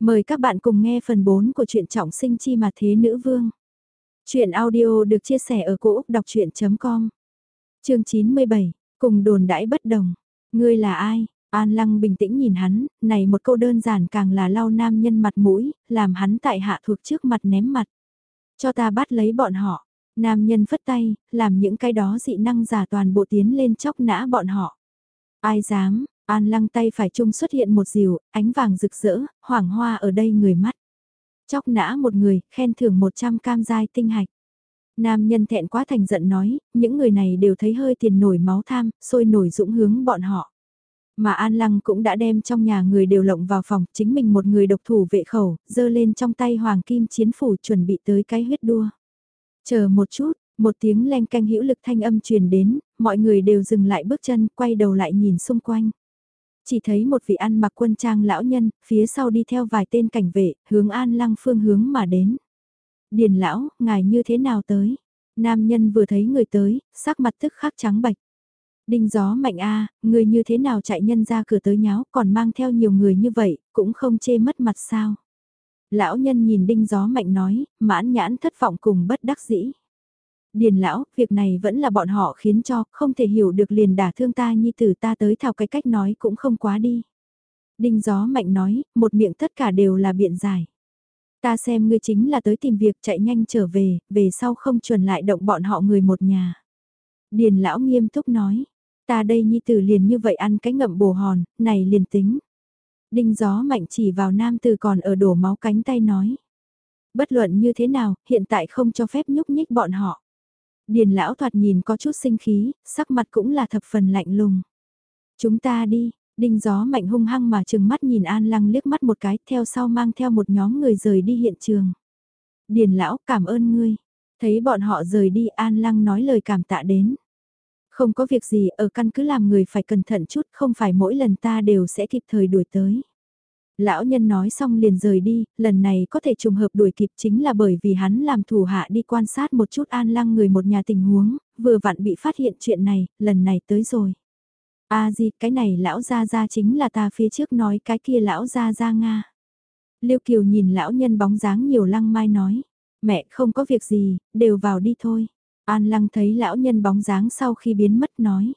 Mời các bạn cùng nghe phần 4 của truyện trọng sinh chi mà thế nữ vương. Chuyện audio được chia sẻ ở cỗ đọc chuyện.com Chương 97, cùng đồn đãi bất đồng. Ngươi là ai? An Lăng bình tĩnh nhìn hắn, này một câu đơn giản càng là lau nam nhân mặt mũi, làm hắn tại hạ thuộc trước mặt ném mặt. Cho ta bắt lấy bọn họ. Nam nhân phất tay, làm những cái đó dị năng giả toàn bộ tiến lên chóc nã bọn họ. Ai dám, An lăng tay phải chung xuất hiện một diều, ánh vàng rực rỡ, hoàng hoa ở đây người mắt. Chóc nã một người, khen thưởng 100 cam giai tinh hạch. Nam nhân thẹn quá thành giận nói, những người này đều thấy hơi tiền nổi máu tham, sôi nổi dũng hướng bọn họ. Mà An Lăng cũng đã đem trong nhà người đều lộng vào phòng, chính mình một người độc thủ vệ khẩu, dơ lên trong tay hoàng kim chiến phủ chuẩn bị tới cái huyết đua. Chờ một chút, một tiếng len canh hữu lực thanh âm truyền đến, mọi người đều dừng lại bước chân, quay đầu lại nhìn xung quanh. Chỉ thấy một vị ăn mặc quân trang lão nhân, phía sau đi theo vài tên cảnh vệ, hướng an lăng phương hướng mà đến. Điền lão, ngài như thế nào tới? Nam nhân vừa thấy người tới, sắc mặt tức khắc trắng bạch. Đinh gió mạnh a, người như thế nào chạy nhân ra cửa tới nháo còn mang theo nhiều người như vậy, cũng không chê mất mặt sao. Lão nhân nhìn đinh gió mạnh nói, mãn nhãn thất vọng cùng bất đắc dĩ. Điền lão, việc này vẫn là bọn họ khiến cho, không thể hiểu được liền đả thương ta nhi tử ta tới thảo cái cách nói cũng không quá đi. Đinh gió mạnh nói, một miệng tất cả đều là biện giải. Ta xem ngươi chính là tới tìm việc chạy nhanh trở về, về sau không chuẩn lại động bọn họ người một nhà. Điền lão nghiêm túc nói, ta đây nhi tử liền như vậy ăn cái ngậm bồ hòn, này liền tính. Đinh gió mạnh chỉ vào nam tử còn ở đổ máu cánh tay nói. Bất luận như thế nào, hiện tại không cho phép nhúc nhích bọn họ. Điền lão thoạt nhìn có chút sinh khí, sắc mặt cũng là thập phần lạnh lùng. Chúng ta đi, đinh gió mạnh hung hăng mà chừng mắt nhìn An Lăng liếc mắt một cái, theo sau mang theo một nhóm người rời đi hiện trường. Điền lão cảm ơn ngươi. Thấy bọn họ rời đi An Lăng nói lời cảm tạ đến. Không có việc gì ở căn cứ làm người phải cẩn thận chút không phải mỗi lần ta đều sẽ kịp thời đuổi tới. Lão nhân nói xong liền rời đi, lần này có thể trùng hợp đuổi kịp chính là bởi vì hắn làm thủ hạ đi quan sát một chút an lăng người một nhà tình huống, vừa vặn bị phát hiện chuyện này, lần này tới rồi. a à gì, cái này lão gia gia chính là ta phía trước nói cái kia lão gia gia Nga. Liêu Kiều nhìn lão nhân bóng dáng nhiều lăng mai nói, mẹ không có việc gì, đều vào đi thôi. An lăng thấy lão nhân bóng dáng sau khi biến mất nói.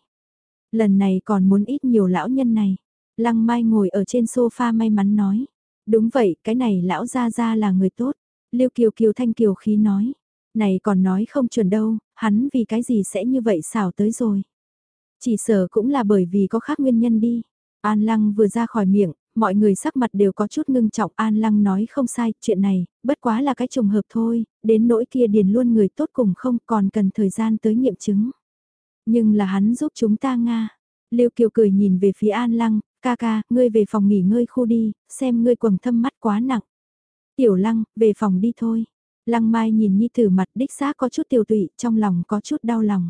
Lần này còn muốn ít nhiều lão nhân này. Lăng Mai ngồi ở trên sofa may mắn nói. Đúng vậy, cái này lão gia gia là người tốt. Lưu Kiều Kiều thanh kiều khí nói. Này còn nói không chuẩn đâu, hắn vì cái gì sẽ như vậy xảo tới rồi. Chỉ sợ cũng là bởi vì có khác nguyên nhân đi. An Lăng vừa ra khỏi miệng, mọi người sắc mặt đều có chút ngưng trọng. An Lăng nói không sai, chuyện này, bất quá là cái trùng hợp thôi, đến nỗi kia điền luôn người tốt cùng không còn cần thời gian tới nghiệm chứng. Nhưng là hắn giúp chúng ta Nga. Lưu Kiều cười nhìn về phía An Lăng, Ca ca, ngươi về phòng nghỉ ngơi khu đi, xem ngươi quầng thâm mắt quá nặng. Tiểu lăng, về phòng đi thôi. Lăng mai nhìn nhi tử mặt đích xác có chút tiêu tụy, trong lòng có chút đau lòng.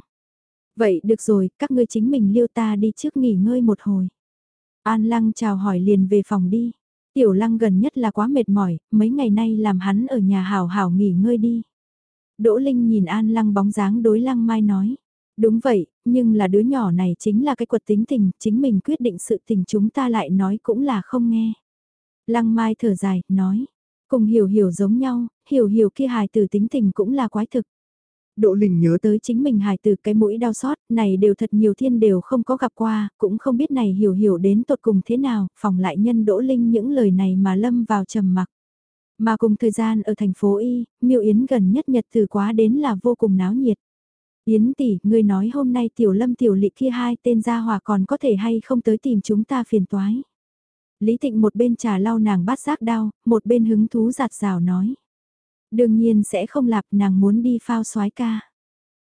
Vậy được rồi, các ngươi chính mình liêu ta đi trước nghỉ ngơi một hồi. An lăng chào hỏi liền về phòng đi. Tiểu lăng gần nhất là quá mệt mỏi, mấy ngày nay làm hắn ở nhà hào hào nghỉ ngơi đi. Đỗ Linh nhìn An lăng bóng dáng đối lăng mai nói. Đúng vậy, nhưng là đứa nhỏ này chính là cái quật tính tình, chính mình quyết định sự tình chúng ta lại nói cũng là không nghe. Lăng Mai thở dài, nói, cùng hiểu hiểu giống nhau, hiểu hiểu kia hài tử tính tình cũng là quái thực. Đỗ Linh nhớ tới chính mình hài tử cái mũi đau xót, này đều thật nhiều thiên đều không có gặp qua, cũng không biết này hiểu hiểu đến tột cùng thế nào, phòng lại nhân Đỗ Linh những lời này mà lâm vào trầm mặc. Mà cùng thời gian ở thành phố Y, miêu Yến gần nhất nhật từ quá đến là vô cùng náo nhiệt. Yến tỷ, ngươi nói hôm nay tiểu lâm tiểu lị kia hai tên gia hòa còn có thể hay không tới tìm chúng ta phiền toái. Lý Tịnh một bên trà lau nàng bát giác đau, một bên hứng thú giạt rào nói. Đương nhiên sẽ không lạp nàng muốn đi phao soái ca.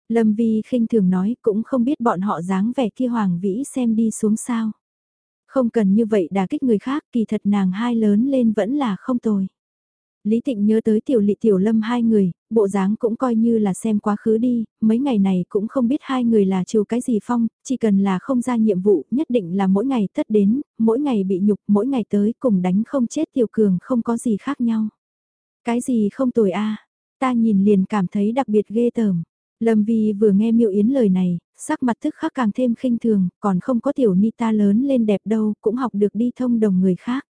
Lâm Vi khinh thường nói cũng không biết bọn họ dáng vẻ kia hoàng vĩ xem đi xuống sao. Không cần như vậy đả kích người khác kỳ thật nàng hai lớn lên vẫn là không tồi. Lý Tịnh nhớ tới tiểu lị tiểu lâm hai người, bộ dáng cũng coi như là xem quá khứ đi, mấy ngày này cũng không biết hai người là chiều cái gì phong, chỉ cần là không ra nhiệm vụ, nhất định là mỗi ngày tất đến, mỗi ngày bị nhục, mỗi ngày tới cùng đánh không chết tiểu cường không có gì khác nhau. Cái gì không tồi a ta nhìn liền cảm thấy đặc biệt ghê tởm. Lâm Vi vừa nghe Miêu Yến lời này, sắc mặt thức khắc càng thêm khinh thường, còn không có tiểu ni ta lớn lên đẹp đâu, cũng học được đi thông đồng người khác.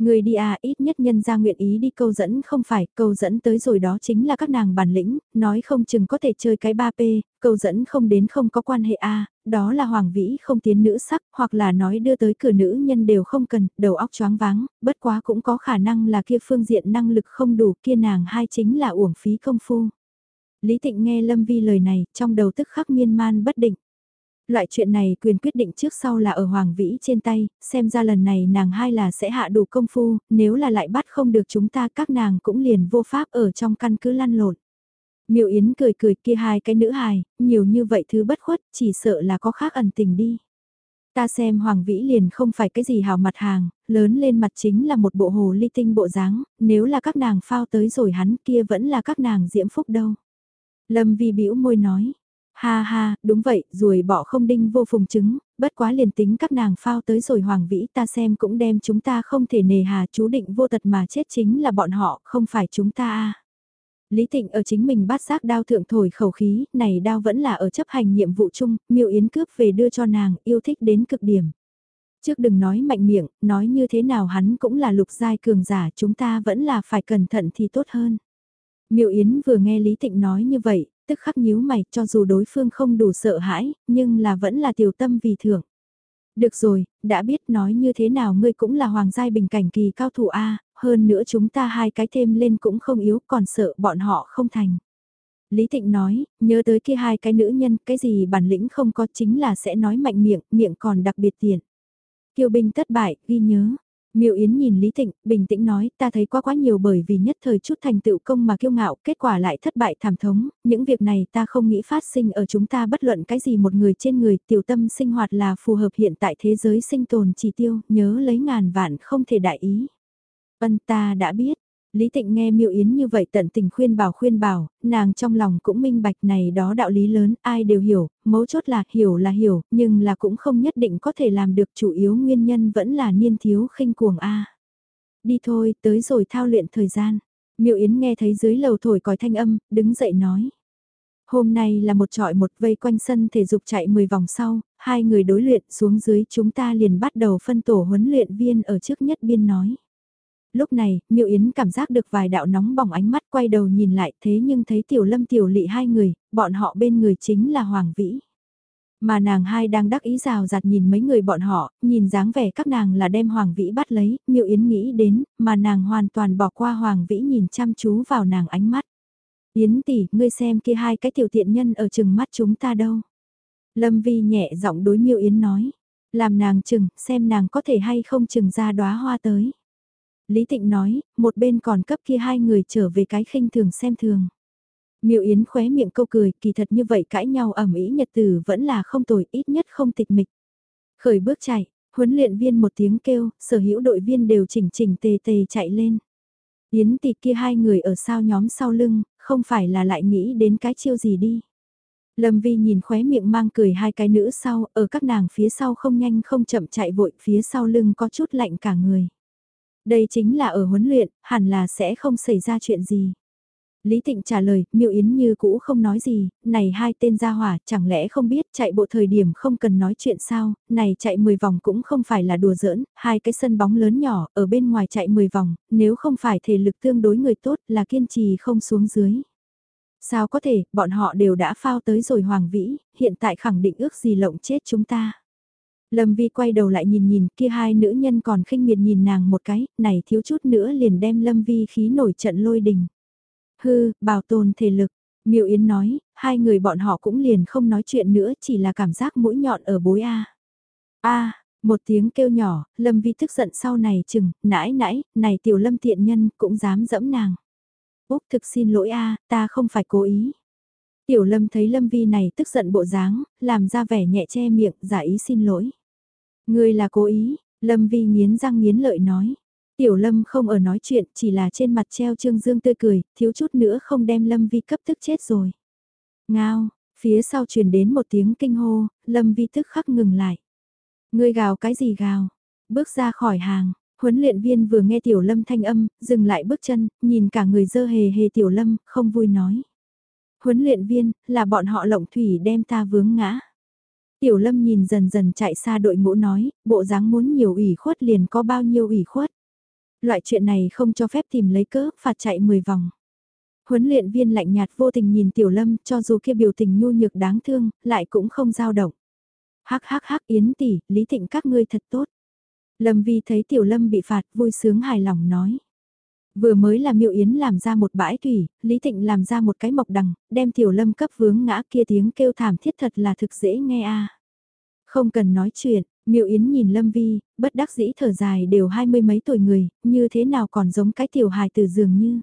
Người đi à ít nhất nhân ra nguyện ý đi câu dẫn không phải, câu dẫn tới rồi đó chính là các nàng bản lĩnh, nói không chừng có thể chơi cái 3P, câu dẫn không đến không có quan hệ a đó là hoàng vĩ không tiến nữ sắc, hoặc là nói đưa tới cửa nữ nhân đều không cần, đầu óc choáng váng, bất quá cũng có khả năng là kia phương diện năng lực không đủ kia nàng hai chính là uổng phí công phu. Lý Tịnh nghe Lâm Vi lời này, trong đầu tức khắc miên man bất định. Loại chuyện này quyền quyết định trước sau là ở Hoàng Vĩ trên tay, xem ra lần này nàng hai là sẽ hạ đủ công phu, nếu là lại bắt không được chúng ta các nàng cũng liền vô pháp ở trong căn cứ lăn lộn. Miêu Yến cười cười kia hai cái nữ hài, nhiều như vậy thứ bất khuất, chỉ sợ là có khác ẩn tình đi. Ta xem Hoàng Vĩ liền không phải cái gì hào mặt hàng, lớn lên mặt chính là một bộ hồ ly tinh bộ dáng, nếu là các nàng phao tới rồi hắn kia vẫn là các nàng diễm phúc đâu. Lâm Vi bĩu môi nói, Ha ha, đúng vậy, ruồi bỏ không đinh vô phùng chứng, bất quá liền tính các nàng phao tới rồi hoàng vĩ ta xem cũng đem chúng ta không thể nề hà chú định vô tật mà chết chính là bọn họ, không phải chúng ta a. Lý Tịnh ở chính mình bắt giác đao thượng thổi khẩu khí, này đao vẫn là ở chấp hành nhiệm vụ chung, miêu yến cướp về đưa cho nàng, yêu thích đến cực điểm. Trước đừng nói mạnh miệng, nói như thế nào hắn cũng là lục giai cường giả chúng ta vẫn là phải cẩn thận thì tốt hơn. Miệu Yến vừa nghe Lý Tịnh nói như vậy, tức khắc nhíu mày cho dù đối phương không đủ sợ hãi, nhưng là vẫn là tiểu tâm vì thưởng. Được rồi, đã biết nói như thế nào ngươi cũng là hoàng giai bình cảnh kỳ cao thủ A, hơn nữa chúng ta hai cái thêm lên cũng không yếu còn sợ bọn họ không thành. Lý Tịnh nói, nhớ tới kia hai cái nữ nhân, cái gì bản lĩnh không có chính là sẽ nói mạnh miệng, miệng còn đặc biệt tiện. Kiều bình thất bại, ghi nhớ, Miêu Yến nhìn Lý thịnh bình tĩnh nói, ta thấy quá quá nhiều bởi vì nhất thời chút thành tựu công mà kiêu ngạo, kết quả lại thất bại thảm thống, những việc này ta không nghĩ phát sinh ở chúng ta bất luận cái gì một người trên người, tiểu tâm sinh hoạt là phù hợp hiện tại thế giới sinh tồn chỉ tiêu, nhớ lấy ngàn vạn không thể đại ý. Vân ta đã biết, Lý Tịnh nghe Miêu Yến như vậy tận tình khuyên bảo khuyên bảo, nàng trong lòng cũng minh bạch này đó đạo lý lớn, ai đều hiểu, mấu chốt là hiểu là hiểu, nhưng là cũng không nhất định có thể làm được chủ yếu nguyên nhân vẫn là niên thiếu khinh cuồng A. Đi thôi, tới rồi thao luyện thời gian. Miêu Yến nghe thấy dưới lầu thổi còi thanh âm, đứng dậy nói. Hôm nay là một trọi một vây quanh sân thể dục chạy 10 vòng sau, hai người đối luyện xuống dưới chúng ta liền bắt đầu phân tổ huấn luyện viên ở trước nhất biên nói lúc này, Miêu Yến cảm giác được vài đạo nóng bỏng ánh mắt quay đầu nhìn lại thế nhưng thấy Tiểu Lâm Tiểu Lị hai người, bọn họ bên người chính là Hoàng Vĩ. Mà nàng hai đang đắc ý rào rạt nhìn mấy người bọn họ, nhìn dáng vẻ các nàng là đem Hoàng Vĩ bắt lấy, Miêu Yến nghĩ đến, mà nàng hoàn toàn bỏ qua Hoàng Vĩ nhìn chăm chú vào nàng ánh mắt. Yến tỷ, ngươi xem kia hai cái tiểu tiện nhân ở chừng mắt chúng ta đâu. Lâm Vi nhẹ giọng đối Miêu Yến nói, làm nàng chừng, xem nàng có thể hay không chừng ra đóa hoa tới. Lý Tịnh nói, một bên còn cấp kia hai người trở về cái khinh thường xem thường. Miệu Yến khóe miệng câu cười, kỳ thật như vậy cãi nhau ẩm ý nhật tử vẫn là không tồi, ít nhất không tịch mịch. Khởi bước chạy, huấn luyện viên một tiếng kêu, sở hữu đội viên đều chỉnh chỉnh tề tề chạy lên. Yến tịch kia hai người ở sau nhóm sau lưng, không phải là lại nghĩ đến cái chiêu gì đi. Lâm Vi nhìn khóe miệng mang cười hai cái nữ sau, ở các nàng phía sau không nhanh không chậm chạy vội, phía sau lưng có chút lạnh cả người. Đây chính là ở huấn luyện, hẳn là sẽ không xảy ra chuyện gì. Lý Tịnh trả lời, Miêu Yến như cũ không nói gì, này hai tên gia hỏa chẳng lẽ không biết chạy bộ thời điểm không cần nói chuyện sao, này chạy 10 vòng cũng không phải là đùa giỡn, hai cái sân bóng lớn nhỏ ở bên ngoài chạy 10 vòng, nếu không phải thể lực tương đối người tốt là kiên trì không xuống dưới. Sao có thể, bọn họ đều đã phao tới rồi Hoàng Vĩ, hiện tại khẳng định ước gì lộng chết chúng ta. Lâm Vi quay đầu lại nhìn nhìn kia hai nữ nhân còn khinh miệt nhìn nàng một cái, này thiếu chút nữa liền đem Lâm Vi khí nổi trận lôi đình. Hư, bảo tồn thể lực, Miêu Yến nói, hai người bọn họ cũng liền không nói chuyện nữa chỉ là cảm giác mũi nhọn ở bối A. A, một tiếng kêu nhỏ, Lâm Vi tức giận sau này chừng, nãi nãi, này tiểu Lâm tiện nhân cũng dám dẫm nàng. Úc thực xin lỗi A, ta không phải cố ý. Tiểu Lâm thấy Lâm Vi này tức giận bộ dáng, làm ra vẻ nhẹ che miệng, giả ý xin lỗi ngươi là cố ý, Lâm Vi nghiến răng nghiến lợi nói. Tiểu Lâm không ở nói chuyện, chỉ là trên mặt treo trương dương tươi cười, thiếu chút nữa không đem Lâm Vi cấp tức chết rồi. Ngao, phía sau truyền đến một tiếng kinh hô, Lâm Vi tức khắc ngừng lại. ngươi gào cái gì gào? Bước ra khỏi hàng, huấn luyện viên vừa nghe Tiểu Lâm thanh âm, dừng lại bước chân, nhìn cả người dơ hề hề Tiểu Lâm, không vui nói. Huấn luyện viên, là bọn họ lộng thủy đem ta vướng ngã. Tiểu Lâm nhìn dần dần chạy xa đội ngũ nói, bộ dáng muốn nhiều ủy khuất liền có bao nhiêu ủy khuất. Loại chuyện này không cho phép tìm lấy cớ, phạt chạy 10 vòng. Huấn luyện viên lạnh nhạt vô tình nhìn Tiểu Lâm, cho dù kia biểu tình nhu nhược đáng thương, lại cũng không dao động. Hắc hắc hắc Yến tỷ, Lý Thịnh các ngươi thật tốt. Lâm Vi thấy Tiểu Lâm bị phạt, vui sướng hài lòng nói. Vừa mới là Miệu Yến làm ra một bãi thủy, Lý Thịnh làm ra một cái mộc đằng, đem Tiểu Lâm cấp vướng ngã kia tiếng kêu thảm thiết thật là thực dễ nghe a. Không cần nói chuyện, Miệu Yến nhìn Lâm Vi, bất đắc dĩ thở dài đều hai mươi mấy tuổi người, như thế nào còn giống cái tiểu hài từ dường như.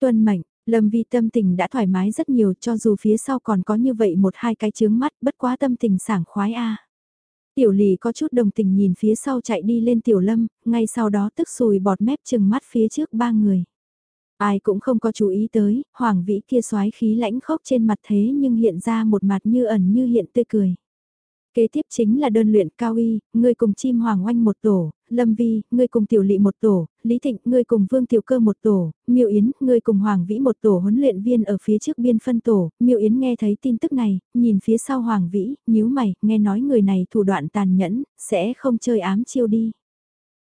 Tuân mệnh, Lâm Vi tâm tình đã thoải mái rất nhiều cho dù phía sau còn có như vậy một hai cái chướng mắt bất quá tâm tình sảng khoái a. Tiểu lì có chút đồng tình nhìn phía sau chạy đi lên tiểu lâm, ngay sau đó tức sùi bọt mép chừng mắt phía trước ba người. Ai cũng không có chú ý tới, hoàng vĩ kia xoái khí lãnh khốc trên mặt thế nhưng hiện ra một mặt như ẩn như hiện tươi cười. Kế tiếp chính là đơn luyện cao y, người cùng chim hoàng oanh một tổ, Lâm Vi, ngươi cùng tiểu lị một tổ, Lý Thịnh, ngươi cùng Vương Tiểu Cơ một tổ, Miêu Yến, ngươi cùng Hoàng Vĩ một tổ huấn luyện viên ở phía trước biên phân tổ, Miêu Yến nghe thấy tin tức này, nhìn phía sau Hoàng Vĩ, nhíu mày, nghe nói người này thủ đoạn tàn nhẫn, sẽ không chơi ám chiêu đi.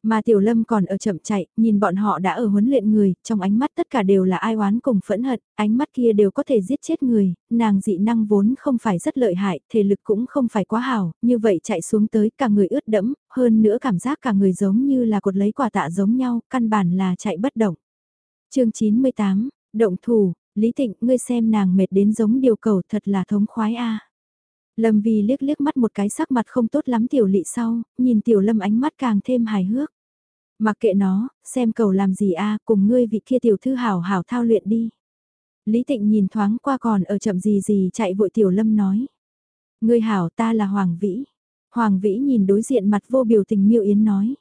Mà Tiểu Lâm còn ở chậm chạy, nhìn bọn họ đã ở huấn luyện người, trong ánh mắt tất cả đều là ai oán cùng phẫn hận, ánh mắt kia đều có thể giết chết người, nàng dị năng vốn không phải rất lợi hại, thể lực cũng không phải quá hảo, như vậy chạy xuống tới cả người ướt đẫm, hơn nữa cảm giác cả người giống như là cột lấy quả tạ giống nhau, căn bản là chạy bất động. chương 98, Động thủ, Lý Tịnh, ngươi xem nàng mệt đến giống điều cầu thật là thống khoái a Lâm Vi liếc liếc mắt một cái sắc mặt không tốt lắm tiểu lị sau, nhìn tiểu lâm ánh mắt càng thêm hài hước. Mặc kệ nó, xem cầu làm gì a cùng ngươi vị kia tiểu thư hảo hảo thao luyện đi. Lý Tịnh nhìn thoáng qua còn ở chậm gì gì chạy vội tiểu lâm nói. Ngươi hảo ta là Hoàng Vĩ. Hoàng Vĩ nhìn đối diện mặt vô biểu tình Miêu Yến nói.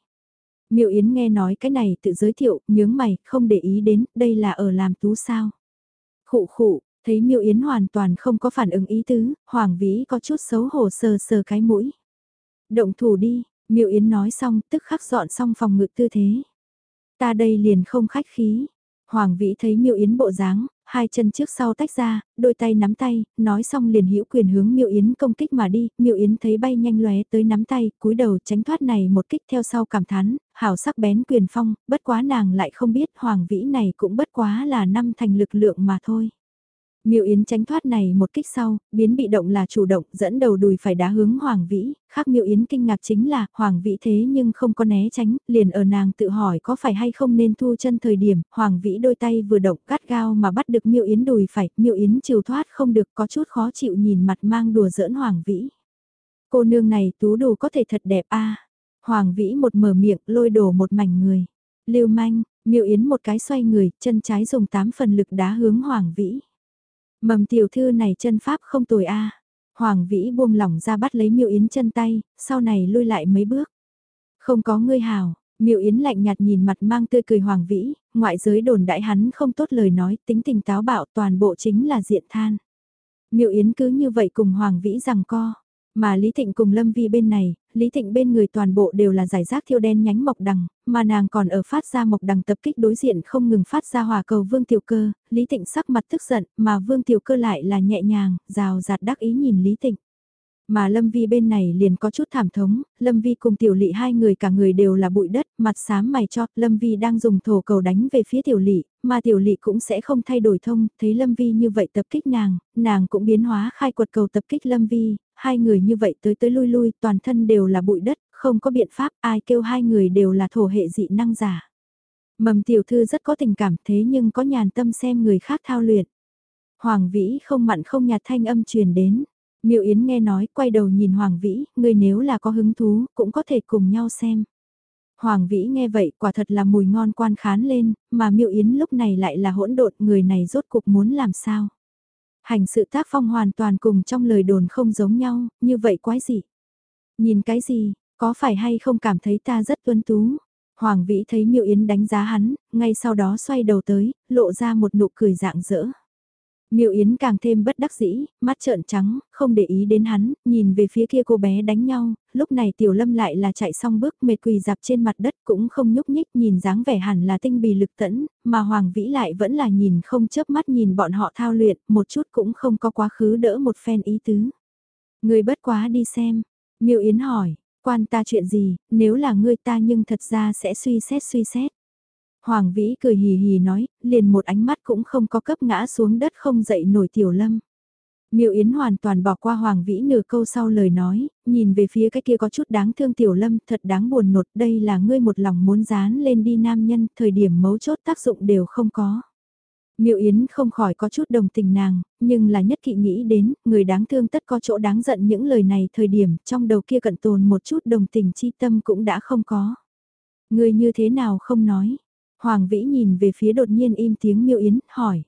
Miêu Yến nghe nói cái này tự giới thiệu, nhướng mày, không để ý đến, đây là ở làm tú sao. Khụ khụ, Thấy Miêu Yến hoàn toàn không có phản ứng ý tứ, Hoàng Vĩ có chút xấu hổ sờ sờ cái mũi. Động thủ đi, Miêu Yến nói xong tức khắc dọn xong phòng ngự tư thế. Ta đây liền không khách khí. Hoàng Vĩ thấy Miêu Yến bộ dáng, hai chân trước sau tách ra, đôi tay nắm tay, nói xong liền hữu quyền hướng Miêu Yến công kích mà đi, Miêu Yến thấy bay nhanh lóe tới nắm tay, cúi đầu tránh thoát này một kích theo sau cảm thán, hảo sắc bén quyền phong, bất quá nàng lại không biết Hoàng Vĩ này cũng bất quá là năm thành lực lượng mà thôi. Miêu Yến tránh thoát này một kích sau, biến bị động là chủ động, dẫn đầu đùi phải đá hướng Hoàng Vĩ, khác Miêu Yến kinh ngạc chính là, Hoàng Vĩ thế nhưng không có né tránh, liền ở nàng tự hỏi có phải hay không nên thu chân thời điểm, Hoàng Vĩ đôi tay vừa động cắt gao mà bắt được Miêu Yến đùi phải, Miêu Yến trừ thoát không được có chút khó chịu nhìn mặt mang đùa giỡn Hoàng Vĩ. Cô nương này tú đồ có thể thật đẹp a Hoàng Vĩ một mở miệng lôi đổ một mảnh người. Lưu manh, Miêu Yến một cái xoay người, chân trái dùng tám phần lực đá hướng Hoàng Vĩ. Mầm tiểu thư này chân pháp không tồi a. Hoàng Vĩ buông lỏng ra bắt lấy Miêu Yến chân tay, sau này lui lại mấy bước. Không có ngươi hào, Miêu Yến lạnh nhạt nhìn mặt mang tươi cười Hoàng Vĩ, ngoại giới đồn đại hắn không tốt lời nói, tính tình táo bạo toàn bộ chính là diện than. Miêu Yến cứ như vậy cùng Hoàng Vĩ rằng co. Mà Lý Thịnh cùng Lâm Vi bên này, Lý Thịnh bên người toàn bộ đều là giải rác thiêu đen nhánh mộc đằng, mà nàng còn ở phát ra mộc đằng tập kích đối diện không ngừng phát ra hỏa cầu Vương Tiểu Cơ, Lý Thịnh sắc mặt tức giận, mà Vương Tiểu Cơ lại là nhẹ nhàng, rào rạt đắc ý nhìn Lý Thịnh. Mà Lâm Vi bên này liền có chút thảm thống, Lâm Vi cùng Tiểu Lị hai người cả người đều là bụi đất, mặt xám mày cho, Lâm Vi đang dùng thổ cầu đánh về phía Tiểu Lị, mà Tiểu Lị cũng sẽ không thay đổi thông, thấy Lâm Vi như vậy tập kích nàng, nàng cũng biến hóa khai quật cầu tập kích Lâm Vi, hai người như vậy tới tới lui lui, toàn thân đều là bụi đất, không có biện pháp, ai kêu hai người đều là thổ hệ dị năng giả. Mầm tiểu thư rất có tình cảm thế nhưng có nhàn tâm xem người khác thao luyện. Hoàng Vĩ không mặn không nhạt thanh âm truyền đến. Miệu Yến nghe nói quay đầu nhìn Hoàng Vĩ, người nếu là có hứng thú cũng có thể cùng nhau xem. Hoàng Vĩ nghe vậy quả thật là mùi ngon quan khán lên, mà Miệu Yến lúc này lại là hỗn độn người này rốt cục muốn làm sao. Hành sự tác phong hoàn toàn cùng trong lời đồn không giống nhau, như vậy quái gì? Nhìn cái gì, có phải hay không cảm thấy ta rất tuân tú? Hoàng Vĩ thấy Miệu Yến đánh giá hắn, ngay sau đó xoay đầu tới, lộ ra một nụ cười dạng dỡ. Miệu Yến càng thêm bất đắc dĩ, mắt trợn trắng, không để ý đến hắn, nhìn về phía kia cô bé đánh nhau, lúc này Tiểu Lâm lại là chạy xong bước mệt quỳ dạp trên mặt đất cũng không nhúc nhích nhìn dáng vẻ hẳn là tinh bì lực tẫn, mà Hoàng Vĩ lại vẫn là nhìn không chớp mắt nhìn bọn họ thao luyện, một chút cũng không có quá khứ đỡ một phen ý tứ. Người bất quá đi xem, Miệu Yến hỏi, quan ta chuyện gì, nếu là ngươi ta nhưng thật ra sẽ suy xét suy xét. Hoàng Vĩ cười hì hì nói, liền một ánh mắt cũng không có cấp ngã xuống đất không dậy nổi Tiểu Lâm. Miêu Yến hoàn toàn bỏ qua Hoàng Vĩ nửa câu sau lời nói, nhìn về phía cái kia có chút đáng thương Tiểu Lâm, thật đáng buồn nột, đây là ngươi một lòng muốn dán lên đi nam nhân, thời điểm mấu chốt tác dụng đều không có. Miêu Yến không khỏi có chút đồng tình nàng, nhưng là nhất kỵ nghĩ đến, người đáng thương tất có chỗ đáng giận những lời này thời điểm trong đầu kia cận tồn một chút đồng tình chi tâm cũng đã không có. Người như thế nào không nói? Hoàng Vĩ nhìn về phía đột nhiên im tiếng Miêu Yến, hỏi.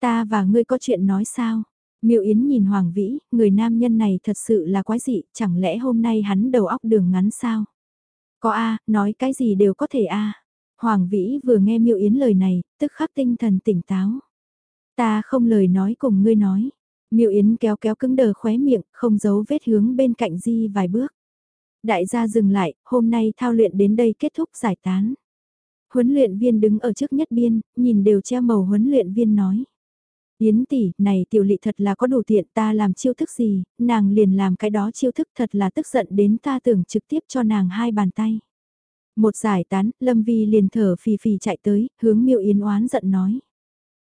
Ta và ngươi có chuyện nói sao? Miêu Yến nhìn Hoàng Vĩ, người nam nhân này thật sự là quái dị, chẳng lẽ hôm nay hắn đầu óc đường ngắn sao? Có a, nói cái gì đều có thể a. Hoàng Vĩ vừa nghe Miêu Yến lời này, tức khắc tinh thần tỉnh táo. Ta không lời nói cùng ngươi nói. Miêu Yến kéo kéo cứng đờ khóe miệng, không giấu vết hướng bên cạnh Di vài bước. Đại gia dừng lại, hôm nay thao luyện đến đây kết thúc giải tán. Huấn luyện viên đứng ở trước nhất biên, nhìn đều che màu huấn luyện viên nói. Yến tỷ, này tiểu lị thật là có đủ tiện ta làm chiêu thức gì, nàng liền làm cái đó chiêu thức thật là tức giận đến ta tưởng trực tiếp cho nàng hai bàn tay. Một giải tán, Lâm Vi liền thở phì phì chạy tới, hướng miêu yến oán giận nói.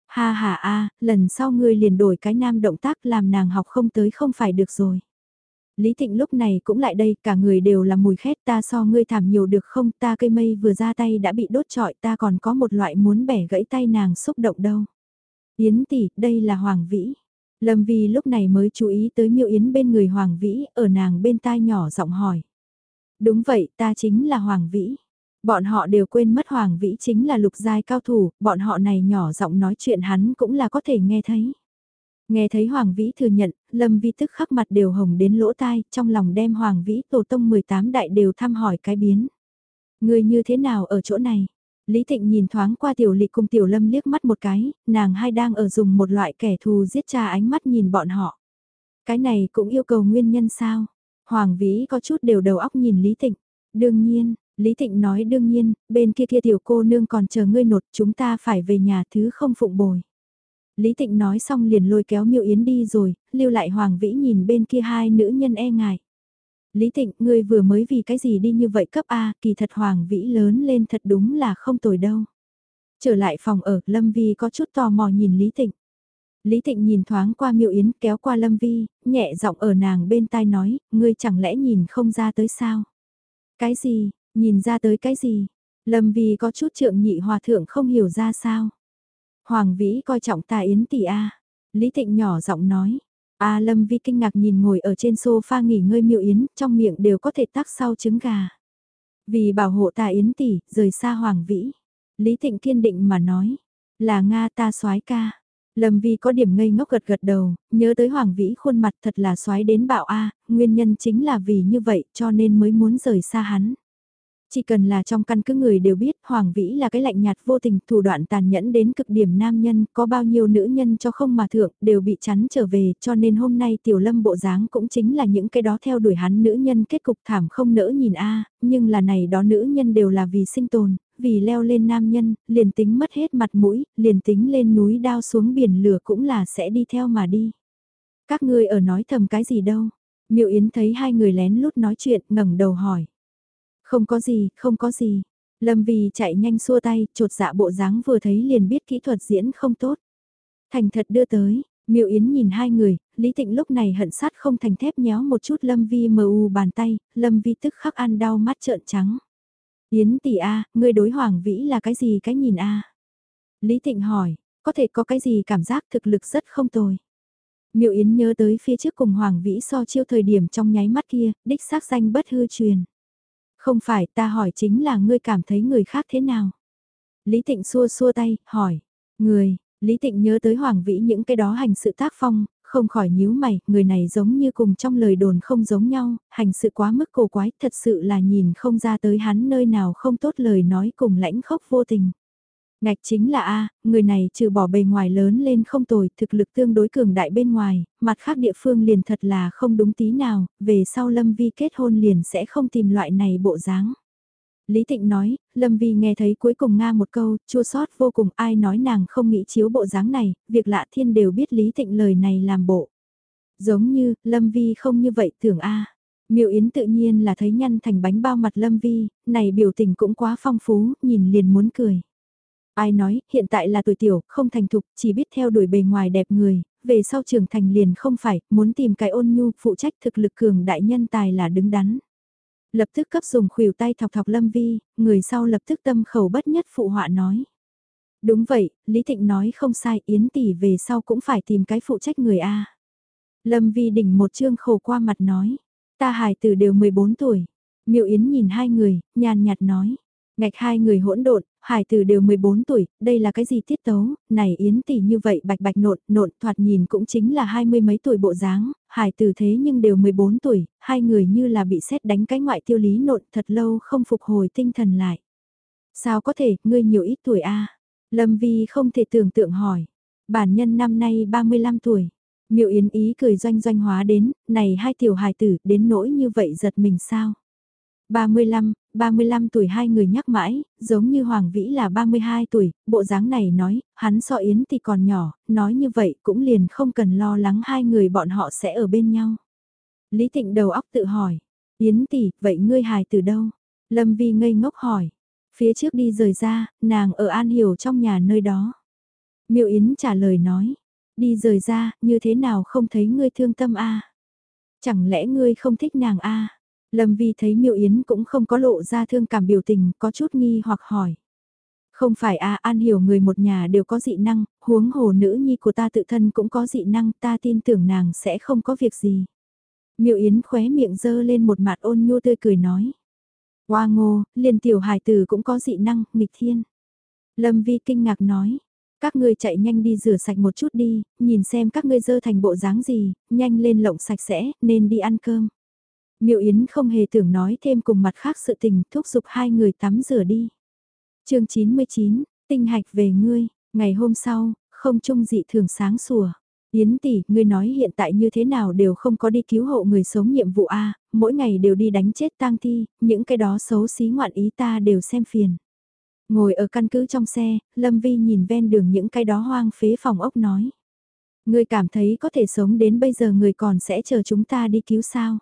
Ha ha a, lần sau ngươi liền đổi cái nam động tác làm nàng học không tới không phải được rồi. Lý Thịnh lúc này cũng lại đây, cả người đều là mùi khét ta so ngươi thảm nhiều được không, ta cây mây vừa ra tay đã bị đốt trọi ta còn có một loại muốn bẻ gãy tay nàng xúc động đâu. Yến tỷ, đây là Hoàng Vĩ. Lâm Vi lúc này mới chú ý tới miêu Yến bên người Hoàng Vĩ, ở nàng bên tai nhỏ giọng hỏi. Đúng vậy, ta chính là Hoàng Vĩ. Bọn họ đều quên mất Hoàng Vĩ chính là lục giai cao thủ, bọn họ này nhỏ giọng nói chuyện hắn cũng là có thể nghe thấy. Nghe thấy Hoàng Vĩ thừa nhận, Lâm Vi tức khắc mặt đều hồng đến lỗ tai, trong lòng đem Hoàng Vĩ tổ tông 18 đại đều thăm hỏi cái biến. Người như thế nào ở chỗ này? Lý Thịnh nhìn thoáng qua tiểu lị cùng tiểu lâm liếc mắt một cái, nàng hai đang ở dùng một loại kẻ thù giết cha ánh mắt nhìn bọn họ. Cái này cũng yêu cầu nguyên nhân sao? Hoàng Vĩ có chút đều đầu óc nhìn Lý Thịnh. Đương nhiên, Lý Thịnh nói đương nhiên, bên kia kia tiểu cô nương còn chờ ngươi nột chúng ta phải về nhà thứ không phụng bồi. Lý Tịnh nói xong liền lôi kéo Miêu Yến đi rồi, lưu lại Hoàng Vĩ nhìn bên kia hai nữ nhân e ngại. Lý Tịnh, ngươi vừa mới vì cái gì đi như vậy cấp A, kỳ thật Hoàng Vĩ lớn lên thật đúng là không tồi đâu. Trở lại phòng ở, Lâm Vi có chút tò mò nhìn Lý Tịnh. Lý Tịnh nhìn thoáng qua Miêu Yến kéo qua Lâm Vi, nhẹ giọng ở nàng bên tai nói, ngươi chẳng lẽ nhìn không ra tới sao? Cái gì, nhìn ra tới cái gì? Lâm Vi có chút trượng nhị hòa thượng không hiểu ra sao? Hoàng Vĩ coi trọng ta Yến tỷ A. Lý Thịnh nhỏ giọng nói. A Lâm Vi kinh ngạc nhìn ngồi ở trên sofa nghỉ ngơi miêu Yến, trong miệng đều có thể tắc sau trứng gà. Vì bảo hộ ta Yến tỷ, rời xa Hoàng Vĩ. Lý Thịnh kiên định mà nói. Là Nga ta soái ca. Lâm Vi có điểm ngây ngốc gật gật đầu, nhớ tới Hoàng Vĩ khuôn mặt thật là soái đến bạo A, nguyên nhân chính là vì như vậy cho nên mới muốn rời xa hắn. Chỉ cần là trong căn cứ người đều biết Hoàng Vĩ là cái lạnh nhạt vô tình, thủ đoạn tàn nhẫn đến cực điểm nam nhân, có bao nhiêu nữ nhân cho không mà thượng, đều bị chắn trở về, cho nên hôm nay tiểu lâm bộ dáng cũng chính là những cái đó theo đuổi hắn nữ nhân kết cục thảm không nỡ nhìn a nhưng là này đó nữ nhân đều là vì sinh tồn, vì leo lên nam nhân, liền tính mất hết mặt mũi, liền tính lên núi đao xuống biển lửa cũng là sẽ đi theo mà đi. Các ngươi ở nói thầm cái gì đâu? Miệu Yến thấy hai người lén lút nói chuyện, ngẩng đầu hỏi. Không có gì, không có gì. Lâm Vì chạy nhanh xua tay, trột dạ bộ dáng vừa thấy liền biết kỹ thuật diễn không tốt. Thành thật đưa tới, Miêu Yến nhìn hai người, Lý Tịnh lúc này hận sát không thành thép nhéo một chút Lâm Vi mờ u bàn tay, Lâm Vi tức khắc ăn đau mắt trợn trắng. Yến tỷ a, ngươi đối Hoàng Vĩ là cái gì cái nhìn a? Lý Tịnh hỏi, có thể có cái gì cảm giác thực lực rất không tồi. Miệu Yến nhớ tới phía trước cùng Hoàng Vĩ so chiêu thời điểm trong nháy mắt kia, đích xác danh bất hư truyền. Không phải ta hỏi chính là ngươi cảm thấy người khác thế nào? Lý Tịnh xua xua tay, hỏi. Người, Lý Tịnh nhớ tới Hoàng Vĩ những cái đó hành sự tác phong, không khỏi nhíu mày, người này giống như cùng trong lời đồn không giống nhau, hành sự quá mức cổ quái, thật sự là nhìn không ra tới hắn nơi nào không tốt lời nói cùng lãnh khốc vô tình. Ngạch chính là A, người này trừ bỏ bề ngoài lớn lên không tồi, thực lực tương đối cường đại bên ngoài, mặt khác địa phương liền thật là không đúng tí nào, về sau Lâm Vi kết hôn liền sẽ không tìm loại này bộ dáng. Lý Tịnh nói, Lâm Vi nghe thấy cuối cùng Nga một câu, chua sót vô cùng ai nói nàng không nghĩ chiếu bộ dáng này, việc lạ thiên đều biết Lý Tịnh lời này làm bộ. Giống như, Lâm Vi không như vậy tưởng A. Miêu Yến tự nhiên là thấy nhăn thành bánh bao mặt Lâm Vi, này biểu tình cũng quá phong phú, nhìn liền muốn cười. Ai nói, hiện tại là tuổi tiểu, không thành thục, chỉ biết theo đuổi bề ngoài đẹp người, về sau trưởng thành liền không phải, muốn tìm cái ôn nhu, phụ trách thực lực cường đại nhân tài là đứng đắn. Lập tức cấp dùng khuỷu tay thọc thọc Lâm Vi, người sau lập tức tâm khẩu bất nhất phụ họa nói. Đúng vậy, Lý Thịnh nói không sai, Yến tỷ về sau cũng phải tìm cái phụ trách người A. Lâm Vi đỉnh một chương khổ qua mặt nói, ta hài tử đều 14 tuổi. Miệu Yến nhìn hai người, nhàn nhạt nói, ngạch hai người hỗn độn, hải tử đều 14 tuổi, đây là cái gì tiết tấu, này Yến tỷ như vậy bạch bạch nộn, nộn thoạt nhìn cũng chính là hai mươi mấy tuổi bộ dáng, hải tử thế nhưng đều 14 tuổi, hai người như là bị xét đánh cái ngoại tiêu lý nộn thật lâu không phục hồi tinh thần lại. Sao có thể, ngươi nhiều ít tuổi a Lâm Vi không thể tưởng tượng hỏi. Bản nhân năm nay 35 tuổi. Miệu Yến ý cười doanh doanh hóa đến, này hai tiểu hài tử đến nỗi như vậy giật mình sao? 35, 35 tuổi hai người nhắc mãi, giống như Hoàng Vĩ là 32 tuổi, bộ dáng này nói, hắn so Yến thì còn nhỏ, nói như vậy cũng liền không cần lo lắng hai người bọn họ sẽ ở bên nhau. Lý Thịnh đầu óc tự hỏi, Yến tỷ, vậy ngươi hài từ đâu? Lâm Vi ngây ngốc hỏi, phía trước đi rời ra, nàng ở An Hiểu trong nhà nơi đó. Miệu Yến trả lời nói, đi rời ra, như thế nào không thấy ngươi thương tâm a? Chẳng lẽ ngươi không thích nàng a? Lâm Vi thấy Miệu Yến cũng không có lộ ra thương cảm biểu tình, có chút nghi hoặc hỏi. Không phải a An hiểu người một nhà đều có dị năng, huống hồ nữ nhi của ta tự thân cũng có dị năng, ta tin tưởng nàng sẽ không có việc gì. Miệu Yến khóe miệng dơ lên một mặt ôn nhu tươi cười nói. Hoa ngô, liền tiểu hài tử cũng có dị năng, nghịch thiên. Lâm Vi kinh ngạc nói, các ngươi chạy nhanh đi rửa sạch một chút đi, nhìn xem các ngươi dơ thành bộ dáng gì, nhanh lên lộng sạch sẽ, nên đi ăn cơm. Miệu Yến không hề tưởng nói thêm cùng mặt khác sự tình, thúc giục hai người tắm rửa đi. chương 99, tinh hạch về ngươi, ngày hôm sau, không trung dị thường sáng sủa. Yến tỷ, ngươi nói hiện tại như thế nào đều không có đi cứu hộ người sống nhiệm vụ A, mỗi ngày đều đi đánh chết tang thi, những cái đó xấu xí ngoạn ý ta đều xem phiền. Ngồi ở căn cứ trong xe, Lâm Vi nhìn ven đường những cái đó hoang phế phòng ốc nói. Ngươi cảm thấy có thể sống đến bây giờ người còn sẽ chờ chúng ta đi cứu sao?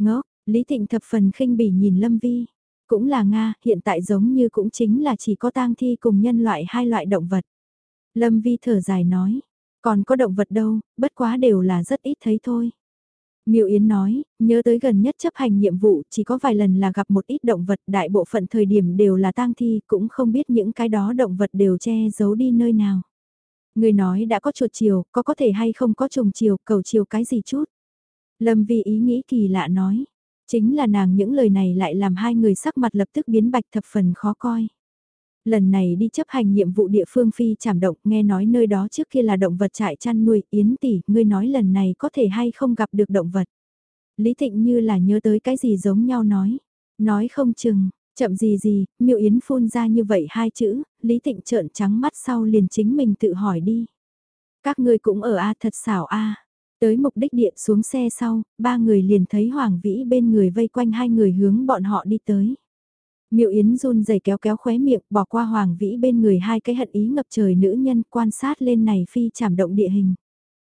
Ngốc, Lý Thịnh thập phần khinh bỉ nhìn Lâm Vi. Cũng là Nga, hiện tại giống như cũng chính là chỉ có tang thi cùng nhân loại hai loại động vật. Lâm Vi thở dài nói, còn có động vật đâu, bất quá đều là rất ít thấy thôi. Miêu Yến nói, nhớ tới gần nhất chấp hành nhiệm vụ chỉ có vài lần là gặp một ít động vật đại bộ phận thời điểm đều là tang thi cũng không biết những cái đó động vật đều che giấu đi nơi nào. Người nói đã có chuột chiều, có có thể hay không có trùng chiều, cầu chiều cái gì chút. Lâm Vi ý nghĩ kỳ lạ nói, chính là nàng những lời này lại làm hai người sắc mặt lập tức biến bạch thập phần khó coi. Lần này đi chấp hành nhiệm vụ địa phương phi chảm động, nghe nói nơi đó trước kia là động vật trại chăn nuôi, Yến tỷ, ngươi nói lần này có thể hay không gặp được động vật. Lý Thịnh như là nhớ tới cái gì giống nhau nói, nói không chừng, chậm gì gì, miệu Yến phun ra như vậy hai chữ, Lý Thịnh trợn trắng mắt sau liền chính mình tự hỏi đi. Các ngươi cũng ở A thật xảo A. Tới mục đích địa xuống xe sau, ba người liền thấy Hoàng Vĩ bên người vây quanh hai người hướng bọn họ đi tới. Miệu Yến run rẩy kéo kéo khóe miệng bỏ qua Hoàng Vĩ bên người hai cái hận ý ngập trời nữ nhân quan sát lên này phi chảm động địa hình.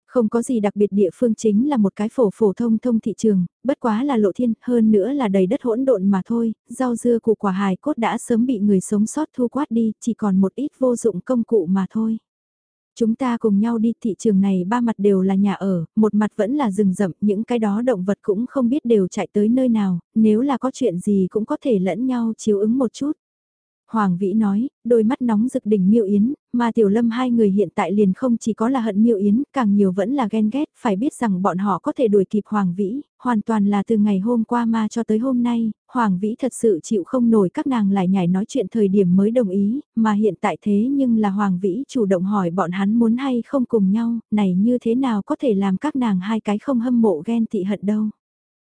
Không có gì đặc biệt địa phương chính là một cái phổ phổ thông thông thị trường, bất quá là lộ thiên, hơn nữa là đầy đất hỗn độn mà thôi, rau dưa của quả hài cốt đã sớm bị người sống sót thu quát đi, chỉ còn một ít vô dụng công cụ mà thôi. Chúng ta cùng nhau đi thị trường này ba mặt đều là nhà ở, một mặt vẫn là rừng rậm, những cái đó động vật cũng không biết đều chạy tới nơi nào, nếu là có chuyện gì cũng có thể lẫn nhau chiếu ứng một chút. Hoàng Vĩ nói, đôi mắt nóng rực đỉnh miêu yến, mà tiểu lâm hai người hiện tại liền không chỉ có là hận miêu yến, càng nhiều vẫn là ghen ghét, phải biết rằng bọn họ có thể đuổi kịp Hoàng Vĩ, hoàn toàn là từ ngày hôm qua mà cho tới hôm nay, Hoàng Vĩ thật sự chịu không nổi các nàng lại nhảy nói chuyện thời điểm mới đồng ý, mà hiện tại thế nhưng là Hoàng Vĩ chủ động hỏi bọn hắn muốn hay không cùng nhau, này như thế nào có thể làm các nàng hai cái không hâm mộ ghen tị hận đâu.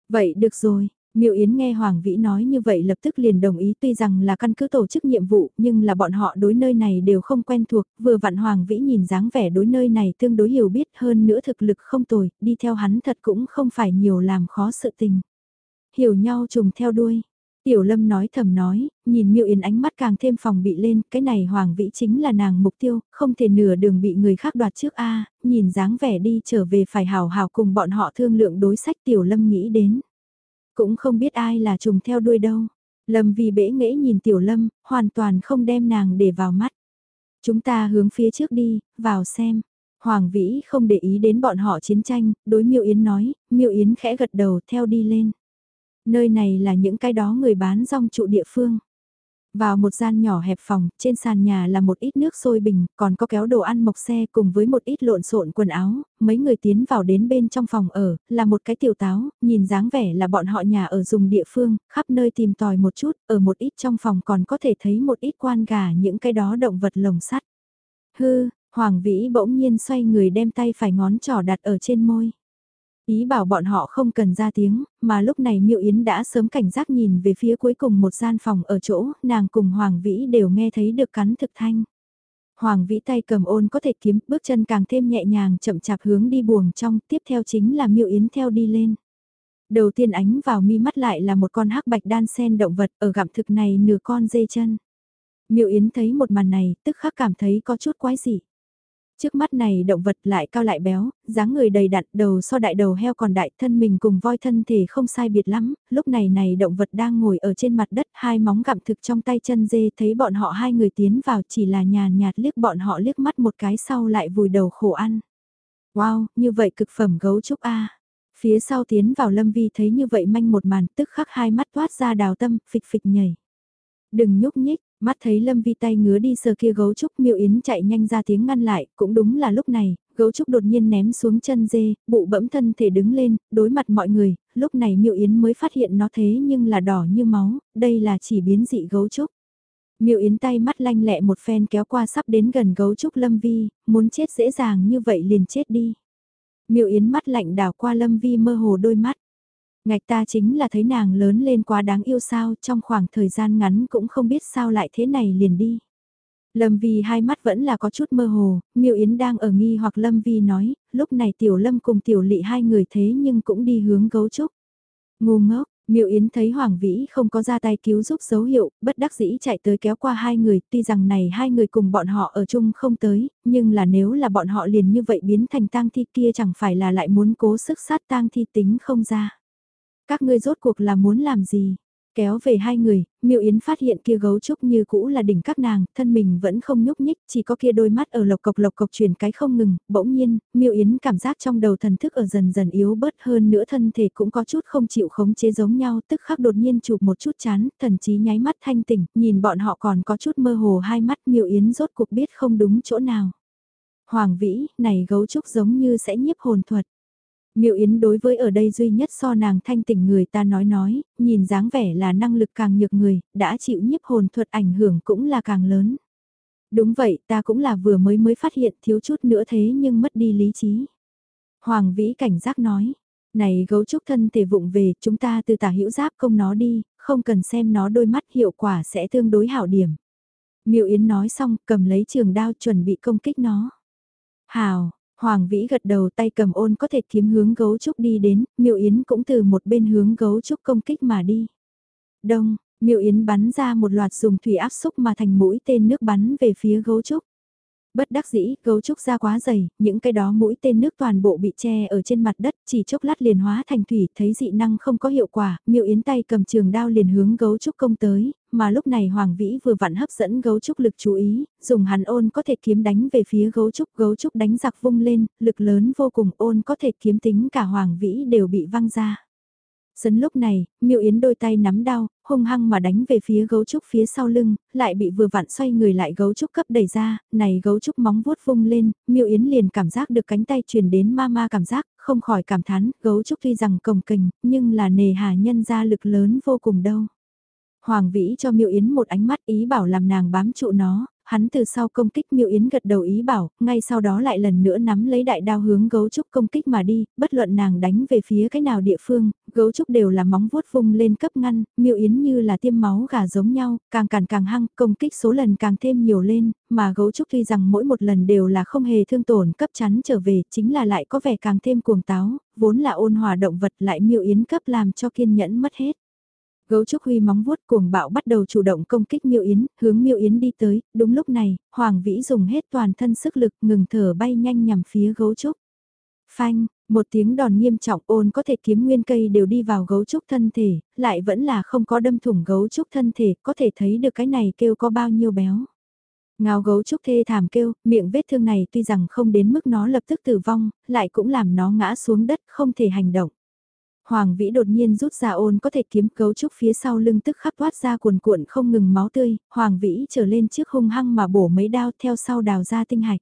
Vậy được rồi, Miệu Yến nghe Hoàng Vĩ nói như vậy lập tức liền đồng ý tuy rằng là căn cứ tổ chức nhiệm vụ nhưng là bọn họ đối nơi này đều không quen thuộc, vừa vặn Hoàng Vĩ nhìn dáng vẻ đối nơi này tương đối hiểu biết hơn nữa thực lực không tồi, đi theo hắn thật cũng không phải nhiều làm khó sự tình. Hiểu nhau trùng theo đuôi. Tiểu Lâm nói thầm nói, nhìn Miệu Yến ánh mắt càng thêm phòng bị lên, cái này Hoàng Vĩ chính là nàng mục tiêu, không thể nửa đường bị người khác đoạt trước a nhìn dáng vẻ đi trở về phải hào hào cùng bọn họ thương lượng đối sách Tiểu Lâm nghĩ đến. Cũng không biết ai là trùng theo đuôi đâu. Lâm vì bể nghễ nhìn Tiểu Lâm, hoàn toàn không đem nàng để vào mắt. Chúng ta hướng phía trước đi, vào xem. Hoàng Vĩ không để ý đến bọn họ chiến tranh, đối Miêu Yến nói, Miêu Yến khẽ gật đầu theo đi lên. Nơi này là những cái đó người bán rong trụ địa phương. Vào một gian nhỏ hẹp phòng, trên sàn nhà là một ít nước sôi bình, còn có kéo đồ ăn mộc xe cùng với một ít lộn xộn quần áo, mấy người tiến vào đến bên trong phòng ở, là một cái tiểu táo, nhìn dáng vẻ là bọn họ nhà ở dùng địa phương, khắp nơi tìm tòi một chút, ở một ít trong phòng còn có thể thấy một ít quan gà những cái đó động vật lồng sắt. Hư, Hoàng Vĩ bỗng nhiên xoay người đem tay phải ngón trỏ đặt ở trên môi. Ý bảo bọn họ không cần ra tiếng, mà lúc này Miêu Yến đã sớm cảnh giác nhìn về phía cuối cùng một gian phòng ở chỗ, nàng cùng Hoàng Vĩ đều nghe thấy được cắn thực thanh. Hoàng Vĩ tay cầm ôn có thể kiếm, bước chân càng thêm nhẹ nhàng chậm chạp hướng đi buồng trong, tiếp theo chính là Miêu Yến theo đi lên. Đầu tiên ánh vào mi mắt lại là một con hắc bạch đan sen động vật ở gặm thực này nửa con dê chân. Miêu Yến thấy một màn này, tức khắc cảm thấy có chút quái dị. Trước mắt này động vật lại cao lại béo, dáng người đầy đặn, đầu so đại đầu heo còn đại thân mình cùng voi thân thể không sai biệt lắm, lúc này này động vật đang ngồi ở trên mặt đất hai móng gặm thực trong tay chân dê thấy bọn họ hai người tiến vào chỉ là nhàn nhạt liếc bọn họ liếc mắt một cái sau lại vùi đầu khổ ăn. Wow, như vậy cực phẩm gấu trúc A. Phía sau tiến vào lâm vi thấy như vậy manh một màn tức khắc hai mắt toát ra đào tâm, phịch phịch nhảy. Đừng nhúc nhích, Mắt thấy Lâm Vi tay ngứa đi sờ kia gấu trúc miêu yến chạy nhanh ra tiếng ngăn lại, cũng đúng là lúc này, gấu trúc đột nhiên ném xuống chân dê, bụ bẫm thân thể đứng lên, đối mặt mọi người, lúc này miêu yến mới phát hiện nó thế nhưng là đỏ như máu, đây là chỉ biến dị gấu trúc. Miêu Yến tay mắt lanh lẹ một phen kéo qua sắp đến gần gấu trúc Lâm Vi, muốn chết dễ dàng như vậy liền chết đi. Miêu Yến mắt lạnh đảo qua Lâm Vi mơ hồ đôi mắt. Ngạch ta chính là thấy nàng lớn lên quá đáng yêu sao trong khoảng thời gian ngắn cũng không biết sao lại thế này liền đi. Lâm Vi hai mắt vẫn là có chút mơ hồ, Miêu Yến đang ở nghi hoặc Lâm Vi nói, lúc này Tiểu Lâm cùng Tiểu Lị hai người thế nhưng cũng đi hướng gấu trúc. Ngu ngốc, Miêu Yến thấy Hoàng Vĩ không có ra tay cứu giúp dấu hiệu, bất đắc dĩ chạy tới kéo qua hai người, tuy rằng này hai người cùng bọn họ ở chung không tới, nhưng là nếu là bọn họ liền như vậy biến thành tang thi kia chẳng phải là lại muốn cố sức sát tang thi tính không ra. Các ngươi rốt cuộc là muốn làm gì? Kéo về hai người, Miêu Yến phát hiện kia gấu trúc như cũ là đỉnh các nàng, thân mình vẫn không nhúc nhích, chỉ có kia đôi mắt ở lộc cộc lộc cộc chuyển cái không ngừng, bỗng nhiên, Miêu Yến cảm giác trong đầu thần thức ở dần dần yếu bớt hơn nữa thân thể cũng có chút không chịu khống chế giống nhau, tức khắc đột nhiên chụp một chút chán, thần trí nháy mắt thanh tỉnh, nhìn bọn họ còn có chút mơ hồ hai mắt Miêu Yến rốt cuộc biết không đúng chỗ nào. Hoàng Vĩ, này gấu trúc giống như sẽ nhiếp hồn thuật. Miệu Yến đối với ở đây duy nhất so nàng thanh tỉnh người ta nói nói, nhìn dáng vẻ là năng lực càng nhược người, đã chịu nhiếp hồn thuật ảnh hưởng cũng là càng lớn. Đúng vậy, ta cũng là vừa mới mới phát hiện thiếu chút nữa thế nhưng mất đi lý trí. Hoàng Vĩ cảnh giác nói, này gấu trúc thân thể vụng về, chúng ta từ tả hữu giáp công nó đi, không cần xem nó đôi mắt hiệu quả sẽ tương đối hảo điểm. Miệu Yến nói xong, cầm lấy trường đao chuẩn bị công kích nó. Hào, Hoàng Vĩ gật đầu tay cầm ôn có thể kiếm hướng gấu trúc đi đến, Miêu Yến cũng từ một bên hướng gấu trúc công kích mà đi. Đông, Miêu Yến bắn ra một loạt dùng thủy áp xúc mà thành mũi tên nước bắn về phía gấu trúc. Bất đắc dĩ, gấu trúc ra quá dày, những cái đó mũi tên nước toàn bộ bị che ở trên mặt đất, chỉ chốc lát liền hóa thành thủy, thấy dị năng không có hiệu quả, miệu yến tay cầm trường đao liền hướng gấu trúc công tới, mà lúc này Hoàng Vĩ vừa vặn hấp dẫn gấu trúc lực chú ý, dùng hắn ôn có thể kiếm đánh về phía gấu trúc, gấu trúc đánh giặc vung lên, lực lớn vô cùng ôn có thể kiếm tính cả Hoàng Vĩ đều bị văng ra. Sấn lúc này, Miêu Yến đôi tay nắm đau, hung hăng mà đánh về phía gấu trúc phía sau lưng, lại bị vừa vặn xoay người lại gấu trúc cấp đẩy ra, này gấu trúc móng vuốt vung lên, Miêu Yến liền cảm giác được cánh tay truyền đến ma ma cảm giác, không khỏi cảm thán, gấu trúc tuy rằng cồng kềnh, nhưng là nề hà nhân ra lực lớn vô cùng đâu. Hoàng Vĩ cho Miêu Yến một ánh mắt ý bảo làm nàng bám trụ nó, hắn từ sau công kích Miêu Yến gật đầu ý bảo, ngay sau đó lại lần nữa nắm lấy đại đao hướng gấu trúc công kích mà đi, bất luận nàng đánh về phía cái nào địa phương, gấu trúc đều là móng vuốt vung lên cấp ngăn, Miêu Yến như là tiêm máu gà giống nhau, càng càng càng hăng, công kích số lần càng thêm nhiều lên, mà gấu trúc tuy rằng mỗi một lần đều là không hề thương tổn cấp chắn trở về, chính là lại có vẻ càng thêm cuồng táo, vốn là ôn hòa động vật lại Miêu Yến cấp làm cho kiên nhẫn mất hết. Gấu trúc huy móng vuốt cuồng bạo bắt đầu chủ động công kích Miêu Yến, hướng Miêu Yến đi tới, đúng lúc này, Hoàng Vĩ dùng hết toàn thân sức lực ngừng thở bay nhanh nhằm phía gấu trúc. Phanh, một tiếng đòn nghiêm trọng ôn có thể kiếm nguyên cây đều đi vào gấu trúc thân thể, lại vẫn là không có đâm thủng gấu trúc thân thể, có thể thấy được cái này kêu có bao nhiêu béo. Ngao gấu trúc thê thảm kêu, miệng vết thương này tuy rằng không đến mức nó lập tức tử vong, lại cũng làm nó ngã xuống đất không thể hành động. Hoàng vĩ đột nhiên rút ra ôn có thể kiếm cấu trúc phía sau lưng tức khắc thoát ra cuồn cuộn không ngừng máu tươi, hoàng vĩ trở lên trước hung hăng mà bổ mấy đao theo sau đào ra tinh hạch.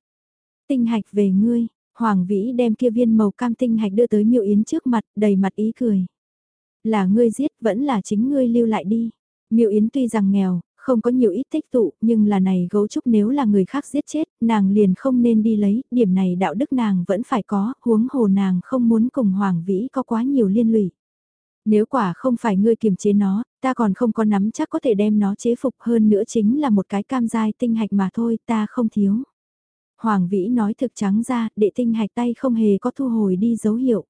Tinh hạch về ngươi, hoàng vĩ đem kia viên màu cam tinh hạch đưa tới miệu yến trước mặt, đầy mặt ý cười. Là ngươi giết vẫn là chính ngươi lưu lại đi. Miệu yến tuy rằng nghèo, không có nhiều ít tích tụ, nhưng là này gấu trúc nếu là người khác giết chết, nàng liền không nên đi lấy, điểm này đạo đức nàng vẫn phải có, huống hồ nàng không muốn cùng Hoàng Vĩ có quá nhiều liên lụy. Nếu quả không phải ngươi kiềm chế nó, ta còn không có nắm chắc có thể đem nó chế phục hơn nữa chính là một cái cam dai tinh hạch mà thôi, ta không thiếu. Hoàng Vĩ nói thực trắng ra, đệ tinh hạch tay không hề có thu hồi đi dấu hiệu.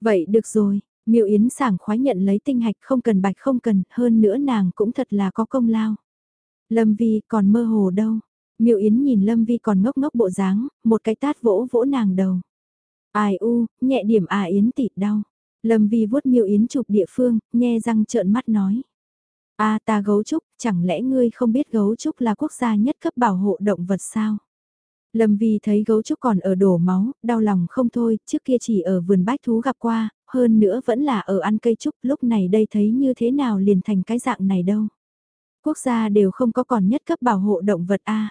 Vậy được rồi, Miêu Yến sảng khoái nhận lấy tinh hạch không cần bạch không cần, hơn nữa nàng cũng thật là có công lao. Lâm Vi còn mơ hồ đâu. Miêu Yến nhìn Lâm Vi còn ngốc ngốc bộ dáng, một cái tát vỗ vỗ nàng đầu. Ai u, nhẹ điểm à Yến tịt đau. Lâm Vi vuốt Miêu Yến chụp địa phương, nhe răng trợn mắt nói. A ta gấu trúc, chẳng lẽ ngươi không biết gấu trúc là quốc gia nhất cấp bảo hộ động vật sao? Lâm Vi thấy gấu trúc còn ở đổ máu, đau lòng không thôi, trước kia chỉ ở vườn bách thú gặp qua, hơn nữa vẫn là ở ăn cây trúc, lúc này đây thấy như thế nào liền thành cái dạng này đâu. Quốc gia đều không có còn nhất cấp bảo hộ động vật A.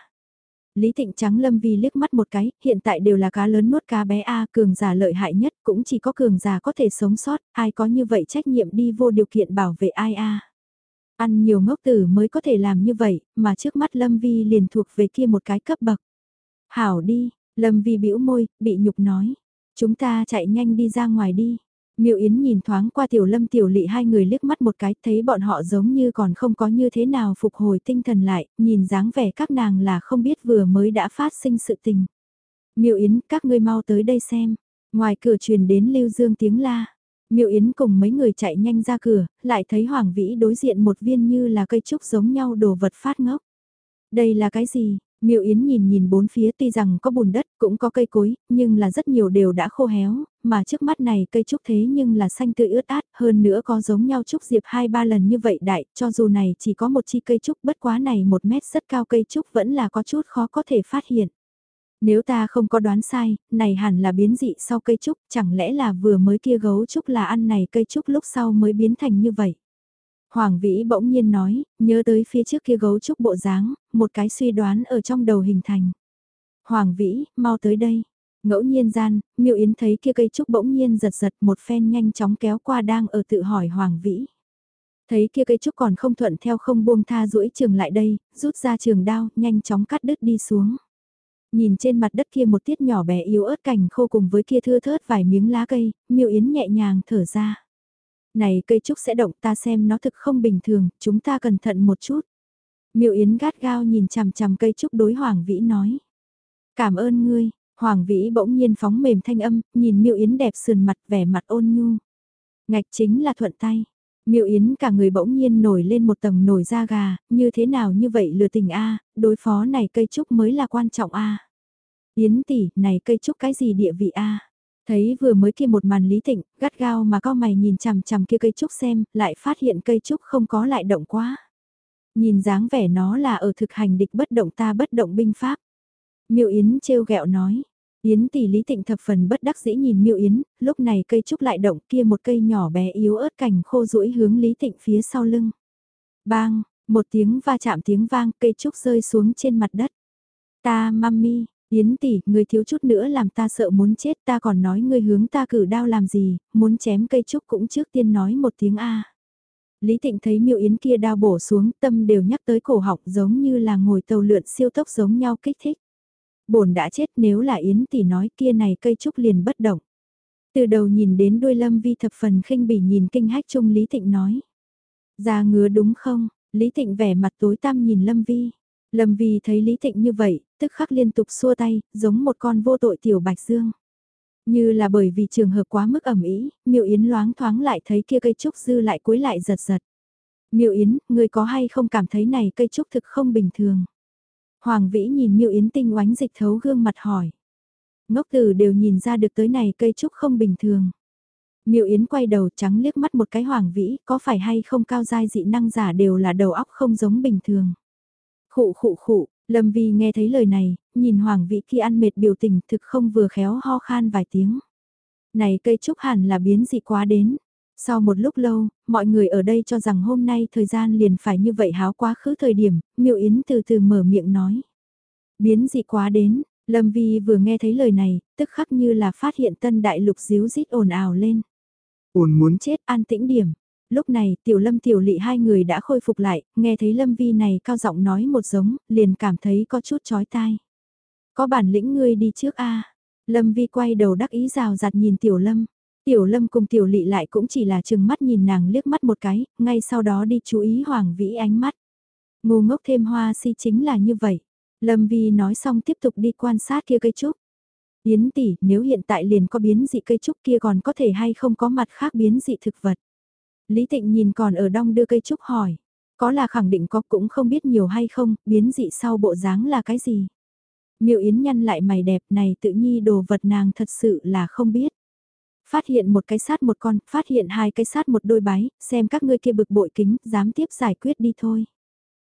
Lý thịnh Trắng Lâm Vi liếc mắt một cái, hiện tại đều là cá lớn nuốt cá bé A, cường giả lợi hại nhất, cũng chỉ có cường giả có thể sống sót, ai có như vậy trách nhiệm đi vô điều kiện bảo vệ ai A. Ăn nhiều ngốc tử mới có thể làm như vậy, mà trước mắt Lâm Vi liền thuộc về kia một cái cấp bậc. Hảo đi, Lâm Vi bĩu môi, bị nhục nói. Chúng ta chạy nhanh đi ra ngoài đi. Miêu Yến nhìn thoáng qua Tiểu Lâm Tiểu Lị hai người liếc mắt một cái, thấy bọn họ giống như còn không có như thế nào phục hồi tinh thần lại, nhìn dáng vẻ các nàng là không biết vừa mới đã phát sinh sự tình. Miêu Yến, các ngươi mau tới đây xem. Ngoài cửa truyền đến Lưu Dương tiếng la. Miêu Yến cùng mấy người chạy nhanh ra cửa, lại thấy Hoàng Vĩ đối diện một viên như là cây trúc giống nhau đồ vật phát ngốc. Đây là cái gì? Miêu Yến nhìn nhìn bốn phía tuy rằng có bùn đất, cũng có cây cối, nhưng là rất nhiều đều đã khô héo, mà trước mắt này cây trúc thế nhưng là xanh tươi ướt át, hơn nữa có giống nhau trúc diệp hai ba lần như vậy đại, cho dù này chỉ có một chi cây trúc bất quá này một mét rất cao cây trúc vẫn là có chút khó có thể phát hiện. Nếu ta không có đoán sai, này hẳn là biến dị sau cây trúc, chẳng lẽ là vừa mới kia gấu trúc là ăn này cây trúc lúc sau mới biến thành như vậy. Hoàng Vĩ bỗng nhiên nói, nhớ tới phía trước kia gấu trúc bộ dáng, một cái suy đoán ở trong đầu hình thành. Hoàng Vĩ, mau tới đây. Ngẫu nhiên gian, Miêu Yến thấy kia cây trúc bỗng nhiên giật giật một phen nhanh chóng kéo qua đang ở tự hỏi Hoàng Vĩ. Thấy kia cây trúc còn không thuận theo không buông tha duỗi trường lại đây, rút ra trường đao, nhanh chóng cắt đứt đi xuống. Nhìn trên mặt đất kia một tiết nhỏ bé yếu ớt cành khô cùng với kia thưa thớt vài miếng lá cây, Miêu Yến nhẹ nhàng thở ra này cây trúc sẽ động ta xem nó thực không bình thường, chúng ta cẩn thận một chút. Miêu Yến gắt gao nhìn chằm chằm cây trúc đối Hoàng Vĩ nói. Cảm ơn ngươi, Hoàng Vĩ bỗng nhiên phóng mềm thanh âm, nhìn Miêu Yến đẹp sườn mặt vẻ mặt ôn nhu. Ngạch chính là thuận tay. Miêu Yến cả người bỗng nhiên nổi lên một tầng nổi da gà, như thế nào như vậy lừa tình a, đối phó này cây trúc mới là quan trọng a. Yến tỷ, này cây trúc cái gì địa vị a? Thấy vừa mới kia một màn lý thịnh, gắt gao mà cao mày nhìn chằm chằm kia cây trúc xem, lại phát hiện cây trúc không có lại động quá. Nhìn dáng vẻ nó là ở thực hành địch bất động ta bất động binh pháp. Miêu Yến trêu ghẹo nói. Yến tỷ lý thịnh thập phần bất đắc dĩ nhìn Miêu Yến, lúc này cây trúc lại động kia một cây nhỏ bé yếu ớt cành khô rũi hướng lý thịnh phía sau lưng. Bang, một tiếng va chạm tiếng vang cây trúc rơi xuống trên mặt đất. Ta mami, Yến tỷ, người thiếu chút nữa làm ta sợ muốn chết ta còn nói ngươi hướng ta cử đao làm gì, muốn chém cây trúc cũng trước tiên nói một tiếng A. Lý Tịnh thấy miêu Yến kia đao bổ xuống tâm đều nhắc tới cổ họng giống như là ngồi tàu lượn siêu tốc giống nhau kích thích. Bổn đã chết nếu là Yến tỷ nói kia này cây trúc liền bất động. Từ đầu nhìn đến đuôi lâm vi thập phần khinh bỉ nhìn kinh hách chung Lý Tịnh nói. Ra ngứa đúng không? Lý Tịnh vẻ mặt tối tăm nhìn lâm vi. Lâm Vi thấy Lý Thịnh như vậy, tức khắc liên tục xua tay, giống một con vô tội tiểu bạch dương. Như là bởi vì trường hợp quá mức ẩm ý, Miệu Yến loáng thoáng lại thấy kia cây trúc dư lại cuối lại giật giật. Miệu Yến, người có hay không cảm thấy này cây trúc thực không bình thường? Hoàng Vĩ nhìn Miệu Yến tinh oánh dịch thấu gương mặt hỏi. Ngốc tử đều nhìn ra được tới này cây trúc không bình thường. Miệu Yến quay đầu trắng liếc mắt một cái Hoàng Vĩ, có phải hay không cao giai dị năng giả đều là đầu óc không giống bình thường. Khụ khụ khụ, Lâm Vi nghe thấy lời này, nhìn Hoàng Vĩ kia ăn mệt biểu tình thực không vừa khéo ho khan vài tiếng. Này cây trúc hẳn là biến dị quá đến. Sau một lúc lâu, mọi người ở đây cho rằng hôm nay thời gian liền phải như vậy háo quá khứ thời điểm, Miêu Yến từ từ mở miệng nói. Biến dị quá đến, Lâm Vi vừa nghe thấy lời này, tức khắc như là phát hiện tân đại lục díu rít ồn ào lên. Ồn muốn chết, an tĩnh điểm. Lúc này, tiểu lâm tiểu lị hai người đã khôi phục lại, nghe thấy lâm vi này cao giọng nói một giống, liền cảm thấy có chút chói tai. Có bản lĩnh ngươi đi trước a Lâm vi quay đầu đắc ý rào rạt nhìn tiểu lâm. Tiểu lâm cùng tiểu lị lại cũng chỉ là chừng mắt nhìn nàng liếc mắt một cái, ngay sau đó đi chú ý hoàng vĩ ánh mắt. Ngu ngốc thêm hoa si chính là như vậy. Lâm Vi nói xong tiếp tục đi quan sát kia cây trúc. Biến tỷ, nếu hiện tại liền có biến dị cây trúc kia còn có thể hay không có mặt khác biến dị thực vật. Lý Tịnh nhìn còn ở đong đưa cây trúc hỏi. Có là khẳng định có cũng không biết nhiều hay không, biến dị sau bộ dáng là cái gì. Miêu Yến nhăn lại mày đẹp này tự nhi đồ vật nàng thật sự là không biết. Phát hiện một cái sát một con, phát hiện hai cái sát một đôi bái, xem các ngươi kia bực bội kính, dám tiếp giải quyết đi thôi.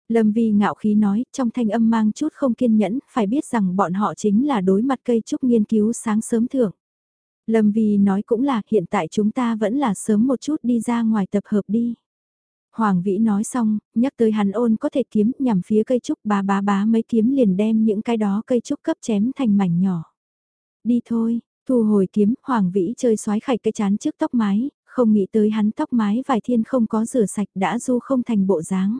Lâm Vi ngạo khí nói, trong thanh âm mang chút không kiên nhẫn, phải biết rằng bọn họ chính là đối mặt cây trúc nghiên cứu sáng sớm thưởng. Lâm Vi nói cũng là hiện tại chúng ta vẫn là sớm một chút đi ra ngoài tập hợp đi. Hoàng Vĩ nói xong, nhắc tới hắn ôn có thể kiếm nhằm phía cây trúc bá bá bá mấy kiếm liền đem những cái đó cây trúc cấp chém thành mảnh nhỏ. Đi thôi, thu hồi kiếm, Hoàng Vĩ chơi xoái khạch cái chán trước tóc mái, không nghĩ tới hắn tóc mái vài thiên không có rửa sạch đã du không thành bộ dáng.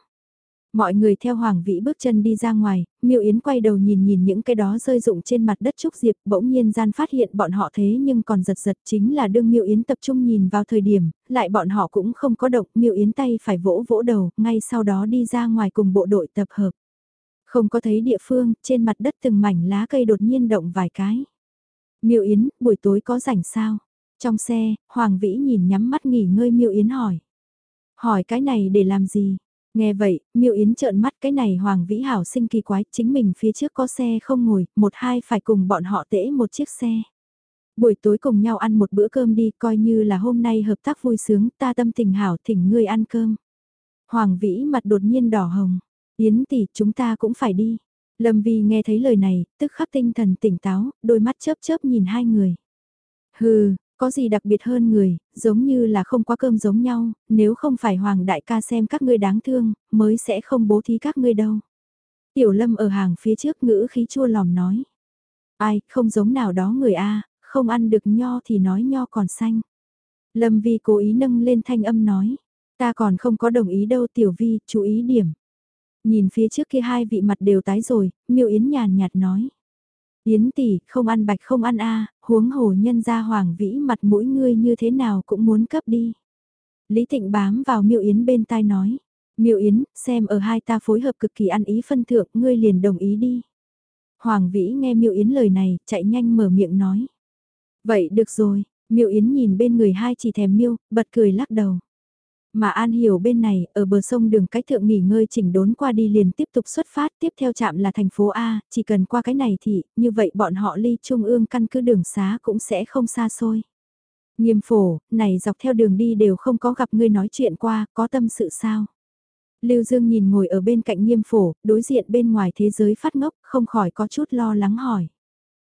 Mọi người theo Hoàng Vĩ bước chân đi ra ngoài, Miêu Yến quay đầu nhìn nhìn những cái đó rơi rụng trên mặt đất trúc diệp, bỗng nhiên gian phát hiện bọn họ thế nhưng còn giật giật chính là đương Miêu Yến tập trung nhìn vào thời điểm, lại bọn họ cũng không có động, Miêu Yến tay phải vỗ vỗ đầu, ngay sau đó đi ra ngoài cùng bộ đội tập hợp. Không có thấy địa phương, trên mặt đất từng mảnh lá cây đột nhiên động vài cái. Miêu Yến, buổi tối có rảnh sao? Trong xe, Hoàng Vĩ nhìn nhắm mắt nghỉ ngơi Miêu Yến hỏi. Hỏi cái này để làm gì? Nghe vậy, Miêu Yến trợn mắt cái này Hoàng Vĩ Hảo sinh kỳ quái, chính mình phía trước có xe không ngồi, một hai phải cùng bọn họ tễ một chiếc xe. Buổi tối cùng nhau ăn một bữa cơm đi, coi như là hôm nay hợp tác vui sướng, ta tâm tình hảo thỉnh ngươi ăn cơm. Hoàng Vĩ mặt đột nhiên đỏ hồng, Yến tỷ chúng ta cũng phải đi. Lâm Vi nghe thấy lời này, tức khắc tinh thần tỉnh táo, đôi mắt chớp chớp nhìn hai người. Hừ, có gì đặc biệt hơn người, giống như là không quá cơm giống nhau, nếu không phải Hoàng đại ca xem các ngươi đáng thương, mới sẽ không bố thí các ngươi đâu. Tiểu lâm ở hàng phía trước ngữ khí chua lòm nói. Ai, không giống nào đó người A, không ăn được nho thì nói nho còn xanh. Lâm vi cố ý nâng lên thanh âm nói. Ta còn không có đồng ý đâu tiểu vi, chú ý điểm. Nhìn phía trước kia hai vị mặt đều tái rồi, miêu yến nhàn nhạt nói. Yến tỷ, không ăn bạch không ăn a, huống hồ nhân gia hoàng vĩ mặt mũi ngươi như thế nào cũng muốn cấp đi. Lý Tịnh bám vào Miêu Yến bên tai nói, Miêu Yến, xem ở hai ta phối hợp cực kỳ ăn ý phân thượng, ngươi liền đồng ý đi. Hoàng Vĩ nghe Miêu Yến lời này, chạy nhanh mở miệng nói. Vậy được rồi, Miêu Yến nhìn bên người hai chỉ thèm miêu, bật cười lắc đầu. Mà An Hiểu bên này, ở bờ sông đường cách thượng nghỉ ngơi chỉnh đốn qua đi liền tiếp tục xuất phát, tiếp theo chạm là thành phố A, chỉ cần qua cái này thì, như vậy bọn họ ly trung ương căn cứ đường xá cũng sẽ không xa xôi. Nghiêm phổ, này dọc theo đường đi đều không có gặp ngươi nói chuyện qua, có tâm sự sao? Lưu Dương nhìn ngồi ở bên cạnh nghiêm phổ, đối diện bên ngoài thế giới phát ngốc, không khỏi có chút lo lắng hỏi.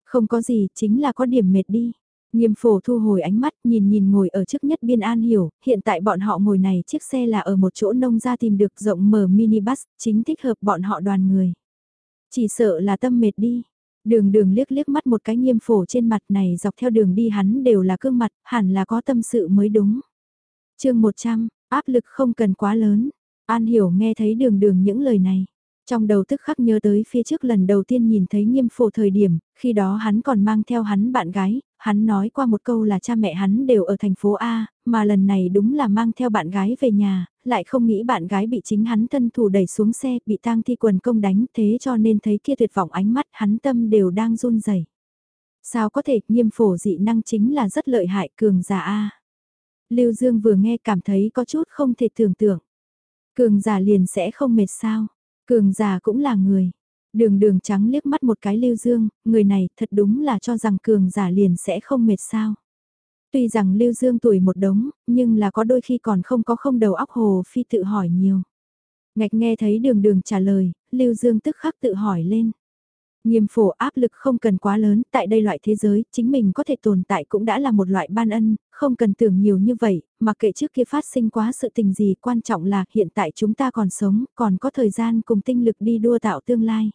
Không có gì, chính là có điểm mệt đi. Nghiêm phổ thu hồi ánh mắt nhìn nhìn ngồi ở trước nhất biên an hiểu, hiện tại bọn họ ngồi này chiếc xe là ở một chỗ nông ra tìm được rộng mở minibus, chính thích hợp bọn họ đoàn người. Chỉ sợ là tâm mệt đi. Đường đường liếc liếc mắt một cái nghiêm phổ trên mặt này dọc theo đường đi hắn đều là cương mặt, hẳn là có tâm sự mới đúng. chương 100, áp lực không cần quá lớn. An hiểu nghe thấy đường đường những lời này. Trong đầu tức khắc nhớ tới phía trước lần đầu tiên nhìn thấy nghiêm phổ thời điểm, khi đó hắn còn mang theo hắn bạn gái, hắn nói qua một câu là cha mẹ hắn đều ở thành phố A, mà lần này đúng là mang theo bạn gái về nhà, lại không nghĩ bạn gái bị chính hắn thân thủ đẩy xuống xe, bị tang thi quần công đánh thế cho nên thấy kia tuyệt vọng ánh mắt hắn tâm đều đang run rẩy. Sao có thể, nghiêm phổ dị năng chính là rất lợi hại cường giả A. Lưu Dương vừa nghe cảm thấy có chút không thể tưởng tượng. Cường giả liền sẽ không mệt sao, cường giả cũng là người. Đường đường trắng liếc mắt một cái lưu dương, người này thật đúng là cho rằng cường giả liền sẽ không mệt sao. Tuy rằng lưu dương tuổi một đống, nhưng là có đôi khi còn không có không đầu óc hồ phi tự hỏi nhiều. Ngạch nghe thấy đường đường trả lời, Lưu Dương tức khắc tự hỏi lên. Nghiêm phổ áp lực không cần quá lớn, tại đây loại thế giới, chính mình có thể tồn tại cũng đã là một loại ban ân, không cần tưởng nhiều như vậy, mà kệ trước kia phát sinh quá sự tình gì, quan trọng là hiện tại chúng ta còn sống, còn có thời gian cùng tinh lực đi đua tạo tương lai.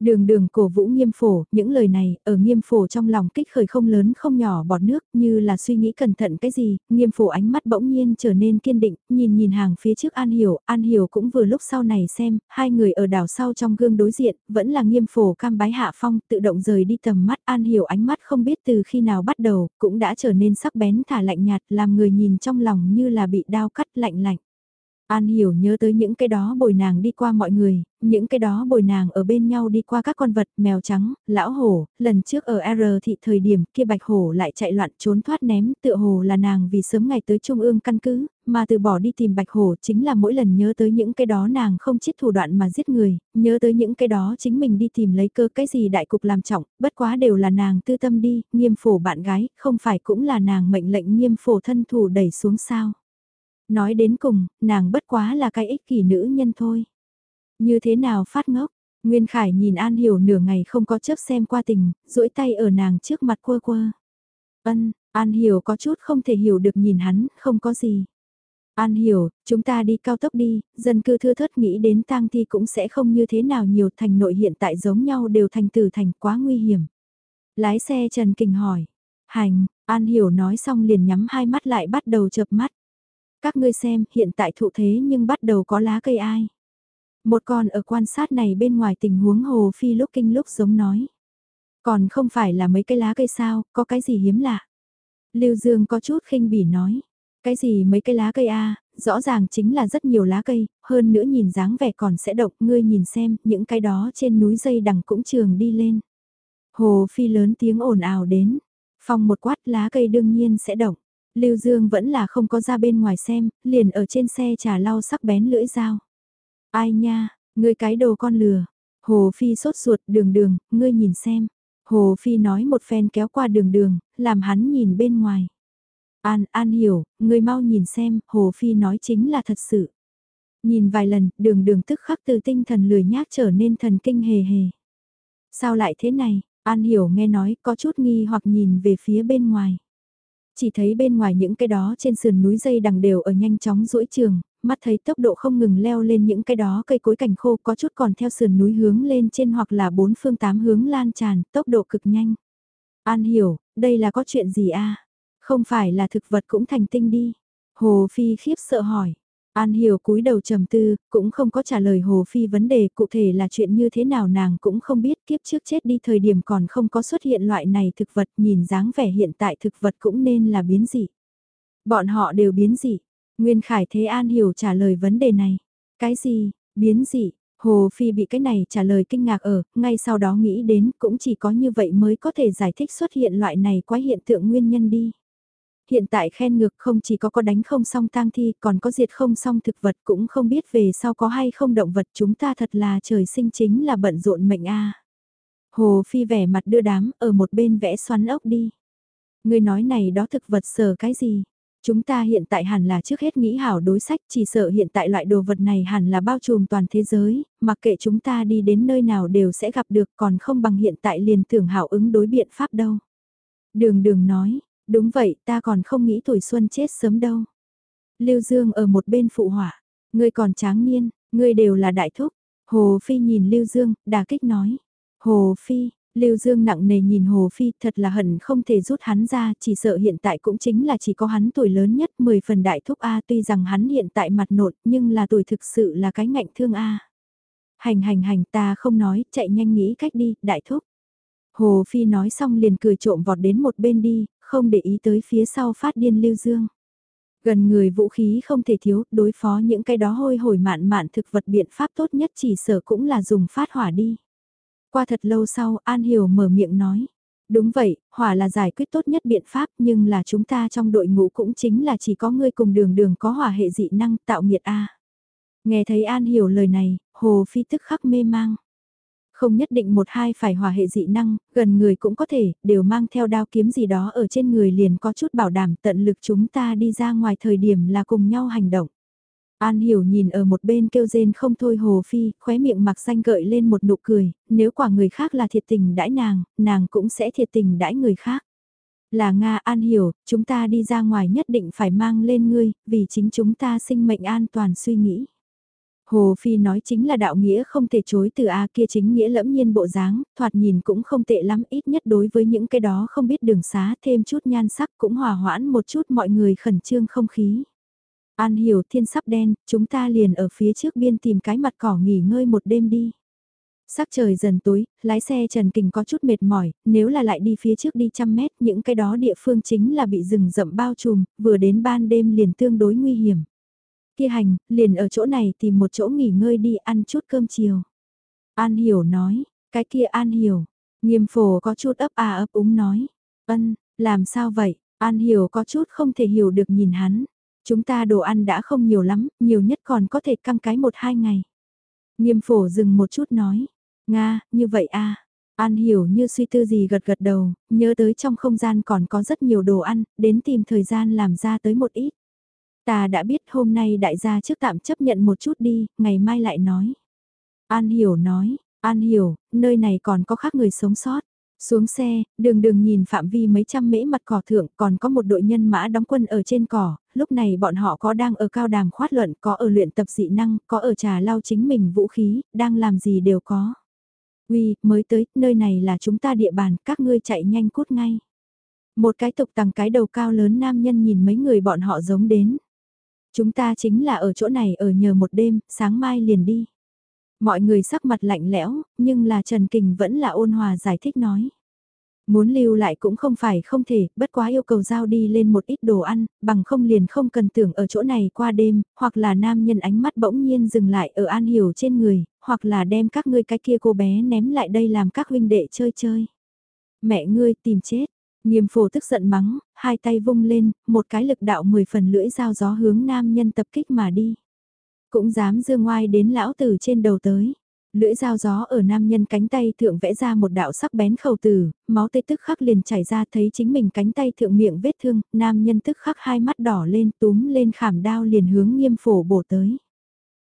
Đường đường cổ vũ nghiêm phổ, những lời này, ở nghiêm phổ trong lòng kích khởi không lớn không nhỏ bọt nước, như là suy nghĩ cẩn thận cái gì, nghiêm phổ ánh mắt bỗng nhiên trở nên kiên định, nhìn nhìn hàng phía trước An Hiểu, An Hiểu cũng vừa lúc sau này xem, hai người ở đảo sau trong gương đối diện, vẫn là nghiêm phổ cam bái hạ phong, tự động rời đi tầm mắt, An Hiểu ánh mắt không biết từ khi nào bắt đầu, cũng đã trở nên sắc bén thả lạnh nhạt, làm người nhìn trong lòng như là bị đao cắt lạnh lạnh. An hiểu nhớ tới những cái đó bồi nàng đi qua mọi người, những cái đó bồi nàng ở bên nhau đi qua các con vật, mèo trắng, lão hổ, lần trước ở R thị thời điểm kia bạch hổ lại chạy loạn trốn thoát ném, tựa hồ là nàng vì sớm ngày tới trung ương căn cứ, mà từ bỏ đi tìm bạch hổ chính là mỗi lần nhớ tới những cái đó nàng không chết thủ đoạn mà giết người, nhớ tới những cái đó chính mình đi tìm lấy cơ cái gì đại cục làm trọng, bất quá đều là nàng tư tâm đi, nghiêm phổ bạn gái, không phải cũng là nàng mệnh lệnh nghiêm phổ thân thủ đẩy xuống sao. Nói đến cùng, nàng bất quá là cái ích kỷ nữ nhân thôi. Như thế nào phát ngốc, Nguyên Khải nhìn An Hiểu nửa ngày không có chớp xem qua tình, duỗi tay ở nàng trước mặt quơ quơ. Ân, An Hiểu có chút không thể hiểu được nhìn hắn, không có gì. An Hiểu, chúng ta đi cao tốc đi, dân cư thưa thớt nghĩ đến tang thi cũng sẽ không như thế nào nhiều thành nội hiện tại giống nhau đều thành tử thành quá nguy hiểm. Lái xe Trần Kình hỏi. Hành, An Hiểu nói xong liền nhắm hai mắt lại bắt đầu chợp mắt. Các ngươi xem, hiện tại thụ thế nhưng bắt đầu có lá cây ai. Một con ở quan sát này bên ngoài tình huống hồ phi lúc kinh lúc giống nói. Còn không phải là mấy cây lá cây sao, có cái gì hiếm lạ. Lưu Dương có chút khinh bỉ nói. Cái gì mấy cây lá cây a rõ ràng chính là rất nhiều lá cây, hơn nữa nhìn dáng vẻ còn sẽ động, ngươi nhìn xem, những cái đó trên núi dây đằng cũng trường đi lên. Hồ Phi lớn tiếng ồn ào đến, phong một quát lá cây đương nhiên sẽ động. Lưu Dương vẫn là không có ra bên ngoài xem, liền ở trên xe trà lau sắc bén lưỡi dao. Ai nha, ngươi cái đồ con lừa. Hồ Phi sốt ruột đường đường, ngươi nhìn xem. Hồ Phi nói một phen kéo qua đường đường, làm hắn nhìn bên ngoài. An, An hiểu, ngươi mau nhìn xem, Hồ Phi nói chính là thật sự. Nhìn vài lần, đường đường tức khắc từ tinh thần lười nhác trở nên thần kinh hề hề. Sao lại thế này, An hiểu nghe nói có chút nghi hoặc nhìn về phía bên ngoài. Chỉ thấy bên ngoài những cái đó trên sườn núi dây đằng đều ở nhanh chóng duỗi trường, mắt thấy tốc độ không ngừng leo lên những cái đó cây cối cảnh khô có chút còn theo sườn núi hướng lên trên hoặc là bốn phương tám hướng lan tràn, tốc độ cực nhanh. An hiểu, đây là có chuyện gì a? Không phải là thực vật cũng thành tinh đi. Hồ Phi khiếp sợ hỏi. An Hiểu cúi đầu trầm tư, cũng không có trả lời Hồ Phi vấn đề cụ thể là chuyện như thế nào nàng cũng không biết kiếp trước chết đi thời điểm còn không có xuất hiện loại này thực vật nhìn dáng vẻ hiện tại thực vật cũng nên là biến dị. Bọn họ đều biến dị. Nguyên Khải Thế An Hiểu trả lời vấn đề này. Cái gì, biến dị, Hồ Phi bị cái này trả lời kinh ngạc ở, ngay sau đó nghĩ đến cũng chỉ có như vậy mới có thể giải thích xuất hiện loại này quái hiện tượng nguyên nhân đi hiện tại khen ngược không chỉ có có đánh không xong tang thi còn có diệt không xong thực vật cũng không biết về sau có hay không động vật chúng ta thật là trời sinh chính là bận rộn mệnh a. Hồ Phi vẻ mặt đưa đám ở một bên vẽ xoắn ốc đi. Người nói này đó thực vật sờ cái gì? Chúng ta hiện tại hẳn là trước hết nghĩ hảo đối sách chỉ sợ hiện tại loại đồ vật này hẳn là bao trùm toàn thế giới, mặc kệ chúng ta đi đến nơi nào đều sẽ gặp được còn không bằng hiện tại liền tưởng hảo ứng đối biện pháp đâu. Đường đường nói, Đúng vậy, ta còn không nghĩ tuổi xuân chết sớm đâu. Lưu Dương ở một bên phụ hỏa, ngươi còn tráng niên, ngươi đều là đại thúc. Hồ Phi nhìn Lưu Dương, đà kích nói. Hồ Phi, Lưu Dương nặng nề nhìn Hồ Phi thật là hận không thể rút hắn ra, chỉ sợ hiện tại cũng chính là chỉ có hắn tuổi lớn nhất 10 phần đại thúc A tuy rằng hắn hiện tại mặt nộn nhưng là tuổi thực sự là cái ngạnh thương A. Hành hành hành ta không nói, chạy nhanh nghĩ cách đi, đại thúc. Hồ Phi nói xong liền cười trộm vọt đến một bên đi, không để ý tới phía sau phát điên lưu dương. Gần người vũ khí không thể thiếu, đối phó những cái đó hôi hổi mạn mạn thực vật biện pháp tốt nhất chỉ sở cũng là dùng phát hỏa đi. Qua thật lâu sau, An Hiểu mở miệng nói. Đúng vậy, hỏa là giải quyết tốt nhất biện pháp nhưng là chúng ta trong đội ngũ cũng chính là chỉ có người cùng đường đường có hỏa hệ dị năng tạo nghiệt A. Nghe thấy An Hiểu lời này, Hồ Phi tức khắc mê mang. Không nhất định một hai phải hòa hệ dị năng, gần người cũng có thể, đều mang theo đao kiếm gì đó ở trên người liền có chút bảo đảm tận lực chúng ta đi ra ngoài thời điểm là cùng nhau hành động. An hiểu nhìn ở một bên kêu rên không thôi hồ phi, khóe miệng mặc xanh gợi lên một nụ cười, nếu quả người khác là thiệt tình đãi nàng, nàng cũng sẽ thiệt tình đãi người khác. Là Nga An hiểu, chúng ta đi ra ngoài nhất định phải mang lên ngươi, vì chính chúng ta sinh mệnh an toàn suy nghĩ. Hồ Phi nói chính là đạo nghĩa không thể chối từ A kia chính nghĩa lẫm nhiên bộ dáng, thoạt nhìn cũng không tệ lắm ít nhất đối với những cái đó không biết đường xá thêm chút nhan sắc cũng hòa hoãn một chút mọi người khẩn trương không khí. An hiểu thiên sắp đen, chúng ta liền ở phía trước biên tìm cái mặt cỏ nghỉ ngơi một đêm đi. Sắc trời dần tối, lái xe Trần Kình có chút mệt mỏi, nếu là lại đi phía trước đi trăm mét, những cái đó địa phương chính là bị rừng rậm bao trùm, vừa đến ban đêm liền tương đối nguy hiểm. Kia hành, liền ở chỗ này tìm một chỗ nghỉ ngơi đi ăn chút cơm chiều. An Hiểu nói, cái kia An Hiểu, nghiêm phổ có chút ấp à ấp úng nói, ân, làm sao vậy, An Hiểu có chút không thể hiểu được nhìn hắn. Chúng ta đồ ăn đã không nhiều lắm, nhiều nhất còn có thể căng cái một hai ngày. Nghiêm phổ dừng một chút nói, Nga, như vậy a An hiểu như suy tư gì gật gật đầu, nhớ tới trong không gian còn có rất nhiều đồ ăn, đến tìm thời gian làm ra tới một ít. Ta đã biết hôm nay đại gia trước tạm chấp nhận một chút đi, ngày mai lại nói. An hiểu nói, An hiểu, nơi này còn có khác người sống sót. Xuống xe, đường đường nhìn phạm vi mấy trăm mễ mặt cỏ thượng còn có một đội nhân mã đóng quân ở trên cỏ, lúc này bọn họ có đang ở cao đàm khoát luận, có ở luyện tập dị năng, có ở trà lao chính mình vũ khí, đang làm gì đều có. Uy, mới tới, nơi này là chúng ta địa bàn, các ngươi chạy nhanh cút ngay. Một cái tục tằng cái đầu cao lớn nam nhân nhìn mấy người bọn họ giống đến. Chúng ta chính là ở chỗ này ở nhờ một đêm, sáng mai liền đi. Mọi người sắc mặt lạnh lẽo, nhưng là Trần Kình vẫn là ôn hòa giải thích nói. Muốn lưu lại cũng không phải không thể, bất quá yêu cầu giao đi lên một ít đồ ăn, bằng không liền không cần tưởng ở chỗ này qua đêm, hoặc là nam nhân ánh mắt bỗng nhiên dừng lại ở an hiểu trên người, hoặc là đem các ngươi cái kia cô bé ném lại đây làm các huynh đệ chơi chơi. Mẹ ngươi tìm chết, nghiêm phổ tức giận mắng, hai tay vung lên, một cái lực đạo mười phần lưỡi dao gió hướng nam nhân tập kích mà đi. Cũng dám dương ngoai đến lão tử trên đầu tới. Lưỡi dao gió ở nam nhân cánh tay thượng vẽ ra một đạo sắc bén khẩu tử, máu tê tức khắc liền chảy ra thấy chính mình cánh tay thượng miệng vết thương, nam nhân tức khắc hai mắt đỏ lên túm lên khảm đao liền hướng nghiêm phổ bổ tới.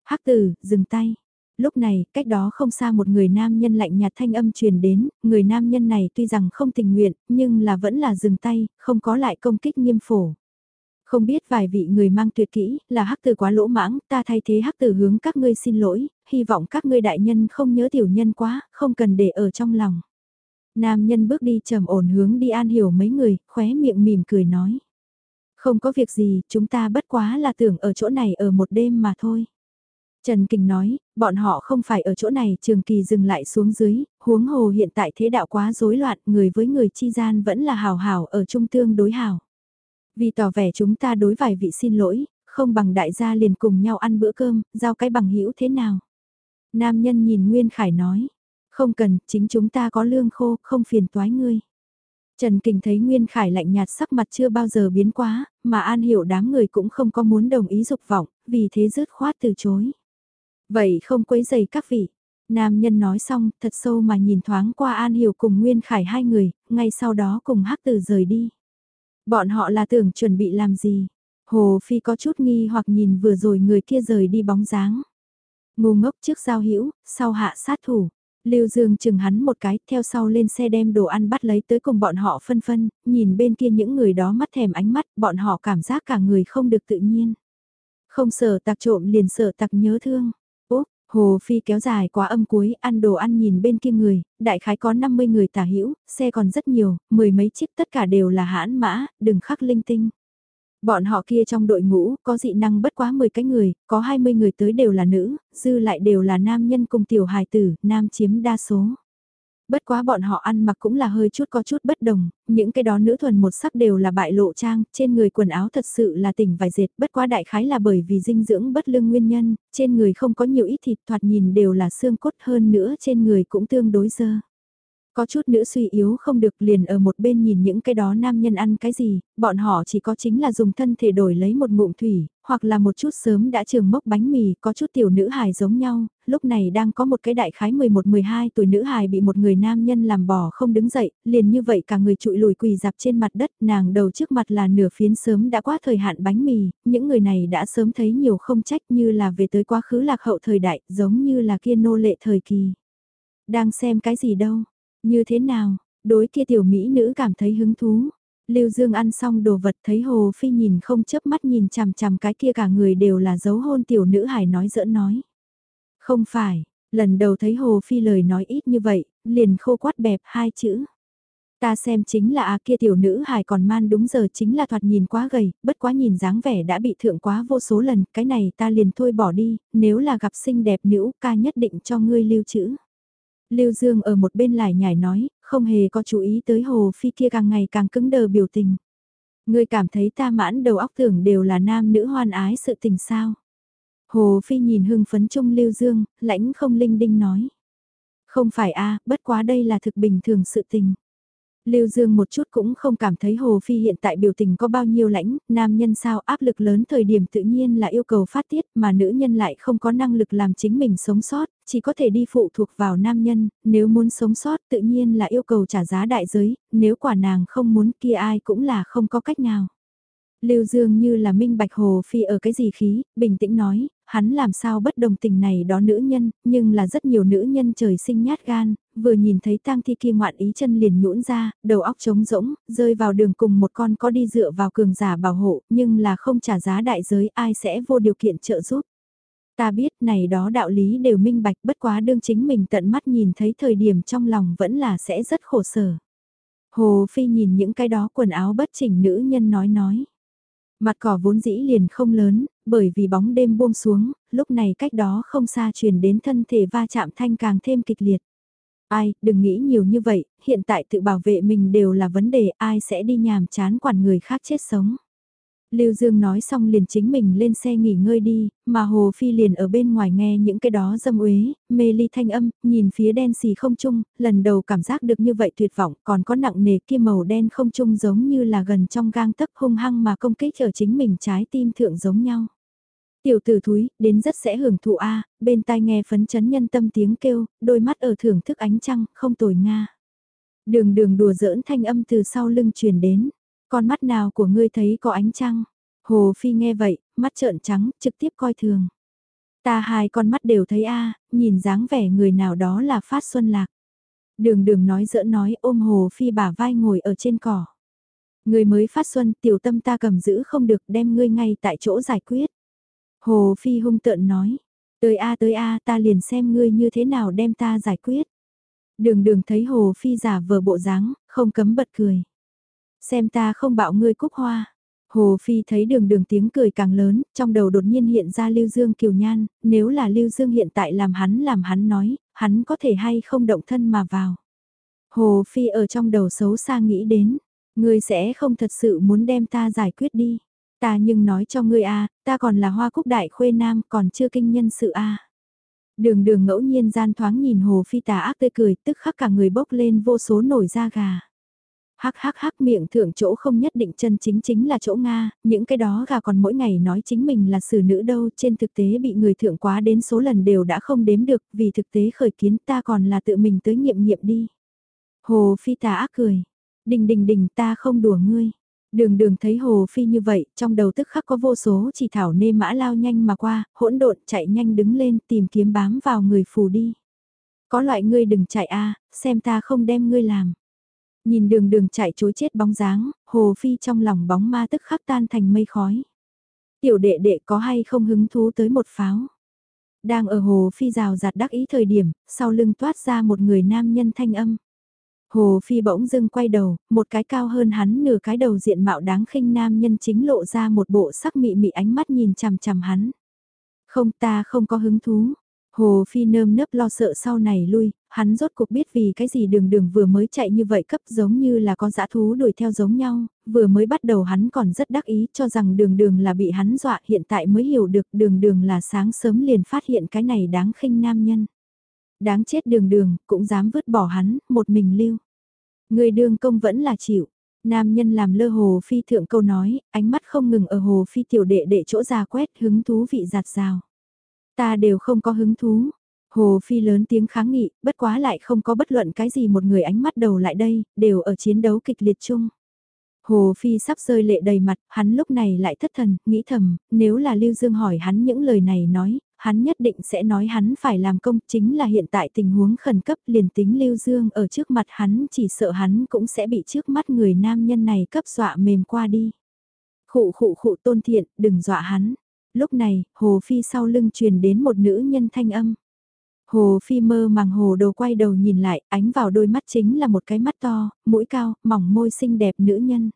Hắc tử, dừng tay. Lúc này, cách đó không xa một người nam nhân lạnh nhạt thanh âm truyền đến, người nam nhân này tuy rằng không tình nguyện, nhưng là vẫn là dừng tay, không có lại công kích nghiêm phổ. Không biết vài vị người mang tuyệt kỹ, là hắc tử quá lỗ mãng, ta thay thế hắc tử hướng các ngươi xin lỗi, hy vọng các ngươi đại nhân không nhớ tiểu nhân quá, không cần để ở trong lòng. Nam nhân bước đi trầm ổn hướng đi an hiểu mấy người, khóe miệng mỉm cười nói. Không có việc gì, chúng ta bất quá là tưởng ở chỗ này ở một đêm mà thôi. Trần Kình nói, bọn họ không phải ở chỗ này trường kỳ dừng lại xuống dưới, huống hồ hiện tại thế đạo quá rối loạn, người với người chi gian vẫn là hào hào ở trung tương đối hào. Vì tỏ vẻ chúng ta đối vài vị xin lỗi, không bằng đại gia liền cùng nhau ăn bữa cơm, giao cái bằng hữu thế nào. Nam nhân nhìn Nguyên Khải nói, không cần, chính chúng ta có lương khô, không phiền toái ngươi. Trần Kình thấy Nguyên Khải lạnh nhạt sắc mặt chưa bao giờ biến quá, mà An Hiểu đám người cũng không có muốn đồng ý dục vọng, vì thế rứt khoát từ chối. Vậy không quấy giày các vị. Nam nhân nói xong, thật sâu mà nhìn thoáng qua An Hiểu cùng Nguyên Khải hai người, ngay sau đó cùng Hắc Tử rời đi. Bọn họ là tưởng chuẩn bị làm gì? Hồ Phi có chút nghi hoặc nhìn vừa rồi người kia rời đi bóng dáng. Ngu ngốc trước giao hữu sau hạ sát thủ. Lưu Dương chừng hắn một cái, theo sau lên xe đem đồ ăn bắt lấy tới cùng bọn họ phân phân, nhìn bên kia những người đó mắt thèm ánh mắt, bọn họ cảm giác cả người không được tự nhiên. Không sợ tạc trộm liền sợ tạc nhớ thương. Hồ Phi kéo dài quá âm cuối, ăn đồ ăn nhìn bên kia người, đại khái có 50 người tả hữu xe còn rất nhiều, mười mấy chiếc tất cả đều là hãn mã, đừng khắc linh tinh. Bọn họ kia trong đội ngũ, có dị năng bất quá 10 cái người, có 20 người tới đều là nữ, dư lại đều là nam nhân cùng tiểu hài tử, nam chiếm đa số. Bất quá bọn họ ăn mặc cũng là hơi chút có chút bất đồng, những cái đó nữ thuần một sắc đều là bại lộ trang, trên người quần áo thật sự là tỉnh vải dệt, bất quá đại khái là bởi vì dinh dưỡng bất lương nguyên nhân, trên người không có nhiều ít thịt thoạt nhìn đều là xương cốt hơn nữa trên người cũng tương đối dơ. Có chút nữ suy yếu không được liền ở một bên nhìn những cái đó nam nhân ăn cái gì, bọn họ chỉ có chính là dùng thân thể đổi lấy một ngụm thủy, hoặc là một chút sớm đã trường mốc bánh mì, có chút tiểu nữ hài giống nhau, lúc này đang có một cái đại khái 11-12 tuổi nữ hài bị một người nam nhân làm bỏ không đứng dậy, liền như vậy cả người trụi lùi quỳ dạp trên mặt đất, nàng đầu trước mặt là nửa phiến sớm đã qua thời hạn bánh mì, những người này đã sớm thấy nhiều không trách như là về tới quá khứ lạc hậu thời đại, giống như là kia nô lệ thời kỳ. Đang xem cái gì đâu, như thế nào, đối kia tiểu mỹ nữ cảm thấy hứng thú. Lưu Dương ăn xong đồ vật thấy Hồ Phi nhìn không chớp mắt nhìn chằm chằm cái kia cả người đều là dấu hôn tiểu nữ hải nói giỡn nói. Không phải, lần đầu thấy Hồ Phi lời nói ít như vậy, liền khô quát bẹp hai chữ. Ta xem chính là à kia tiểu nữ hài còn man đúng giờ chính là thoạt nhìn quá gầy, bất quá nhìn dáng vẻ đã bị thượng quá vô số lần, cái này ta liền thôi bỏ đi, nếu là gặp xinh đẹp nữ ca nhất định cho ngươi lưu trữ. Lưu Dương ở một bên lại nhảy nói, không hề có chú ý tới Hồ Phi kia càng ngày càng cứng đờ biểu tình. Ngươi cảm thấy ta mãn đầu óc tưởng đều là nam nữ hoan ái sự tình sao? Hồ Phi nhìn hưng phấn trung Lưu Dương, lãnh không linh đinh nói. Không phải a bất quá đây là thực bình thường sự tình. Lưu Dương một chút cũng không cảm thấy Hồ Phi hiện tại biểu tình có bao nhiêu lãnh, nam nhân sao áp lực lớn thời điểm tự nhiên là yêu cầu phát tiết mà nữ nhân lại không có năng lực làm chính mình sống sót, chỉ có thể đi phụ thuộc vào nam nhân, nếu muốn sống sót tự nhiên là yêu cầu trả giá đại giới, nếu quả nàng không muốn kia ai cũng là không có cách nào. Lưu Dương như là minh bạch Hồ Phi ở cái gì khí, bình tĩnh nói, hắn làm sao bất đồng tình này đó nữ nhân, nhưng là rất nhiều nữ nhân trời sinh nhát gan, vừa nhìn thấy tang thi kia ngoạn ý chân liền nhũn ra, đầu óc trống rỗng, rơi vào đường cùng một con có đi dựa vào cường giả bảo hộ, nhưng là không trả giá đại giới ai sẽ vô điều kiện trợ giúp. Ta biết này đó đạo lý đều minh bạch bất quá đương chính mình tận mắt nhìn thấy thời điểm trong lòng vẫn là sẽ rất khổ sở. Hồ Phi nhìn những cái đó quần áo bất chỉnh nữ nhân nói nói. Mặt cỏ vốn dĩ liền không lớn, bởi vì bóng đêm buông xuống, lúc này cách đó không xa truyền đến thân thể va chạm thanh càng thêm kịch liệt. Ai, đừng nghĩ nhiều như vậy, hiện tại tự bảo vệ mình đều là vấn đề ai sẽ đi nhàm chán quản người khác chết sống. Lưu Dương nói xong liền chính mình lên xe nghỉ ngơi đi, mà Hồ Phi liền ở bên ngoài nghe những cái đó dâm uế, mê ly thanh âm, nhìn phía đen xì không chung, lần đầu cảm giác được như vậy tuyệt vọng, còn có nặng nề kia màu đen không chung giống như là gần trong gang tấc hung hăng mà công kích ở chính mình trái tim thượng giống nhau. Tiểu tử thúi, đến rất sẽ hưởng thụ A, bên tai nghe phấn chấn nhân tâm tiếng kêu, đôi mắt ở thưởng thức ánh trăng, không tồi Nga. Đường đường đùa giỡn thanh âm từ sau lưng truyền đến con mắt nào của ngươi thấy có ánh trăng? Hồ Phi nghe vậy, mắt trợn trắng, trực tiếp coi thường. Ta hai con mắt đều thấy a, nhìn dáng vẻ người nào đó là phát xuân lạc. Đường đường nói dỡ nói ôm Hồ Phi bả vai ngồi ở trên cỏ. Người mới phát xuân tiểu tâm ta cầm giữ không được đem ngươi ngay tại chỗ giải quyết. Hồ Phi hung tợn nói, tới a tới a ta liền xem ngươi như thế nào đem ta giải quyết. Đường đường thấy Hồ Phi giả vờ bộ dáng, không cấm bật cười. Xem ta không bạo ngươi cúc hoa. Hồ Phi thấy đường đường tiếng cười càng lớn, trong đầu đột nhiên hiện ra Lưu Dương Kiều Nhan, nếu là Lưu Dương hiện tại làm hắn làm hắn nói, hắn có thể hay không động thân mà vào. Hồ Phi ở trong đầu xấu xa nghĩ đến, ngươi sẽ không thật sự muốn đem ta giải quyết đi. Ta nhưng nói cho ngươi a, ta còn là hoa cúc đại khuê nam còn chưa kinh nhân sự a. Đường đường ngẫu nhiên gian thoáng nhìn Hồ Phi tà ác tươi cười tức khắc cả người bốc lên vô số nổi da gà hắc hắc hắc miệng thượng chỗ không nhất định chân chính chính là chỗ Nga, những cái đó gà còn mỗi ngày nói chính mình là xử nữ đâu, trên thực tế bị người thượng quá đến số lần đều đã không đếm được, vì thực tế khởi kiến ta còn là tự mình tới nghiệm nghiệm đi. Hồ Phi tà ác cười, đình đình đình ta không đùa ngươi. Đường đường thấy Hồ Phi như vậy, trong đầu tức khắc có vô số chỉ thảo nê mã lao nhanh mà qua, hỗn độn chạy nhanh đứng lên tìm kiếm bám vào người phù đi. Có loại ngươi đừng chạy a xem ta không đem ngươi làm. Nhìn đường đường chạy chối chết bóng dáng, hồ phi trong lòng bóng ma tức khắc tan thành mây khói. Tiểu đệ đệ có hay không hứng thú tới một pháo. Đang ở hồ phi rào rạt đắc ý thời điểm, sau lưng toát ra một người nam nhân thanh âm. Hồ Phi bỗng dưng quay đầu, một cái cao hơn hắn nửa cái đầu diện mạo đáng khinh nam nhân chính lộ ra một bộ sắc mị mị ánh mắt nhìn chằm chằm hắn. Không ta không có hứng thú, Hồ Phi nơm nớp lo sợ sau này lui, hắn rốt cuộc biết vì cái gì đường đường vừa mới chạy như vậy cấp giống như là con dã thú đuổi theo giống nhau, vừa mới bắt đầu hắn còn rất đắc ý cho rằng đường đường là bị hắn dọa hiện tại mới hiểu được đường đường là sáng sớm liền phát hiện cái này đáng khinh nam nhân. Đáng chết đường đường, cũng dám vứt bỏ hắn, một mình lưu. Người đường công vẫn là chịu. Nam nhân làm lơ hồ phi thượng câu nói, ánh mắt không ngừng ở hồ phi tiểu đệ đệ chỗ già quét hứng thú vị giạt rào. Ta đều không có hứng thú. Hồ phi lớn tiếng kháng nghị, bất quá lại không có bất luận cái gì một người ánh mắt đầu lại đây, đều ở chiến đấu kịch liệt chung. Hồ Phi sắp rơi lệ đầy mặt, hắn lúc này lại thất thần, nghĩ thầm, nếu là Lưu Dương hỏi hắn những lời này nói, hắn nhất định sẽ nói hắn phải làm công, chính là hiện tại tình huống khẩn cấp liền tính Lưu Dương ở trước mặt hắn chỉ sợ hắn cũng sẽ bị trước mắt người nam nhân này cấp dọa mềm qua đi. Khụ khụ khụ tôn thiện, đừng dọa hắn. Lúc này, Hồ Phi sau lưng truyền đến một nữ nhân thanh âm. Hồ Phi mơ màng hồ đồ quay đầu nhìn lại, ánh vào đôi mắt chính là một cái mắt to, mũi cao, mỏng môi xinh đẹp nữ nhân.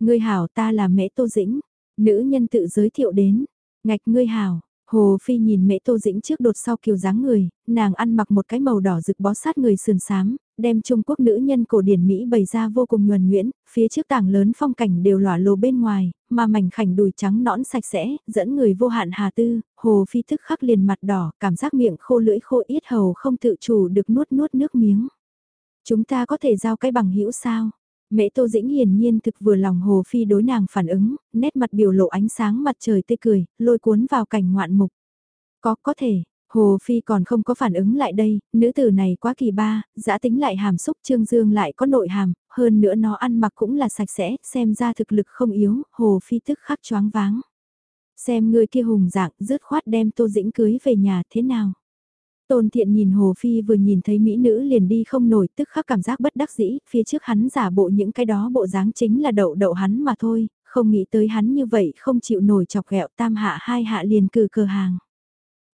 Ngươi hảo ta là mẹ Tô Dĩnh, nữ nhân tự giới thiệu đến, ngạch ngươi hảo. Hồ Phi nhìn mẹ Tô Dĩnh trước đột sau kiều dáng người, nàng ăn mặc một cái màu đỏ rực bó sát người sườn xám, đem Trung Quốc nữ nhân cổ điển Mỹ bày ra vô cùng nhuần nhuyễn, phía trước tảng lớn phong cảnh đều lỏa lồ bên ngoài, mà mảnh khảnh đùi trắng nõn sạch sẽ, dẫn người vô hạn hà tư, Hồ Phi thức khắc liền mặt đỏ, cảm giác miệng khô lưỡi khô yết hầu không tự chủ được nuốt nuốt nước miếng. Chúng ta có thể giao cái bằng hữu sao? Mễ Tô Dĩnh hiển nhiên thực vừa lòng Hồ Phi đối nàng phản ứng, nét mặt biểu lộ ánh sáng mặt trời tươi cười, lôi cuốn vào cảnh ngoạn mục. Có, có thể, Hồ Phi còn không có phản ứng lại đây, nữ tử này quá kỳ ba, giã tính lại hàm xúc Trương Dương lại có nội hàm, hơn nữa nó ăn mặc cũng là sạch sẽ, xem ra thực lực không yếu, Hồ Phi tức khắc choáng váng. Xem người kia hùng dạng, rứt khoát đem Tô Dĩnh cưới về nhà thế nào. Tôn thiện nhìn Hồ Phi vừa nhìn thấy mỹ nữ liền đi không nổi tức khắc cảm giác bất đắc dĩ, phía trước hắn giả bộ những cái đó bộ dáng chính là đậu đậu hắn mà thôi, không nghĩ tới hắn như vậy không chịu nổi chọc ghẹo tam hạ hai hạ liền cử cờ hàng.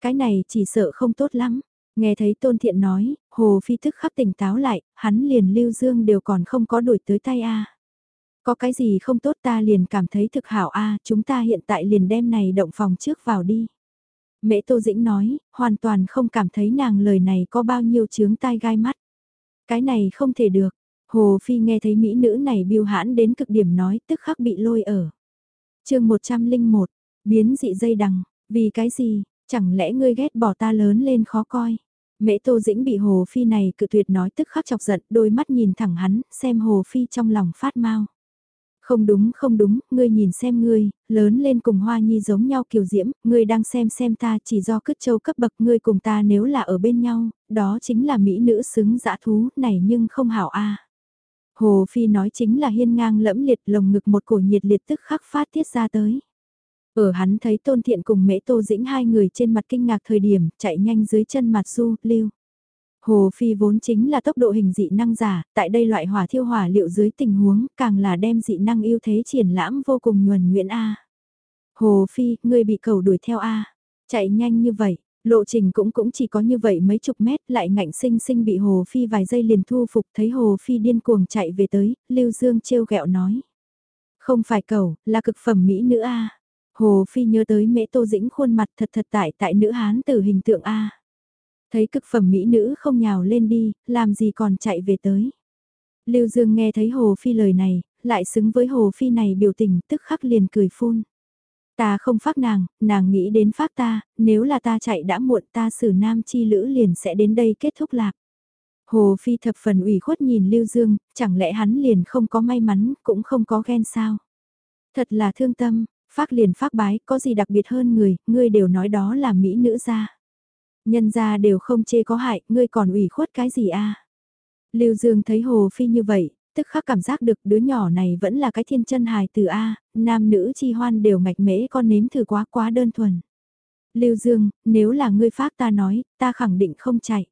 Cái này chỉ sợ không tốt lắm. Nghe thấy Tôn Thiện nói, Hồ Phi tức khắc tỉnh táo lại, hắn liền lưu dương đều còn không có đuổi tới tay a. Có cái gì không tốt ta liền cảm thấy thực hảo a, chúng ta hiện tại liền đem này động phòng trước vào đi. Mễ Tô Dĩnh nói, hoàn toàn không cảm thấy nàng lời này có bao nhiêu chướng tai gai mắt. Cái này không thể được. Hồ Phi nghe thấy mỹ nữ này biêu hãn đến cực điểm nói tức khắc bị lôi ở. chương 101, biến dị dây đằng, vì cái gì, chẳng lẽ ngươi ghét bỏ ta lớn lên khó coi. Mễ Tô Dĩnh bị Hồ Phi này cự tuyệt nói tức khắc chọc giận, đôi mắt nhìn thẳng hắn, xem Hồ Phi trong lòng phát mau. Không đúng không đúng, ngươi nhìn xem ngươi, lớn lên cùng hoa nhi giống nhau kiều diễm, ngươi đang xem xem ta chỉ do cứt châu cấp bậc ngươi cùng ta nếu là ở bên nhau, đó chính là mỹ nữ xứng dã thú này nhưng không hảo a. Hồ Phi nói chính là hiên ngang lẫm liệt lồng ngực một cổ nhiệt liệt tức khắc phát tiết ra tới. Ở hắn thấy tôn thiện cùng mễ tô dĩnh hai người trên mặt kinh ngạc thời điểm, chạy nhanh dưới chân mặt du, lưu. Hồ Phi vốn chính là tốc độ hình dị năng giả, tại đây loại hỏa thiêu hỏa liệu dưới tình huống càng là đem dị năng ưu thế triển lãm vô cùng nhuần nguyện A. Hồ Phi, ngươi bị cầu đuổi theo A. Chạy nhanh như vậy, lộ trình cũng cũng chỉ có như vậy mấy chục mét lại ngạnh sinh sinh bị Hồ Phi vài giây liền thu phục thấy Hồ Phi điên cuồng chạy về tới, Lưu Dương trêu ghẹo nói. Không phải cầu, là cực phẩm mỹ nữ A. Hồ Phi nhớ tới mễ tô dĩnh khuôn mặt thật thật tại tại nữ hán tử hình tượng A. Thấy cực phẩm mỹ nữ không nhào lên đi, làm gì còn chạy về tới. Lưu Dương nghe thấy Hồ Phi lời này, lại xứng với Hồ Phi này biểu tình tức khắc liền cười phun. Ta không phát nàng, nàng nghĩ đến phát ta, nếu là ta chạy đã muộn ta xử nam chi lữ liền sẽ đến đây kết thúc lạc. Hồ Phi thập phần ủy khuất nhìn Lưu Dương, chẳng lẽ hắn liền không có may mắn, cũng không có ghen sao. Thật là thương tâm, phát liền phát bái, có gì đặc biệt hơn người, ngươi đều nói đó là mỹ nữ gia. Nhân gia đều không chê có hại, ngươi còn ủy khuất cái gì a? Lưu Dương thấy Hồ Phi như vậy, tức khắc cảm giác được đứa nhỏ này vẫn là cái thiên chân hài từ A, nam nữ chi hoan đều ngạch mễ con nếm thử quá quá đơn thuần. Lưu Dương, nếu là ngươi phát ta nói, ta khẳng định không chạy.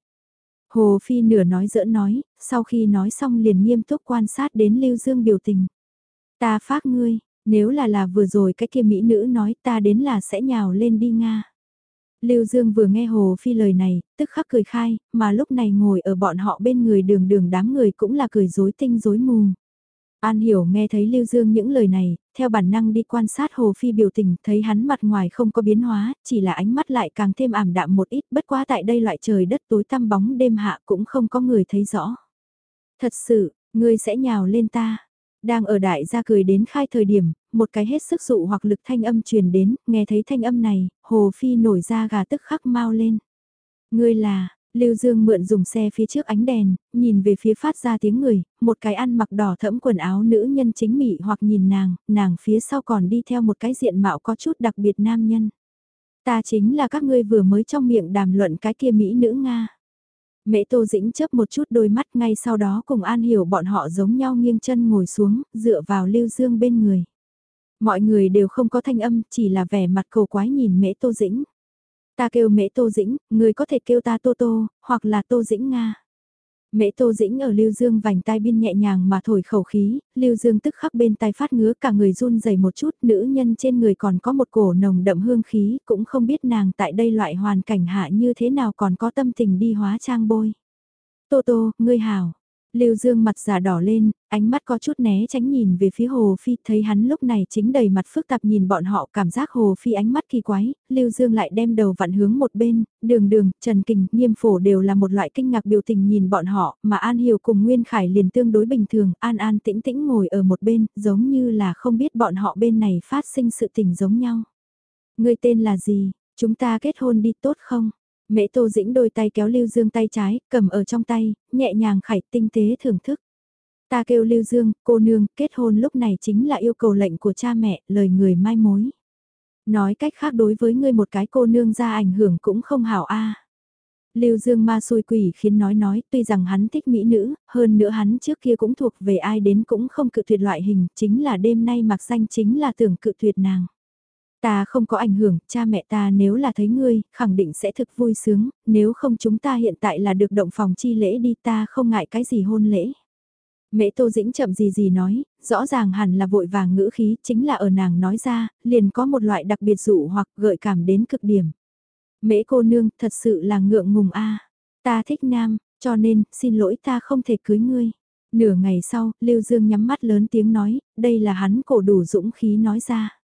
Hồ Phi nửa nói dỡ nói, sau khi nói xong liền nghiêm túc quan sát đến Lưu Dương biểu tình. Ta phát ngươi, nếu là là vừa rồi cái kia mỹ nữ nói ta đến là sẽ nhào lên đi Nga. Lưu Dương vừa nghe Hồ Phi lời này, tức khắc cười khai, mà lúc này ngồi ở bọn họ bên người đường đường đám người cũng là cười rối tinh rối mù. An Hiểu nghe thấy Lưu Dương những lời này, theo bản năng đi quan sát Hồ Phi biểu tình, thấy hắn mặt ngoài không có biến hóa, chỉ là ánh mắt lại càng thêm ảm đạm một ít, bất quá tại đây loại trời đất tối tăm bóng đêm hạ cũng không có người thấy rõ. Thật sự, ngươi sẽ nhào lên ta, đang ở đại gia cười đến khai thời điểm, một cái hết sức dụ hoặc lực thanh âm truyền đến, nghe thấy thanh âm này, Hồ Phi nổi ra gà tức khắc mau lên. Ngươi là, Lưu Dương mượn dùng xe phía trước ánh đèn, nhìn về phía phát ra tiếng người, một cái ăn mặc đỏ thẫm quần áo nữ nhân chính mị hoặc nhìn nàng, nàng phía sau còn đi theo một cái diện mạo có chút đặc biệt nam nhân. Ta chính là các ngươi vừa mới trong miệng đàm luận cái kia Mỹ nữ Nga. Mễ Tô Dĩnh chớp một chút đôi mắt ngay sau đó cùng An Hiểu bọn họ giống nhau nghiêng chân ngồi xuống, dựa vào Lưu Dương bên người. Mọi người đều không có thanh âm, chỉ là vẻ mặt cầu quái nhìn Mễ Tô Dĩnh. Ta kêu Mễ Tô Dĩnh, người có thể kêu ta Tô Tô, hoặc là Tô Dĩnh Nga. Mễ Tô Dĩnh ở Lưu Dương vành tai biên nhẹ nhàng mà thổi khẩu khí, Lưu Dương tức khắc bên tai phát ngứa cả người run rẩy một chút, nữ nhân trên người còn có một cổ nồng đậm hương khí, cũng không biết nàng tại đây loại hoàn cảnh hạ như thế nào còn có tâm tình đi hóa trang bôi. Tô Tô, ngươi hảo, Lưu Dương mặt giả đỏ lên, ánh mắt có chút né tránh nhìn về phía Hồ Phi, thấy hắn lúc này chính đầy mặt phức tạp nhìn bọn họ cảm giác Hồ Phi ánh mắt kỳ quái, Lưu Dương lại đem đầu vặn hướng một bên, đường đường, Trần Kình, Nghiêm Phổ đều là một loại kinh ngạc biểu tình nhìn bọn họ, mà An Hiểu cùng Nguyên Khải liền tương đối bình thường, An An tĩnh tĩnh ngồi ở một bên, giống như là không biết bọn họ bên này phát sinh sự tình giống nhau. Người tên là gì? Chúng ta kết hôn đi tốt không? Mễ Tô Dĩnh đôi tay kéo Lưu Dương tay trái, cầm ở trong tay, nhẹ nhàng khải tinh tế thưởng thức. Ta kêu Lưu Dương, cô nương, kết hôn lúc này chính là yêu cầu lệnh của cha mẹ, lời người mai mối. Nói cách khác đối với ngươi một cái cô nương ra ảnh hưởng cũng không hảo a. Lưu Dương ma xui quỷ khiến nói nói, tuy rằng hắn thích mỹ nữ, hơn nữa hắn trước kia cũng thuộc về ai đến cũng không cự tuyệt loại hình, chính là đêm nay mặc danh chính là tưởng cự tuyệt nàng. Ta không có ảnh hưởng, cha mẹ ta nếu là thấy ngươi, khẳng định sẽ thực vui sướng, nếu không chúng ta hiện tại là được động phòng chi lễ đi ta không ngại cái gì hôn lễ. Mễ Tô Dĩnh chậm gì gì nói, rõ ràng hẳn là vội vàng ngữ khí, chính là ở nàng nói ra, liền có một loại đặc biệt dụ hoặc gợi cảm đến cực điểm. Mễ cô nương, thật sự là ngượng ngùng a. Ta thích nam, cho nên, xin lỗi ta không thể cưới ngươi. Nửa ngày sau, Lưu Dương nhắm mắt lớn tiếng nói, đây là hắn cổ đủ dũng khí nói ra.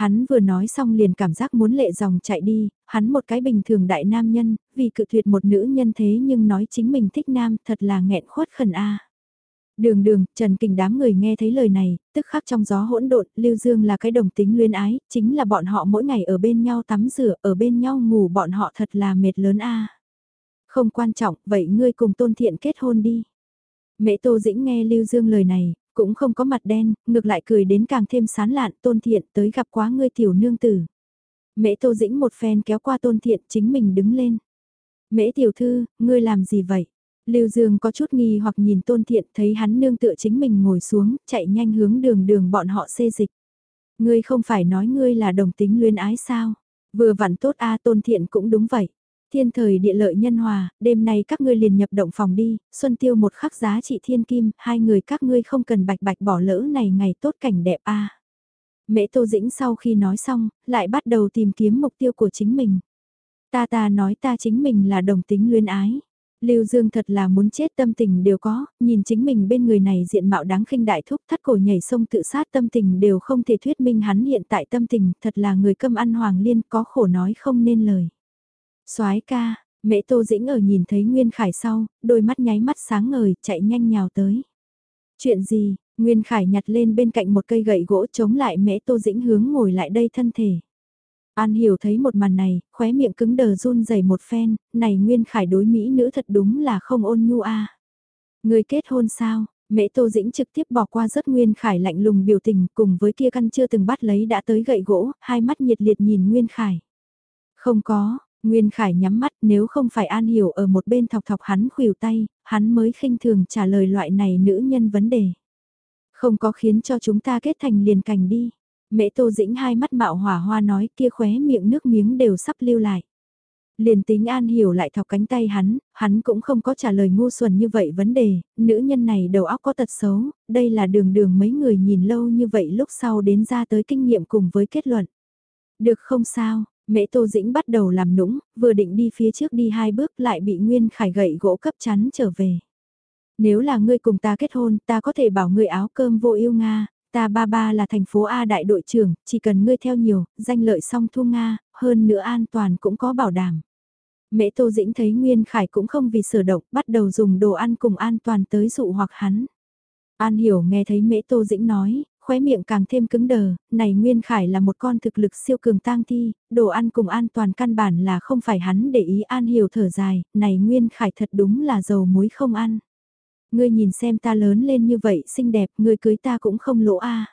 Hắn vừa nói xong liền cảm giác muốn lệ dòng chạy đi, hắn một cái bình thường đại nam nhân, vì cự tuyệt một nữ nhân thế nhưng nói chính mình thích nam thật là nghẹn khuất khẩn a. Đường đường, Trần Kình đám người nghe thấy lời này, tức khắc trong gió hỗn độn, Lưu Dương là cái đồng tính luyến ái, chính là bọn họ mỗi ngày ở bên nhau tắm rửa, ở bên nhau ngủ bọn họ thật là mệt lớn a. Không quan trọng, vậy ngươi cùng tôn thiện kết hôn đi. Mẹ Tô Dĩnh nghe Lưu Dương lời này, cũng không có mặt đen, ngược lại cười đến càng thêm sán lạn tôn thiện tới gặp quá ngươi tiểu nương tử. Mễ Tô Dĩnh một phen kéo qua tôn thiện chính mình đứng lên. Mễ tiểu thư, ngươi làm gì vậy? Lưu Dương có chút nghi hoặc nhìn tôn thiện thấy hắn nương tựa chính mình ngồi xuống, chạy nhanh hướng đường đường bọn họ xê dịch. Ngươi không phải nói ngươi là đồng tính luyến ái sao? Vừa vặn tốt a tôn thiện cũng đúng vậy. Thiên thời địa lợi nhân hòa, đêm nay các ngươi liền nhập động phòng đi, xuân tiêu một khắc giá trị thiên kim, hai người các ngươi không cần bạch bạch bỏ lỡ này ngày tốt cảnh đẹp a. Mễ Tô Dĩnh sau khi nói xong, lại bắt đầu tìm kiếm mục tiêu của chính mình. Ta ta nói ta chính mình là đồng tính luyến ái. Lưu Dương thật là muốn chết tâm tình đều có, nhìn chính mình bên người này diện mạo đáng khinh đại thúc thắt cổ nhảy sông tự sát tâm tình đều không thể thuyết minh hắn hiện tại tâm tình, thật là người câm ăn hoàng liên có khổ nói không nên lời soái ca, mẹ Tô Dĩnh ở nhìn thấy Nguyên Khải sau, đôi mắt nháy mắt sáng ngời, chạy nhanh nhào tới. Chuyện gì, Nguyên Khải nhặt lên bên cạnh một cây gậy gỗ chống lại mẹ Tô Dĩnh hướng ngồi lại đây thân thể. An hiểu thấy một màn này, khóe miệng cứng đờ run rẩy một phen, này Nguyên Khải đối Mỹ nữ thật đúng là không ôn nhu a. Người kết hôn sao? Mễ Tô Dĩnh trực tiếp bỏ qua rất Nguyên Khải lạnh lùng biểu tình cùng với kia căn chưa từng bắt lấy đã tới gậy gỗ, hai mắt nhiệt liệt nhìn Nguyên Khải. Không có, Nguyên Khải nhắm mắt nếu không phải An Hiểu ở một bên thọc thọc hắn khuỷu tay, hắn mới khinh thường trả lời loại này nữ nhân vấn đề. Không có khiến cho chúng ta kết thành liền cành đi. Mẹ Tô Dĩnh hai mắt mạo hỏa hoa nói kia khóe miệng nước miếng đều sắp lưu lại. Liền tính An Hiểu lại thọc cánh tay hắn, hắn cũng không có trả lời ngu xuẩn như vậy vấn đề, nữ nhân này đầu óc có tật xấu, đây là đường đường mấy người nhìn lâu như vậy lúc sau đến ra tới kinh nghiệm cùng với kết luận. Được không sao, Mễ Tô Dĩnh bắt đầu làm nũng, vừa định đi phía trước đi hai bước lại bị Nguyên Khải gậy gỗ cấp chắn trở về. Nếu là ngươi cùng ta kết hôn, ta có thể bảo ngươi áo cơm vô yêu Nga, ta ba ba là thành phố A đại đội trưởng, chỉ cần ngươi theo nhiều, danh lợi song thu Nga, hơn nữa an toàn cũng có bảo đảm. Mễ Tô Dĩnh thấy Nguyên Khải cũng không vì sở động, bắt đầu dùng đồ ăn cùng an toàn tới dụ hoặc hắn. An hiểu nghe thấy Mễ Tô Dĩnh nói, khóe miệng càng thêm cứng đờ, này Nguyên Khải là một con thực lực siêu cường tang thi, đồ ăn cùng an toàn căn bản là không phải hắn để ý an hiểu thở dài, này Nguyên Khải thật đúng là dầu muối không ăn. Ngươi nhìn xem ta lớn lên như vậy xinh đẹp, ngươi cưới ta cũng không lỗ a.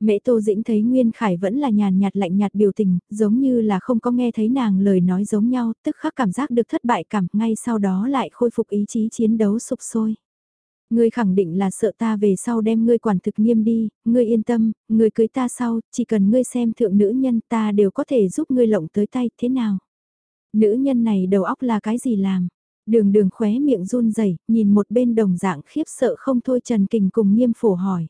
Mẹ Tô Dĩnh thấy Nguyên Khải vẫn là nhàn nhạt lạnh nhạt biểu tình, giống như là không có nghe thấy nàng lời nói giống nhau, tức khắc cảm giác được thất bại cảm, ngay sau đó lại khôi phục ý chí chiến đấu sụp sôi. Ngươi khẳng định là sợ ta về sau đem ngươi quản thực nghiêm đi, ngươi yên tâm, ngươi cưới ta sau, chỉ cần ngươi xem thượng nữ nhân ta đều có thể giúp ngươi lộng tới tay, thế nào? Nữ nhân này đầu óc là cái gì làm? Đường đường khóe miệng run rẩy nhìn một bên đồng dạng khiếp sợ không thôi Trần Kình cùng nghiêm phổ hỏi.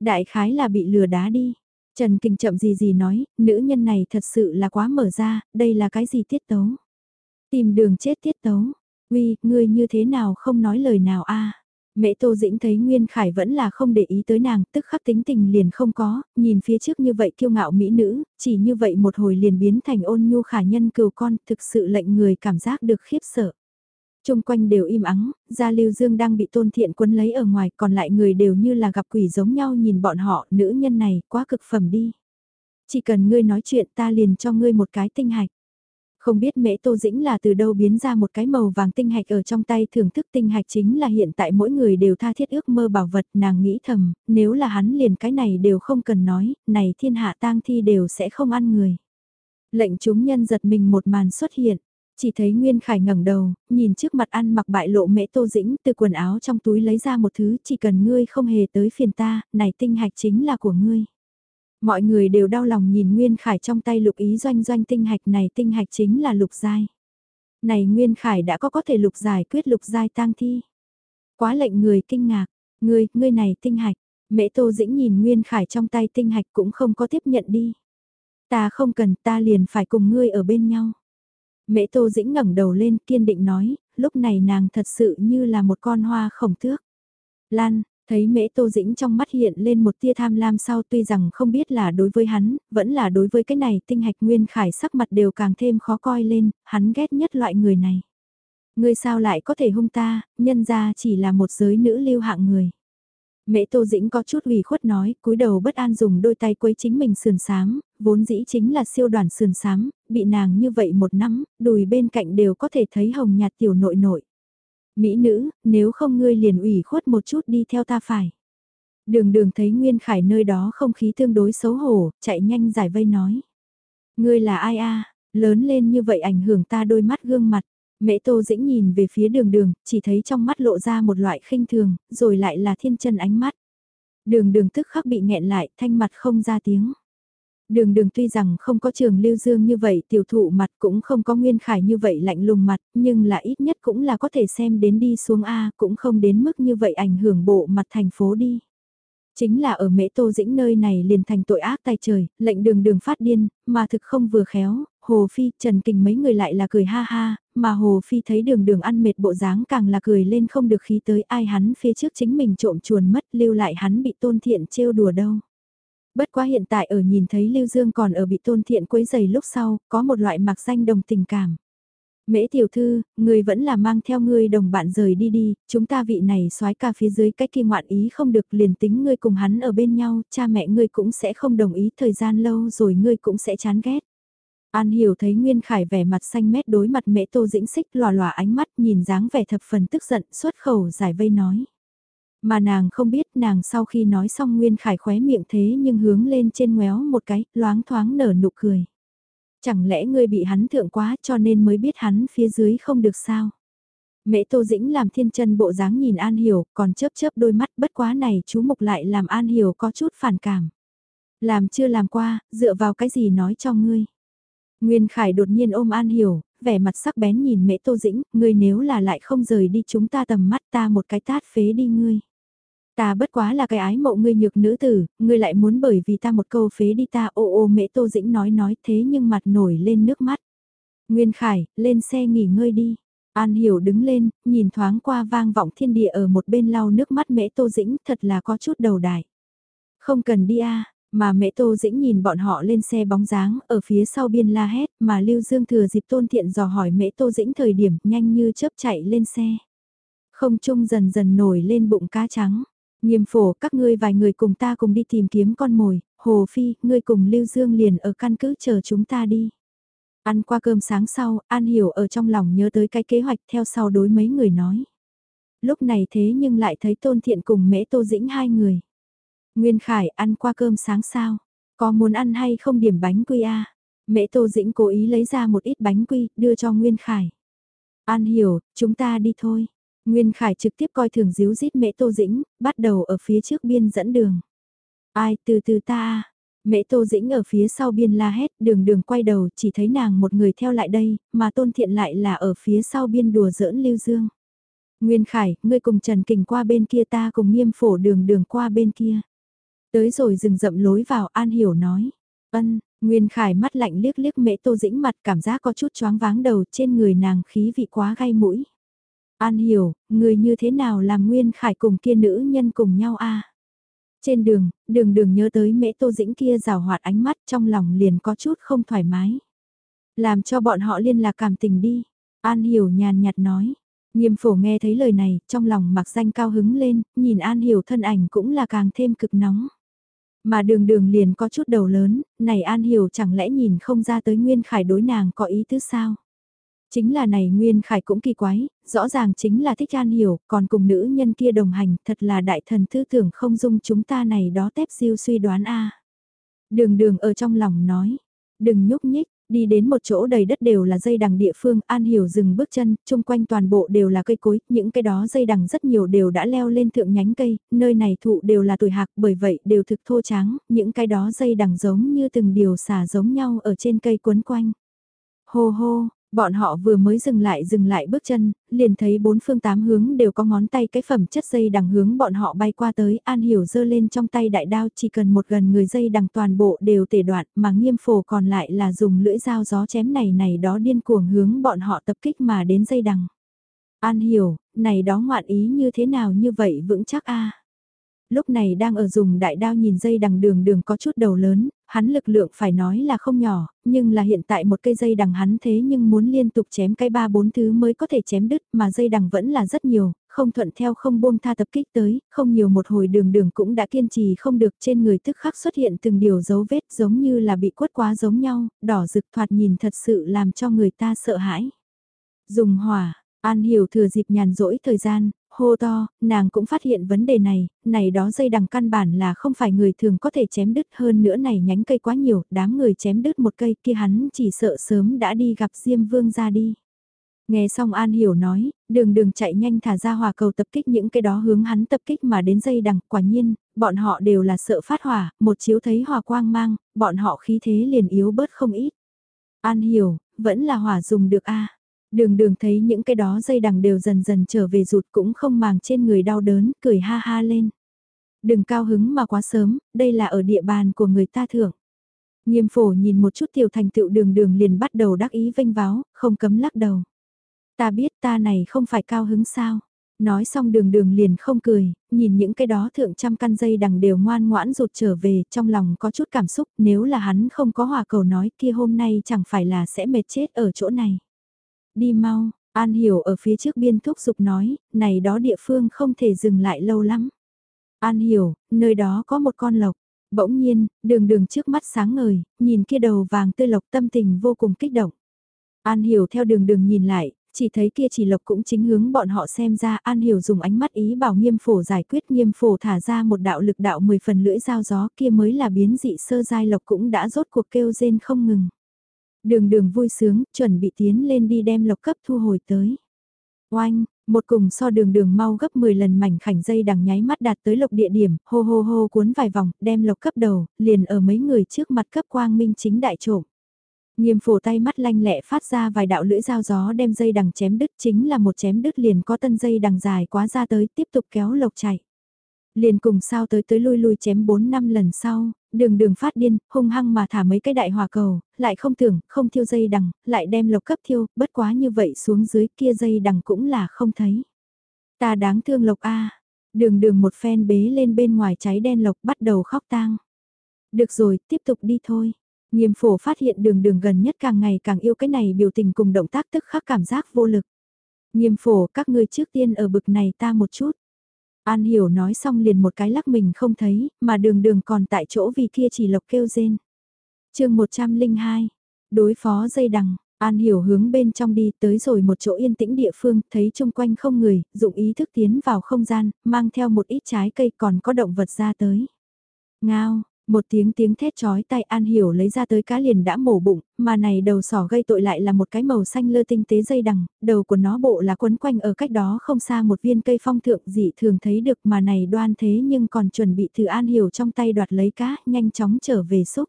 Đại khái là bị lừa đá đi. Trần Kình chậm gì gì nói, nữ nhân này thật sự là quá mở ra, đây là cái gì tiết tấu? Tìm đường chết tiết tấu. Uy, ngươi như thế nào không nói lời nào a? Mẹ Tô Dĩnh thấy Nguyên Khải vẫn là không để ý tới nàng, tức khắc tính tình liền không có, nhìn phía trước như vậy kiêu ngạo mỹ nữ, chỉ như vậy một hồi liền biến thành ôn nhu khả nhân cừu con, thực sự lệnh người cảm giác được khiếp sợ. Trung quanh đều im ắng, Gia Lưu Dương đang bị tôn thiện quấn lấy ở ngoài, còn lại người đều như là gặp quỷ giống nhau nhìn bọn họ, nữ nhân này, quá cực phẩm đi. Chỉ cần ngươi nói chuyện ta liền cho ngươi một cái tinh hạch. Không biết mễ Tô Dĩnh là từ đâu biến ra một cái màu vàng tinh hạch ở trong tay thưởng thức tinh hạch chính là hiện tại mỗi người đều tha thiết ước mơ bảo vật nàng nghĩ thầm, nếu là hắn liền cái này đều không cần nói, này thiên hạ tang thi đều sẽ không ăn người. Lệnh chúng nhân giật mình một màn xuất hiện, chỉ thấy Nguyên Khải ngẩng đầu, nhìn trước mặt ăn mặc bại lộ mễ Tô Dĩnh từ quần áo trong túi lấy ra một thứ chỉ cần ngươi không hề tới phiền ta, này tinh hạch chính là của ngươi. Mọi người đều đau lòng nhìn Nguyên Khải trong tay lục ý doanh doanh tinh hạch này tinh hạch chính là lục giai. Này Nguyên Khải đã có có thể lục giải quyết lục giai tang thi. Quá lệnh người kinh ngạc, ngươi, ngươi này tinh hạch, mẹ Tô Dĩnh nhìn Nguyên Khải trong tay tinh hạch cũng không có tiếp nhận đi. Ta không cần ta liền phải cùng ngươi ở bên nhau. Mẹ Tô Dĩnh ngẩng đầu lên kiên định nói, lúc này nàng thật sự như là một con hoa khổng thước. Lan, Thấy mễ tô dĩnh trong mắt hiện lên một tia tham lam sau tuy rằng không biết là đối với hắn, vẫn là đối với cái này tinh hạch nguyên khải sắc mặt đều càng thêm khó coi lên, hắn ghét nhất loại người này. Ngươi sao lại có thể hung ta, nhân ra chỉ là một giới nữ lưu hạng người. Mễ Tô Dĩnh có chút ủy khuất nói, cúi đầu bất an dùng đôi tay quấy chính mình sườn sám, vốn dĩ chính là siêu đoàn sườn sám, bị nàng như vậy một năm, đùi bên cạnh đều có thể thấy hồng nhạt tiểu nội nội. Mỹ nữ, nếu không ngươi liền ủy khuất một chút đi theo ta phải. Đường đường thấy Nguyên Khải nơi đó không khí tương đối xấu hổ, chạy nhanh giải vây nói. Ngươi là ai a lớn lên như vậy ảnh hưởng ta đôi mắt gương mặt. Mẹ Tô Dĩnh nhìn về phía đường đường, chỉ thấy trong mắt lộ ra một loại khinh thường, rồi lại là thiên chân ánh mắt. Đường đường tức khắc bị nghẹn lại, thanh mặt không ra tiếng. Đường đường tuy rằng không có trường lưu dương như vậy tiểu thụ mặt cũng không có nguyên khải như vậy lạnh lùng mặt, nhưng là ít nhất cũng là có thể xem đến đi xuống A cũng không đến mức như vậy ảnh hưởng bộ mặt thành phố đi. Chính là ở mễ tô dĩnh nơi này liền thành tội ác tay trời, lệnh đường đường phát điên, mà thực không vừa khéo, Hồ Phi, Trần Kình mấy người lại là cười ha ha, mà Hồ Phi thấy đường đường ăn mệt bộ dáng càng là cười lên không được khí tới ai hắn phía trước chính mình trộm chuồn mất lưu lại hắn bị tôn thiện trêu đùa đâu. Bất quá hiện tại ở nhìn thấy Lưu Dương còn ở bị tôn thiện quấy giày lúc sau, có một loại mặc danh đồng tình cảm. Mễ tiểu thư, người vẫn là mang theo ngươi đồng bạn rời đi đi, chúng ta vị này soái ca phía dưới cách kia ngoạn ý không được liền tính ngươi cùng hắn ở bên nhau, cha mẹ ngươi cũng sẽ không đồng ý thời gian lâu rồi ngươi cũng sẽ chán ghét. An hiểu thấy Nguyên Khải vẻ mặt xanh mét đối mặt mễ tô dĩnh xích lòa lòa ánh mắt nhìn dáng vẻ thập phần tức giận xuất khẩu giải vây nói. Mà nàng không biết nàng sau khi nói xong Nguyên Khải khóe miệng thế nhưng hướng lên trên ngoéo một cái, loáng thoáng nở nụ cười. Chẳng lẽ ngươi bị hắn thượng quá cho nên mới biết hắn phía dưới không được sao? Mẹ Tô Dĩnh làm thiên chân bộ dáng nhìn An Hiểu, còn chớp chớp đôi mắt bất quá này chú Mục lại làm An Hiểu có chút phản cảm. Làm chưa làm qua, dựa vào cái gì nói cho ngươi. Nguyên Khải đột nhiên ôm An Hiểu, vẻ mặt sắc bén nhìn mẹ Tô Dĩnh, ngươi nếu là lại không rời đi chúng ta tầm mắt ta một cái tát phế đi ngươi. Ta bất quá là cái ái mộ ngươi nhược nữ tử, ngươi lại muốn bởi vì ta một câu phế đi ta ô ô mễ tô dĩnh nói nói thế nhưng mặt nổi lên nước mắt. Nguyên Khải, lên xe nghỉ ngơi đi. An Hiểu đứng lên, nhìn thoáng qua vang vọng thiên địa ở một bên lau nước mắt mễ tô dĩnh thật là có chút đầu đại. Không cần đi a mà mẹ Tô Dĩnh nhìn bọn họ lên xe bóng dáng ở phía sau biên la hét mà Lưu Dương thừa dịp tôn thiện dò hỏi mẹ Tô Dĩnh thời điểm nhanh như chớp chạy lên xe. Không trung dần dần nổi lên bụng cá trắng. Nghiêm phổ các ngươi vài người cùng ta cùng đi tìm kiếm con mồi, Hồ Phi, ngươi cùng Lưu Dương liền ở căn cứ chờ chúng ta đi. Ăn qua cơm sáng sau, An Hiểu ở trong lòng nhớ tới cái kế hoạch theo sau đối mấy người nói. Lúc này thế nhưng lại thấy Tôn Thiện cùng Mễ Tô Dĩnh hai người. Nguyên Khải ăn qua cơm sáng sao? Có muốn ăn hay không điểm bánh quy a? Mễ Tô Dĩnh cố ý lấy ra một ít bánh quy, đưa cho Nguyên Khải. An Hiểu, chúng ta đi thôi. Nguyên Khải trực tiếp coi thường díu dít Mễ Tô Dĩnh, bắt đầu ở phía trước biên dẫn đường. Ai từ từ ta Mễ Tô Dĩnh ở phía sau biên la hét, đường đường quay đầu chỉ thấy nàng một người theo lại đây, mà Tôn Thiện lại là ở phía sau biên đùa giỡn Lưu Dương. Nguyên Khải, ngươi cùng Trần Kình qua bên kia ta cùng nghiêm phổ đường đường qua bên kia. Tới rồi dừng rậm lối vào An Hiểu nói. Ân, Nguyên Khải mắt lạnh liếc liếc Mễ Tô Dĩnh mặt cảm giác có chút choáng váng đầu trên người nàng khí vị quá gai mũi. An Hiểu, người như thế nào làm Nguyên Khải cùng kia nữ nhân cùng nhau a trên đường, đường đường nhớ tới mễ tô dĩnh kia rào hoạt ánh mắt trong lòng liền có chút không thoải mái. Làm cho bọn họ liên lạc cảm tình đi. An hiểu nhàn nhạt nói. Nghiêm phổ nghe thấy lời này, trong lòng mặc danh cao hứng lên, nhìn An hiểu thân ảnh cũng là càng thêm cực nóng. Mà đường đường liền có chút đầu lớn, này An hiểu chẳng lẽ nhìn không ra tới Nguyên Khải đối nàng có ý tứ sao? Chính là này Nguyên Khải cũng kỳ quái, rõ ràng chính là thích an hiểu, còn cùng nữ nhân kia đồng hành, thật là đại thần thư tưởng không dung chúng ta này đó tép siêu suy đoán a Đường đường ở trong lòng nói, đừng nhúc nhích, đi đến một chỗ đầy đất đều là dây đằng địa phương, An Hiểu dừng bước chân, chung quanh toàn bộ đều là cây cối, những cái đó dây đằng rất nhiều đều đã leo lên thượng nhánh cây, nơi này thụ đều là tuổi hạc bởi vậy đều thực thô trắng, những cái đó dây đằng giống như từng điều xả giống nhau ở trên cây quấn quanh. Hô hô, Bọn họ vừa mới dừng lại dừng lại bước chân, liền thấy bốn phương tám hướng đều có ngón tay cái phẩm chất dây đằng hướng bọn họ bay qua tới, An Hiểu giơ lên trong tay đại đao chỉ cần một gần người dây đằng toàn bộ đều tể đoạn mà nghiêm phổ còn lại là dùng lưỡi dao gió chém này này đó điên cuồng hướng bọn họ tập kích mà đến dây đằng. An Hiểu, này đó ngoạn ý như thế nào như vậy vững chắc a lúc này đang ở dùng đại đao nhìn dây đằng đường đường có chút đầu lớn, hắn lực lượng phải nói là không nhỏ, nhưng là hiện tại một cây dây đằng hắn thế nhưng muốn liên tục chém cái ba bốn thứ mới có thể chém đứt mà dây đằng vẫn là rất nhiều, không thuận theo không buông tha tập kích tới, không nhiều một hồi đường đường cũng đã kiên trì không được trên người tức khắc xuất hiện từng điều dấu vết giống như là bị quất quá giống nhau, đỏ rực thoạt nhìn thật sự làm cho người ta sợ hãi. Dùng hỏa, An Hiểu thừa dịp nhàn rỗi thời gian, hô to, nàng cũng phát hiện vấn đề này, này đó dây đằng căn bản là không phải người thường có thể chém đứt hơn nữa này nhánh cây quá nhiều, đám người chém đứt một cây kia hắn chỉ sợ sớm đã đi gặp Diêm Vương ra đi. Nghe xong An Hiểu nói, đường đường chạy nhanh thả ra hòa cầu tập kích những cái đó hướng hắn tập kích mà đến dây đằng, quả nhiên, bọn họ đều là sợ phát hỏa, một chiếu thấy hòa quang mang, bọn họ khí thế liền yếu bớt không ít. An Hiểu, vẫn là hỏa dùng được a Đường đường thấy những cái đó dây đằng đều dần dần trở về rụt cũng không màng trên người đau đớn, cười ha ha lên. Đừng cao hứng mà quá sớm, đây là ở địa bàn của người ta thưởng. Nghiêm phổ nhìn một chút tiểu thành tựu đường đường liền bắt đầu đắc ý vinh váo, không cấm lắc đầu. Ta biết ta này không phải cao hứng sao. Nói xong đường đường liền không cười, nhìn những cái đó thượng trăm căn dây đằng đều ngoan ngoãn rụt trở về, trong lòng có chút cảm xúc, nếu là hắn không có hòa cầu nói kia hôm nay chẳng phải là sẽ mệt chết ở chỗ này đi mau, An Hiểu ở phía trước biên thúc giục nói, này đó địa phương không thể dừng lại lâu lắm. An Hiểu, nơi đó có một con lộc. Bỗng nhiên, đường đường trước mắt sáng ngời, nhìn kia đầu vàng tươi lộc tâm tình vô cùng kích động. An Hiểu theo đường đường nhìn lại, chỉ thấy kia chỉ lộc cũng chính hướng bọn họ xem ra An Hiểu dùng ánh mắt ý bảo nghiêm phổ giải quyết nghiêm phổ thả ra một đạo lực đạo 10 phần lưỡi dao gió kia mới là biến dị sơ giai lộc cũng đã rốt cuộc kêu rên không ngừng. Đường đường vui sướng, chuẩn bị tiến lên đi đem lộc cấp thu hồi tới. Oanh, một cùng so đường đường mau gấp 10 lần mảnh khảnh dây đằng nháy mắt đạt tới lộc địa điểm, hô hô hô cuốn vài vòng, đem lộc cấp đầu, liền ở mấy người trước mặt cấp quang minh chính đại trộm. Nghiêm phổ tay mắt lanh lẹ phát ra vài đạo lưỡi dao gió đem dây đằng chém đứt chính là một chém đứt liền có tân dây đằng dài quá ra tới tiếp tục kéo lộc chạy. Liền cùng sao tới tới lui lui chém 4 năm lần sau, đường đường phát điên, hung hăng mà thả mấy cái đại hòa cầu, lại không tưởng, không thiêu dây đằng, lại đem lộc cấp thiêu, bất quá như vậy xuống dưới kia dây đằng cũng là không thấy. Ta đáng thương lộc a đường đường một phen bế lên bên ngoài cháy đen lộc bắt đầu khóc tang. Được rồi, tiếp tục đi thôi. Nghiêm phổ phát hiện đường đường gần nhất càng ngày càng yêu cái này biểu tình cùng động tác tức khắc cảm giác vô lực. Nghiêm phổ các ngươi trước tiên ở bực này ta một chút. An Hiểu nói xong liền một cái lắc mình không thấy, mà đường đường còn tại chỗ vì kia chỉ lộc kêu rên. chương 102, đối phó dây đằng, An Hiểu hướng bên trong đi tới rồi một chỗ yên tĩnh địa phương, thấy chung quanh không người, dụng ý thức tiến vào không gian, mang theo một ít trái cây còn có động vật ra tới. Ngao, một tiếng tiếng thét chói tai An Hiểu lấy ra tới cá liền đã mổ bụng, mà này đầu sỏ gây tội lại là một cái màu xanh lơ tinh tế dây đằng, đầu của nó bộ là quấn quanh ở cách đó không xa một viên cây phong thượng dị thường thấy được mà này đoan thế nhưng còn chuẩn bị từ An Hiểu trong tay đoạt lấy cá, nhanh chóng trở về xúc.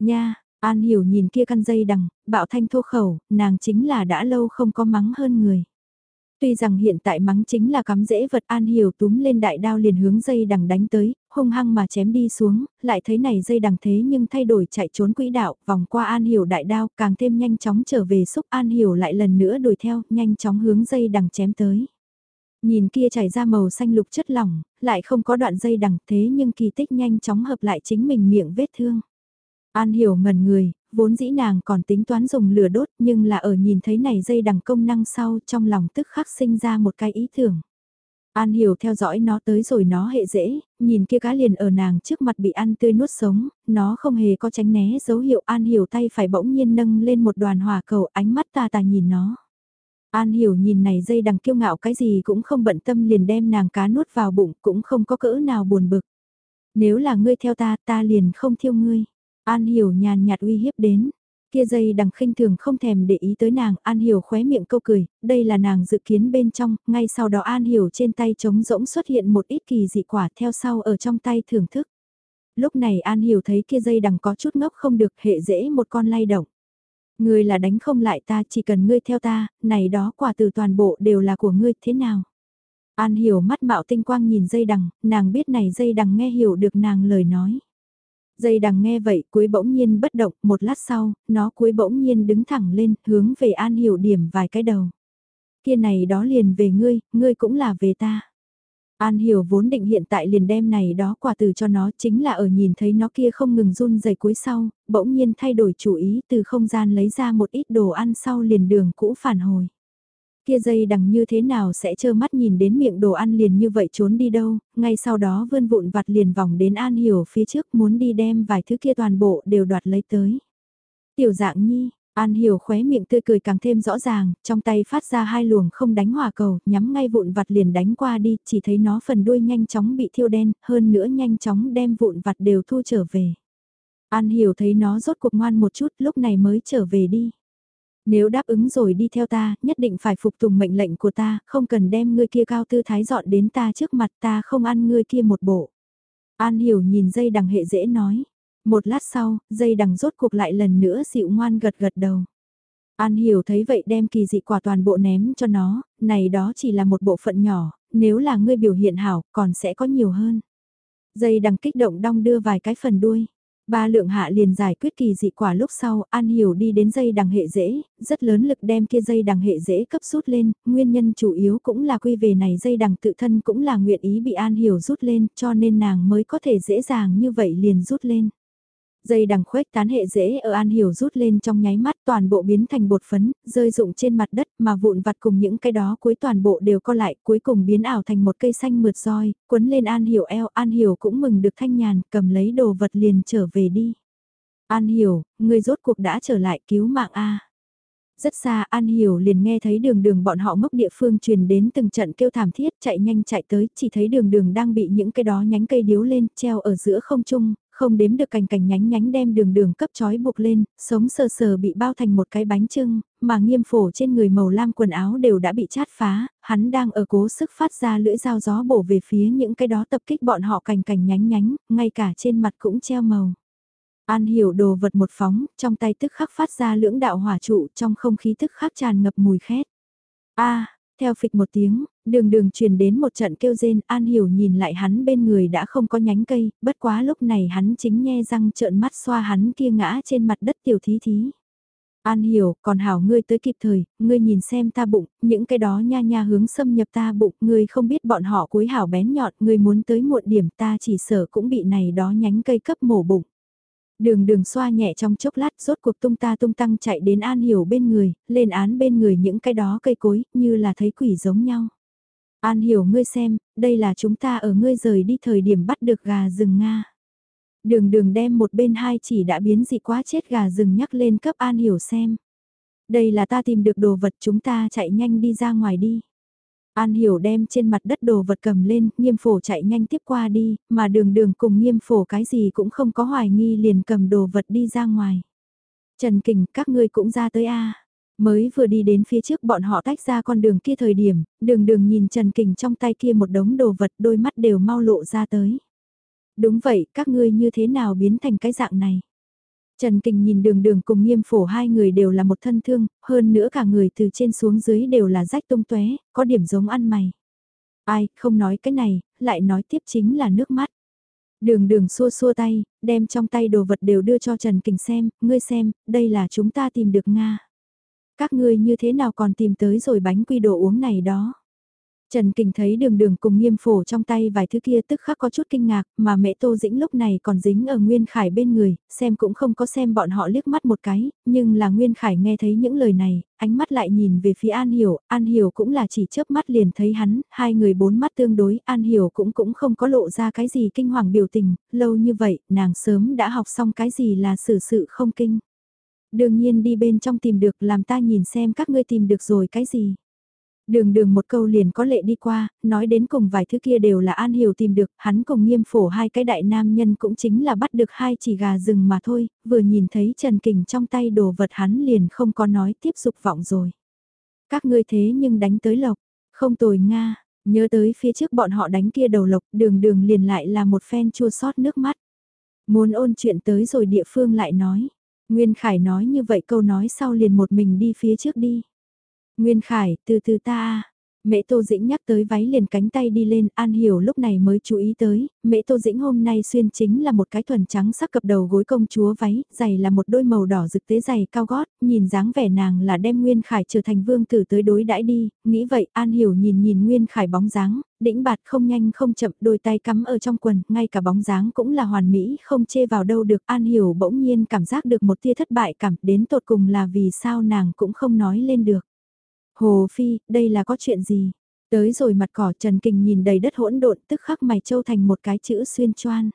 Nha, An Hiểu nhìn kia căn dây đằng, bạo thanh thô khẩu, nàng chính là đã lâu không có mắng hơn người. Tuy rằng hiện tại mắng chính là cắm dễ vật An Hiểu túm lên đại đao liền hướng dây đằng đánh tới, hung hăng mà chém đi xuống, lại thấy này dây đằng thế nhưng thay đổi chạy trốn quỹ đạo, vòng qua An Hiểu đại đao, càng thêm nhanh chóng trở về xúc An Hiểu lại lần nữa đuổi theo, nhanh chóng hướng dây đằng chém tới. Nhìn kia chảy ra màu xanh lục chất lỏng, lại không có đoạn dây đằng thế nhưng kỳ tích nhanh chóng hợp lại chính mình miệng vết thương. An hiểu ngẩn người, vốn dĩ nàng còn tính toán dùng lửa đốt nhưng là ở nhìn thấy này dây đằng công năng sau trong lòng tức khắc sinh ra một cái ý tưởng. An hiểu theo dõi nó tới rồi nó hệ dễ, nhìn kia cá liền ở nàng trước mặt bị ăn tươi nuốt sống, nó không hề có tránh né dấu hiệu An hiểu tay phải bỗng nhiên nâng lên một đoàn hỏa cầu ánh mắt ta ta nhìn nó. An hiểu nhìn này dây đằng kiêu ngạo cái gì cũng không bận tâm liền đem nàng cá nuốt vào bụng cũng không có cỡ nào buồn bực. Nếu là ngươi theo ta ta liền không thiêu ngươi. An Hiểu nhàn nhạt uy hiếp đến. Kia dây đằng khinh thường không thèm để ý tới nàng, An Hiểu khóe miệng câu cười, đây là nàng dự kiến bên trong, ngay sau đó An Hiểu trên tay trống rỗng xuất hiện một ít kỳ dị quả theo sau ở trong tay thưởng thức. Lúc này An Hiểu thấy kia dây đằng có chút ngốc không được hệ dễ một con lay động. Ngươi là đánh không lại ta chỉ cần ngươi theo ta, này đó quả từ toàn bộ đều là của ngươi thế nào? An Hiểu mắt mạo tinh quang nhìn dây đằng, nàng biết này dây đằng nghe hiểu được nàng lời nói. Dây đằng nghe vậy cuối bỗng nhiên bất động, một lát sau, nó cuối bỗng nhiên đứng thẳng lên, hướng về An Hiểu điểm vài cái đầu. Kia này đó liền về ngươi, ngươi cũng là về ta. An Hiểu vốn định hiện tại liền đem này đó quả từ cho nó chính là ở nhìn thấy nó kia không ngừng run dày cuối sau, bỗng nhiên thay đổi chủ ý từ không gian lấy ra một ít đồ ăn sau liền đường cũ phản hồi. Kia dây đằng như thế nào sẽ trơ mắt nhìn đến miệng đồ ăn liền như vậy trốn đi đâu, ngay sau đó vươn vụn vặt liền vòng đến An Hiểu phía trước muốn đi đem vài thứ kia toàn bộ đều đoạt lấy tới. Tiểu dạng nhi, An Hiểu khóe miệng tươi cười càng thêm rõ ràng, trong tay phát ra hai luồng không đánh hỏa cầu, nhắm ngay vụn vặt liền đánh qua đi, chỉ thấy nó phần đuôi nhanh chóng bị thiêu đen, hơn nữa nhanh chóng đem vụn vặt đều thu trở về. An Hiểu thấy nó rốt cuộc ngoan một chút, lúc này mới trở về đi. Nếu đáp ứng rồi đi theo ta, nhất định phải phục tùng mệnh lệnh của ta, không cần đem ngươi kia cao tư thái dọn đến ta trước mặt ta không ăn ngươi kia một bộ. An hiểu nhìn dây đằng hệ dễ nói. Một lát sau, dây đằng rốt cuộc lại lần nữa dịu ngoan gật gật đầu. An hiểu thấy vậy đem kỳ dị quả toàn bộ ném cho nó, này đó chỉ là một bộ phận nhỏ, nếu là ngươi biểu hiện hảo còn sẽ có nhiều hơn. Dây đằng kích động đong đưa vài cái phần đuôi. Ba lượng hạ liền giải quyết kỳ dị quả lúc sau, An Hiểu đi đến dây đằng hệ dễ, rất lớn lực đem kia dây đằng hệ dễ cấp rút lên, nguyên nhân chủ yếu cũng là quy về này dây đằng tự thân cũng là nguyện ý bị An Hiểu rút lên, cho nên nàng mới có thể dễ dàng như vậy liền rút lên. Dây đằng khuếch tán hệ dễ ở An Hiểu rút lên trong nháy mắt toàn bộ biến thành bột phấn, rơi rụng trên mặt đất mà vụn vặt cùng những cái đó cuối toàn bộ đều co lại cuối cùng biến ảo thành một cây xanh mượt roi, quấn lên An Hiểu eo An Hiểu cũng mừng được thanh nhàn cầm lấy đồ vật liền trở về đi. An Hiểu, người rốt cuộc đã trở lại cứu mạng A. Rất xa An Hiểu liền nghe thấy đường đường bọn họ ngốc địa phương truyền đến từng trận kêu thảm thiết chạy nhanh chạy tới, chỉ thấy đường đường đang bị những cái đó nhánh cây điếu lên, treo ở giữa không trung, không đếm được cành cành nhánh nhánh đem đường đường cấp chói buộc lên, sống sờ sờ bị bao thành một cái bánh trưng, mà nghiêm phổ trên người màu lam quần áo đều đã bị chát phá, hắn đang ở cố sức phát ra lưỡi dao gió bổ về phía những cái đó tập kích bọn họ cành cành nhánh nhánh, ngay cả trên mặt cũng treo màu. An hiểu đồ vật một phóng, trong tay tức khắc phát ra lưỡng đạo hỏa trụ trong không khí tức khắc tràn ngập mùi khét. a theo phịch một tiếng, đường đường truyền đến một trận kêu rên, An Hiểu nhìn lại hắn bên người đã không có nhánh cây, bất quá lúc này hắn chính nghe răng trợn mắt xoa hắn kia ngã trên mặt đất tiểu thí thí. An Hiểu, còn hảo ngươi tới kịp thời, ngươi nhìn xem ta bụng, những cái đó nha nha hướng xâm nhập ta bụng, ngươi không biết bọn họ cuối hảo bén nhọn, ngươi muốn tới muộn điểm ta chỉ sợ cũng bị này đó nhánh cây cấp mổ bụng. Đường đường xoa nhẹ trong chốc lát rốt cuộc tung ta tung tăng chạy đến An Hiểu bên người, lên án bên người những cái đó cây cối, như là thấy quỷ giống nhau. An hiểu ngươi xem, đây là chúng ta ở ngươi rời đi thời điểm bắt được gà rừng Nga. Đường đường đem một bên hai chỉ đã biến dị quá chết gà rừng nhắc lên cấp An hiểu xem. Đây là ta tìm được đồ vật chúng ta chạy nhanh đi ra ngoài đi. An hiểu đem trên mặt đất đồ vật cầm lên, nghiêm phổ chạy nhanh tiếp qua đi, mà đường đường cùng nghiêm phổ cái gì cũng không có hoài nghi liền cầm đồ vật đi ra ngoài. Trần Kình, các ngươi cũng ra tới a Mới vừa đi đến phía trước bọn họ tách ra con đường kia thời điểm, đường đường nhìn Trần Kình trong tay kia một đống đồ vật đôi mắt đều mau lộ ra tới. Đúng vậy, các ngươi như thế nào biến thành cái dạng này? Trần Kình nhìn đường đường cùng nghiêm phổ hai người đều là một thân thương, hơn nữa cả người từ trên xuống dưới đều là rách tung tóe, có điểm giống ăn mày. Ai, không nói cái này, lại nói tiếp chính là nước mắt. Đường đường xua xua tay, đem trong tay đồ vật đều đưa cho Trần Kình xem, ngươi xem, đây là chúng ta tìm được Nga. Các ngươi như thế nào còn tìm tới rồi bánh quy đồ uống này đó. Trần Kình thấy đường đường cùng nghiêm phổ trong tay vài thứ kia tức khắc có chút kinh ngạc, mà mẹ Tô Dĩnh lúc này còn dính ở Nguyên Khải bên người, xem cũng không có xem bọn họ liếc mắt một cái, nhưng là Nguyên Khải nghe thấy những lời này, ánh mắt lại nhìn về phía An Hiểu, An Hiểu cũng là chỉ chớp mắt liền thấy hắn, hai người bốn mắt tương đối, An Hiểu cũng cũng không có lộ ra cái gì kinh hoàng biểu tình, lâu như vậy, nàng sớm đã học xong cái gì là xử sự không kinh. Đương nhiên đi bên trong tìm được làm ta nhìn xem các ngươi tìm được rồi cái gì. Đường đường một câu liền có lệ đi qua, nói đến cùng vài thứ kia đều là An Hiểu tìm được, hắn cùng nghiêm phổ hai cái đại nam nhân cũng chính là bắt được hai chỉ gà rừng mà thôi, vừa nhìn thấy Trần Kình trong tay đồ vật hắn liền không có nói tiếp dục vọng rồi. Các ngươi thế nhưng đánh tới lộc, không tồi Nga, nhớ tới phía trước bọn họ đánh kia đầu lộc, đường đường liền lại là một phen chua sót nước mắt. Muốn ôn chuyện tới rồi địa phương lại nói, Nguyên Khải nói như vậy câu nói sau liền một mình đi phía trước đi. Nguyên Khải, từ từ ta Mễ Tô Dĩnh nhắc tới váy liền cánh tay đi lên, An Hiểu lúc này mới chú ý tới, Mễ Tô Dĩnh hôm nay xuyên chính là một cái thuần trắng sắc cập đầu gối công chúa váy, giày là một đôi màu đỏ rực tế giày cao gót, nhìn dáng vẻ nàng là đem Nguyên Khải trở thành vương tử tới đối đãi đi, nghĩ vậy An Hiểu nhìn nhìn Nguyên Khải bóng dáng, đĩnh bạt không nhanh không chậm đôi tay cắm ở trong quần, ngay cả bóng dáng cũng là hoàn mỹ không chê vào đâu được An Hiểu bỗng nhiên cảm giác được một tia thất bại cảm đến tột cùng là vì sao nàng cũng không nói lên được. Hồ Phi, đây là có chuyện gì? Tới rồi mặt cỏ Trần Kình nhìn đầy đất hỗn độn tức khắc mày trâu thành một cái chữ xuyên choan.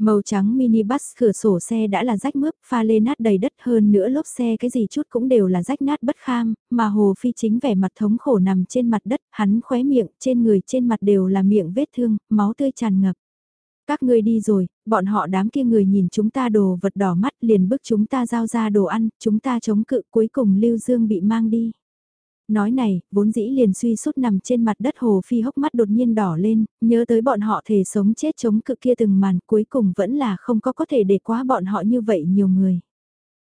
Màu trắng minibus cửa sổ xe đã là rách mướp, pha lê nát đầy đất hơn nữa lốp xe cái gì chút cũng đều là rách nát bất kham, mà Hồ Phi chính vẻ mặt thống khổ nằm trên mặt đất, hắn khóe miệng, trên người trên mặt đều là miệng vết thương, máu tươi tràn ngập. Các ngươi đi rồi, bọn họ đám kia người nhìn chúng ta đồ vật đỏ mắt liền bức chúng ta giao ra đồ ăn, chúng ta chống cự cuối cùng Lưu Dương bị mang đi. Nói này, vốn dĩ liền suy sút nằm trên mặt đất hồ phi hốc mắt đột nhiên đỏ lên, nhớ tới bọn họ thể sống chết chống cự kia từng màn cuối cùng vẫn là không có có thể để quá bọn họ như vậy nhiều người.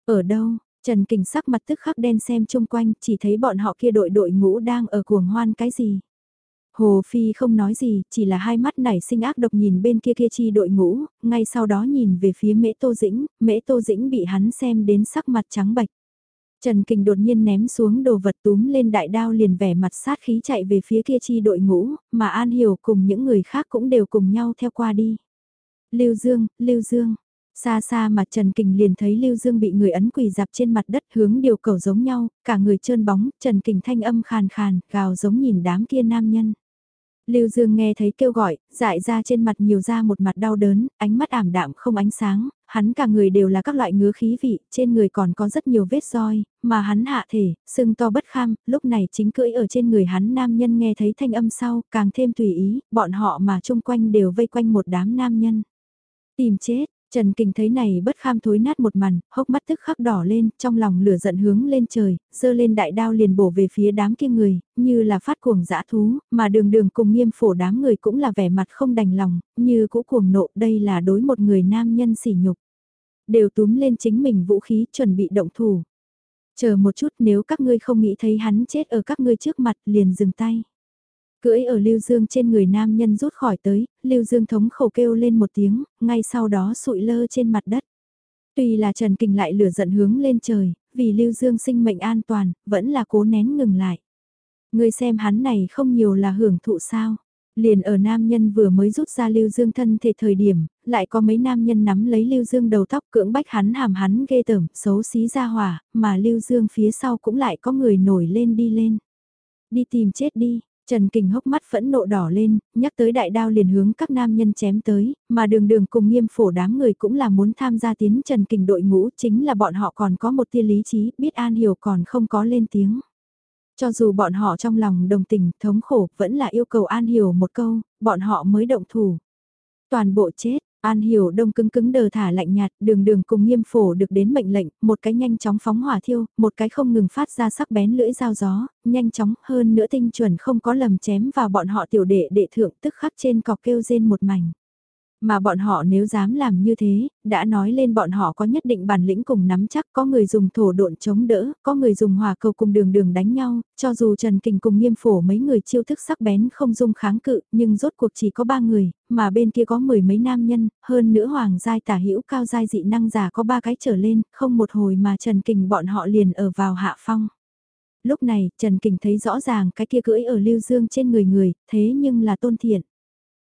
Ở đâu, Trần Kình sắc mặt tức khắc đen xem chung quanh, chỉ thấy bọn họ kia đội đội ngũ đang ở cuồng hoan cái gì. Hồ Phi không nói gì, chỉ là hai mắt nảy sinh ác độc nhìn bên kia kia chi đội ngũ, ngay sau đó nhìn về phía Mễ Tô Dĩnh, Mễ Tô Dĩnh bị hắn xem đến sắc mặt trắng bạch. Trần Kình đột nhiên ném xuống đồ vật túm lên đại đao liền vẻ mặt sát khí chạy về phía kia chi đội ngũ, mà An Hiểu cùng những người khác cũng đều cùng nhau theo qua đi. Lưu Dương, Lưu Dương. Xa xa mà Trần Kình liền thấy Lưu Dương bị người ấn quỳ dạp trên mặt đất hướng điều cầu giống nhau, cả người trơn bóng, Trần Kình thanh âm khàn khàn, gào giống nhìn đám kia nam nhân. Lưu Dương nghe thấy kêu gọi, dại ra trên mặt nhiều ra một mặt đau đớn, ánh mắt ảm đạm không ánh sáng, hắn cả người đều là các loại ngứa khí vị, trên người còn có rất nhiều vết roi, mà hắn hạ thể, sưng to bất kham, lúc này chính cưỡi ở trên người hắn nam nhân nghe thấy thanh âm sau, càng thêm tùy ý, bọn họ mà chung quanh đều vây quanh một đám nam nhân. Tìm chết, Trần Kình thấy này bất kham thối nát một màn, hốc mắt tức khắc đỏ lên, trong lòng lửa giận hướng lên trời, dơ lên đại đao liền bổ về phía đám kia người, như là phát cuồng dã thú, mà đường đường cùng nghiêm phổ đám người cũng là vẻ mặt không đành lòng, như cũ cuồng nộ, đây là đối một người nam nhân sỉ nhục. Đều túm lên chính mình vũ khí chuẩn bị động thủ. Chờ một chút nếu các ngươi không nghĩ thấy hắn chết ở các ngươi trước mặt liền dừng tay. Cưỡi ở Lưu Dương trên người nam nhân rút khỏi tới, Lưu Dương thống khẩu kêu lên một tiếng, ngay sau đó sụi lơ trên mặt đất. Tuy là Trần Kình lại lửa giận hướng lên trời, vì Lưu Dương sinh mệnh an toàn, vẫn là cố nén ngừng lại. Người xem hắn này không nhiều là hưởng thụ sao. Liền ở nam nhân vừa mới rút ra Lưu Dương thân thể thời điểm, lại có mấy nam nhân nắm lấy Lưu Dương đầu tóc cưỡng bách hắn hàm hắn ghê tởm, xấu xí ra hỏa, mà Lưu Dương phía sau cũng lại có người nổi lên đi lên. Đi tìm chết đi, Trần Kình hốc mắt phẫn nộ đỏ lên, nhắc tới đại đao liền hướng các nam nhân chém tới, mà đường đường cùng nghiêm phổ đám người cũng là muốn tham gia tiến Trần Kình đội ngũ chính là bọn họ còn có một tia lý trí, biết An Hiểu còn không có lên tiếng. Cho dù bọn họ trong lòng đồng tình, thống khổ, vẫn là yêu cầu An Hiểu một câu, bọn họ mới động thủ. Toàn bộ chết, An Hiểu đông cứng cứng đờ thả lạnh nhạt, đường đường cùng nghiêm phổ được đến mệnh lệnh, một cái nhanh chóng phóng hỏa thiêu, một cái không ngừng phát ra sắc bén lưỡi dao gió, nhanh chóng hơn nữa tinh chuẩn không có lầm chém vào bọn họ tiểu đệ đệ thượng tức khắc trên cọc kêu rên một mảnh. Mà bọn họ nếu dám làm như thế, đã nói lên bọn họ có nhất định bản lĩnh cùng nắm chắc có người dùng thổ độn chống đỡ, có người dùng hòa cầu cùng đường đường đánh nhau, cho dù Trần Kình cùng nghiêm phổ mấy người chiêu thức sắc bén không dung kháng cự, nhưng rốt cuộc chỉ có ba người, mà bên kia có mười mấy nam nhân, hơn nữa hoàng giai tả hữu cao giai dị năng giả có ba cái trở lên, không một hồi mà Trần Kình bọn họ liền ở vào hạ phong. Lúc này, Trần Kình thấy rõ ràng cái kia cưỡi ở lưu dương trên người người, thế nhưng là tôn thiện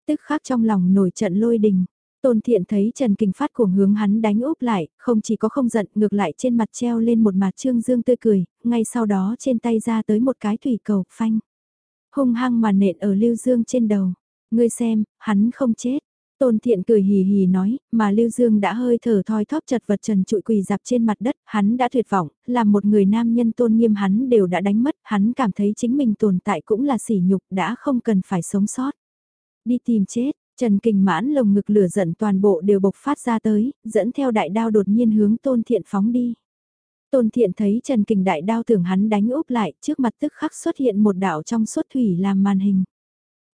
tức khắc trong lòng nổi trận lôi đình. Tôn thiện thấy Trần Kình phát cuồng hướng hắn đánh úp lại, không chỉ có không giận ngược lại trên mặt treo lên một mặt trương dương tươi cười, ngay sau đó trên tay ra tới một cái thủy cầu, phanh. Hung hăng mà nện ở Lưu Dương trên đầu. Ngươi xem, hắn không chết. Tôn thiện cười hì hì nói, mà Lưu Dương đã hơi thở thoi thóp chật vật trần trụi quỳ dạp trên mặt đất, hắn đã tuyệt vọng, làm một người nam nhân tôn nghiêm hắn đều đã đánh mất, hắn cảm thấy chính mình tồn tại cũng là sỉ nhục, đã không cần phải sống sót. Đi tìm chết, Trần Kình mãn lồng ngực lửa giận toàn bộ đều bộc phát ra tới, dẫn theo đại đao đột nhiên hướng tôn thiện phóng đi. Tôn thiện thấy Trần Kình đại đao tưởng hắn đánh úp lại, trước mặt tức khắc xuất hiện một đạo trong suốt thủy làm màn hình.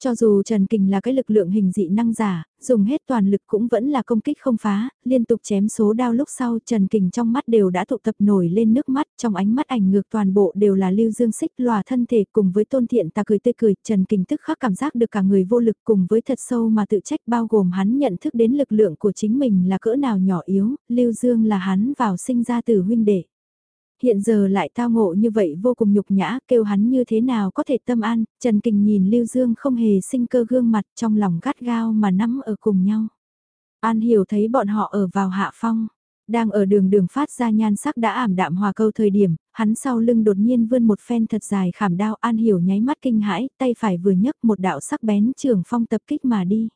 Cho dù Trần Kình là cái lực lượng hình dị năng giả, dùng hết toàn lực cũng vẫn là công kích không phá, liên tục chém số đao lúc sau Trần Kình trong mắt đều đã tụ tập nổi lên nước mắt, trong ánh mắt ảnh ngược toàn bộ đều là lưu dương xích lòa thân thể cùng với tôn thiện ta cười tươi cười, Trần Kình tức khắc cảm giác được cả người vô lực cùng với thật sâu mà tự trách bao gồm hắn nhận thức đến lực lượng của chính mình là cỡ nào nhỏ yếu, lưu dương là hắn vào sinh ra từ huynh đệ. Hiện giờ lại tao ngộ như vậy vô cùng nhục nhã, kêu hắn như thế nào có thể tâm an, Trần Kình nhìn Lưu Dương không hề sinh cơ gương mặt trong lòng gắt gao mà nắm ở cùng nhau. An hiểu thấy bọn họ ở vào hạ phong, đang ở đường đường phát ra nhan sắc đã ảm đạm hòa câu thời điểm, hắn sau lưng đột nhiên vươn một phen thật dài khảm đao An hiểu nháy mắt kinh hãi, tay phải vừa nhấc một đạo sắc bén trường phong tập kích mà đi.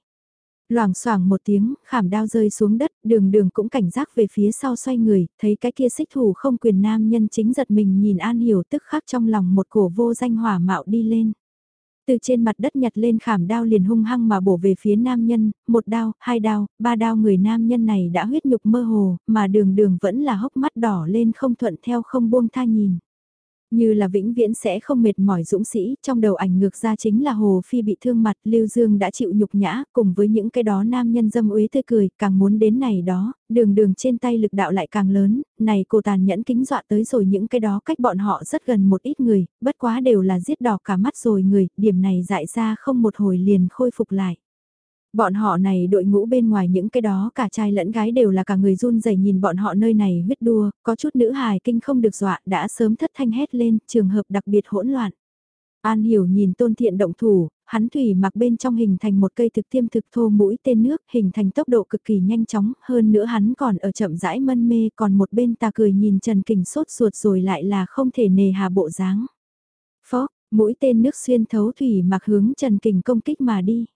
Loảng xoảng một tiếng, khảm đao rơi xuống đất, đường đường cũng cảnh giác về phía sau xoay người, thấy cái kia xích thủ không quyền nam nhân chính giật mình nhìn An Hiểu tức khắc trong lòng một cổ vô danh hỏa mạo đi lên. Từ trên mặt đất nhặt lên khảm đao liền hung hăng mà bổ về phía nam nhân, một đao, hai đao, ba đao người nam nhân này đã huyết nhục mơ hồ, mà đường đường vẫn là hốc mắt đỏ lên không thuận theo không buông tha nhìn. Như là vĩnh viễn sẽ không mệt mỏi dũng sĩ, trong đầu ảnh ngược ra chính là Hồ Phi bị thương mặt, Lưu Dương đã chịu nhục nhã, cùng với những cái đó nam nhân dâm uế tươi cười, càng muốn đến này đó, đường đường trên tay lực đạo lại càng lớn, này cô tàn nhẫn kính dọa tới rồi những cái đó cách bọn họ rất gần một ít người, bất quá đều là giết đỏ cả mắt rồi người, điểm này dại ra không một hồi liền khôi phục lại. Bọn họ này đội ngũ bên ngoài những cái đó cả trai lẫn gái đều là cả người run rẩy nhìn bọn họ nơi này huyết đua, có chút nữ hài kinh không được dọa đã sớm thất thanh hét lên, trường hợp đặc biệt hỗn loạn. An hiểu nhìn tôn thiện động thủ, hắn thủy mặc bên trong hình thành một cây thực tiêm thực thô mũi tên nước, hình thành tốc độ cực kỳ nhanh chóng, hơn nữa hắn còn ở chậm rãi mân mê, còn một bên ta cười nhìn Trần Kình sốt ruột rồi lại là không thể nề hà bộ dáng. Phó, mũi tên nước xuyên thấu thủy mặc hướng Trần Kình công kích mà đi.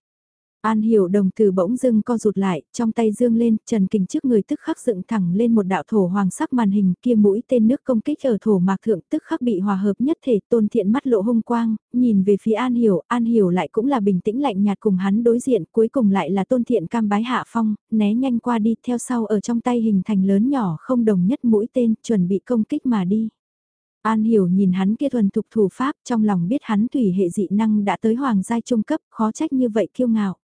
An hiểu đồng từ bỗng dưng co rụt lại, trong tay dương lên, Trần Kình trước người tức khắc dựng thẳng lên một đạo thổ hoàng sắc màn hình kia mũi tên nước công kích ở thổ mạc thượng tức khắc bị hòa hợp nhất thể tôn thiện mắt lộ hung quang, nhìn về phía An hiểu, An hiểu lại cũng là bình tĩnh lạnh nhạt cùng hắn đối diện, cuối cùng lại là tôn thiện cam bái hạ phong, né nhanh qua đi theo sau ở trong tay hình thành lớn nhỏ không đồng nhất mũi tên, chuẩn bị công kích mà đi. An hiểu nhìn hắn kia thuần thục thủ pháp trong lòng biết hắn thủy hệ dị năng đã tới hoàng giai trung cấp, khó trách như vậy kiêu ngạo.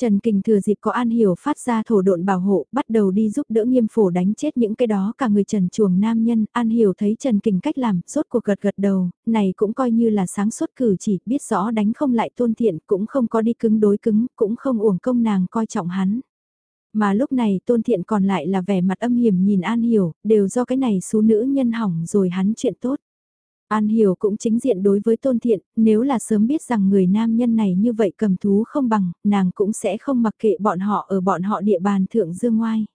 Trần Kình thừa dịp có An Hiểu phát ra thổ độn bảo hộ, bắt đầu đi giúp đỡ nghiêm phổ đánh chết những cái đó cả người Trần chuồng nam nhân. An Hiểu thấy Trần Kình cách làm, rốt cuộc gật gật đầu, này cũng coi như là sáng suốt cử chỉ, biết rõ đánh không lại tôn thiện, cũng không có đi cứng đối cứng, cũng không uổng công nàng coi trọng hắn. Mà lúc này tôn thiện còn lại là vẻ mặt âm hiểm nhìn An Hiểu, đều do cái này số nữ nhân hỏng rồi hắn chuyện tốt. An Hiểu cũng chính diện đối với tôn thiện, nếu là sớm biết rằng người nam nhân này như vậy cầm thú không bằng, nàng cũng sẽ không mặc kệ bọn họ ở bọn họ địa bàn thượng dương ngoai.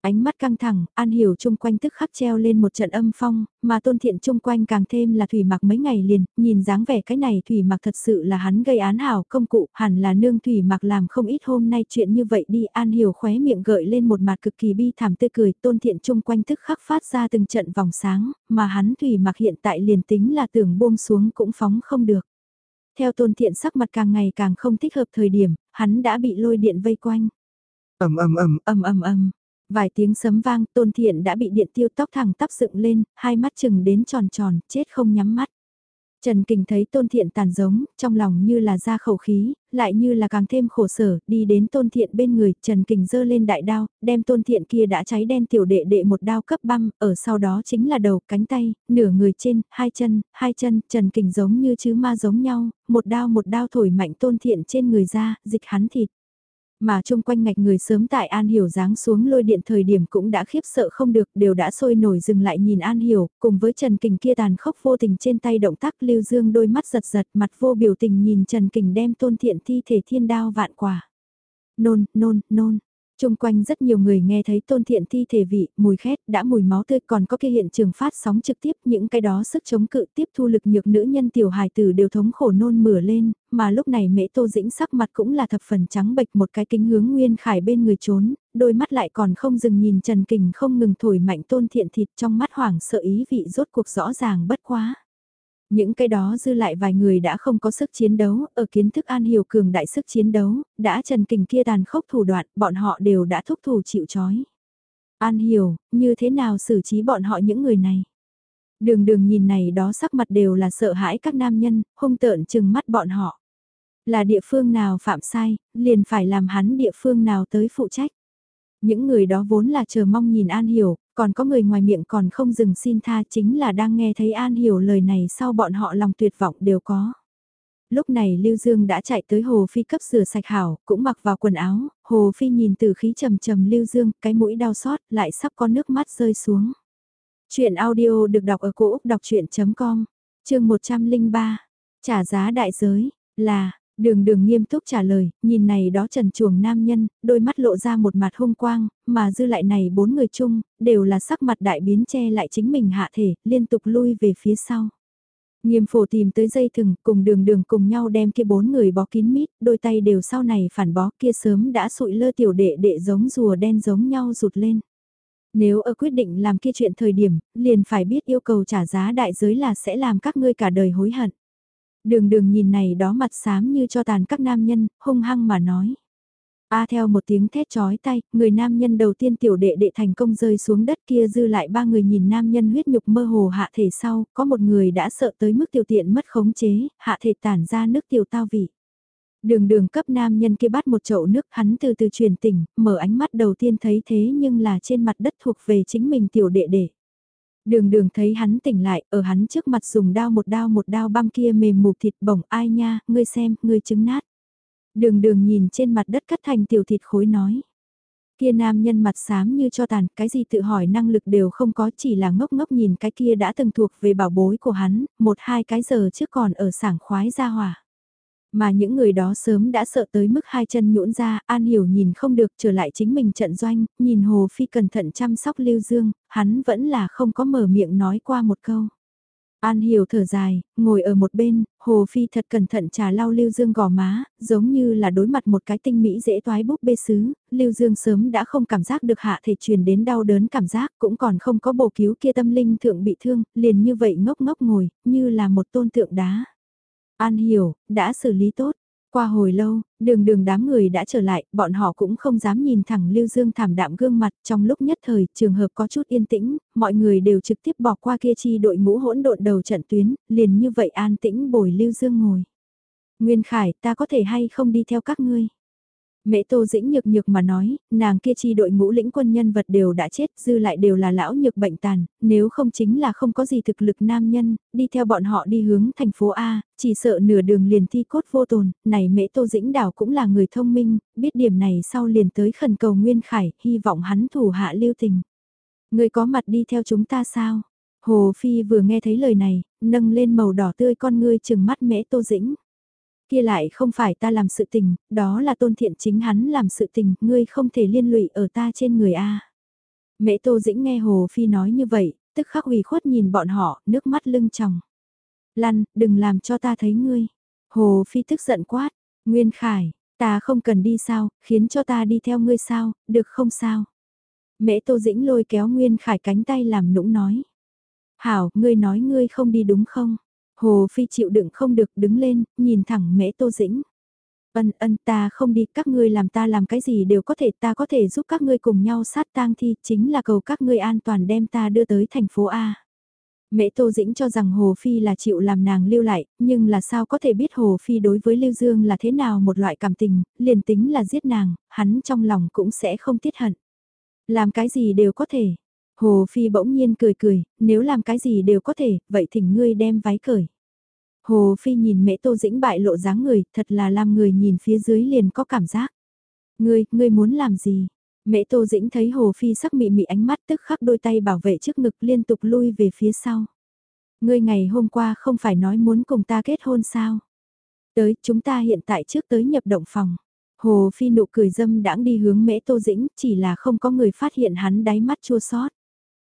Ánh mắt căng thẳng, An Hiểu chung quanh tức khắc treo lên một trận âm phong, mà tôn thiện chung quanh càng thêm là Thủy Mặc mấy ngày liền, nhìn dáng vẻ cái này Thủy Mặc thật sự là hắn gây án hảo công cụ, hẳn là nương Thủy Mặc làm không ít hôm nay chuyện như vậy đi, An Hiểu khóe miệng gợi lên một mặt cực kỳ bi thảm tươi cười, tôn thiện chung quanh tức khắc phát ra từng trận vòng sáng, mà hắn Thủy Mặc hiện tại liền tính là tưởng buông xuống cũng phóng không được. Theo tôn thiện sắc mặt càng ngày càng không thích hợp thời điểm, hắn đã bị lôi điện vây quanh. ầm ầm ầm ầm ầm ầm Vài tiếng sấm vang, tôn thiện đã bị điện tiêu tóc thẳng tắp dựng lên, hai mắt chừng đến tròn tròn, chết không nhắm mắt. Trần Kình thấy tôn thiện tàn giống, trong lòng như là ra khẩu khí, lại như là càng thêm khổ sở, đi đến tôn thiện bên người, Trần Kình giơ lên đại đao, đem tôn thiện kia đã cháy đen tiểu đệ đệ một đao cấp băm, ở sau đó chính là đầu, cánh tay, nửa người trên, hai chân, hai chân, Trần Kình giống như chứ ma giống nhau, một đao một đao thổi mạnh tôn thiện trên người ra, dịch hắn thịt. Mà chung quanh ngạch người sớm tại An Hiểu giáng xuống lôi điện thời điểm cũng đã khiếp sợ không được, đều đã sôi nổi dừng lại nhìn An Hiểu, cùng với Trần Kình kia tàn khốc vô tình trên tay động tác lưu dương đôi mắt giật giật mặt vô biểu tình nhìn Trần Kình đem tôn thiện thi thể thiên đao vạn quả. Nôn, nôn, nôn, Trung quanh rất nhiều người nghe thấy tôn thiện thi thể vị, mùi khét, đã mùi máu tươi còn có kia hiện trường phát sóng trực tiếp những cái đó sức chống cự tiếp thu lực nhược nữ nhân tiểu hài tử đều thống khổ nôn mửa lên, mà lúc này mễ tô dĩnh sắc mặt cũng là thập phần trắng bệch một cái kính hướng nguyên khải bên người trốn, đôi mắt lại còn không dừng nhìn Trần Kình không ngừng thổi mạnh tôn thiện thịt trong mắt hoảng sợ ý vị rốt cuộc rõ ràng bất quá. Những cái đó dư lại vài người đã không có sức chiến đấu, ở kiến thức an hiểu cường đại sức chiến đấu, đã trần kình kia tàn khốc thủ đoạn, bọn họ đều đã thúc thủ chịu chói. An hiểu, như thế nào xử trí bọn họ những người này? Đường đường nhìn này đó sắc mặt đều là sợ hãi các nam nhân, hung tợn chừng mắt bọn họ. Là địa phương nào phạm sai, liền phải làm hắn địa phương nào tới phụ trách. Những người đó vốn là chờ mong nhìn An Hiểu, còn có người ngoài miệng còn không dừng xin tha chính là đang nghe thấy An Hiểu lời này sau bọn họ lòng tuyệt vọng đều có. Lúc này Lưu Dương đã chạy tới Hồ Phi cấp rửa sạch hảo, cũng mặc vào quần áo, Hồ Phi nhìn từ khí trầm trầm Lưu Dương, cái mũi đau xót, lại sắp có nước mắt rơi xuống. Chuyện audio được đọc ở cổ Úc đọc chuyện.com, chương 103, trả giá đại giới, là, Đường đường nghiêm túc trả lời, nhìn này đó trần chuồng nam nhân, đôi mắt lộ ra một mặt hung quang, mà dư lại này bốn người chung, đều là sắc mặt đại biến che lại chính mình hạ thể, liên tục lui về phía sau. Nghiêm phổ tìm tới dây thừng, cùng đường đường cùng nhau đem kia bốn người bó kín mít, đôi tay đều sau này phản bó kia sớm đã sụi lơ tiểu đệ đệ giống rùa đen giống nhau rụt lên. Nếu ở quyết định làm kia chuyện thời điểm, liền phải biết yêu cầu trả giá đại giới là sẽ làm các ngươi cả đời hối hận. Đường đường nhìn này đó mặt xám như cho tàn các nam nhân, hung hăng mà nói. A theo một tiếng thét chói tay, người nam nhân đầu tiên tiểu đệ đệ thành công rơi xuống đất kia dư lại ba người nhìn nam nhân huyết nhục mơ hồ hạ thể sau, có một người đã sợ tới mức tiểu tiện mất khống chế, hạ thể tản ra nước tiểu tao vị. Đường đường cấp nam nhân kia bắt một chậu nước hắn từ từ truyền tỉnh, mở ánh mắt đầu tiên thấy thế nhưng là trên mặt đất thuộc về chính mình tiểu đệ đệ. Đường đường thấy hắn tỉnh lại, ở hắn trước mặt dùng đao một đao một đao băm kia mềm mục thịt bổng ai nha, ngươi xem, ngươi trứng nát. Đường đường nhìn trên mặt đất cắt thành tiểu thịt khối nói. Kia nam nhân mặt xám như cho tàn, cái gì tự hỏi năng lực đều không có chỉ là ngốc ngốc nhìn cái kia đã từng thuộc về bảo bối của hắn, một hai cái giờ trước còn ở sảng khoái ra hỏa. Mà những người đó sớm đã sợ tới mức hai chân nhũn ra, An Hiểu nhìn không được trở lại chính mình trận doanh, nhìn Hồ Phi cẩn thận chăm sóc Lưu Dương, hắn vẫn là không có mở miệng nói qua một câu. An Hiểu thở dài, ngồi ở một bên, Hồ Phi thật cẩn thận trà lau Lưu Dương gò má, giống như là đối mặt một cái tinh mỹ dễ toái búp bê sứ, Lưu Dương sớm đã không cảm giác được hạ thể truyền đến đau đớn cảm giác, cũng còn không có bổ cứu kia tâm linh thượng bị thương, liền như vậy ngốc ngốc ngồi, như là một tôn tượng đá. An hiểu, đã xử lý tốt. Qua hồi lâu, đường đường đám người đã trở lại, bọn họ cũng không dám nhìn thẳng Lưu Dương thảm đạm gương mặt trong lúc nhất thời, trường hợp có chút yên tĩnh, mọi người đều trực tiếp bỏ qua kia chi đội ngũ hỗn độn đầu trận tuyến, liền như vậy an tĩnh bồi Lưu Dương ngồi. Nguyên Khải, ta có thể hay không đi theo các ngươi? Mẹ Tô Dĩnh nhược nhược mà nói, nàng kia chi đội ngũ lĩnh quân nhân vật đều đã chết, dư lại đều là lão nhược bệnh tàn, nếu không chính là không có gì thực lực nam nhân, đi theo bọn họ đi hướng thành phố A, chỉ sợ nửa đường liền thi cốt vô tồn, này mẹ Tô Dĩnh đảo cũng là người thông minh, biết điểm này sau liền tới khẩn cầu Nguyên Khải, hy vọng hắn thủ hạ lưu tình. Người có mặt đi theo chúng ta sao? Hồ Phi vừa nghe thấy lời này, nâng lên màu đỏ tươi con ngươi chừng mắt mẹ Tô Dĩnh kia lại không phải ta làm sự tình, đó là tôn thiện chính hắn làm sự tình, ngươi không thể liên lụy ở ta trên người A. Mễ Tô Dĩnh nghe Hồ Phi nói như vậy, tức khắc ủy khuất nhìn bọn họ, nước mắt lưng tròng. Lăn, đừng làm cho ta thấy ngươi. Hồ Phi tức giận quát, Nguyên Khải, ta không cần đi sao, khiến cho ta đi theo ngươi sao, được không sao. Mễ Tô Dĩnh lôi kéo Nguyên Khải cánh tay làm nũng nói. Hảo, ngươi nói ngươi không đi đúng không? Hồ Phi chịu đựng không được đứng lên, nhìn thẳng Mễ Tô Dĩnh. Ân ân ta không đi, các ngươi làm ta làm cái gì đều có thể, ta có thể giúp các ngươi cùng nhau sát tang thi, chính là cầu các ngươi an toàn đem ta đưa tới thành phố A. Mễ Tô Dĩnh cho rằng Hồ Phi là chịu làm nàng lưu lại, nhưng là sao có thể biết Hồ Phi đối với Lưu Dương là thế nào một loại cảm tình, liền tính là giết nàng, hắn trong lòng cũng sẽ không tiết hận. Làm cái gì đều có thể. Hồ Phi bỗng nhiên cười cười, nếu làm cái gì đều có thể, vậy thỉnh ngươi đem váy cởi. Hồ Phi nhìn mẹ Tô Dĩnh bại lộ dáng người, thật là làm người nhìn phía dưới liền có cảm giác. Ngươi, ngươi muốn làm gì? Mẹ Tô Dĩnh thấy Hồ Phi sắc mị mị ánh mắt tức khắc đôi tay bảo vệ trước ngực liên tục lui về phía sau. Ngươi ngày hôm qua không phải nói muốn cùng ta kết hôn sao? Tới, chúng ta hiện tại trước tới nhập động phòng. Hồ Phi nụ cười dâm đãng đi hướng Mễ Tô Dĩnh, chỉ là không có người phát hiện hắn đáy mắt chua xót.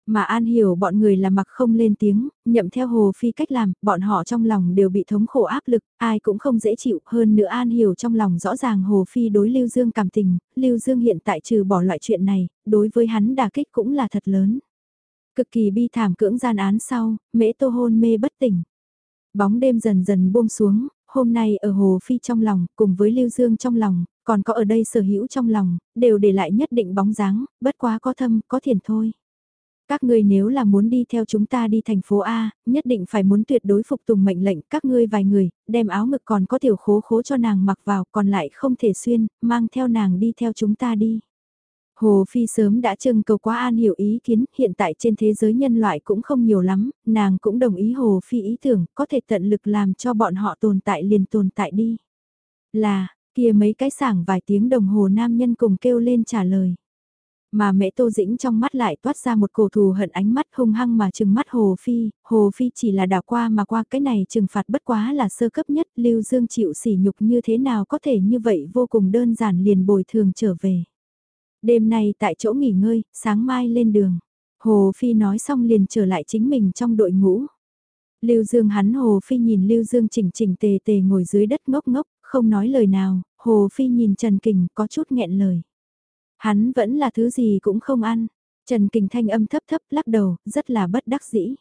Mà An hiểu bọn người là mặc không lên tiếng, nhậm theo Hồ Phi cách làm, bọn họ trong lòng đều bị thống khổ áp lực, ai cũng không dễ chịu, hơn nữa An hiểu trong lòng rõ ràng Hồ Phi đối Lưu Dương cảm tình, Lưu Dương hiện tại trừ bỏ loại chuyện này, đối với hắn đả kích cũng là thật lớn. Cực kỳ bi thảm cưỡng gian án sau, mễ tô hôn mê bất tỉnh. Bóng đêm dần dần buông xuống, hôm nay ở Hồ Phi trong lòng, cùng với Lưu Dương trong lòng, còn có ở đây sở hữu trong lòng, đều để lại nhất định bóng dáng, bất quá có thâm, có thiền thôi. Các ngươi nếu là muốn đi theo chúng ta đi thành phố A, nhất định phải muốn tuyệt đối phục tùng mệnh lệnh các ngươi vài người, đem áo ngực còn có tiểu khố khố cho nàng mặc vào còn lại không thể xuyên, mang theo nàng đi theo chúng ta đi. Hồ Phi sớm đã trưng cầu quá an hiểu ý kiến, hiện tại trên thế giới nhân loại cũng không nhiều lắm, nàng cũng đồng ý Hồ Phi ý tưởng, có thể tận lực làm cho bọn họ tồn tại liền tồn tại đi. Là, kia mấy cái sảng vài tiếng đồng hồ nam nhân cùng kêu lên trả lời. Mà mẹ Tô Dĩnh trong mắt lại toát ra một cổ thù hận ánh mắt hung hăng mà trừng mắt Hồ Phi, Hồ Phi chỉ là đảo qua mà qua cái này trừng phạt bất quá là sơ cấp nhất, Lưu Dương chịu sỉ nhục như thế nào có thể như vậy vô cùng đơn giản liền bồi thường trở về. Đêm nay tại chỗ nghỉ ngơi, sáng mai lên đường. Hồ Phi nói xong liền trở lại chính mình trong đội ngũ. Lưu Dương hắn Hồ Phi nhìn Lưu Dương chỉnh chỉnh tề tề ngồi dưới đất ngốc ngốc, không nói lời nào, Hồ Phi nhìn Trần Kình có chút nghẹn lời. Hắn vẫn là thứ gì cũng không ăn. Trần Kình thanh âm thấp thấp lắc đầu, rất là bất đắc dĩ.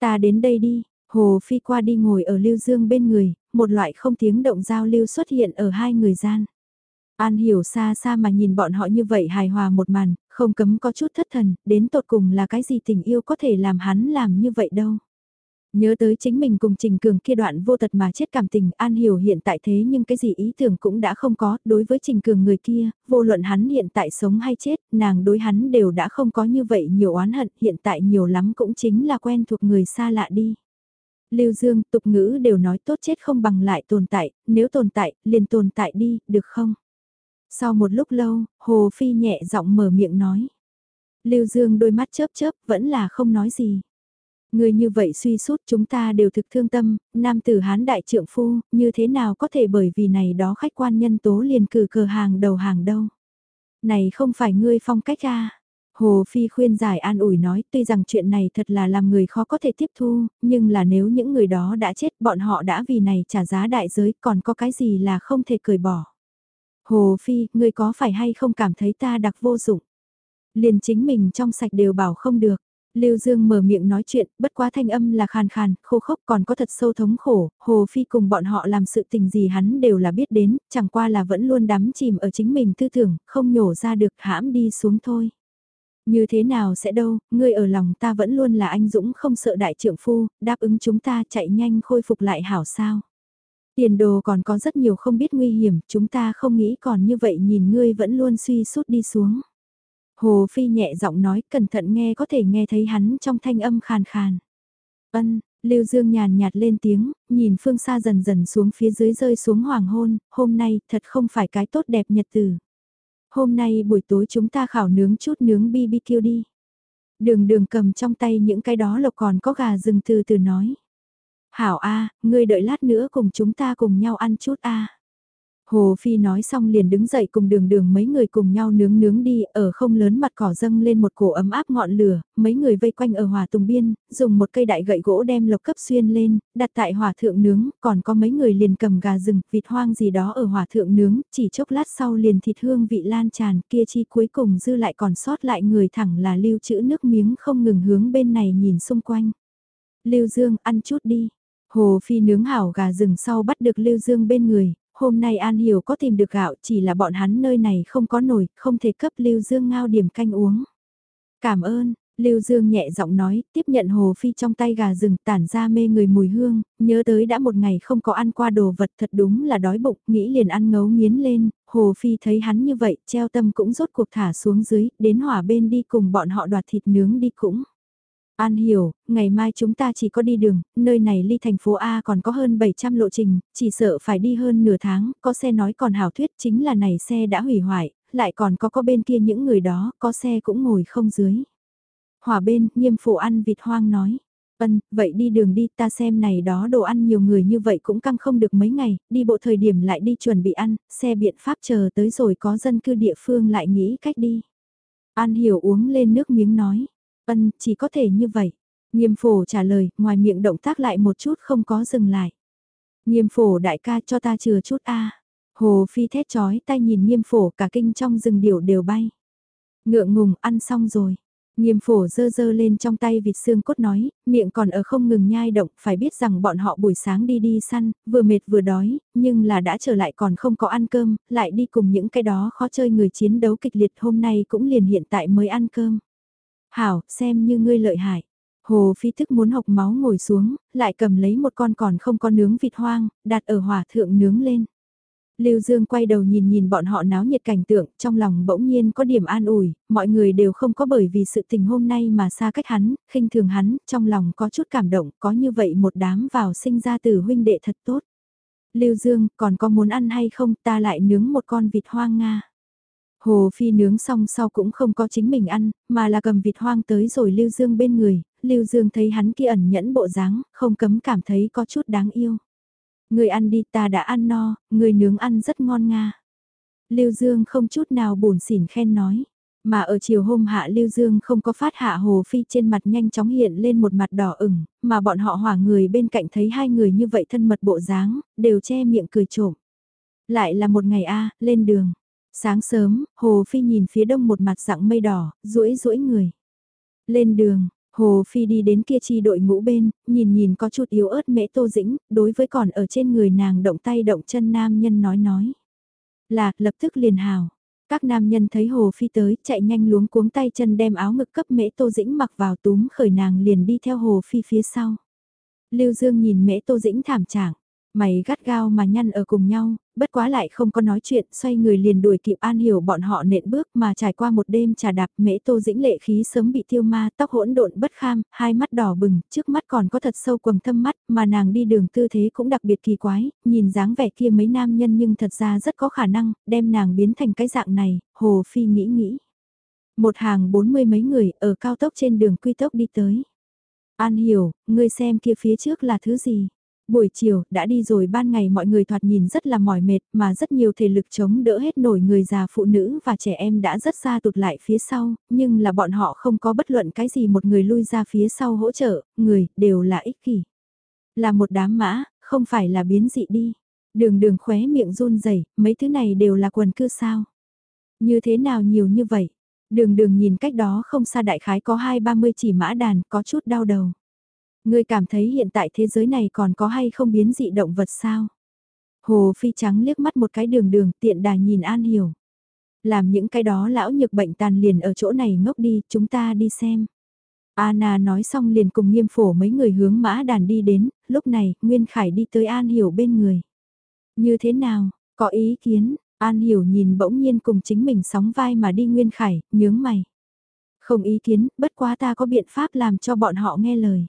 Ta đến đây đi, Hồ Phi qua đi ngồi ở Lưu Dương bên người, một loại không tiếng động giao lưu xuất hiện ở hai người gian. An hiểu xa xa mà nhìn bọn họ như vậy hài hòa một màn, không cấm có chút thất thần, đến tột cùng là cái gì tình yêu có thể làm hắn làm như vậy đâu. Nhớ tới chính mình cùng Trình Cường kia đoạn vô tật mà chết cảm tình, An Hiểu hiện tại thế nhưng cái gì ý tưởng cũng đã không có, đối với Trình Cường người kia, vô luận hắn hiện tại sống hay chết, nàng đối hắn đều đã không có như vậy nhiều oán hận, hiện tại nhiều lắm cũng chính là quen thuộc người xa lạ đi. Lưu Dương, tục ngữ đều nói tốt chết không bằng lại tồn tại, nếu tồn tại, liền tồn tại đi, được không? Sau một lúc lâu, Hồ Phi nhẹ giọng mở miệng nói. Lưu Dương đôi mắt chớp chớp, vẫn là không nói gì. Người như vậy suy sút chúng ta đều thực thương tâm, nam tử hán đại trượng phu, như thế nào có thể bởi vì này đó khách quan nhân tố liền cử cờ hàng đầu hàng đâu. Này không phải ngươi phong cách à. Hồ Phi khuyên giải an ủi nói tuy rằng chuyện này thật là làm người khó có thể tiếp thu, nhưng là nếu những người đó đã chết bọn họ đã vì này trả giá đại giới còn có cái gì là không thể cười bỏ. Hồ Phi, ngươi có phải hay không cảm thấy ta đặc vô dụng? Liền chính mình trong sạch đều bảo không được. Lưu Dương mở miệng nói chuyện, bất quá thanh âm là khàn khàn, khô khốc còn có thật sâu thống khổ, Hồ Phi cùng bọn họ làm sự tình gì hắn đều là biết đến, chẳng qua là vẫn luôn đắm chìm ở chính mình tư tưởng, không nhổ ra được hãm đi xuống thôi. Như thế nào sẽ đâu, ngươi ở lòng ta vẫn luôn là anh Dũng không sợ đại trưởng phu, đáp ứng chúng ta chạy nhanh khôi phục lại hảo sao. Tiền đồ còn có rất nhiều không biết nguy hiểm, chúng ta không nghĩ còn như vậy nhìn ngươi vẫn luôn suy sút đi xuống. Hồ Phi nhẹ giọng nói cẩn thận nghe có thể nghe thấy hắn trong thanh âm khàn khàn. Ân, Lưu Dương nhàn nhạt lên tiếng, nhìn phương xa dần dần xuống phía dưới rơi xuống hoàng hôn, hôm nay thật không phải cái tốt đẹp nhật tử. Hôm nay buổi tối chúng ta khảo nướng chút nướng BBQ đi. Đường đường cầm trong tay những cái đó lộc còn có gà rừng từ từ nói. Hảo A, ngươi đợi lát nữa cùng chúng ta cùng nhau ăn chút A. Hồ Phi nói xong liền đứng dậy cùng đường đường mấy người cùng nhau nướng nướng đi, ở không lớn mặt cỏ dâng lên một cổ ấm áp ngọn lửa, mấy người vây quanh ở hòa tùng biên, dùng một cây đại gậy gỗ đem lộc cấp xuyên lên, đặt tại hòa thượng nướng, còn có mấy người liền cầm gà rừng, vịt hoang gì đó ở hòa thượng nướng, chỉ chốc lát sau liền thịt hương vị lan tràn, kia chi cuối cùng dư lại còn sót lại người thẳng là lưu trữ nước miếng không ngừng hướng bên này nhìn xung quanh. Lưu Dương, ăn chút đi. Hồ Phi nướng hảo gà rừng sau bắt được Lưu Dương bên người, hôm nay An Hiểu có tìm được gạo chỉ là bọn hắn nơi này không có nổi, không thể cấp Lưu Dương ngao điểm canh uống. Cảm ơn, Lưu Dương nhẹ giọng nói, tiếp nhận Hồ Phi trong tay gà rừng tản ra mê người mùi hương, nhớ tới đã một ngày không có ăn qua đồ vật thật đúng là đói bụng, nghĩ liền ăn ngấu nghiến lên, Hồ Phi thấy hắn như vậy, treo tâm cũng rốt cuộc thả xuống dưới, đến hỏa bên đi cùng bọn họ đoạt thịt nướng đi cũng. An hiểu, ngày mai chúng ta chỉ có đi đường, nơi này ly thành phố A còn có hơn 700 lộ trình, chỉ sợ phải đi hơn nửa tháng, có xe nói còn hảo thuyết chính là này xe đã hủy hoại, lại còn có có bên kia những người đó, có xe cũng ngồi không dưới. Hòa bên, nghiêm phụ ăn vịt hoang nói. Vân, vậy đi đường đi ta xem này đó đồ ăn nhiều người như vậy cũng căng không được mấy ngày, đi bộ thời điểm lại đi chuẩn bị ăn, xe biện pháp chờ tới rồi có dân cư địa phương lại nghĩ cách đi. An hiểu uống lên nước miếng nói. Ân, chỉ có thể như vậy. Nghiêm phổ trả lời, ngoài miệng động tác lại một chút không có dừng lại. Nghiêm phổ đại ca cho ta chừa chút a. Hồ phi thét chói tay nhìn nghiêm phổ cả kinh trong rừng điểu đều bay. Ngượng ngùng ăn xong rồi. Nghiêm phổ dơ dơ lên trong tay vịt xương cốt nói, miệng còn ở không ngừng nhai động, phải biết rằng bọn họ buổi sáng đi đi săn, vừa mệt vừa đói, nhưng là đã trở lại còn không có ăn cơm, lại đi cùng những cái đó khó chơi người chiến đấu kịch liệt hôm nay cũng liền hiện tại mới ăn cơm. Hảo, xem như ngươi lợi hại. Hồ Phi thức muốn học máu ngồi xuống, lại cầm lấy một con còn không có nướng vịt hoang, đặt ở hỏa thượng nướng lên. Lưu Dương quay đầu nhìn nhìn bọn họ náo nhiệt cảnh tượng, trong lòng bỗng nhiên có điểm an ủi, mọi người đều không có bởi vì sự tình hôm nay mà xa cách hắn, khinh thường hắn, trong lòng có chút cảm động, có như vậy một đám vào sinh ra từ huynh đệ thật tốt. Lưu Dương, còn có muốn ăn hay không, ta lại nướng một con vịt hoang Nga. Hồ Phi nướng xong sau cũng không có chính mình ăn, mà là cầm vịt hoang tới rồi Lưu Dương bên người, Lưu Dương thấy hắn kia ẩn nhẫn bộ dáng, không cấm cảm thấy có chút đáng yêu. Người ăn đi ta đã ăn no, người nướng ăn rất ngon nga. Lưu Dương không chút nào buồn xỉn khen nói. Mà ở chiều hôm hạ Lưu Dương không có phát hạ Hồ Phi trên mặt nhanh chóng hiện lên một mặt đỏ ửng, mà bọn họ hỏa người bên cạnh thấy hai người như vậy thân mật bộ dáng, đều che miệng cười trộm. Lại là một ngày a lên đường. Sáng sớm, Hồ Phi nhìn phía đông một mặt dạng mây đỏ, rũi rũi người. Lên đường, Hồ Phi đi đến kia chi đội ngũ bên, nhìn nhìn có chút yếu ớt mễ tô dĩnh, đối với còn ở trên người nàng động tay động chân nam nhân nói nói. Là, lập tức liền hào. Các nam nhân thấy Hồ Phi tới, chạy nhanh luống cuống tay chân đem áo ngực cấp mễ tô dĩnh mặc vào túm khởi nàng liền đi theo Hồ Phi phía sau. Lưu Dương nhìn mễ tô dĩnh thảm trạng Mày gắt gao mà nhăn ở cùng nhau, bất quá lại không có nói chuyện, xoay người liền đuổi kịp An Hiểu bọn họ nện bước mà trải qua một đêm trà đạp mễ tô dĩnh lệ khí sớm bị tiêu ma, tóc hỗn độn bất kham, hai mắt đỏ bừng, trước mắt còn có thật sâu quầng thâm mắt, mà nàng đi đường tư thế cũng đặc biệt kỳ quái, nhìn dáng vẻ kia mấy nam nhân nhưng thật ra rất có khả năng, đem nàng biến thành cái dạng này, Hồ Phi nghĩ nghĩ. Một hàng bốn mươi mấy người ở cao tốc trên đường quy tốc đi tới. An Hiểu, ngươi xem kia phía trước là thứ gì? Buổi chiều, đã đi rồi ban ngày mọi người thoạt nhìn rất là mỏi mệt mà rất nhiều thể lực chống đỡ hết nổi người già phụ nữ và trẻ em đã rất xa tụt lại phía sau, nhưng là bọn họ không có bất luận cái gì một người lui ra phía sau hỗ trợ, người, đều là ích kỷ. Là một đám mã, không phải là biến dị đi. Đường đường khóe miệng run rẩy mấy thứ này đều là quần cư sao. Như thế nào nhiều như vậy? Đường đường nhìn cách đó không xa đại khái có hai ba mươi chỉ mã đàn, có chút đau đầu. Ngươi cảm thấy hiện tại thế giới này còn có hay không biến dị động vật sao? Hồ Phi Trắng liếc mắt một cái đường đường tiện đà nhìn An Hiểu. Làm những cái đó lão nhược bệnh tàn liền ở chỗ này ngốc đi, chúng ta đi xem. Anna nói xong liền cùng nghiêm phổ mấy người hướng mã đàn đi đến, lúc này, Nguyên Khải đi tới An Hiểu bên người. Như thế nào, có ý kiến, An Hiểu nhìn bỗng nhiên cùng chính mình sóng vai mà đi Nguyên Khải, nhướng mày. Không ý kiến, bất quá ta có biện pháp làm cho bọn họ nghe lời.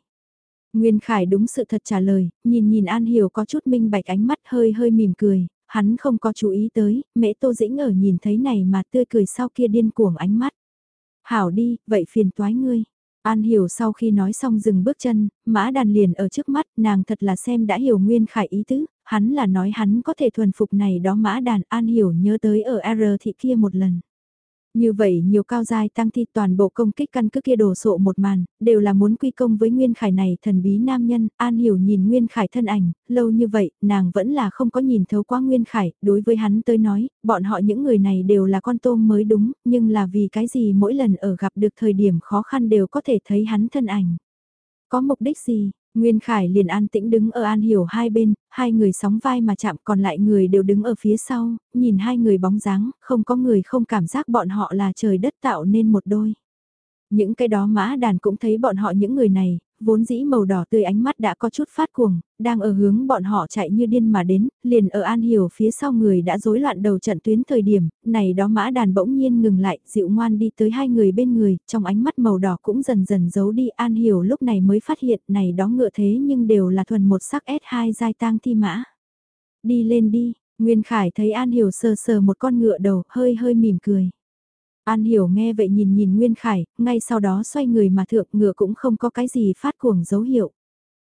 Nguyên Khải đúng sự thật trả lời, nhìn nhìn An Hiểu có chút minh bạch ánh mắt hơi hơi mỉm cười, hắn không có chú ý tới, mẹ Tô Dĩnh ở nhìn thấy này mà tươi cười sau kia điên cuồng ánh mắt. Hảo đi, vậy phiền toái ngươi. An hiểu sau khi nói xong dừng bước chân, mã đàn liền ở trước mắt, nàng thật là xem đã hiểu nguyên khải ý tứ, hắn là nói hắn có thể thuần phục này đó mã đàn An hiểu nhớ tới ở R thị kia một lần. Như vậy nhiều cao giai tăng thi toàn bộ công kích căn cứ kia đồ sộ một màn, đều là muốn quy công với Nguyên Khải này thần bí nam nhân, An Hiểu nhìn Nguyên Khải thân ảnh, lâu như vậy, nàng vẫn là không có nhìn thấu qua Nguyên Khải, đối với hắn tới nói, bọn họ những người này đều là con tôm mới đúng, nhưng là vì cái gì mỗi lần ở gặp được thời điểm khó khăn đều có thể thấy hắn thân ảnh. Có mục đích gì, Nguyên Khải liền an tĩnh đứng ở An Hiểu hai bên, hai người sóng vai mà chạm còn lại người đều đứng ở phía sau, nhìn hai người bóng dáng, không có người không cảm giác bọn họ là trời đất tạo nên một đôi. Những cái đó mã đàn cũng thấy bọn họ những người này, vốn dĩ màu đỏ tươi ánh mắt đã có chút phát cuồng, đang ở hướng bọn họ chạy như điên mà đến, liền ở An Hiểu phía sau người đã rối loạn đầu trận tuyến thời điểm, này đó mã đàn bỗng nhiên ngừng lại, dịu ngoan đi tới hai người bên người, trong ánh mắt màu đỏ cũng dần dần giấu đi An Hiểu lúc này mới phát hiện này đó ngựa thế nhưng đều là thuần một sắc S2 giai tang thi mã. Đi lên đi, Nguyên Khải thấy An Hiểu sờ sờ một con ngựa đầu, hơi hơi mỉm cười. An Hiểu nghe vậy nhìn nhìn Nguyên Khải, ngay sau đó xoay người mà thượng ngựa cũng không có cái gì phát cuồng dấu hiệu.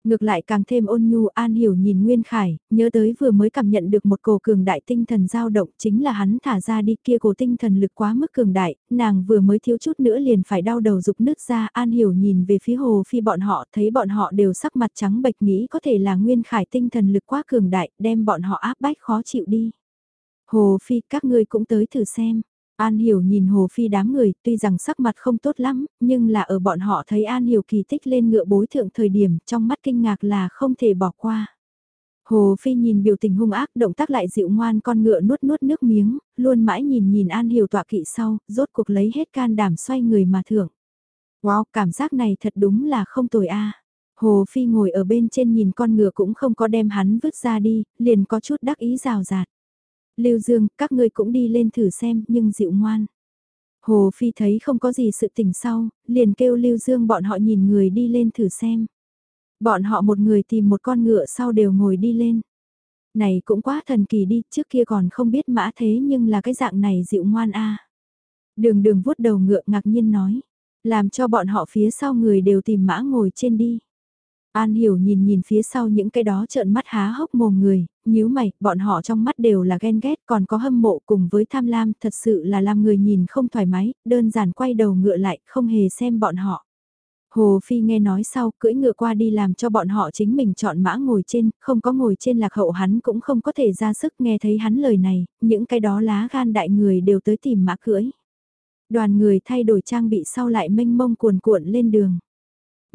Ngược lại càng thêm ôn nhu An Hiểu nhìn Nguyên Khải, nhớ tới vừa mới cảm nhận được một cổ cường đại tinh thần dao động chính là hắn thả ra đi kia cổ tinh thần lực quá mức cường đại, nàng vừa mới thiếu chút nữa liền phải đau đầu dục nước ra An Hiểu nhìn về phía hồ phi bọn họ thấy bọn họ đều sắc mặt trắng bệch nghĩ có thể là Nguyên Khải tinh thần lực quá cường đại đem bọn họ áp bách khó chịu đi. Hồ phi các ngươi cũng tới thử xem. An Hiểu nhìn Hồ Phi đám người, tuy rằng sắc mặt không tốt lắm, nhưng là ở bọn họ thấy An Hiểu kỳ tích lên ngựa bối thượng thời điểm, trong mắt kinh ngạc là không thể bỏ qua. Hồ Phi nhìn biểu tình hung ác, động tác lại dịu ngoan con ngựa nuốt nuốt nước miếng, luôn mãi nhìn nhìn An Hiểu tọa kỵ sau, rốt cuộc lấy hết can đảm xoay người mà thưởng. Wow, cảm giác này thật đúng là không tồi a. Hồ Phi ngồi ở bên trên nhìn con ngựa cũng không có đem hắn vứt ra đi, liền có chút đắc ý rào rạt. Lưu Dương, các ngươi cũng đi lên thử xem, nhưng dịu ngoan. Hồ Phi thấy không có gì sự tỉnh sau, liền kêu Lưu Dương bọn họ nhìn người đi lên thử xem. Bọn họ một người tìm một con ngựa sau đều ngồi đi lên. Này cũng quá thần kỳ đi, trước kia còn không biết mã thế nhưng là cái dạng này dịu ngoan a. Đường đường vuốt đầu ngựa ngạc nhiên nói, làm cho bọn họ phía sau người đều tìm mã ngồi trên đi. An hiểu nhìn nhìn phía sau những cái đó trợn mắt há hốc mồm người, nhíu mày, bọn họ trong mắt đều là ghen ghét còn có hâm mộ cùng với tham lam, thật sự là làm người nhìn không thoải mái, đơn giản quay đầu ngựa lại, không hề xem bọn họ. Hồ Phi nghe nói sau, cưỡi ngựa qua đi làm cho bọn họ chính mình chọn mã ngồi trên, không có ngồi trên lạc hậu hắn cũng không có thể ra sức nghe thấy hắn lời này, những cái đó lá gan đại người đều tới tìm mã cưỡi. Đoàn người thay đổi trang bị sau lại mênh mông cuồn cuộn lên đường.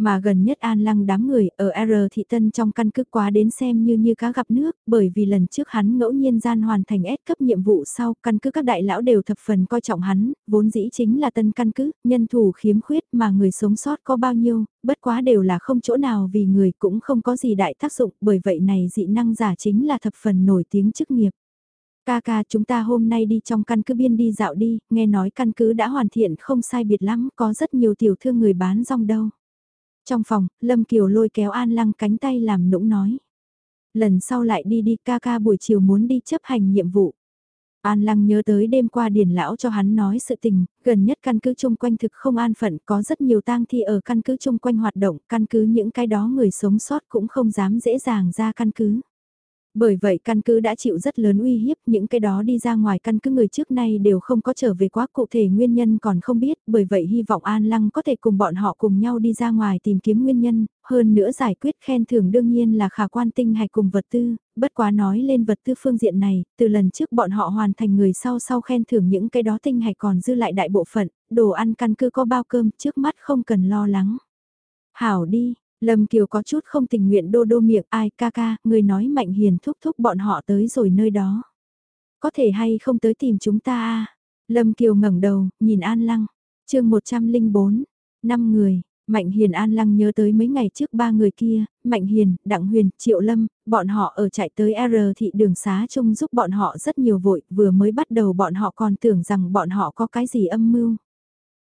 Mà gần nhất an lăng đám người ở R thị tân trong căn cứ quá đến xem như như cá gặp nước, bởi vì lần trước hắn ngẫu nhiên gian hoàn thành S cấp nhiệm vụ sau, căn cứ các đại lão đều thập phần coi trọng hắn, vốn dĩ chính là tân căn cứ, nhân thủ khiếm khuyết mà người sống sót có bao nhiêu, bất quá đều là không chỗ nào vì người cũng không có gì đại tác dụng, bởi vậy này dị năng giả chính là thập phần nổi tiếng chức nghiệp. Ca ca chúng ta hôm nay đi trong căn cứ biên đi dạo đi, nghe nói căn cứ đã hoàn thiện không sai biệt lắm, có rất nhiều tiểu thương người bán rong đâu. Trong phòng, Lâm Kiều lôi kéo An Lăng cánh tay làm nũng nói. Lần sau lại đi đi ca ca buổi chiều muốn đi chấp hành nhiệm vụ. An Lăng nhớ tới đêm qua điển lão cho hắn nói sự tình, gần nhất căn cứ chung quanh thực không an phận có rất nhiều tang thi ở căn cứ chung quanh hoạt động, căn cứ những cái đó người sống sót cũng không dám dễ dàng ra căn cứ. Bởi vậy căn cứ đã chịu rất lớn uy hiếp, những cái đó đi ra ngoài căn cứ người trước nay đều không có trở về quá cụ thể nguyên nhân còn không biết, bởi vậy hy vọng An Lăng có thể cùng bọn họ cùng nhau đi ra ngoài tìm kiếm nguyên nhân, hơn nữa giải quyết khen thưởng đương nhiên là khả quan tinh hạch cùng vật tư, bất quá nói lên vật tư phương diện này, từ lần trước bọn họ hoàn thành người sau sau khen thưởng những cái đó tinh hạch còn dư lại đại bộ phận, đồ ăn căn cứ có bao cơm trước mắt không cần lo lắng. Hảo đi, Lâm Kiều có chút không tình nguyện đô đô miệng ai ca ca, người nói mạnh hiền thúc thúc bọn họ tới rồi nơi đó. Có thể hay không tới tìm chúng ta à? Lâm Kiều ngẩng đầu, nhìn An Lăng. chương 104, 5 người, Mạnh Hiền An Lăng nhớ tới mấy ngày trước ba người kia, Mạnh Hiền, Đặng Huyền, Triệu Lâm, bọn họ ở chạy tới R thị đường xá chung giúp bọn họ rất nhiều vội, vừa mới bắt đầu bọn họ còn tưởng rằng bọn họ có cái gì âm mưu.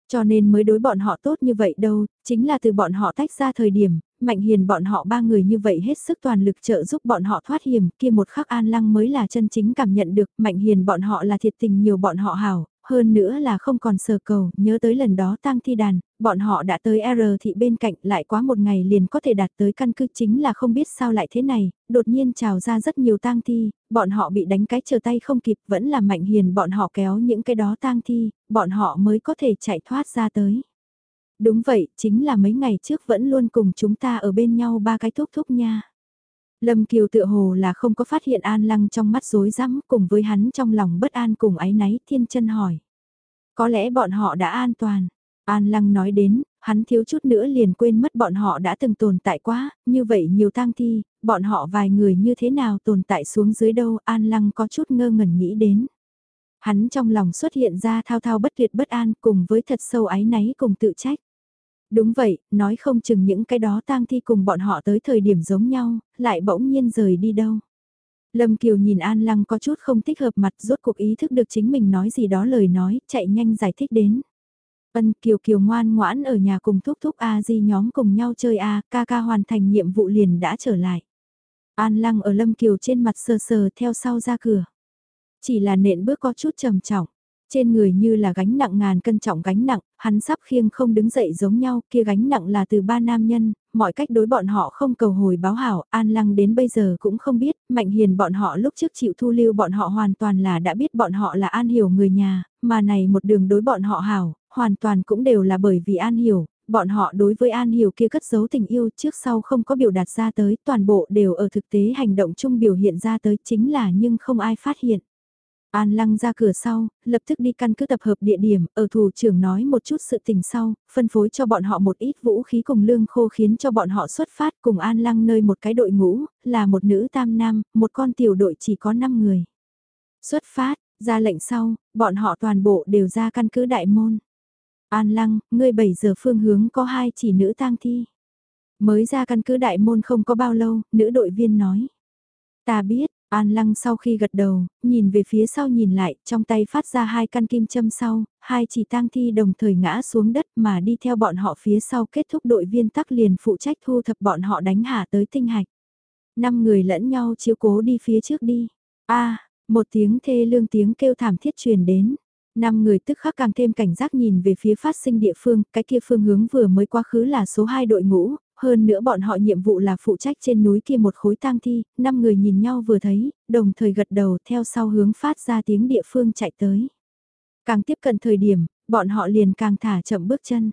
Cho nên mới đối bọn họ tốt như vậy đâu, chính là từ bọn họ tách ra thời điểm, Mạnh Hiền bọn họ ba người như vậy hết sức toàn lực trợ giúp bọn họ thoát hiểm, kia một khắc an lăng mới là chân chính cảm nhận được Mạnh Hiền bọn họ là thiệt tình nhiều bọn họ hảo, hơn nữa là không còn sờ cầu, nhớ tới lần đó tang thi đàn, bọn họ đã tới R thị bên cạnh lại quá một ngày liền có thể đạt tới căn cứ chính là không biết sao lại thế này, đột nhiên trào ra rất nhiều tang thi, bọn họ bị đánh cái chờ tay không kịp vẫn là mạnh hiền bọn họ kéo những cái đó tang thi, bọn họ mới có thể chạy thoát ra tới. Đúng vậy, chính là mấy ngày trước vẫn luôn cùng chúng ta ở bên nhau ba cái thúc thúc nha. Lâm Kiều tự hồ là không có phát hiện An Lăng trong mắt rối rắm cùng với hắn trong lòng bất an cùng ái náy thiên chân hỏi. Có lẽ bọn họ đã an toàn. An Lăng nói đến, hắn thiếu chút nữa liền quên mất bọn họ đã từng tồn tại quá, như vậy nhiều tang thi, bọn họ vài người như thế nào tồn tại xuống dưới đâu An Lăng có chút ngơ ngẩn nghĩ đến. Hắn trong lòng xuất hiện ra thao thao bất tuyệt bất an cùng với thật sâu ái náy cùng tự trách. Đúng vậy, nói không chừng những cái đó tang thi cùng bọn họ tới thời điểm giống nhau, lại bỗng nhiên rời đi đâu. Lâm Kiều nhìn An Lăng có chút không thích hợp mặt rốt cuộc ý thức được chính mình nói gì đó lời nói, chạy nhanh giải thích đến. Ân Kiều Kiều ngoan ngoãn ở nhà cùng thúc thúc A Di nhóm cùng nhau chơi A, ca ca hoàn thành nhiệm vụ liền đã trở lại. An Lăng ở Lâm Kiều trên mặt sờ sờ theo sau ra cửa. Chỉ là nện bước có chút trầm trọng. Trên người như là gánh nặng ngàn cân trọng gánh nặng, hắn sắp khiêng không đứng dậy giống nhau, kia gánh nặng là từ ba nam nhân, mọi cách đối bọn họ không cầu hồi báo hảo, An Lăng đến bây giờ cũng không biết, Mạnh Hiền bọn họ lúc trước chịu thu lưu bọn họ hoàn toàn là đã biết bọn họ là An Hiểu người nhà, mà này một đường đối bọn họ hảo, hoàn toàn cũng đều là bởi vì An Hiểu, bọn họ đối với An Hiểu kia cất giấu tình yêu trước sau không có biểu đạt ra tới, toàn bộ đều ở thực tế hành động chung biểu hiện ra tới chính là nhưng không ai phát hiện. An Lăng ra cửa sau, lập tức đi căn cứ tập hợp địa điểm, ở thủ trưởng nói một chút sự tình sau, phân phối cho bọn họ một ít vũ khí cùng lương khô khiến cho bọn họ xuất phát cùng An Lăng nơi một cái đội ngũ, là một nữ tam nam, một con tiểu đội chỉ có 5 người. Xuất phát, ra lệnh sau, bọn họ toàn bộ đều ra căn cứ đại môn. An Lăng, ngươi 7 giờ phương hướng có hai chỉ nữ tang thi. Mới ra căn cứ đại môn không có bao lâu, nữ đội viên nói. Ta biết, An Lăng sau khi gật đầu, nhìn về phía sau nhìn lại, trong tay phát ra hai căn kim châm sau, hai chỉ tang thi đồng thời ngã xuống đất mà đi theo bọn họ phía sau kết thúc đội viên tắc liền phụ trách thu thập bọn họ đánh hạ tới tinh hạch. Năm người lẫn nhau chiếu cố đi phía trước đi. a một tiếng thê lương tiếng kêu thảm thiết truyền đến. Năm người tức khắc càng thêm cảnh giác nhìn về phía phát sinh địa phương, cái kia phương hướng vừa mới quá khứ là số 2 đội ngũ, hơn nữa bọn họ nhiệm vụ là phụ trách trên núi kia một khối tang thi, năm người nhìn nhau vừa thấy, đồng thời gật đầu theo sau hướng phát ra tiếng địa phương chạy tới. Càng tiếp cận thời điểm, bọn họ liền càng thả chậm bước chân.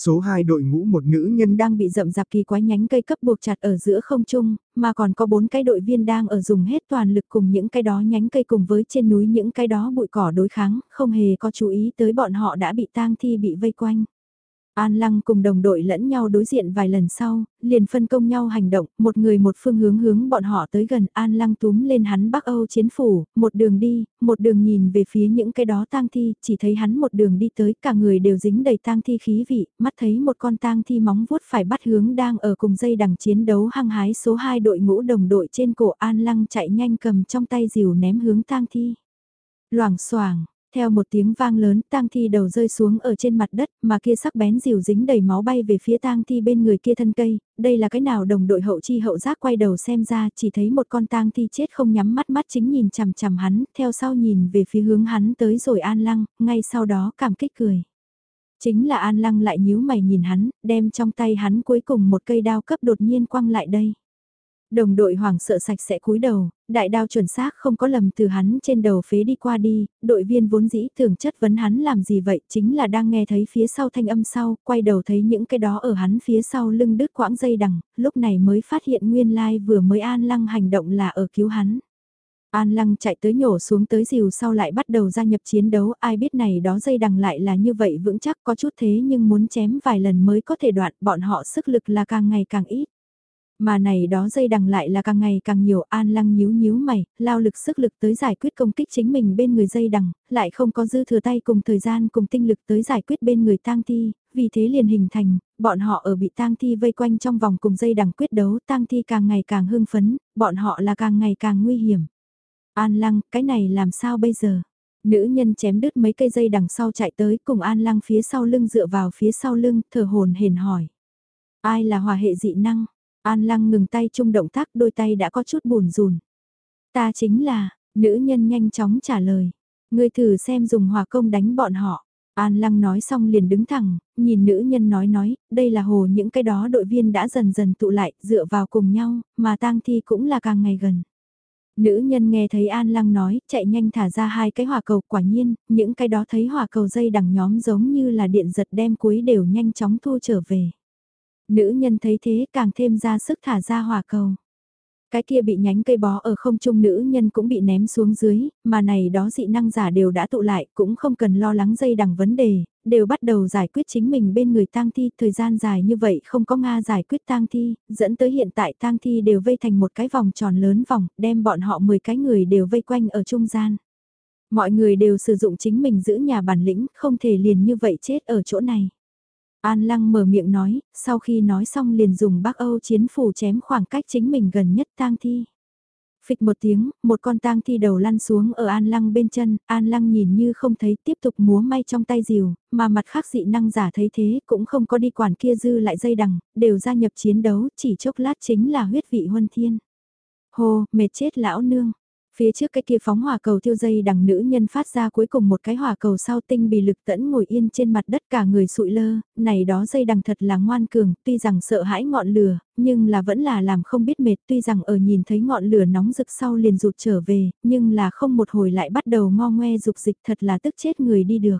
Số 2 đội ngũ một nữ nhân đang bị rậm rạp kỳ quái nhánh cây cấp buộc chặt ở giữa không trung, mà còn có bốn cái đội viên đang ở dùng hết toàn lực cùng những cái đó nhánh cây cùng với trên núi những cái đó bụi cỏ đối kháng, không hề có chú ý tới bọn họ đã bị tang thi bị vây quanh. An Lăng cùng đồng đội lẫn nhau đối diện vài lần sau, liền phân công nhau hành động, một người một phương hướng hướng bọn họ tới gần An Lăng túm lên hắn Bắc Âu chiến phủ, một đường đi, một đường nhìn về phía những cái đó tang thi, chỉ thấy hắn một đường đi tới, cả người đều dính đầy tang thi khí vị, mắt thấy một con tang thi móng vuốt phải bắt hướng đang ở cùng dây đằng chiến đấu hăng hái số 2 đội ngũ đồng đội trên cổ An Lăng chạy nhanh cầm trong tay rìu ném hướng tang thi. Loảng xoảng theo một tiếng vang lớn, tang thi đầu rơi xuống ở trên mặt đất, mà kia sắc bén dìu dính đầy máu bay về phía tang thi bên người kia thân cây, đây là cái nào đồng đội hậu chi hậu giác quay đầu xem ra, chỉ thấy một con tang thi chết không nhắm mắt mắt chính nhìn chằm chằm hắn, theo sau nhìn về phía hướng hắn tới rồi an lăng, ngay sau đó cảm kích cười. Chính là an lăng lại nhíu mày nhìn hắn, đem trong tay hắn cuối cùng một cây đao cấp đột nhiên quăng lại đây. Đồng đội hoảng sợ sạch sẽ cúi đầu, đại đao chuẩn xác không có lầm từ hắn trên đầu phế đi qua đi, đội viên vốn dĩ thường chất vấn hắn làm gì vậy chính là đang nghe thấy phía sau thanh âm sau, quay đầu thấy những cái đó ở hắn phía sau lưng đứt quãng dây đằng, lúc này mới phát hiện nguyên lai vừa mới an lăng hành động là ở cứu hắn. An Lăng chạy tới nhổ xuống tới rìu sau lại bắt đầu gia nhập chiến đấu, ai biết này đó dây đằng lại là như vậy vững chắc có chút thế nhưng muốn chém vài lần mới có thể đoạn, bọn họ sức lực là càng ngày càng ít. Mà này đó dây đằng lại là càng ngày càng nhiều an lăng nhíu nhíu mày, lao lực sức lực tới giải quyết công kích chính mình bên người dây đằng, lại không có dư thừa tay cùng thời gian cùng tinh lực tới giải quyết bên người tang thi, vì thế liền hình thành, bọn họ ở bị tang thi vây quanh trong vòng cùng dây đằng quyết đấu tang thi càng ngày càng hưng phấn, bọn họ là càng ngày càng nguy hiểm. An lăng, cái này làm sao bây giờ? Nữ nhân chém đứt mấy cây dây đằng sau chạy tới cùng an lăng phía sau lưng dựa vào phía sau lưng, thở hồn hển hỏi. Ai là hòa hệ dị năng? An lăng ngừng tay chung động tác đôi tay đã có chút buồn rùn. Ta chính là, nữ nhân nhanh chóng trả lời. Ngươi thử xem dùng hòa công đánh bọn họ. An Lăng nói xong liền đứng thẳng, nhìn nữ nhân nói nói, đây là hồ những cái đó đội viên đã dần dần tụ lại, dựa vào cùng nhau, mà tang thi cũng là càng ngày gần. Nữ nhân nghe thấy An Lăng nói, chạy nhanh thả ra hai cái hỏa cầu, quả nhiên, những cái đó thấy hỏa cầu dây đằng nhóm giống như là điện giật đem cuối đều nhanh chóng thu trở về. Nữ nhân thấy thế càng thêm ra sức thả ra hỏa cầu. Cái kia bị nhánh cây bó ở không trung nữ nhân cũng bị ném xuống dưới, mà này đó dị năng giả đều đã tụ lại, cũng không cần lo lắng dây đằng vấn đề, đều bắt đầu giải quyết chính mình bên người tang thi, thời gian dài như vậy không có Nga giải quyết tang thi, dẫn tới hiện tại tang thi đều vây thành một cái vòng tròn lớn vòng, đem bọn họ 10 cái người đều vây quanh ở trung gian. Mọi người đều sử dụng chính mình giữ nhà bản lĩnh, không thể liền như vậy chết ở chỗ này. An Lăng mở miệng nói, sau khi nói xong liền dùng bác Âu chiến phủ chém khoảng cách chính mình gần nhất tang thi. Phịch một tiếng, một con tang thi đầu lăn xuống ở An Lăng bên chân, An Lăng nhìn như không thấy tiếp tục múa may trong tay diều, mà mặt khác dị năng giả thấy thế cũng không có đi quản kia dư lại dây đằng, đều gia nhập chiến đấu, chỉ chốc lát chính là huyết vị huân thiên. Hồ, mệt chết lão nương, Phía trước cái kia phóng hỏa cầu thiêu dây đằng nữ nhân phát ra cuối cùng một cái hỏa cầu sau tinh bị lực tẫn ngồi yên trên mặt đất cả người sụi lơ, này đó dây đằng thật là ngoan cường, tuy rằng sợ hãi ngọn lửa, nhưng là vẫn là làm không biết mệt, tuy rằng ở nhìn thấy ngọn lửa nóng rực sau liền rụt trở về, nhưng là không một hồi lại bắt đầu ngo ngoe dục dịch thật là tức chết người đi được.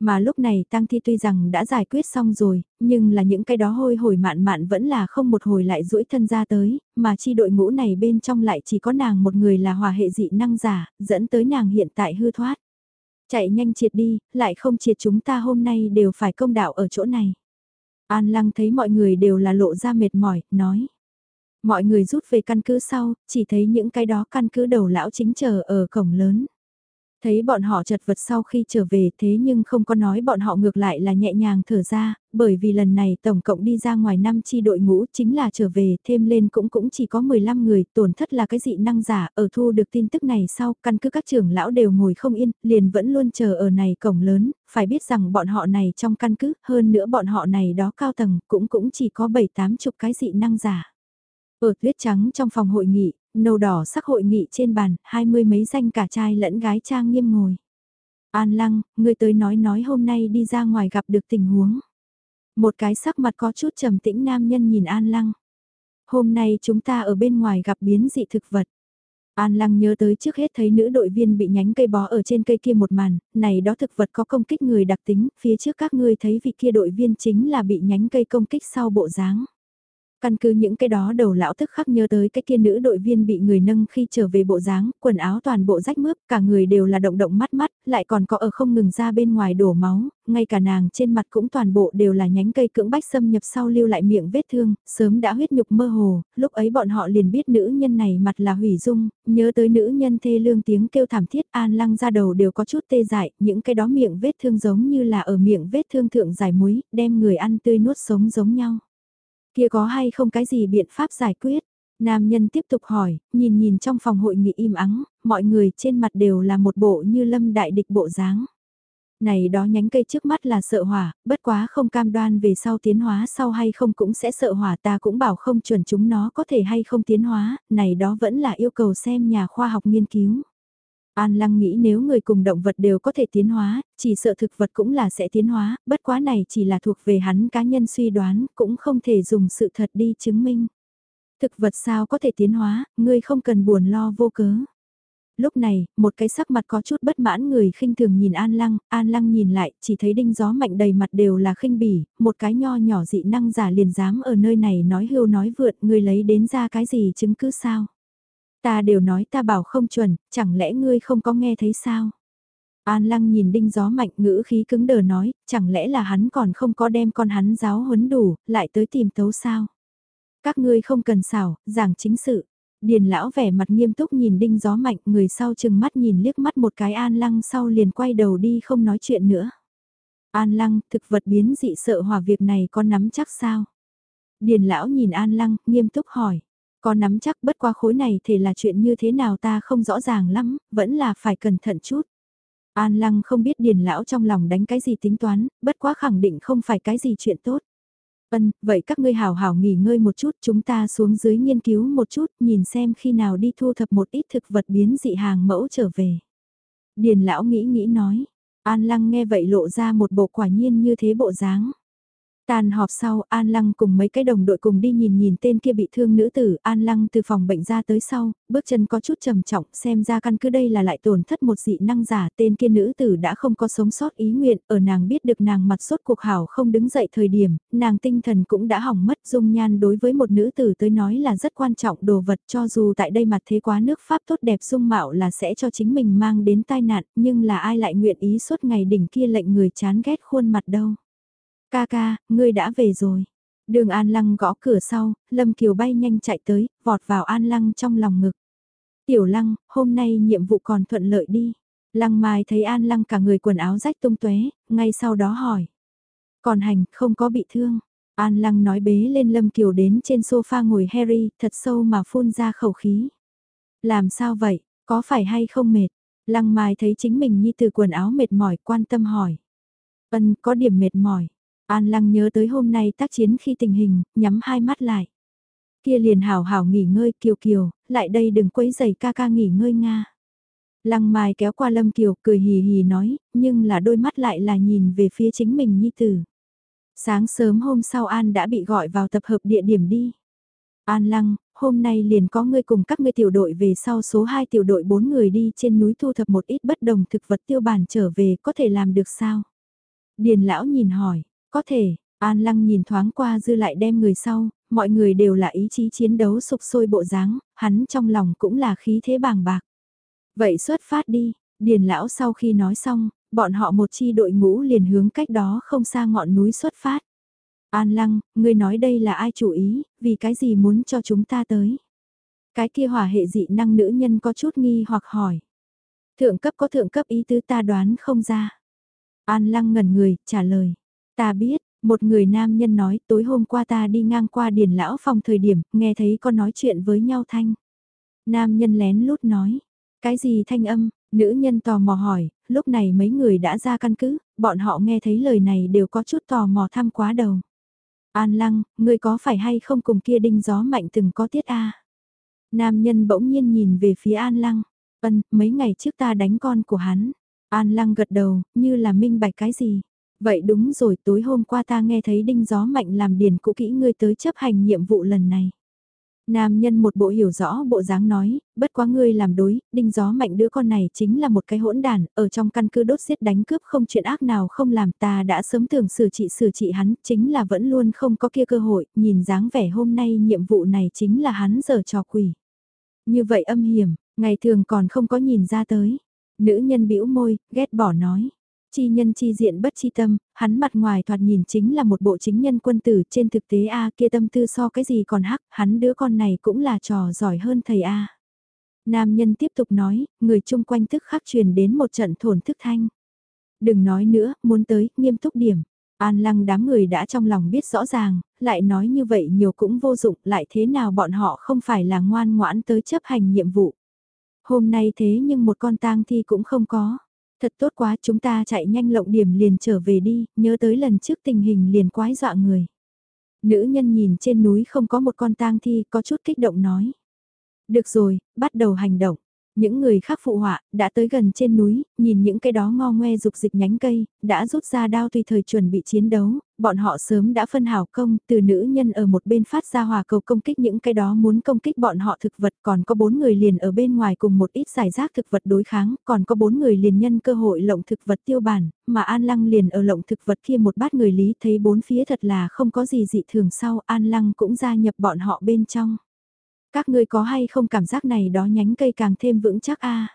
Mà lúc này tang thi tuy rằng đã giải quyết xong rồi, nhưng là những cái đó hôi hồi mạn mạn vẫn là không một hồi lại duỗi thân ra tới, mà chi đội ngũ này bên trong lại chỉ có nàng một người là hòa hệ dị năng giả, dẫn tới nàng hiện tại hư thoát. Chạy nhanh triệt đi, lại không triệt chúng ta hôm nay đều phải công đạo ở chỗ này. An lăng thấy mọi người đều là lộ ra mệt mỏi, nói. Mọi người rút về căn cứ sau, chỉ thấy những cái đó căn cứ đầu lão chính chờ ở cổng lớn. Thấy bọn họ chật vật sau khi trở về thế nhưng không có nói bọn họ ngược lại là nhẹ nhàng thở ra, bởi vì lần này tổng cộng đi ra ngoài năm chi đội ngũ chính là trở về thêm lên cũng cũng chỉ có 15 người, tổn thất là cái dị năng giả, ở thu được tin tức này sau, căn cứ các trưởng lão đều ngồi không yên, liền vẫn luôn chờ ở này cổng lớn, phải biết rằng bọn họ này trong căn cứ, hơn nữa bọn họ này đó cao tầng, cũng cũng chỉ có 7-8 chục cái dị năng giả. Ở tuyết trắng trong phòng hội nghị, nâu đỏ sắc hội nghị trên bàn, hai mươi mấy danh cả trai lẫn gái trang nghiêm ngồi. An lăng, người tới nói nói hôm nay đi ra ngoài gặp được tình huống. Một cái sắc mặt có chút trầm tĩnh nam nhân nhìn An lăng. Hôm nay chúng ta ở bên ngoài gặp biến dị thực vật. An Lăng nhớ tới trước hết thấy nữ đội viên bị nhánh cây bó ở trên cây kia một màn, này đó thực vật có công kích người đặc tính, phía trước các ngươi thấy vị kia đội viên chính là bị nhánh cây công kích sau bộ dáng. Căn cứ những cái đó đầu lão tức khắc nhớ tới cái kia nữ đội viên bị người nâng khi trở về bộ dáng, quần áo toàn bộ rách mướp, cả người đều là động động mắt mắt, lại còn có ở không ngừng ra bên ngoài đổ máu, ngay cả nàng trên mặt cũng toàn bộ đều là nhánh cây cưỡng bách xâm nhập sau lưu lại miệng vết thương, sớm đã huyết nhục mơ hồ, lúc ấy bọn họ liền biết nữ nhân này mặt là hủy dung, nhớ tới nữ nhân thê lương tiếng kêu thảm thiết an lăng ra đầu đều có chút tê dại, những cái đó miệng vết thương giống như là ở miệng vết thương thượng giải muối, đem người ăn tươi nuốt sống giống nhau. Kia có hay không cái gì biện pháp giải quyết? Nam nhân tiếp tục hỏi, nhìn nhìn trong phòng hội nghị im ắng, mọi người trên mặt đều là một bộ như lâm đại địch bộ dáng. Này đó nhánh cây trước mắt là sợ hỏa, bất quá không cam đoan về sau tiến hóa sau hay không cũng sẽ sợ hỏa ta cũng bảo không chuẩn chúng nó có thể hay không tiến hóa, này đó vẫn là yêu cầu xem nhà khoa học nghiên cứu. An Lăng nghĩ nếu người cùng động vật đều có thể tiến hóa, chỉ sợ thực vật cũng là sẽ tiến hóa, bất quá này chỉ là thuộc về hắn cá nhân suy đoán, cũng không thể dùng sự thật đi chứng minh. Thực vật sao có thể tiến hóa, ngươi không cần buồn lo vô cớ. Lúc này, một cái sắc mặt có chút bất mãn người khinh thường nhìn An Lăng, An Lăng nhìn lại, chỉ thấy đinh gió mạnh đầy mặt đều là khinh bỉ, một cái nho nhỏ dị năng giả liền dám ở nơi này nói hưu nói vượt, người lấy đến ra cái gì chứng cứ sao. Ta đều nói ta bảo không chuẩn, chẳng lẽ ngươi không có nghe thấy sao? An lăng nhìn đinh gió mạnh ngữ khí cứng đờ nói, chẳng lẽ là hắn còn không có đem con hắn giáo huấn đủ, lại tới tìm tấu sao? Các ngươi không cần xảo, giảng chính sự. Điền lão vẻ mặt nghiêm túc nhìn đinh gió mạnh, người sau chừng mắt nhìn liếc mắt một cái an lăng sau liền quay đầu đi không nói chuyện nữa. An lăng, thực vật biến dị sợ hỏa việc này có nắm chắc sao? Điền lão nhìn an lăng, nghiêm túc hỏi. Có nắm chắc bất qua khối này thì là chuyện như thế nào ta không rõ ràng lắm, vẫn là phải cẩn thận chút. An lăng không biết điền lão trong lòng đánh cái gì tính toán, bất quá khẳng định không phải cái gì chuyện tốt. Vâng vậy các ngươi hào hào nghỉ ngơi một chút, chúng ta xuống dưới nghiên cứu một chút, nhìn xem khi nào đi thu thập một ít thực vật biến dị hàng mẫu trở về. Điền lão nghĩ nghĩ nói. An Lăng nghe vậy lộ ra một bộ quả nhiên như thế bộ dáng. Tàn họp sau, An Lăng cùng mấy cái đồng đội cùng đi nhìn nhìn tên kia bị thương nữ tử, An Lăng từ phòng bệnh ra tới sau, bước chân có chút trầm trọng, xem ra căn cứ đây là lại tổn thất một dị năng giả, tên kia nữ tử đã không có sống sót ý nguyện, ở nàng biết được nàng mặt sốt cuộc hảo không đứng dậy thời điểm, nàng tinh thần cũng đã hỏng mất. Dung nhan đối với một nữ tử tới nói là rất quan trọng đồ vật cho dù tại đây mặt thế quá nước Pháp tốt đẹp dung mạo là sẽ cho chính mình mang đến tai nạn, nhưng là ai lại nguyện ý suốt ngày đỉnh kia lệnh người chán ghét khuôn mặt đâu. Ca ca, ngươi đã về rồi. Đường An Lăng gõ cửa sau, Lâm Kiều bay nhanh chạy tới, vọt vào An Lăng trong lòng ngực. Tiểu Lăng, hôm nay nhiệm vụ còn thuận lợi đi. Lăng Mai thấy An Lăng cả người quần áo rách tung tóe, ngay sau đó hỏi. Còn hành, không có bị thương. An Lăng nói bế lên Lâm Kiều đến trên sofa ngồi Harry, thật sâu mà phun ra khẩu khí. Làm sao vậy, có phải hay không mệt? Lăng Mai thấy chính mình như từ quần áo mệt mỏi quan tâm hỏi. Vân có điểm mệt mỏi. An Lăng nhớ tới hôm nay tác chiến khi tình hình, nhắm hai mắt lại. Kia liền hảo hảo nghỉ ngơi kiều kiều, lại đây đừng quấy giày ca ca nghỉ ngơi Nga. Lăng Mai kéo qua Lâm Kiều cười hì hì nói, nhưng là đôi mắt lại là nhìn về phía chính mình nhi tử. Sáng sớm hôm sau An đã bị gọi vào tập hợp địa điểm đi. An Lăng, hôm nay liền có ngươi cùng các ngươi tiểu đội về sau số 2 tiểu đội 4 người đi trên núi thu thập một ít bất đồng thực vật tiêu bản trở về có thể làm được sao? Điền lão nhìn hỏi, có thể, An Lăng nhìn thoáng qua dư lại đem người sau, mọi người đều là ý chí chiến đấu sục sôi bộ dáng, hắn trong lòng cũng là khí thế bàng bạc. Vậy xuất phát đi, Điền lão sau khi nói xong, bọn họ một chi đội ngũ liền hướng cách đó không xa ngọn núi xuất phát. An Lăng, ngươi nói đây là ai chủ ý, vì cái gì muốn cho chúng ta tới? Cái kia hỏa hệ dị năng nữ nhân có chút nghi hoặc hỏi. Thượng cấp có thượng cấp ý tứ ta đoán không ra. An Lăng ngẩn người, trả lời. Ta biết, một người nam nhân nói tối hôm qua ta đi ngang qua điền lão phòng thời điểm, nghe thấy con nói chuyện với nhau thanh. Nam nhân lén lút nói, cái gì thanh âm, nữ nhân tò mò hỏi, lúc này mấy người đã ra căn cứ, bọn họ nghe thấy lời này đều có chút tò mò thăm quá đầu. An lăng, ngươi có phải hay không cùng kia đinh gió mạnh từng có tiết a Nam nhân bỗng nhiên nhìn về phía An lăng, ân, mấy ngày trước ta đánh con của hắn. An lăng gật đầu, như là minh bạch cái gì. Vậy đúng rồi tối hôm qua ta nghe thấy đinh gió mạnh làm điền cũ kỹ ngươi tới chấp hành nhiệm vụ lần này. Nam nhân một bộ hiểu rõ bộ dáng nói, bất quá ngươi làm đối, đinh gió mạnh đứa con này chính là một cái hỗn đàn, ở trong căn cứ đốt giết đánh cướp không chuyện ác nào không làm ta đã sớm tưởng xử trị xử trị hắn, chính là vẫn luôn không có kia cơ hội, nhìn dáng vẻ hôm nay nhiệm vụ này chính là hắn giờ trò quỷ. Như vậy âm hiểm, ngày thường còn không có nhìn ra tới. Nữ nhân bĩu môi, ghét bỏ nói chi nhân chi diện bất chi tâm, hắn mặt ngoài thoạt nhìn chính là một bộ chính nhân quân tử trên thực tế A kia tâm tư so cái gì còn hắc, hắn đứa con này cũng là trò giỏi hơn thầy A. Nam nhân tiếp tục nói, người chung quanh tức khắc truyền đến một trận thổn thức thanh. Đừng nói nữa, muốn tới, nghiêm túc điểm. An lăng đám người đã trong lòng biết rõ ràng, lại nói như vậy nhiều cũng vô dụng, lại thế nào bọn họ không phải là ngoan ngoãn tới chấp hành nhiệm vụ. Hôm nay thế nhưng một con tang thi cũng không có. Thật tốt quá chúng ta chạy nhanh lộng điểm liền trở về đi, nhớ tới lần trước tình hình liền quái dọa người. Nữ nhân nhìn trên núi không có một con tang thi có chút kích động nói. Được rồi, bắt đầu hành động. Những người khác phụ họa, đã tới gần trên núi, nhìn những cái đó ngo ngoe dục dịch nhánh cây, đã rút ra đao tùy thời chuẩn bị chiến đấu, bọn họ sớm đã phân hảo công, từ nữ nhân ở một bên phát ra hòa cầu công kích những cái đó muốn công kích bọn họ thực vật, còn có bốn người liền ở bên ngoài cùng một ít giải rác thực vật đối kháng, còn có bốn người liền nhân cơ hội lộng thực vật tiêu bản, mà An Lăng liền ở lộng thực vật kia một bát người lý thấy bốn phía thật là không có gì dị thường sau An Lăng cũng gia nhập bọn họ bên trong. Các ngươi có hay không cảm giác này đó nhánh cây càng thêm vững chắc a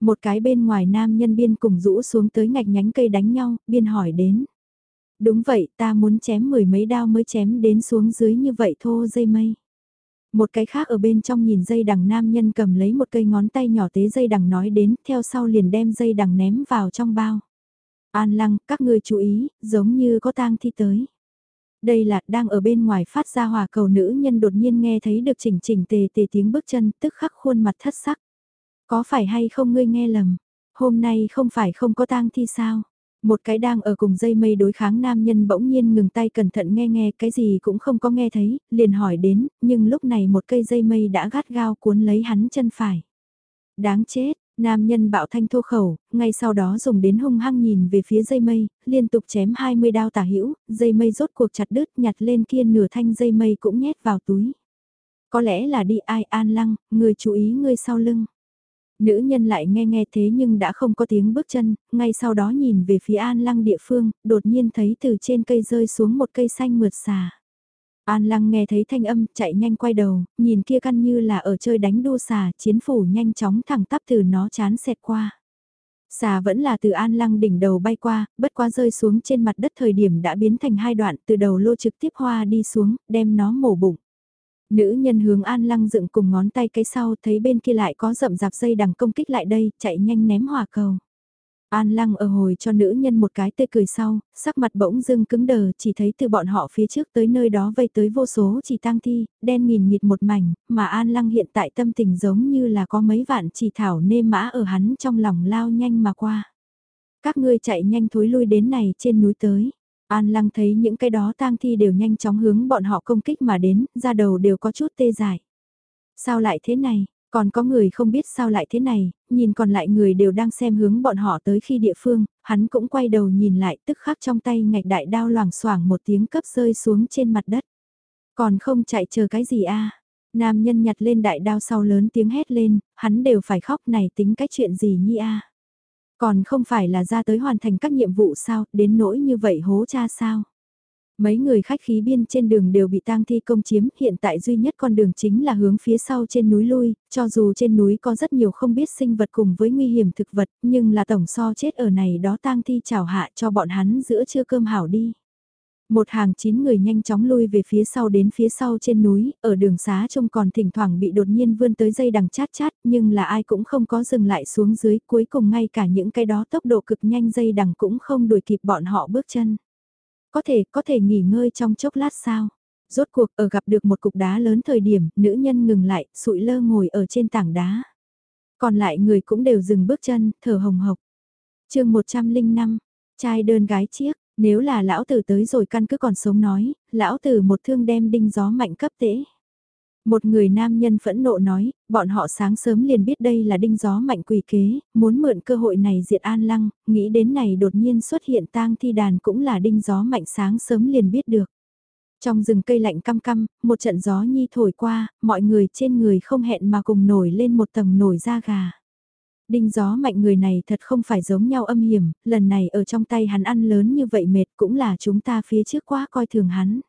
Một cái bên ngoài nam nhân biên cùng rũ xuống tới ngạch nhánh cây đánh nhau, biên hỏi đến. Đúng vậy, ta muốn chém mười mấy đao mới chém đến xuống dưới như vậy thô dây mây. Một cái khác ở bên trong nhìn dây đằng nam nhân cầm lấy một cây ngón tay nhỏ tế dây đằng nói đến, theo sau liền đem dây đằng ném vào trong bao. An lăng, các ngươi chú ý, giống như có tang thi tới. Đây là đang ở bên ngoài phát ra hòa cầu nữ nhân đột nhiên nghe thấy được chỉnh chỉnh tề tề tiếng bước chân tức khắc khuôn mặt thất sắc. Có phải hay không ngươi nghe lầm? Hôm nay không phải không có tang thi sao? Một cái đang ở cùng dây mây đối kháng nam nhân bỗng nhiên ngừng tay cẩn thận nghe nghe cái gì cũng không có nghe thấy, liền hỏi đến, nhưng lúc này một cây dây mây đã gắt gao cuốn lấy hắn chân phải. Đáng chết, Nam nhân bạo thanh thô khẩu, ngay sau đó dùng đến hung hăng nhìn về phía dây mây, liên tục chém 20 đao tả hữu dây mây rốt cuộc chặt đứt nhặt lên kia nửa thanh dây mây cũng nhét vào túi. Có lẽ là đi ai an lăng, người chú ý người sau lưng. Nữ nhân lại nghe nghe thế nhưng đã không có tiếng bước chân, ngay sau đó nhìn về phía an lăng địa phương, đột nhiên thấy từ trên cây rơi xuống một cây xanh mượt xà. An lăng nghe thấy thanh âm, chạy nhanh quay đầu, nhìn kia căn như là ở chơi đánh đua xà, chiến phủ nhanh chóng thẳng tắp từ nó chán xẹt qua. Xà vẫn là từ an lăng đỉnh đầu bay qua, bất quá rơi xuống trên mặt đất thời điểm đã biến thành hai đoạn từ đầu lô trực tiếp hoa đi xuống, đem nó mổ bụng. Nữ nhân hướng an lăng dựng cùng ngón tay cái sau thấy bên kia lại có rậm rạp dây đằng công kích lại đây, chạy nhanh ném hỏa cầu. An lăng ở hồi cho nữ nhân một cái tê cười sau, sắc mặt bỗng dưng cứng đờ, chỉ thấy từ bọn họ phía trước tới nơi đó vây tới vô số chỉ tang thi, đen nghìn nghịt một mảnh, mà an lăng hiện tại tâm tình giống như là có mấy vạn chỉ thảo nê mã ở hắn trong lòng lao nhanh mà qua. Các ngươi chạy nhanh thối lui đến này trên núi tới. An lăng thấy những cái đó tang thi đều nhanh chóng hướng bọn họ công kích mà đến, ra đầu đều có chút tê dại. Sao lại thế này? Còn có người không biết sao lại thế này, nhìn còn lại người đều đang xem hướng bọn họ tới khi địa phương, hắn cũng quay đầu nhìn lại tức khắc trong tay ngạch đại đao loảng xoảng một tiếng cấp rơi xuống trên mặt đất. Còn không chạy chờ cái gì a Nam nhân nhặt lên đại đao sau lớn tiếng hét lên, hắn đều phải khóc này tính cái chuyện gì nhi a Còn không phải là ra tới hoàn thành các nhiệm vụ sao, đến nỗi như vậy hố cha sao? Mấy người khách khí biên trên đường đều bị tang thi công chiếm, hiện tại duy nhất con đường chính là hướng phía sau trên núi lui, cho dù trên núi có rất nhiều không biết sinh vật cùng với nguy hiểm thực vật, nhưng là tổng so chết ở này đó tang thi chào hạ cho bọn hắn giữa trưa cơm hảo đi. Một hàng chín người nhanh chóng lui về phía sau đến phía sau trên núi, ở đường xá trông còn thỉnh thoảng bị đột nhiên vươn tới dây đằng chát chát, nhưng là ai cũng không có dừng lại xuống dưới, cuối cùng ngay cả những cái đó tốc độ cực nhanh dây đằng cũng không đuổi kịp bọn họ bước chân. Có thể, có thể nghỉ ngơi trong chốc lát sao? Rốt cuộc ở gặp được một cục đá lớn thời điểm, nữ nhân ngừng lại, sụi lơ ngồi ở trên tảng đá. Còn lại người cũng đều dừng bước chân, thở hồng hộc. chương 105, trai đơn gái chiếc, nếu là lão tử tới rồi căn cứ còn sống nói, lão tử một thương đem đinh gió mạnh cấp tễ. Một người nam nhân phẫn nộ nói, bọn họ sáng sớm liền biết đây là đinh gió mạnh quỷ kế, muốn mượn cơ hội này diệt an lăng, nghĩ đến này đột nhiên xuất hiện tang thi đàn cũng là đinh gió mạnh sáng sớm liền biết được. Trong rừng cây lạnh căm căm, một trận gió nhi thổi qua, mọi người trên người không hẹn mà cùng nổi lên một tầng nổi da gà. Đinh gió mạnh người này thật không phải giống nhau âm hiểm, lần này ở trong tay hắn ăn lớn như vậy mệt cũng là chúng ta phía trước quá coi thường hắn.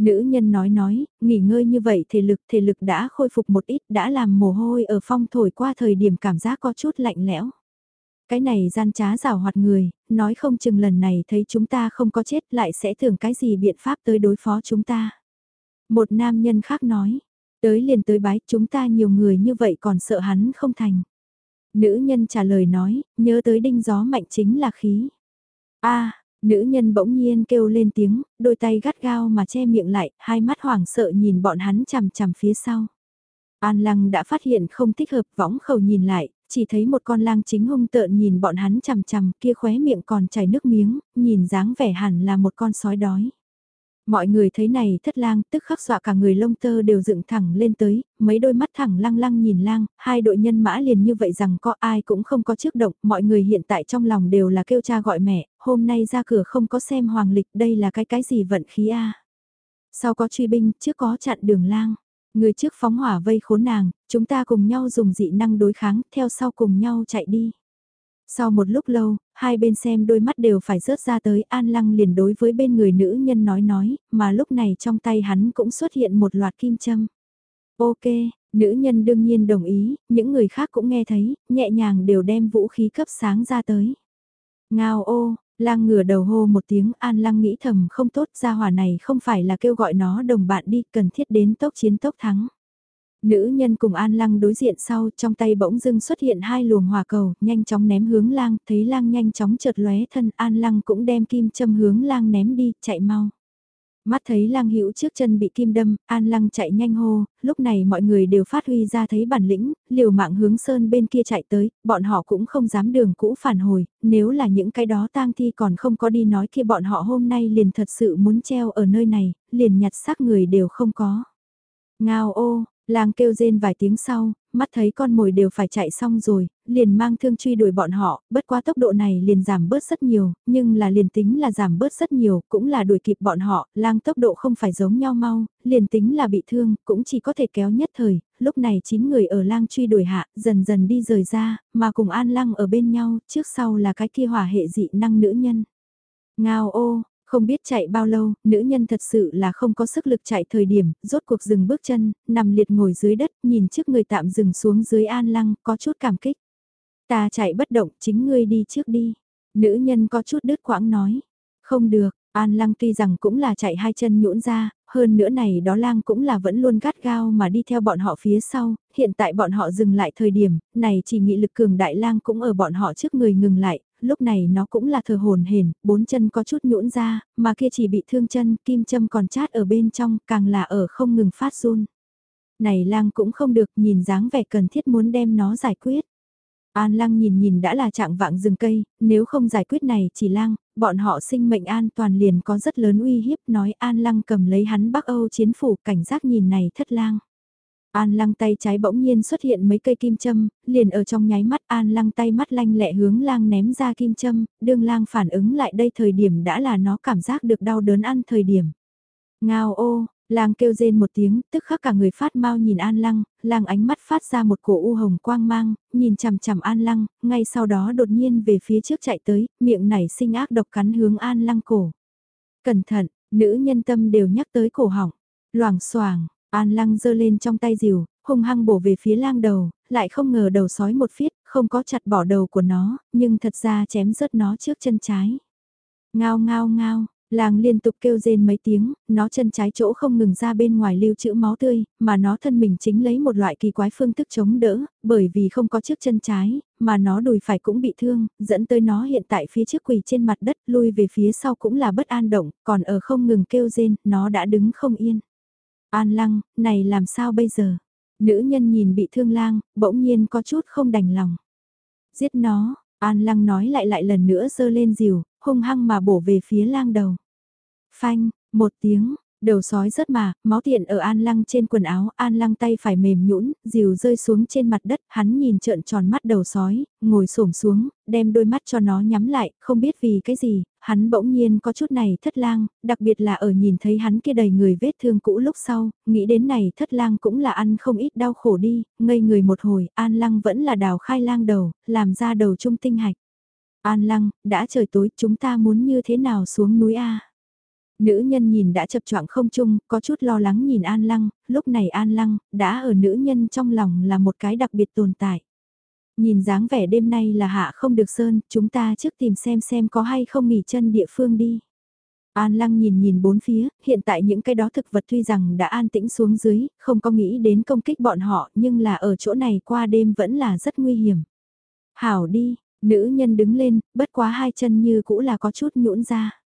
Nữ nhân nói nói, nghỉ ngơi như vậy thể lực thể lực đã khôi phục một ít đã làm mồ hôi ở phong thổi qua thời điểm cảm giác có chút lạnh lẽo. Cái này gian trá rào hoạt người, nói không chừng lần này thấy chúng ta không có chết lại sẽ thường cái gì biện pháp tới đối phó chúng ta. Một nam nhân khác nói, tới liền tới bái chúng ta nhiều người như vậy còn sợ hắn không thành. Nữ nhân trả lời nói, nhớ tới đinh gió mạnh chính là khí. a Nữ nhân bỗng nhiên kêu lên tiếng, đôi tay gắt gao mà che miệng lại, hai mắt hoảng sợ nhìn bọn hắn chằm chằm phía sau. An lăng đã phát hiện không thích hợp võng khẩu nhìn lại, chỉ thấy một con lang chính hung tợn nhìn bọn hắn chằm chằm kia khóe miệng còn chảy nước miếng, nhìn dáng vẻ hẳn là một con sói đói. Mọi người thấy này thất lang tức khắc dọa cả người lông tơ đều dựng thẳng lên tới, mấy đôi mắt thẳng lăng lăng nhìn lang, hai đội nhân mã liền như vậy rằng có ai cũng không có trước động, mọi người hiện tại trong lòng đều là kêu cha gọi mẹ, hôm nay ra cửa không có xem hoàng lịch đây là cái cái gì vận khí a Sau có truy binh, trước có chặn đường lang. Người trước phóng hỏa vây khốn nàng, chúng ta cùng nhau dùng dị năng đối kháng, theo sau cùng nhau chạy đi. Sau một lúc lâu, hai bên xem đôi mắt đều phải rớt ra tới an lăng liền đối với bên người nữ nhân nói nói, mà lúc này trong tay hắn cũng xuất hiện một loạt kim châm. Ok, nữ nhân đương nhiên đồng ý, những người khác cũng nghe thấy, nhẹ nhàng đều đem vũ khí cấp sáng ra tới. Ngao ô, lang ngửa đầu hô một tiếng an lăng nghĩ thầm không tốt ra hỏa này không phải là kêu gọi nó đồng bạn đi cần thiết đến tốc chiến tốc thắng. Nữ nhân cùng An Lăng đối diện sau, trong tay bỗng dưng xuất hiện hai luồng hỏa cầu, nhanh chóng ném hướng lang, thấy lang nhanh chóng chợt lóe thân, An Lăng cũng đem kim châm hướng lang ném đi, chạy mau. Mắt thấy lang hữu trước chân bị kim đâm, An Lăng chạy nhanh hô, lúc này mọi người đều phát huy ra thấy bản lĩnh, liều mạng hướng sơn bên kia chạy tới, bọn họ cũng không dám đường cũ phản hồi, nếu là những cái đó tang thi còn không có đi nói kia bọn họ hôm nay liền thật sự muốn treo ở nơi này, liền nhặt xác người đều không có. Ngao ô, Lang kêu rên vài tiếng sau, mắt thấy con mồi đều phải chạy xong rồi, liền mang thương truy đuổi bọn họ, bất quá tốc độ này liền giảm bớt rất nhiều, nhưng là liền tính là giảm bớt rất nhiều, cũng là đuổi kịp bọn họ, lang tốc độ không phải giống nhau mau, liền tính là bị thương, cũng chỉ có thể kéo nhất thời, lúc này 9 người ở lang truy đuổi hạ, dần dần đi rời ra, mà cùng an Lang ở bên nhau, trước sau là cái kia hỏa hệ dị năng nữ nhân. Ngao ô, không biết chạy bao lâu, nữ nhân thật sự là không có sức lực chạy thời điểm, rốt cuộc dừng bước chân, nằm liệt ngồi dưới đất, nhìn trước người tạm dừng xuống dưới an lăng, có chút cảm kích. Ta chạy bất động, chính ngươi đi trước đi. Nữ nhân có chút đứt quãng nói. Không được, An Lăng tuy rằng cũng là chạy hai chân nhũn ra, hơn nữa này đó lang cũng là vẫn luôn gắt gao mà đi theo bọn họ phía sau, hiện tại bọn họ dừng lại thời điểm, này chỉ nghị lực cường đại lang cũng ở bọn họ trước người ngừng lại, lúc này nó cũng là thờ hồn hển, bốn chân có chút nhũn ra, mà kia chỉ bị thương chân, kim châm còn chát ở bên trong, càng là ở không ngừng phát run. Này lang cũng không được, nhìn dáng vẻ cần thiết muốn đem nó giải quyết. An lang nhìn nhìn đã là trạng vạng rừng cây, nếu không giải quyết này chỉ lang, bọn họ sinh mệnh an toàn liền có rất lớn uy hiếp nói an lăng cầm lấy hắn Bắc Âu chiến phủ cảnh giác nhìn này thất lang. An lăng tay trái bỗng nhiên xuất hiện mấy cây kim châm, liền ở trong nháy mắt an lăng tay mắt lanh lẹ hướng lang ném ra kim châm, đương lang phản ứng lại đây thời điểm đã là nó cảm giác được đau đớn ăn thời điểm. Ngao ô, lang kêu rên một tiếng, tức khắc cả người phát mau nhìn an lăng, lang ánh mắt phát ra một cổ u hồng quang mang, nhìn chằm chằm an lăng, ngay sau đó đột nhiên về phía trước chạy tới, miệng nảy sinh ác độc cắn hướng an lăng cổ. Cẩn thận, nữ nhân tâm đều nhắc tới cổ họng, loảng xoảng An lăng giơ lên trong tay rìu, hung hăng bổ về phía lang đầu, lại không ngờ đầu sói một phiết, không có chặt bỏ đầu của nó, nhưng thật ra chém rớt nó trước chân trái. Ngao ngao ngao, lang liên tục kêu rên mấy tiếng, nó chân trái chỗ không ngừng ra bên ngoài lưu trữ máu tươi, mà nó thân mình chính lấy một loại kỳ quái phương thức chống đỡ, bởi vì không có chiếc chân trái, mà nó đùi phải cũng bị thương, dẫn tới nó hiện tại phía trước quỳ trên mặt đất lui về phía sau cũng là bất an động, còn ở không ngừng kêu rên, nó đã đứng không yên. An lăng, này làm sao bây giờ? Nữ nhân nhìn bị thương lang, bỗng nhiên có chút không đành lòng. Giết nó, An lăng nói lại lại lần nữa giơ lên rìu, hung hăng mà bổ về phía lang đầu. Phanh, một tiếng, Đầu sói rớt mà, máu tiện ở An Lăng trên quần áo, An Lăng tay phải mềm nhũn, rìu rơi xuống trên mặt đất, hắn nhìn trợn tròn mắt đầu sói, ngồi xổm xuống, đem đôi mắt cho nó nhắm lại, không biết vì cái gì, hắn bỗng nhiên có chút này thất lang, đặc biệt là ở nhìn thấy hắn kia đầy người vết thương cũ lúc sau, nghĩ đến này thất lang cũng là ăn không ít đau khổ đi, ngây người một hồi, An Lăng vẫn là đào khai lang đầu, làm ra đầu trung tinh hạch. An Lăng, đã trời tối, chúng ta muốn như thế nào xuống núi A? Nữ nhân nhìn đã chập choạng không chung, có chút lo lắng nhìn An Lăng, lúc này An Lăng, đã ở nữ nhân trong lòng là một cái đặc biệt tồn tại. Nhìn dáng vẻ đêm nay là hạ không được sơn, chúng ta trước tìm xem xem có hay không nghỉ chân địa phương đi. An Lăng nhìn nhìn bốn phía, hiện tại những cái đó thực vật tuy rằng đã an tĩnh xuống dưới, không có nghĩ đến công kích bọn họ, nhưng là ở chỗ này qua đêm vẫn là rất nguy hiểm. Hảo đi, nữ nhân đứng lên, bất quá hai chân như cũ là có chút nhũn ra.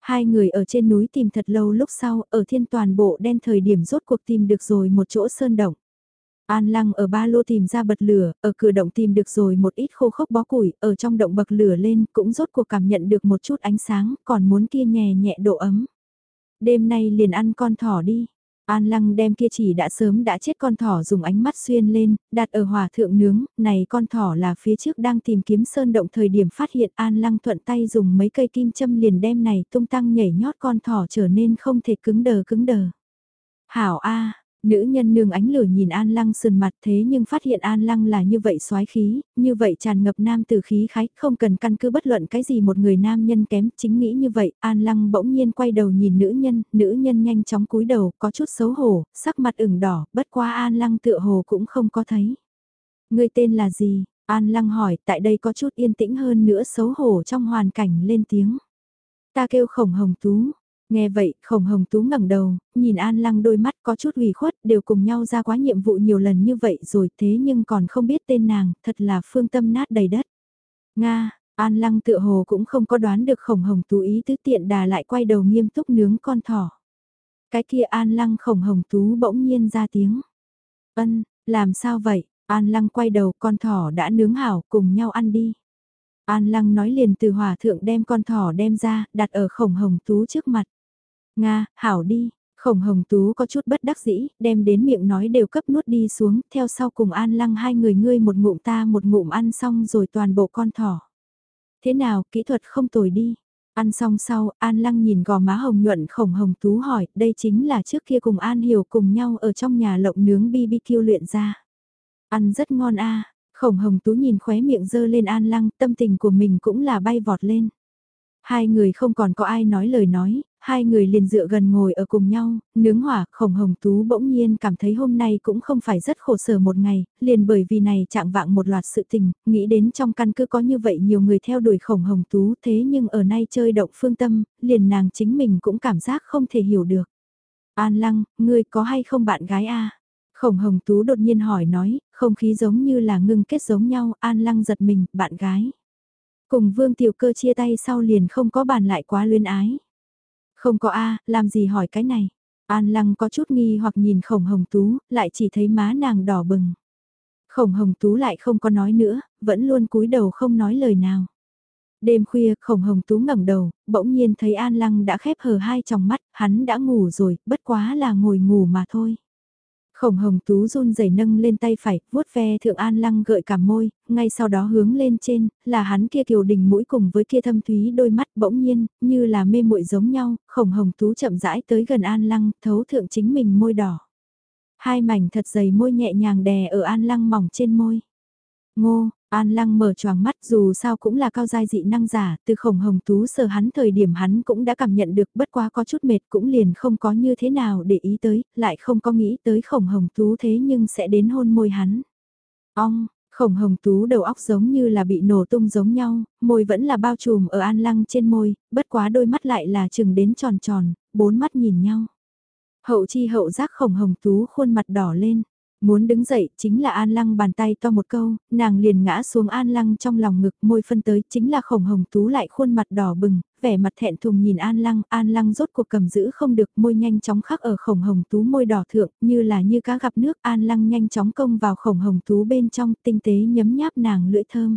Hai người ở trên núi tìm thật lâu lúc sau, ở thiên toàn bộ đen thời điểm rốt cuộc tìm được rồi một chỗ sơn động. An lăng ở ba lô tìm ra bật lửa, ở cửa động tìm được rồi một ít khô khốc bó củi, ở trong động bậc lửa lên cũng rốt cuộc cảm nhận được một chút ánh sáng, còn muốn kia nhẹ nhẹ độ ấm. Đêm nay liền ăn con thỏ đi, An lăng đem kia chỉ đã sớm đã chết con thỏ dùng ánh mắt xuyên lên, đặt ở hòa thượng nướng, này con thỏ là phía trước đang tìm kiếm sơn động thời điểm phát hiện an lăng thuận tay dùng mấy cây kim châm liền đem này tung tăng nhảy nhót con thỏ trở nên không thể cứng đờ cứng đờ. Hảo A, Nữ nhân nương ánh lửa nhìn An Lăng sườn mặt thế nhưng phát hiện An Lăng là như vậy soái khí, như vậy tràn ngập nam từ khí khái, không cần căn cứ bất luận cái gì một người nam nhân kém, chính nghĩ như vậy, An Lăng bỗng nhiên quay đầu nhìn nữ nhân, nữ nhân nhanh chóng cúi đầu, có chút xấu hổ, sắc mặt ửng đỏ, bất qua An Lăng tựa hồ cũng không có thấy. Người tên là gì? An Lăng hỏi, tại đây có chút yên tĩnh hơn nữa xấu hổ trong hoàn cảnh lên tiếng. Ta kêu khổng hồng tú, Nghe vậy, khổng hồng tú ngẩng đầu, nhìn An Lăng đôi mắt có chút ủy khuất, đều cùng nhau ra quá nhiệm vụ nhiều lần như vậy rồi thế nhưng còn không biết tên nàng, thật là phương tâm nát đầy đất. Nga, An Lăng tựa hồ cũng không có đoán được khổng hồng tú ý tứ tiện đà lại quay đầu nghiêm túc nướng con thỏ. Cái kia An Lăng khổng hồng tú bỗng nhiên ra tiếng. Ân, làm sao vậy? An Lăng quay đầu con thỏ đã nướng hảo cùng nhau ăn đi. An Lăng nói liền từ hòa thượng đem con thỏ đem ra, đặt ở khổng hồng tú trước mặt. Nga, hảo đi, Khổng Hồng Tú có chút bất đắc dĩ, đem đến miệng nói đều cấp nuốt đi xuống, theo sau cùng An Lăng hai người ngươi một ngụm ta một ngụm ăn xong rồi toàn bộ con thỏ. Thế nào, kỹ thuật không tồi đi. Ăn xong sau, An Lăng nhìn gò má hồng nhuận Khổng Hồng Tú hỏi, đây chính là trước kia cùng An Hiểu cùng nhau ở trong nhà lộng nướng BBQ luyện ra. Ăn rất ngon a Khổng Hồng Tú nhìn khóe miệng dơ lên An Lăng, tâm tình của mình cũng là bay vọt lên. Hai người không còn có ai nói lời nói, hai người liền dựa gần ngồi ở cùng nhau, nướng hỏa, khổng hồng tú bỗng nhiên cảm thấy hôm nay cũng không phải rất khổ sở một ngày, liền bởi vì này trạng vạng một loạt sự tình, nghĩ đến trong căn cứ có như vậy nhiều người theo đuổi khổng hồng tú thế nhưng ở nay chơi động phương tâm, liền nàng chính mình cũng cảm giác không thể hiểu được. An lăng, ngươi có hay không bạn gái a Khổng hồng tú đột nhiên hỏi nói, không khí giống như là ngưng kết giống nhau, an lăng giật mình, bạn gái. Cùng vương tiểu cơ chia tay sau liền không có bàn lại quá luyến ái. Không có A, làm gì hỏi cái này. An lăng có chút nghi hoặc nhìn khổng hồng tú, lại chỉ thấy má nàng đỏ bừng. Khổng hồng tú lại không có nói nữa, vẫn luôn cúi đầu không nói lời nào. Đêm khuya, khổng hồng tú ngẩng đầu, bỗng nhiên thấy An Lăng đã khép hờ hai tròng mắt, hắn đã ngủ rồi, bất quá là ngồi ngủ mà thôi. Khổng hồng tú run rẩy nâng lên tay phải, vuốt ve thượng an lăng gợi cả môi, ngay sau đó hướng lên trên, là hắn kia kiều đỉnh mũi cùng với kia thâm thúy đôi mắt bỗng nhiên, như là mê muội giống nhau, khổng hồng tú chậm rãi tới gần an lăng, thấu thượng chính mình môi đỏ. Hai mảnh thật dày môi nhẹ nhàng đè ở an lăng mỏng trên môi. Ngô, An Lăng mở choàng mắt dù sao cũng là cao giai dị năng giả, từ khổng hồng tú sờ hắn thời điểm hắn cũng đã cảm nhận được bất quá có chút mệt cũng liền không có như thế nào để ý tới, lại không có nghĩ tới khổng hồng tú thế nhưng sẽ đến hôn môi hắn. Ong, khổng hồng tú đầu óc giống như là bị nổ tung giống nhau, môi vẫn là bao trùm ở An Lăng trên môi, bất quá đôi mắt lại là chừng đến tròn tròn, bốn mắt nhìn nhau. Hậu chi hậu giác khổng hồng tú khuôn mặt đỏ lên. Muốn đứng dậy, chính là An Lăng bàn tay to một câu, nàng liền ngã xuống An Lăng trong lòng ngực môi phân tới, chính là khổng hồng tú lại khuôn mặt đỏ bừng, vẻ mặt thẹn thùng nhìn An Lăng, An Lăng rốt cuộc cầm giữ không được môi nhanh chóng khắc ở khổng hồng tú môi đỏ thượng, như là như cá gặp nước, An Lăng nhanh chóng công vào khổng hồng tú bên trong, tinh tế nhấm nháp nàng lưỡi thơm.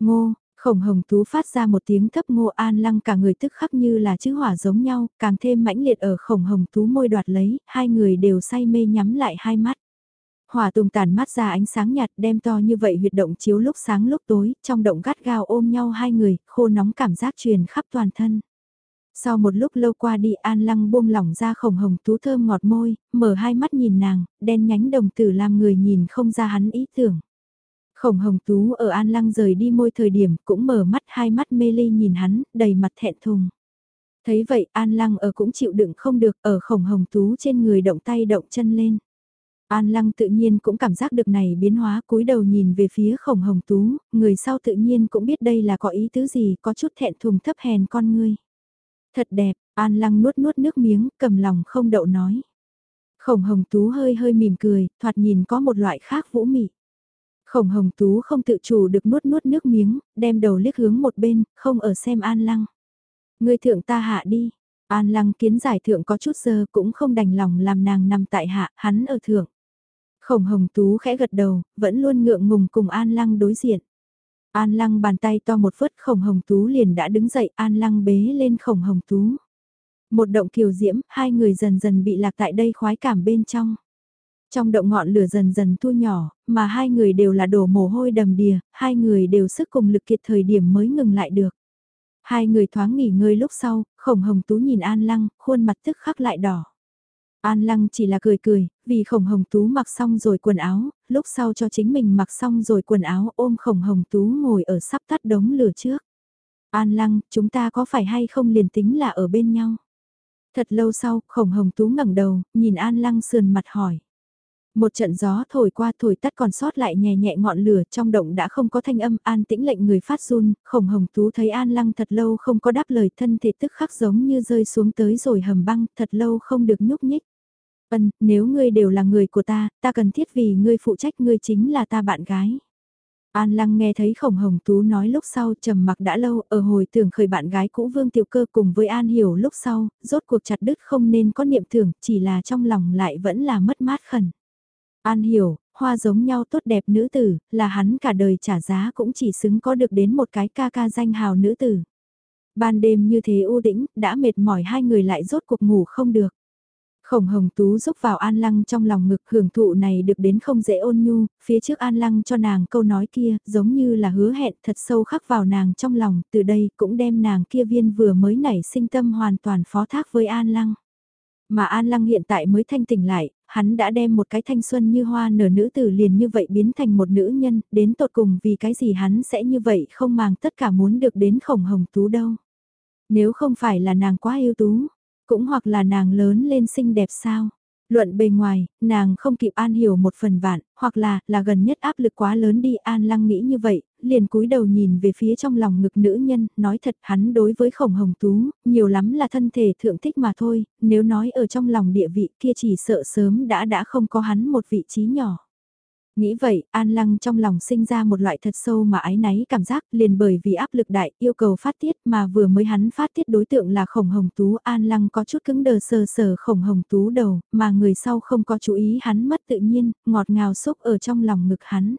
Ngô, khổng hồng tú phát ra một tiếng thấp ngô An Lăng cả người tức khắc như là chữ hỏa giống nhau, càng thêm mãnh liệt ở khổng hồng tú môi đoạt lấy, hai người đều say mê nhắm lại hai mắt. Hỏa tùng tàn mắt ra ánh sáng nhạt đem to như vậy huyệt động chiếu lúc sáng lúc tối, trong động gắt gao ôm nhau hai người, khô nóng cảm giác truyền khắp toàn thân. Sau một lúc lâu qua đi An Lăng buông lỏng ra khổng hồng tú thơm ngọt môi, mở hai mắt nhìn nàng, đen nhánh đồng tử làm người nhìn không ra hắn ý tưởng. Khổng hồng tú ở An Lăng rời đi môi thời điểm cũng mở mắt hai mắt mê ly nhìn hắn, đầy mặt thẹn thùng. Thấy vậy An Lăng ở cũng chịu đựng không được ở khổng hồng tú trên người động tay động chân lên. An Lăng tự nhiên cũng cảm giác được này biến hóa cúi đầu nhìn về phía khổng hồng tú, người sau tự nhiên cũng biết đây là có ý tứ gì, có chút thẹn thùng thấp hèn con ngươi. Thật đẹp, An Lăng nuốt nuốt nước miếng, cầm lòng không đậu nói. Khổng hồng tú hơi hơi mỉm cười, thoạt nhìn có một loại khác vũ mị. Khổng hồng tú không tự chủ được nuốt nuốt nước miếng, đem đầu liếc hướng một bên, không ở xem An Lăng. Người thượng ta hạ đi. An Lăng kiến giải thượng có chút giờ cũng không đành lòng làm nàng nằm tại hạ, hắn ở thượng. Khổng hồng tú khẽ gật đầu, vẫn luôn ngượng ngùng cùng An Lăng đối diện. An Lăng bàn tay to một phút khổng hồng tú liền đã đứng dậy An Lăng bế lên khổng hồng tú. Một động kiều diễm, hai người dần dần bị lạc tại đây khoái cảm bên trong. Trong động ngọn lửa dần dần thu nhỏ, mà hai người đều là đổ mồ hôi đầm đìa, hai người đều sức cùng lực kiệt thời điểm mới ngừng lại được. Hai người thoáng nghỉ ngơi lúc sau, khổng hồng tú nhìn An Lăng, khuôn mặt tức khắc lại đỏ. An Lăng chỉ là cười cười, vì khổng hồng tú mặc xong rồi quần áo, lúc sau cho chính mình mặc xong rồi quần áo ôm khổng hồng tú ngồi ở sắp tắt đống lửa trước. An Lăng, chúng ta có phải hay không liền tính là ở bên nhau? Thật lâu sau, khổng hồng tú ngẩng đầu, nhìn An Lăng sườn mặt hỏi. Một trận gió thổi qua thổi tắt còn sót lại nhẹ nhẹ ngọn lửa trong động đã không có thanh âm an tĩnh lệnh người phát run, khổng hồng tú thấy an lăng thật lâu không có đáp lời thân thể tức khắc giống như rơi xuống tới rồi hầm băng thật lâu không được nhúc nhích. Ân, nếu ngươi đều là người của ta, ta cần thiết vì ngươi phụ trách ngươi chính là ta bạn gái. An Lăng nghe thấy Khổng Hồng Tú nói lúc sau trầm mặc đã lâu ở hồi tưởng khởi bạn gái cũ Vương Tiểu Cơ cùng với An Hiểu lúc sau, rốt cuộc chặt đứt không nên có niệm tưởng, chỉ là trong lòng lại vẫn là mất mát khẩn. An Hiểu, hoa giống nhau tốt đẹp nữ tử, là hắn cả đời trả giá cũng chỉ xứng có được đến một cái ca ca danh hào nữ tử. Ban đêm như thế u tĩnh, đã mệt mỏi hai người lại rốt cuộc ngủ không được. Khổng Hồng Tú giúp vào An Lăng trong lòng ngực hưởng thụ này được đến không dễ ôn nhu, phía trước An Lăng cho nàng câu nói kia giống như là hứa hẹn thật sâu khắc vào nàng trong lòng, từ đây cũng đem nàng kia viên vừa mới nảy sinh tâm hoàn toàn phó thác với An Lăng. Mà An Lăng hiện tại mới thanh tỉnh lại, hắn đã đem một cái thanh xuân như hoa nở nữ tử liền như vậy biến thành một nữ nhân, đến tột cùng vì cái gì hắn sẽ như vậy không màng tất cả muốn được đến khổng hồng tú đâu. Nếu không phải là nàng quá yêu tú, cũng hoặc là nàng lớn lên xinh đẹp sao. Luận bề ngoài, nàng không kịp An hiểu một phần vạn, hoặc là, là gần nhất áp lực quá lớn đi An lăng nghĩ như vậy, liền cúi đầu nhìn về phía trong lòng ngực nữ nhân, nói thật hắn đối với khổng hồng tú, nhiều lắm là thân thể thượng thích mà thôi, nếu nói ở trong lòng địa vị kia chỉ sợ sớm đã đã không có hắn một vị trí nhỏ. Nghĩ vậy, An Lăng trong lòng sinh ra một loại thật sâu mà ái náy cảm giác liền bởi vì áp lực đại yêu cầu phát tiết mà vừa mới hắn phát tiết đối tượng là khổng hồng tú An Lăng có chút cứng đờ sờ sờ khổng hồng tú đầu mà người sau không có chú ý hắn mất tự nhiên, ngọt ngào xúc ở trong lòng ngực hắn.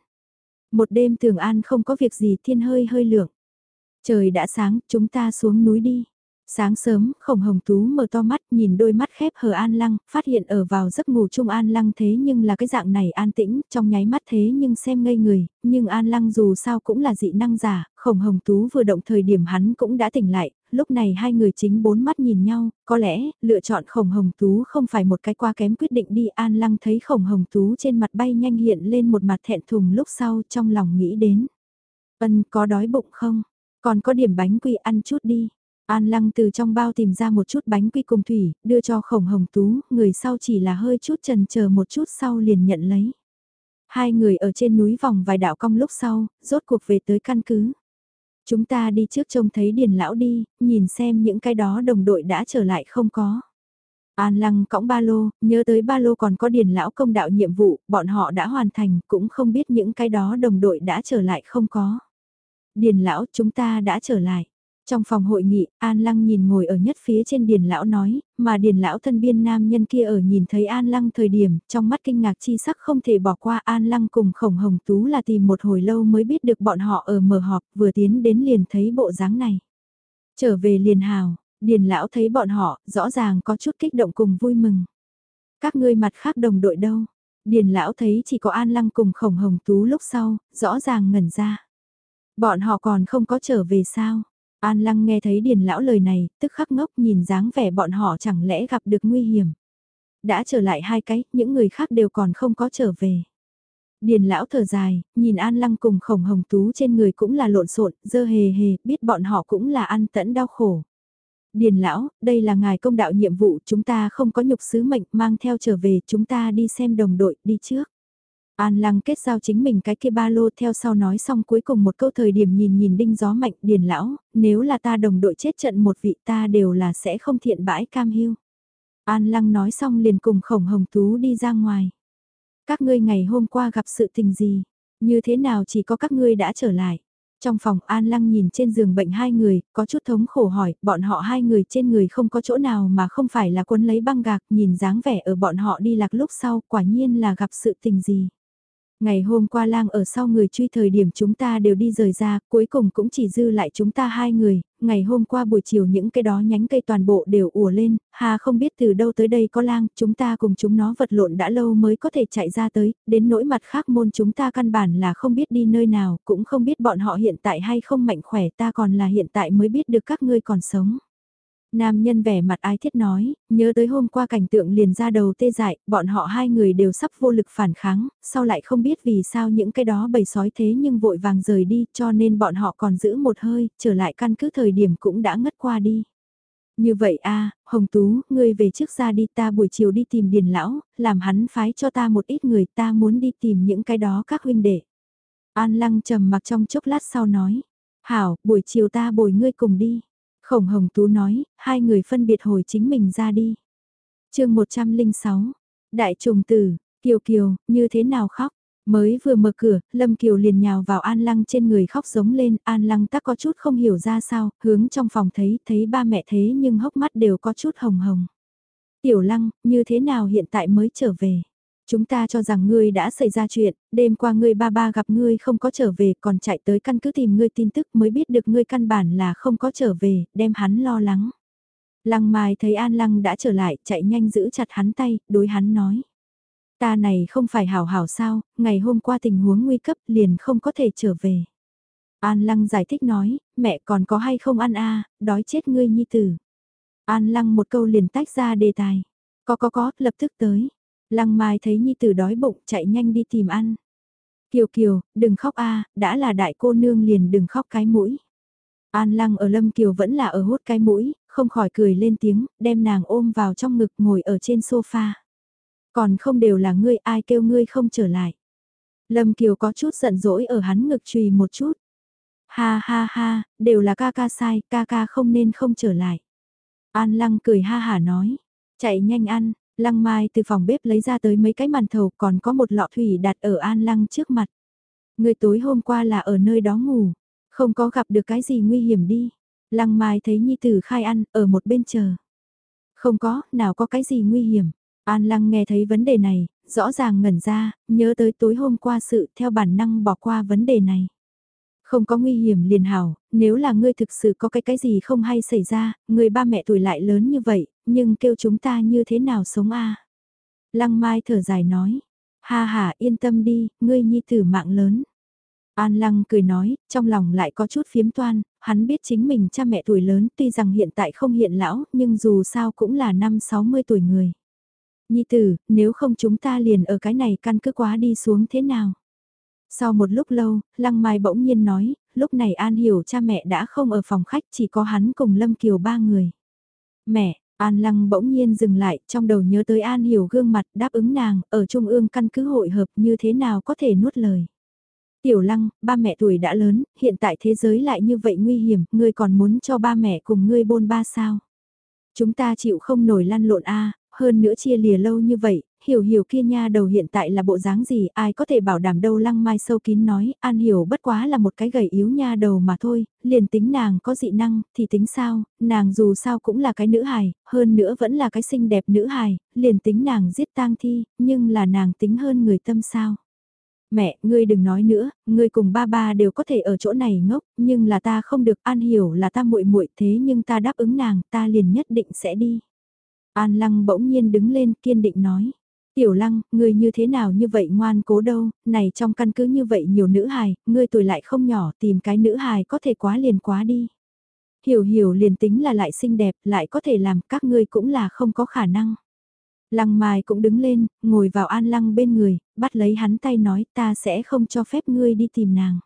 Một đêm thường An không có việc gì thiên hơi hơi lượng. Trời đã sáng, chúng ta xuống núi đi. Sáng sớm, khổng hồng tú mở to mắt nhìn đôi mắt khép hờ an lăng, phát hiện ở vào giấc ngủ chung an lăng thế nhưng là cái dạng này an tĩnh, trong nháy mắt thế nhưng xem ngây người, nhưng an lăng dù sao cũng là dị năng giả, khổng hồng tú vừa động thời điểm hắn cũng đã tỉnh lại, lúc này hai người chính bốn mắt nhìn nhau, có lẽ, lựa chọn khổng hồng tú không phải một cái qua kém quyết định đi an lăng thấy khổng hồng tú trên mặt bay nhanh hiện lên một mặt thẹn thùng lúc sau trong lòng nghĩ đến. Vân có đói bụng không? Còn có điểm bánh quy ăn chút đi. An lăng từ trong bao tìm ra một chút bánh quy cùng thủy, đưa cho khổng hồng tú, người sau chỉ là hơi chút trần chờ một chút sau liền nhận lấy. Hai người ở trên núi vòng vài đạo cong lúc sau, rốt cuộc về tới căn cứ. Chúng ta đi trước trông thấy điền lão đi, nhìn xem những cái đó đồng đội đã trở lại không có. An lăng cõng ba lô, nhớ tới ba lô còn có điền lão công đạo nhiệm vụ, bọn họ đã hoàn thành, cũng không biết những cái đó đồng đội đã trở lại không có. Điền lão chúng ta đã trở lại. Trong phòng hội nghị, An Lăng nhìn ngồi ở nhất phía trên điền lão nói, mà điền lão thân biên nam nhân kia ở nhìn thấy An Lăng thời điểm, trong mắt kinh ngạc chi sắc không thể bỏ qua An Lăng cùng khổng hồng tú là tìm một hồi lâu mới biết được bọn họ ở mở họp vừa tiến đến liền thấy bộ dáng này. Trở về liền hào, điền lão thấy bọn họ, rõ ràng có chút kích động cùng vui mừng. Các ngươi mặt khác đồng đội đâu? Điền lão thấy chỉ có An Lăng cùng khổng hồng tú lúc sau, rõ ràng ngẩn ra. Bọn họ còn không có trở về sao? An lăng nghe thấy điền lão lời này, tức khắc ngốc nhìn dáng vẻ bọn họ chẳng lẽ gặp được nguy hiểm. Đã trở lại hai cái, những người khác đều còn không có trở về. Điền lão thở dài, nhìn An Lăng cùng khổng hồng tú trên người cũng là lộn xộn, dơ hề hề, biết bọn họ cũng là ăn tẫn đau khổ. Điền lão, đây là ngài công đạo nhiệm vụ, chúng ta không có nhục sứ mệnh, mang theo trở về, chúng ta đi xem đồng đội, đi trước. An lăng kết giao chính mình cái kia ba lô theo sau nói xong cuối cùng một câu thời điểm nhìn nhìn đinh gió mạnh điền lão, nếu là ta đồng đội chết trận một vị ta đều là sẽ không thiện bãi cam hiu. An lăng nói xong liền cùng khổng hồng tú đi ra ngoài. Các ngươi ngày hôm qua gặp sự tình gì, như thế nào chỉ có các ngươi đã trở lại. Trong phòng An Lăng nhìn trên giường bệnh hai người, có chút thống khổ hỏi, bọn họ hai người trên người không có chỗ nào mà không phải là quân lấy băng gạc, nhìn dáng vẻ ở bọn họ đi lạc lúc sau, quả nhiên là gặp sự tình gì. Ngày hôm qua lang ở sau người truy thời điểm chúng ta đều đi rời ra, cuối cùng cũng chỉ dư lại chúng ta hai người, ngày hôm qua buổi chiều những cái đó nhánh cây toàn bộ đều ùa lên, hà không biết từ đâu tới đây có lang, chúng ta cùng chúng nó vật lộn đã lâu mới có thể chạy ra tới, đến nỗi mặt khác môn chúng ta căn bản là không biết đi nơi nào, cũng không biết bọn họ hiện tại hay không mạnh khỏe ta còn là hiện tại mới biết được các ngươi còn sống. Nam nhân vẻ mặt ai thiết nói, nhớ tới hôm qua cảnh tượng liền ra đầu tê dại, bọn họ hai người đều sắp vô lực phản kháng, sau lại không biết vì sao những cái đó bầy sói thế nhưng vội vàng rời đi cho nên bọn họ còn giữ một hơi, trở lại căn cứ thời điểm cũng đã ngất qua đi. Như vậy a Hồng Tú, ngươi về trước ra đi ta buổi chiều đi tìm Điền Lão, làm hắn phái cho ta một ít người ta muốn đi tìm những cái đó các huynh đệ. An Lăng trầm mặc trong chốc lát sau nói, Hảo, buổi chiều ta bồi ngươi cùng đi. Khổng Hồng Tú nói, hai người phân biệt hồi chính mình ra đi. chương 106, Đại trùng tử, Kiều Kiều, như thế nào khóc? Mới vừa mở cửa, Lâm Kiều liền nhào vào An Lăng trên người khóc giống lên, An Lăng tắc có chút không hiểu ra sao, hướng trong phòng thấy, thấy ba mẹ thế nhưng hốc mắt đều có chút hồng hồng. Tiểu Lăng, như thế nào hiện tại mới trở về? Chúng ta cho rằng ngươi đã xảy ra chuyện, đêm qua ngươi ba ba gặp ngươi không có trở về còn chạy tới căn cứ tìm ngươi tin tức mới biết được ngươi căn bản là không có trở về, đem hắn lo lắng. Lăng Mai thấy An Lăng đã trở lại, chạy nhanh giữ chặt hắn tay, đối hắn nói. Ta này không phải hảo hảo sao, ngày hôm qua tình huống nguy cấp liền không có thể trở về. An Lăng giải thích nói, mẹ còn có hay không ăn a đói chết ngươi nhi tử. An Lăng một câu liền tách ra đề tài. Có có có, lập tức tới. Lăng Mai thấy nhi tử đói bụng chạy nhanh đi tìm ăn. Kiều Kiều, đừng khóc a đã là đại cô nương liền đừng khóc cái mũi. An Lăng ở Lâm Kiều vẫn là ở hốt cái mũi, không khỏi cười lên tiếng, đem nàng ôm vào trong ngực ngồi ở trên sofa. Còn không đều là ngươi ai kêu ngươi không trở lại. Lâm Kiều có chút giận dỗi ở hắn ngực chùy một chút. Ha ha ha, đều là ca ca sai, ca ca không nên không trở lại. An Lăng cười ha hả nói, chạy nhanh ăn, Lăng Mai từ phòng bếp lấy ra tới mấy cái màn thầu còn có một lọ thủy đặt ở An Lăng trước mặt. Người tối hôm qua là ở nơi đó ngủ, không có gặp được cái gì nguy hiểm đi. Lăng Mai thấy Nhi Tử khai ăn ở một bên chờ. Không có, nào có cái gì nguy hiểm. An Lăng nghe thấy vấn đề này, rõ ràng ngẩn ra, nhớ tới tối hôm qua sự theo bản năng bỏ qua vấn đề này. Không có nguy hiểm liền hảo, nếu là ngươi thực sự có cái cái gì không hay xảy ra, người ba mẹ tuổi lại lớn như vậy, nhưng kêu chúng ta như thế nào sống a Lăng Mai thở dài nói, ha ha yên tâm đi, ngươi nhi tử mạng lớn. An Lăng cười nói, trong lòng lại có chút phiếm toan, hắn biết chính mình cha mẹ tuổi lớn tuy rằng hiện tại không hiện lão, nhưng dù sao cũng là năm 60 tuổi người. Nhi tử, nếu không chúng ta liền ở cái này căn cứ quá đi xuống thế nào? Sau một lúc lâu, Lăng Mai bỗng nhiên nói, lúc này An hiểu cha mẹ đã không ở phòng khách chỉ có hắn cùng Lâm Kiều ba người. Mẹ, An Lăng bỗng nhiên dừng lại, trong đầu nhớ tới An hiểu gương mặt đáp ứng nàng, ở Trung ương căn cứ hội hợp như thế nào có thể nuốt lời. Tiểu Lăng, ba mẹ tuổi đã lớn, hiện tại thế giới lại như vậy nguy hiểm, ngươi còn muốn cho ba mẹ cùng ngươi bôn ba sao? Chúng ta chịu không nổi lăn lộn a hơn nữa chia lìa lâu như vậy, hiểu hiểu kia nha đầu hiện tại là bộ dáng gì, ai có thể bảo đảm đâu lăng mai sâu kín nói, an hiểu bất quá là một cái gầy yếu nha đầu mà thôi, liền tính nàng có dị năng, thì tính sao, nàng dù sao cũng là cái nữ hài, hơn nữa vẫn là cái xinh đẹp nữ hài, liền tính nàng giết tang thi, nhưng là nàng tính hơn người tâm sao. Mẹ, ngươi đừng nói nữa, ngươi cùng ba ba đều có thể ở chỗ này ngốc, nhưng là ta không được an hiểu là ta muội muội thế nhưng ta đáp ứng nàng, ta liền nhất định sẽ đi. An Lăng bỗng nhiên đứng lên kiên định nói. Tiểu Lăng, ngươi như thế nào như vậy ngoan cố đâu, này trong căn cứ như vậy nhiều nữ hài, ngươi tuổi lại không nhỏ tìm cái nữ hài có thể quá liền quá đi. Hiểu hiểu liền tính là lại xinh đẹp, lại có thể làm các ngươi cũng là không có khả năng. Lăng Mai cũng đứng lên, ngồi vào An Lăng bên người, bắt lấy hắn tay nói ta sẽ không cho phép ngươi đi tìm nàng.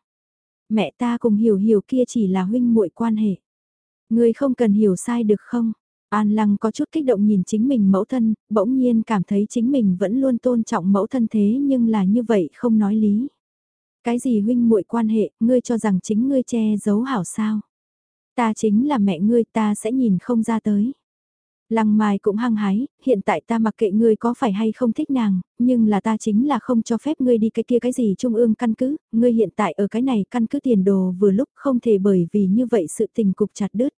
Mẹ ta cùng hiểu hiểu kia chỉ là huynh muội quan hệ. Ngươi không cần hiểu sai được không? An Lăng có chút kích động nhìn chính mình mẫu thân, bỗng nhiên cảm thấy chính mình vẫn luôn tôn trọng mẫu thân thế nhưng là như vậy không nói lý. Cái gì huynh muội quan hệ, ngươi cho rằng chính ngươi che giấu hảo sao? Ta chính là mẹ ngươi ta sẽ nhìn không ra tới. Lăng Mai cũng hăng hái, hiện tại ta mặc kệ ngươi có phải hay không thích nàng, nhưng là ta chính là không cho phép ngươi đi cái kia cái gì trung ương căn cứ, ngươi hiện tại ở cái này căn cứ tiền đồ vừa lúc không thể bởi vì như vậy sự tình cục chặt đứt.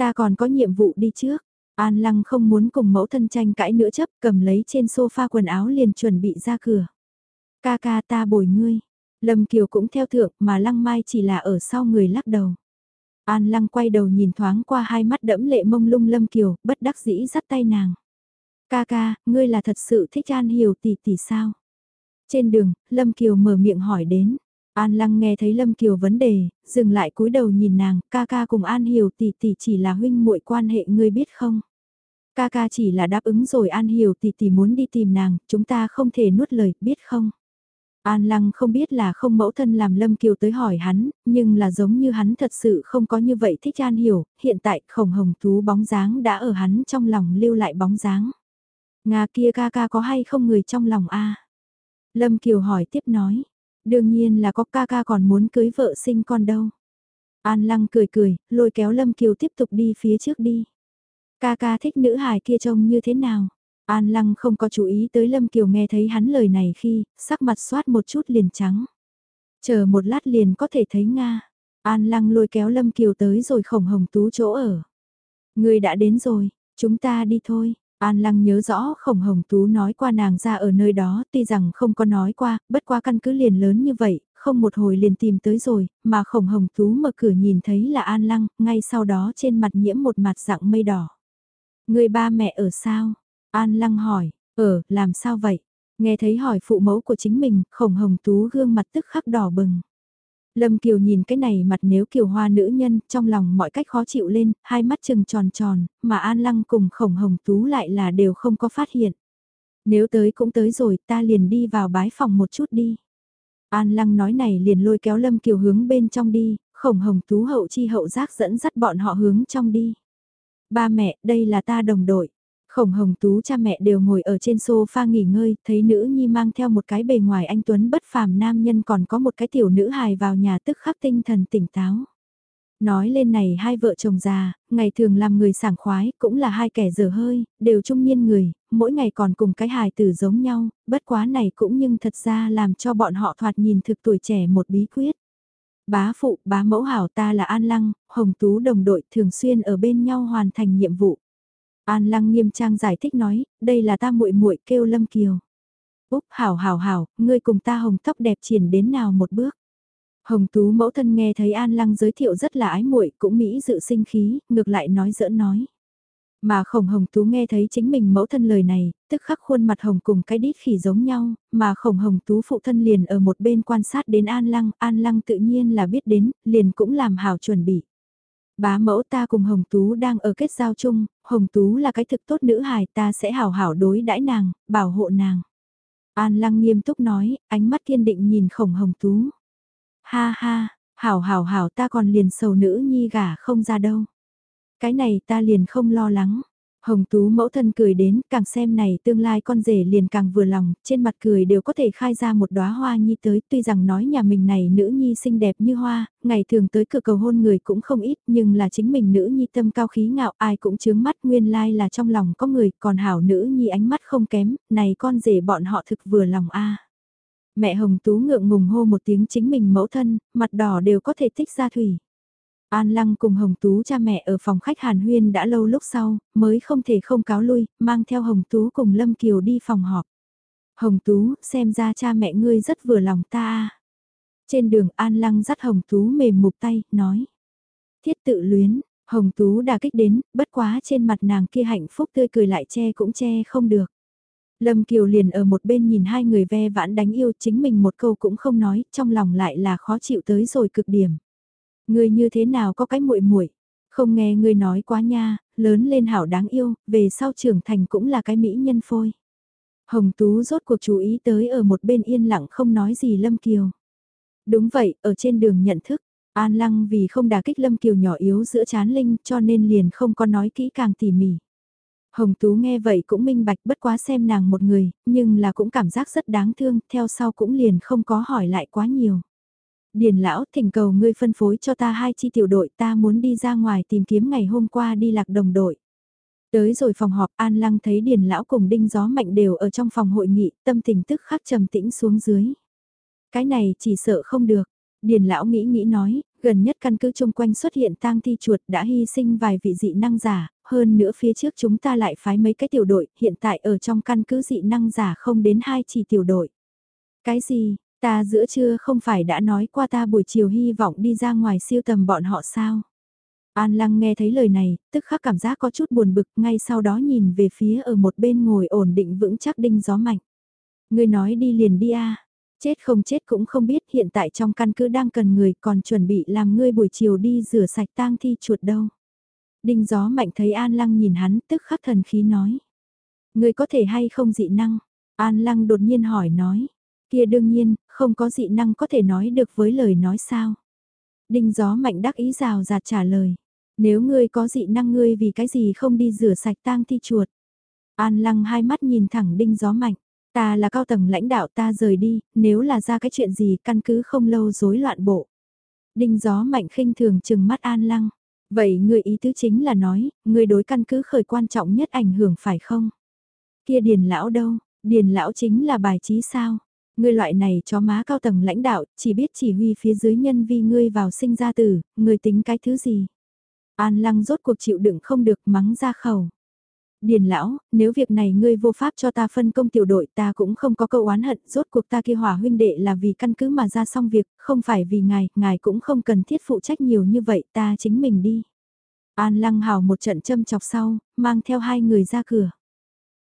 Ta còn có nhiệm vụ đi trước. An Lăng không muốn cùng mẫu thân tranh cãi nữa chấp cầm lấy trên sofa quần áo liền chuẩn bị ra cửa. Ca ca ta bồi ngươi. Lâm Kiều cũng theo thượng mà Lăng Mai chỉ là ở sau người lắc đầu. An Lăng quay đầu nhìn thoáng qua hai mắt đẫm lệ mông lung Lâm Kiều, bất đắc dĩ dắt tay nàng. Ca ca, ngươi là thật sự thích An Hiểu tỷ tỷ sao? Trên đường, Lâm Kiều mở miệng hỏi đến. An Lăng nghe thấy Lâm Kiều vấn đề, dừng lại cúi đầu nhìn nàng, ca ca cùng An Hiểu tỷ tỷ chỉ là huynh muội quan hệ ngươi biết không? Ca ca chỉ là đáp ứng rồi An Hiểu tỷ tỷ muốn đi tìm nàng, chúng ta không thể nuốt lời, biết không? An Lăng không biết là không mẫu thân làm Lâm Kiều tới hỏi hắn, nhưng là giống như hắn thật sự không có như vậy thích An Hiểu, hiện tại khổng hồng tú bóng dáng đã ở hắn trong lòng lưu lại bóng dáng. Nga kia ca ca có hay không người trong lòng a Lâm Kiều hỏi tiếp nói, đương nhiên là có ca ca còn muốn cưới vợ sinh con đâu. An Lăng cười cười, lôi kéo Lâm Kiều tiếp tục đi phía trước đi. Ca ca thích nữ hài kia trông như thế nào? An Lăng không có chú ý tới Lâm Kiều nghe thấy hắn lời này khi, sắc mặt xoát một chút liền trắng. Chờ một lát liền có thể thấy Nga. An Lăng lôi kéo Lâm Kiều tới rồi khổng hồng tú chỗ ở. Người đã đến rồi, chúng ta đi thôi. An Lăng nhớ rõ khổng hồng tú nói qua nàng ra ở nơi đó, tuy rằng không có nói qua, bất qua căn cứ liền lớn như vậy, không một hồi liền tìm tới rồi, mà khổng hồng tú mở cửa nhìn thấy là An Lăng, ngay sau đó trên mặt nhiễm một mặt dạng mây đỏ. Người ba mẹ ở sao? An Lăng hỏi, ở, làm sao vậy? Nghe thấy hỏi phụ mẫu của chính mình, khổng hồng tú gương mặt tức khắc đỏ bừng. Lâm Kiều nhìn cái này mặt nếu kiều hoa nữ nhân, trong lòng mọi cách khó chịu lên, hai mắt trừng tròn tròn, mà An Lăng cùng khổng hồng tú lại là đều không có phát hiện. Nếu tới cũng tới rồi, ta liền đi vào bái phòng một chút đi. An Lăng nói này liền lôi kéo Lâm Kiều hướng bên trong đi, khổng hồng tú hậu chi hậu giác dẫn dắt bọn họ hướng trong đi. Ba mẹ, đây là ta đồng đội. Khổng hồng tú cha mẹ đều ngồi ở trên sofa nghỉ ngơi, thấy nữ nhi mang theo một cái bề ngoài anh Tuấn bất phàm nam nhân còn có một cái tiểu nữ hài vào nhà tức khắc tinh thần tỉnh táo. Nói lên này hai vợ chồng già, ngày thường làm người sảng khoái, cũng là hai kẻ dở hơi, đều trung niên người, mỗi ngày còn cùng cái hài tử giống nhau, bất quá này cũng nhưng thật ra làm cho bọn họ thoạt nhìn thực tuổi trẻ một bí quyết. Bá phụ, bá mẫu hảo ta là An Lăng, Hồng Tú đồng đội thường xuyên ở bên nhau hoàn thành nhiệm vụ. An Lăng nghiêm trang giải thích nói, đây là ta muội muội kêu Lâm Kiều. Úc hảo hảo hảo, ngươi cùng ta hồng tóc đẹp triển đến nào một bước. Hồng Tú mẫu thân nghe thấy An Lăng giới thiệu rất là ái muội, cũng mỹ dự sinh khí, ngược lại nói giỡn nói. Mà khổng hồng tú nghe thấy chính mình mẫu thân lời này, tức khắc khuôn mặt hồng cùng cái đít khỉ giống nhau, mà khổng hồng tú phụ thân liền ở một bên quan sát đến An Lăng, An Lăng tự nhiên là biết đến, liền cũng làm hảo chuẩn bị. Bá mẫu ta cùng Hồng Tú đang ở kết giao chung, Hồng Tú là cái thực tốt nữ hài ta sẽ hảo hảo đối đãi nàng, bảo hộ nàng. An Lăng nghiêm túc nói, ánh mắt kiên định nhìn khổng Hồng Tú. Ha ha, hảo hảo hảo ta còn liền sầu nữ nhi gả không ra đâu. Cái này ta liền không lo lắng. Hồng Tú mẫu thân cười đến, càng xem này tương lai con rể liền càng vừa lòng, trên mặt cười đều có thể khai ra một đóa hoa nhi tới, tuy rằng nói nhà mình này nữ nhi xinh đẹp như hoa, ngày thường tới cửa cầu hôn người cũng không ít, nhưng là chính mình nữ nhi tâm cao khí ngạo ai cũng chướng mắt nguyên lai là trong lòng có người, còn hảo nữ nhi ánh mắt không kém, này con rể bọn họ thực vừa lòng a. Mẹ Hồng Tú ngượng ngùng hô một tiếng chính mình mẫu thân, mặt đỏ đều có thể tích ra thủy. An Lăng cùng Hồng Tú cha mẹ ở phòng khách Hàn Huyên đã lâu lúc sau, mới không thể không cáo lui, mang theo Hồng Tú cùng Lâm Kiều đi phòng họp. Hồng Tú, xem ra cha mẹ ngươi rất vừa lòng ta. Trên đường An Lăng dắt Hồng Tú mềm mục tay, nói. Thiết tự luyến, Hồng Tú đã kích đến, bất quá trên mặt nàng kia hạnh phúc tươi cười lại che cũng che không được. Lâm Kiều liền ở một bên nhìn hai người ve vãn đánh yêu chính mình một câu cũng không nói, trong lòng lại là khó chịu tới rồi cực điểm. Ngươi như thế nào có cái muội muội Không nghe ngươi nói quá nha, lớn lên hảo đáng yêu, về sau trưởng thành cũng là cái mỹ nhân phôi. Hồng Tú rốt cuộc chú ý tới ở một bên yên lặng không nói gì Lâm Kiều. Đúng vậy, ở trên đường nhận thức, An Lăng vì không đả kích Lâm Kiều nhỏ yếu giữa chán linh cho nên liền không có nói kỹ càng tỉ mỉ. Hồng Tú nghe vậy cũng minh bạch bất quá xem nàng một người, nhưng là cũng cảm giác rất đáng thương, theo sau cũng liền không có hỏi lại quá nhiều. Điền lão thỉnh cầu ngươi phân phối cho ta hai chi tiểu đội ta muốn đi ra ngoài tìm kiếm ngày hôm qua đi lạc đồng đội. Tới rồi phòng họp An Lăng thấy Điền lão cùng đinh gió mạnh đều ở trong phòng hội nghị, tâm tình tức khắc trầm tĩnh xuống dưới. Cái này chỉ sợ không được. Điền lão nghĩ nghĩ nói, gần nhất căn cứ chung quanh xuất hiện tang thi chuột đã hy sinh vài vị dị năng giả, hơn nữa phía trước chúng ta lại phái mấy cái tiểu đội, hiện tại ở trong căn cứ dị năng giả không đến hai chỉ tiểu đội. Cái gì, Ta giữa trưa không phải đã nói qua ta buổi chiều hy vọng đi ra ngoài siêu tầm bọn họ sao? An Lăng nghe thấy lời này, tức khắc cảm giác có chút buồn bực, ngay sau đó nhìn về phía ở một bên ngồi ổn định vững chắc đinh gió mạnh. Người nói đi liền đi a chết không chết cũng không biết hiện tại trong căn cứ đang cần người còn chuẩn bị làm ngươi buổi chiều đi rửa sạch tang thi chuột đâu. Đinh gió mạnh thấy An Lăng nhìn hắn tức khắc thần khí nói. người có thể hay không dị năng? An Lăng đột nhiên hỏi nói. Kia đương nhiên, không có dị năng có thể nói được với lời nói sao. Đinh gió mạnh đắc ý rào rạt trả lời. Nếu ngươi có dị năng ngươi vì cái gì không đi rửa sạch tang thi chuột. An lăng hai mắt nhìn thẳng đinh gió mạnh. Ta là cao tầng lãnh đạo ta rời đi, nếu là ra cái chuyện gì căn cứ không lâu rối loạn bộ. Đinh gió mạnh khinh thường chừng mắt an lăng. Vậy người ý tứ chính là nói, người đối căn cứ khởi quan trọng nhất ảnh hưởng phải không? Kia điền lão đâu, điền lão chính là bài trí sao? Ngươi loại này cho má cao tầng lãnh đạo, chỉ biết chỉ huy phía dưới nhân vi ngươi vào sinh ra tử, ngươi tính cái thứ gì. An lăng rốt cuộc chịu đựng không được mắng ra khẩu. Điền lão, nếu việc này ngươi vô pháp cho ta phân công tiểu đội ta cũng không có câu oán hận, rốt cuộc ta kia hỏa huynh đệ là vì căn cứ mà ra xong việc, không phải vì ngài, ngài cũng không cần thiết phụ trách nhiều như vậy, ta chính mình đi. An Lăng hào một trận châm chọc sau, mang theo hai người ra cửa.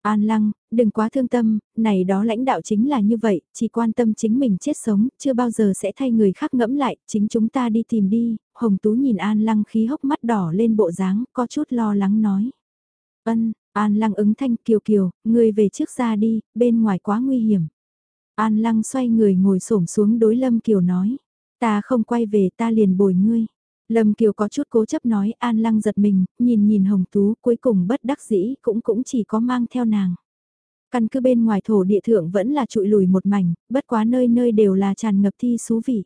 An Lăng, đừng quá thương tâm, này đó lãnh đạo chính là như vậy, chỉ quan tâm chính mình chết sống, chưa bao giờ sẽ thay người khác ngẫm lại, chính chúng ta đi tìm đi, Hồng Tú nhìn An Lăng khí hốc mắt đỏ lên bộ dáng, có chút lo lắng nói. Ân, An Lăng ứng thanh kiều kiều, người về trước ra đi, bên ngoài quá nguy hiểm. An Lăng xoay người ngồi xổm xuống đối Lâm Kiều nói, ta không quay về ta liền bồi ngươi. Lâm Kiều có chút cố chấp nói An Lăng giật mình, nhìn nhìn Hồng Tú cuối cùng bất đắc dĩ cũng cũng chỉ có mang theo nàng. Căn cứ bên ngoài thổ địa thượng vẫn là trụi lùi một mảnh, bất quá nơi nơi đều là tràn ngập thi xú vị.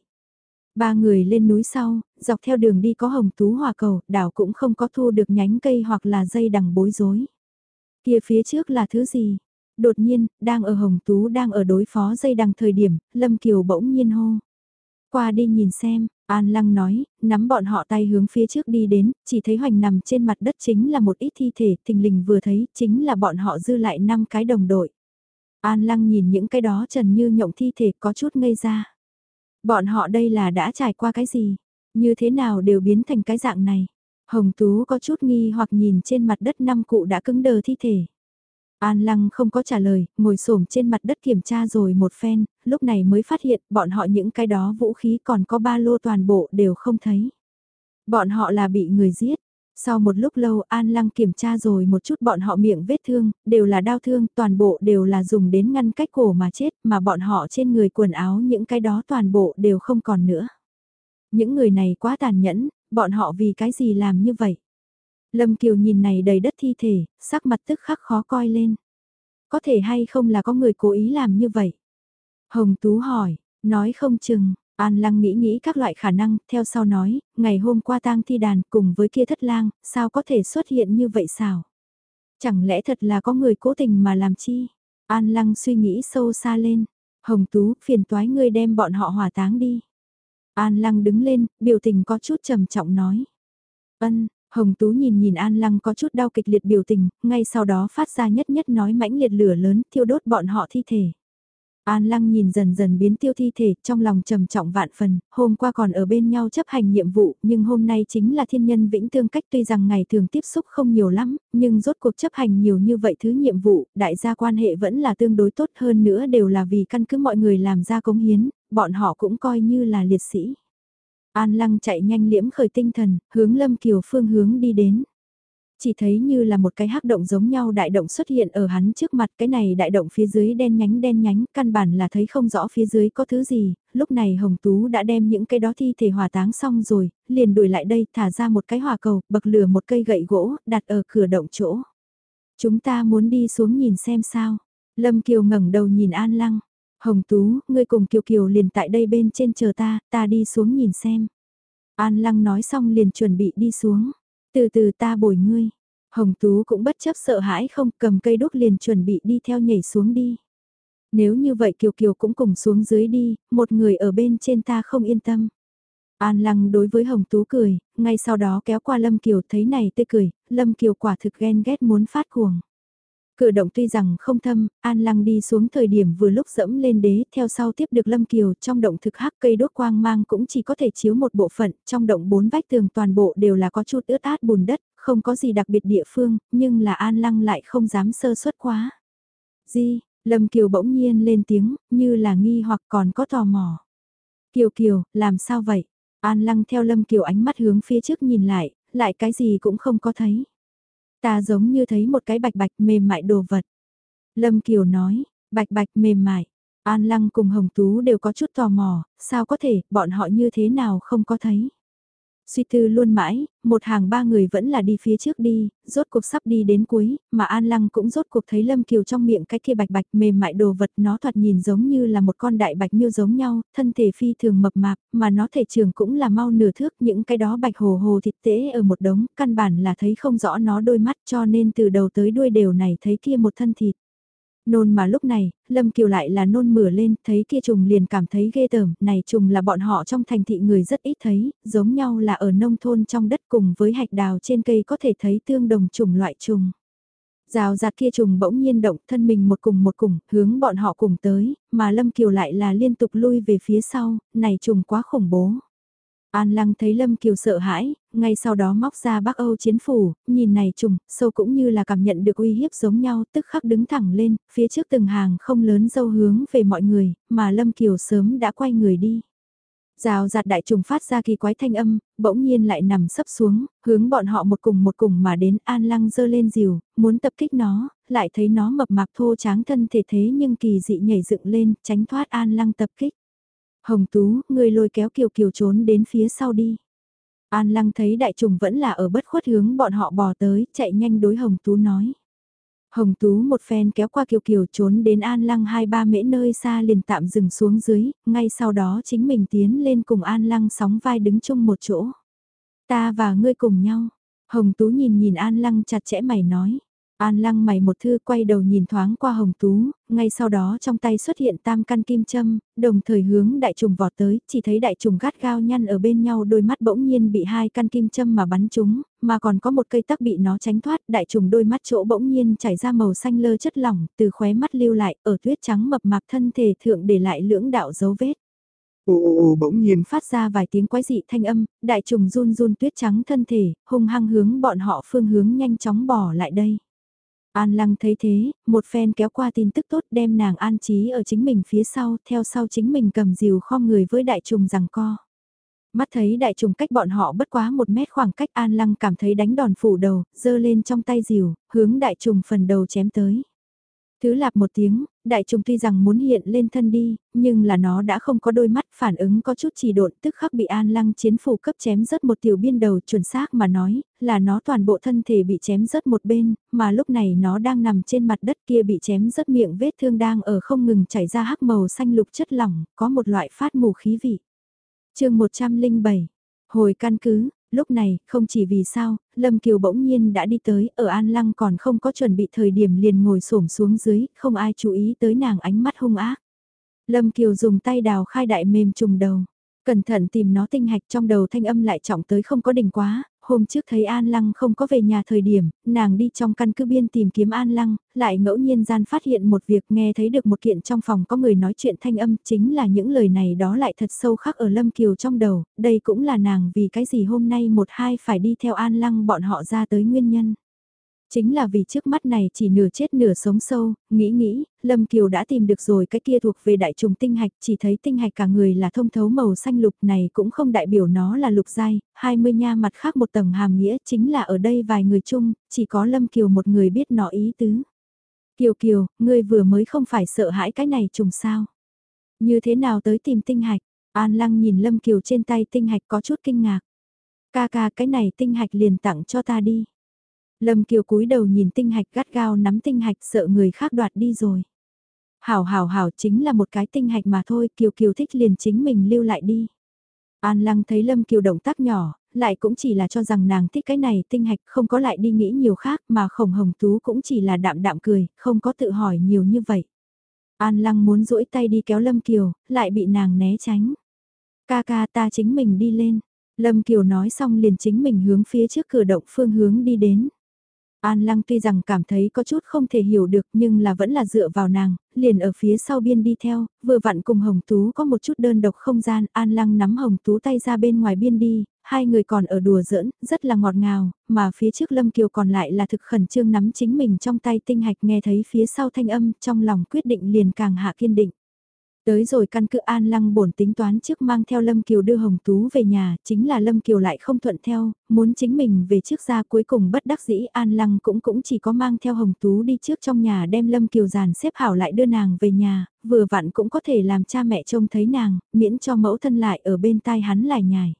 Ba người lên núi sau, dọc theo đường đi có hồng tú hòa cầu, đảo cũng không có thu được nhánh cây hoặc là dây đằng bối rối. Kia phía trước là thứ gì? Đột nhiên, đang ở hồng tú đang ở đối phó dây đằng thời điểm, Lâm Kiều bỗng nhiên hô. Qua đi nhìn xem, An Lăng nói, nắm bọn họ tay hướng phía trước đi đến, chỉ thấy hoành nằm trên mặt đất chính là một ít thi thể, thình lình vừa thấy, chính là bọn họ dư lại năm cái đồng đội. An Lăng nhìn những cái đó trần như nhộng thi thể có chút ngây ra. Bọn họ đây là đã trải qua cái gì? Như thế nào đều biến thành cái dạng này? Hồng Tú có chút nghi hoặc nhìn trên mặt đất năm cụ đã cứng đờ thi thể. An Lăng không có trả lời, ngồi xổm trên mặt đất kiểm tra rồi một phen, lúc này mới phát hiện bọn họ những cái đó vũ khí còn có ba lô toàn bộ đều không thấy. Bọn họ là bị người giết. Sau một lúc lâu An Lăng kiểm tra rồi một chút bọn họ miệng vết thương, đều là đau thương, toàn bộ đều là dùng đến ngăn cách cổ mà chết, mà bọn họ trên người quần áo những cái đó toàn bộ đều không còn nữa. Những người này quá tàn nhẫn, bọn họ vì cái gì làm như vậy? Lâm Kiều nhìn này đầy đất thi thể, sắc mặt tức khắc khó coi lên. Có thể hay không là có người cố ý làm như vậy? Hồng Tú hỏi, nói không chừng, An Lăng nghĩ nghĩ các loại khả năng, theo sau nói, ngày hôm qua tang thi đàn cùng với kia thất lang, sao có thể xuất hiện như vậy sao? Chẳng lẽ thật là có người cố tình mà làm chi? An Lăng suy nghĩ sâu xa lên. Hồng Tú, phiền toái ngươi đem bọn họ hỏa táng đi. An Lăng đứng lên, biểu tình có chút trầm trọng nói. Ân, Hồng Tú nhìn nhìn An Lăng có chút đau kịch liệt biểu tình, ngay sau đó phát ra nhất nhất nói mãnh liệt lửa lớn thiêu đốt bọn họ thi thể. An Lăng nhìn dần dần biến tiêu thi thể, trong lòng trầm trọng vạn phần, hôm qua còn ở bên nhau chấp hành nhiệm vụ, nhưng hôm nay chính là thiên nhân vĩnh tương cách tuy rằng ngày thường tiếp xúc không nhiều lắm, nhưng rốt cuộc chấp hành nhiều như vậy thứ nhiệm vụ, đại gia quan hệ vẫn là tương đối tốt hơn nữa đều là vì căn cứ mọi người làm ra cống hiến, bọn họ cũng coi như là liệt sĩ. An Lăng chạy nhanh liễm khởi tinh thần, hướng Lâm Kiều phương hướng đi đến. Chỉ thấy như là một cái hắc động giống nhau đại động xuất hiện ở hắn trước mặt, cái này đại động phía dưới đen nhánh đen nhánh, căn bản là thấy không rõ phía dưới có thứ gì, lúc này Hồng Tú đã đem những cái đó thi thể hỏa táng xong rồi, liền đuổi lại đây thả ra một cái hỏa cầu, bậc lửa một cây gậy gỗ, đặt ở cửa động chỗ. Chúng ta muốn đi xuống nhìn xem sao. Lâm Kiều ngẩng đầu nhìn An Lăng. Hồng Tú, ngươi cùng Kiều Kiều liền tại đây bên trên chờ ta, ta đi xuống nhìn xem. An Lăng nói xong liền chuẩn bị đi xuống. Từ từ ta bồi ngươi. Hồng Tú cũng bất chấp sợ hãi không cầm cây đốt liền chuẩn bị đi theo nhảy xuống đi. Nếu như vậy Kiều Kiều cũng cùng xuống dưới đi, một người ở bên trên ta không yên tâm. An Lăng đối với Hồng Tú cười, ngay sau đó kéo qua Lâm Kiều thấy này tươi cười, Lâm Kiều quả thực ghen ghét muốn phát cuồng. Cửa động tuy rằng không thâm, An Lăng đi xuống thời điểm vừa lúc dẫm lên đế, theo sau tiếp được Lâm Kiều, trong động thực hắc cây đốt quang mang cũng chỉ có thể chiếu một bộ phận, trong động bốn vách tường toàn bộ đều là có chút ướt át bùn đất, không có gì đặc biệt địa phương, nhưng là An Lăng lại không dám sơ suất quá. Di, Lâm Kiều bỗng nhiên lên tiếng, như là nghi hoặc còn có tò mò. Kiều Kiều, làm sao vậy? An Lăng theo Lâm Kiều ánh mắt hướng phía trước nhìn lại, lại cái gì cũng không có thấy. Ta giống như thấy một cái bạch bạch mềm mại đồ vật. Lâm Kiều nói, bạch bạch mềm mại. An Lăng cùng Hồng Tú đều có chút tò mò, sao có thể, bọn họ như thế nào không có thấy. Suy tư luôn mãi, một hàng ba người vẫn là đi phía trước đi, rốt cuộc sắp đi đến cuối, mà An Lăng cũng rốt cuộc thấy Lâm Kiều trong miệng cái kia bạch bạch mềm mại đồ vật nó thoạt nhìn giống như là một con đại bạch miêu giống nhau, thân thể phi thường mập mạp, mà nó thể trường cũng là mau nửa thước, những cái đó bạch hồ hồ thịt tễ ở một đống, căn bản là thấy không rõ nó đôi mắt cho nên từ đầu tới đuôi đều này thấy kia một thân thịt. Nôn mà lúc này, Lâm Kiều lại là nôn mửa lên, thấy kia trùng liền cảm thấy ghê tởm, này trùng là bọn họ trong thành thị người rất ít thấy, giống nhau là ở nông thôn trong đất cùng với hạch đào trên cây có thể thấy tương đồng trùng loại trùng. Rào rạt kia trùng bỗng nhiên động thân mình một cùng một cùng, hướng bọn họ cùng tới, mà Lâm Kiều lại là liên tục lui về phía sau, này trùng quá khủng bố. An Lăng thấy Lâm Kiều sợ hãi, ngay sau đó móc ra Bắc Âu chiến phủ, nhìn này trùng, sâu cũng như là cảm nhận được uy hiếp giống nhau, tức khắc đứng thẳng lên, phía trước từng hàng không lớn dâu hướng về mọi người, mà Lâm Kiều sớm đã quay người đi. Rào giạt đại trùng phát ra kỳ quái thanh âm, bỗng nhiên lại nằm sấp xuống, hướng bọn họ một cùng một cùng mà đến an lăng dơ lên diều, muốn tập kích nó, lại thấy nó mập mạp thô tráng thân thể thế nhưng kỳ dị nhảy dựng lên, tránh thoát an lăng tập kích. Hồng Tú, người lôi kéo Kiều Kiều trốn đến phía sau đi. An lăng thấy đại trùng vẫn là ở bất khuất hướng bọn họ bò tới, chạy nhanh đối Hồng Tú nói. Hồng Tú một phen kéo qua Kiều Kiều trốn đến An Lăng hai ba mễ nơi xa liền tạm dừng xuống dưới, ngay sau đó chính mình tiến lên cùng An Lăng sóng vai đứng chung một chỗ. Ta và ngươi cùng nhau. Hồng Tú nhìn nhìn An Lăng chặt chẽ mày nói. An lăng mày một thư quay đầu nhìn thoáng qua hồng tú, ngay sau đó trong tay xuất hiện tam căn kim châm, đồng thời hướng đại trùng vọt tới, chỉ thấy đại trùng gắt gao nhăn ở bên nhau đôi mắt bỗng nhiên bị hai căn kim châm mà bắn trúng, mà còn có một cây tắc bị nó tránh thoát, đại trùng đôi mắt chỗ bỗng nhiên chảy ra màu xanh lơ chất lỏng, từ khóe mắt lưu lại, ở tuyết trắng mập mạp thân thể thượng để lại lưỡng đạo dấu vết. Ô ô ô bỗng nhiên phát ra vài tiếng quái dị thanh âm, đại trùng run run tuyết trắng thân thể, hung hăng hướng bọn họ phương hướng nhanh chóng bỏ lại đây. An Lăng thấy thế, một phen kéo qua tin tức tốt đem nàng an trí ở chính mình phía sau, theo sau chính mình cầm diều khom người với đại trùng rằng co. Mắt thấy đại trùng cách bọn họ bất quá một mét khoảng cách An Lăng cảm thấy đánh đòn phủ đầu, dơ lên trong tay diều, hướng đại trùng phần đầu chém tới. Thứ lạp một tiếng, đại trùng tuy rằng muốn hiện lên thân đi, nhưng là nó đã không có đôi mắt phản ứng có chút trì độn tức khắc bị an lăng chiến phủ cấp chém rớt một tiểu biên đầu chuẩn xác mà nói, là nó toàn bộ thân thể bị chém rớt một bên, mà lúc này nó đang nằm trên mặt đất kia bị chém rớt miệng vết thương đang ở không ngừng chảy ra hắc màu xanh lục chất lỏng, có một loại phát mù khí vị. chương 107, hồi căn cứ, lúc này, không chỉ vì sao, Lâm Kiều bỗng nhiên đã đi tới, ở An Lăng còn không có chuẩn bị thời điểm liền ngồi xổm xuống dưới, không ai chú ý tới nàng ánh mắt hung ác. Lâm Kiều dùng tay đào khai đại mềm trùng đầu. Cẩn thận tìm nó tinh hạch trong đầu thanh âm lại trọng tới không có đỉnh quá, hôm trước thấy An Lăng không có về nhà thời điểm, nàng đi trong căn cứ biên tìm kiếm An Lăng, lại ngẫu nhiên gian phát hiện một việc nghe thấy được một kiện trong phòng có người nói chuyện thanh âm, chính là những lời này đó lại thật sâu khắc ở Lâm Kiều trong đầu, đây cũng là nàng vì cái gì hôm nay một hai phải đi theo An Lăng bọn họ ra tới nguyên nhân. Chính là vì trước mắt này chỉ nửa chết nửa sống sâu, nghĩ nghĩ, Lâm Kiều đã tìm được rồi cái kia thuộc về đại trùng tinh hạch, chỉ thấy tinh hạch cả người là thông thấu màu xanh lục này cũng không đại biểu nó là lục giai, 20 nha mặt khác một tầng hàm nghĩa chính là ở đây vài người chung, chỉ có Lâm Kiều một người biết nó ý tứ. Kiều Kiều, ngươi vừa mới không phải sợ hãi cái này trùng sao? Như thế nào tới tìm tinh hạch? An Lăng nhìn Lâm Kiều trên tay tinh hạch có chút kinh ngạc. Ca ca cái này tinh hạch liền tặng cho ta đi. Lâm Kiều cúi đầu nhìn tinh hạch gắt gao nắm tinh hạch sợ người khác đoạt đi rồi. Hảo hảo hảo chính là một cái tinh hạch mà thôi, Kiều Kiều thích liền chính mình lưu lại đi. An Lăng thấy Lâm Kiều động tác nhỏ, lại cũng chỉ là cho rằng nàng thích cái này tinh hạch không có lại đi nghĩ nhiều khác mà khổng hồng tú cũng chỉ là đạm đạm cười, không có tự hỏi nhiều như vậy. An Lăng muốn duỗi tay đi kéo Lâm Kiều, lại bị nàng né tránh. Ca ca ta chính mình đi lên. Lâm Kiều nói xong liền chính mình hướng phía trước cửa động phương hướng đi đến. An Lăng tuy rằng cảm thấy có chút không thể hiểu được nhưng là vẫn là dựa vào nàng, liền ở phía sau biên đi theo, vừa vặn cùng Hồng Tú có một chút đơn độc không gian, An Lăng nắm Hồng Tú tay ra bên ngoài biên đi, hai người còn ở đùa giỡn, rất là ngọt ngào, mà phía trước Lâm Kiều còn lại là thực khẩn trương nắm chính mình trong tay tinh hạch nghe thấy phía sau thanh âm, trong lòng quyết định liền càng hạ kiên định. Tới rồi căn cứ An Lăng bổn tính toán trước mang theo Lâm Kiều đưa Hồng Tú về nhà, chính là Lâm Kiều lại không thuận theo, muốn chính mình về trước ra cuối cùng bất đắc dĩ An Lăng cũng cũng chỉ có mang theo Hồng Tú đi trước trong nhà đem Lâm Kiều giàn xếp hảo lại đưa nàng về nhà, vừa vặn cũng có thể làm cha mẹ trông thấy nàng, miễn cho mẫu thân lại ở bên tai hắn lại nhài.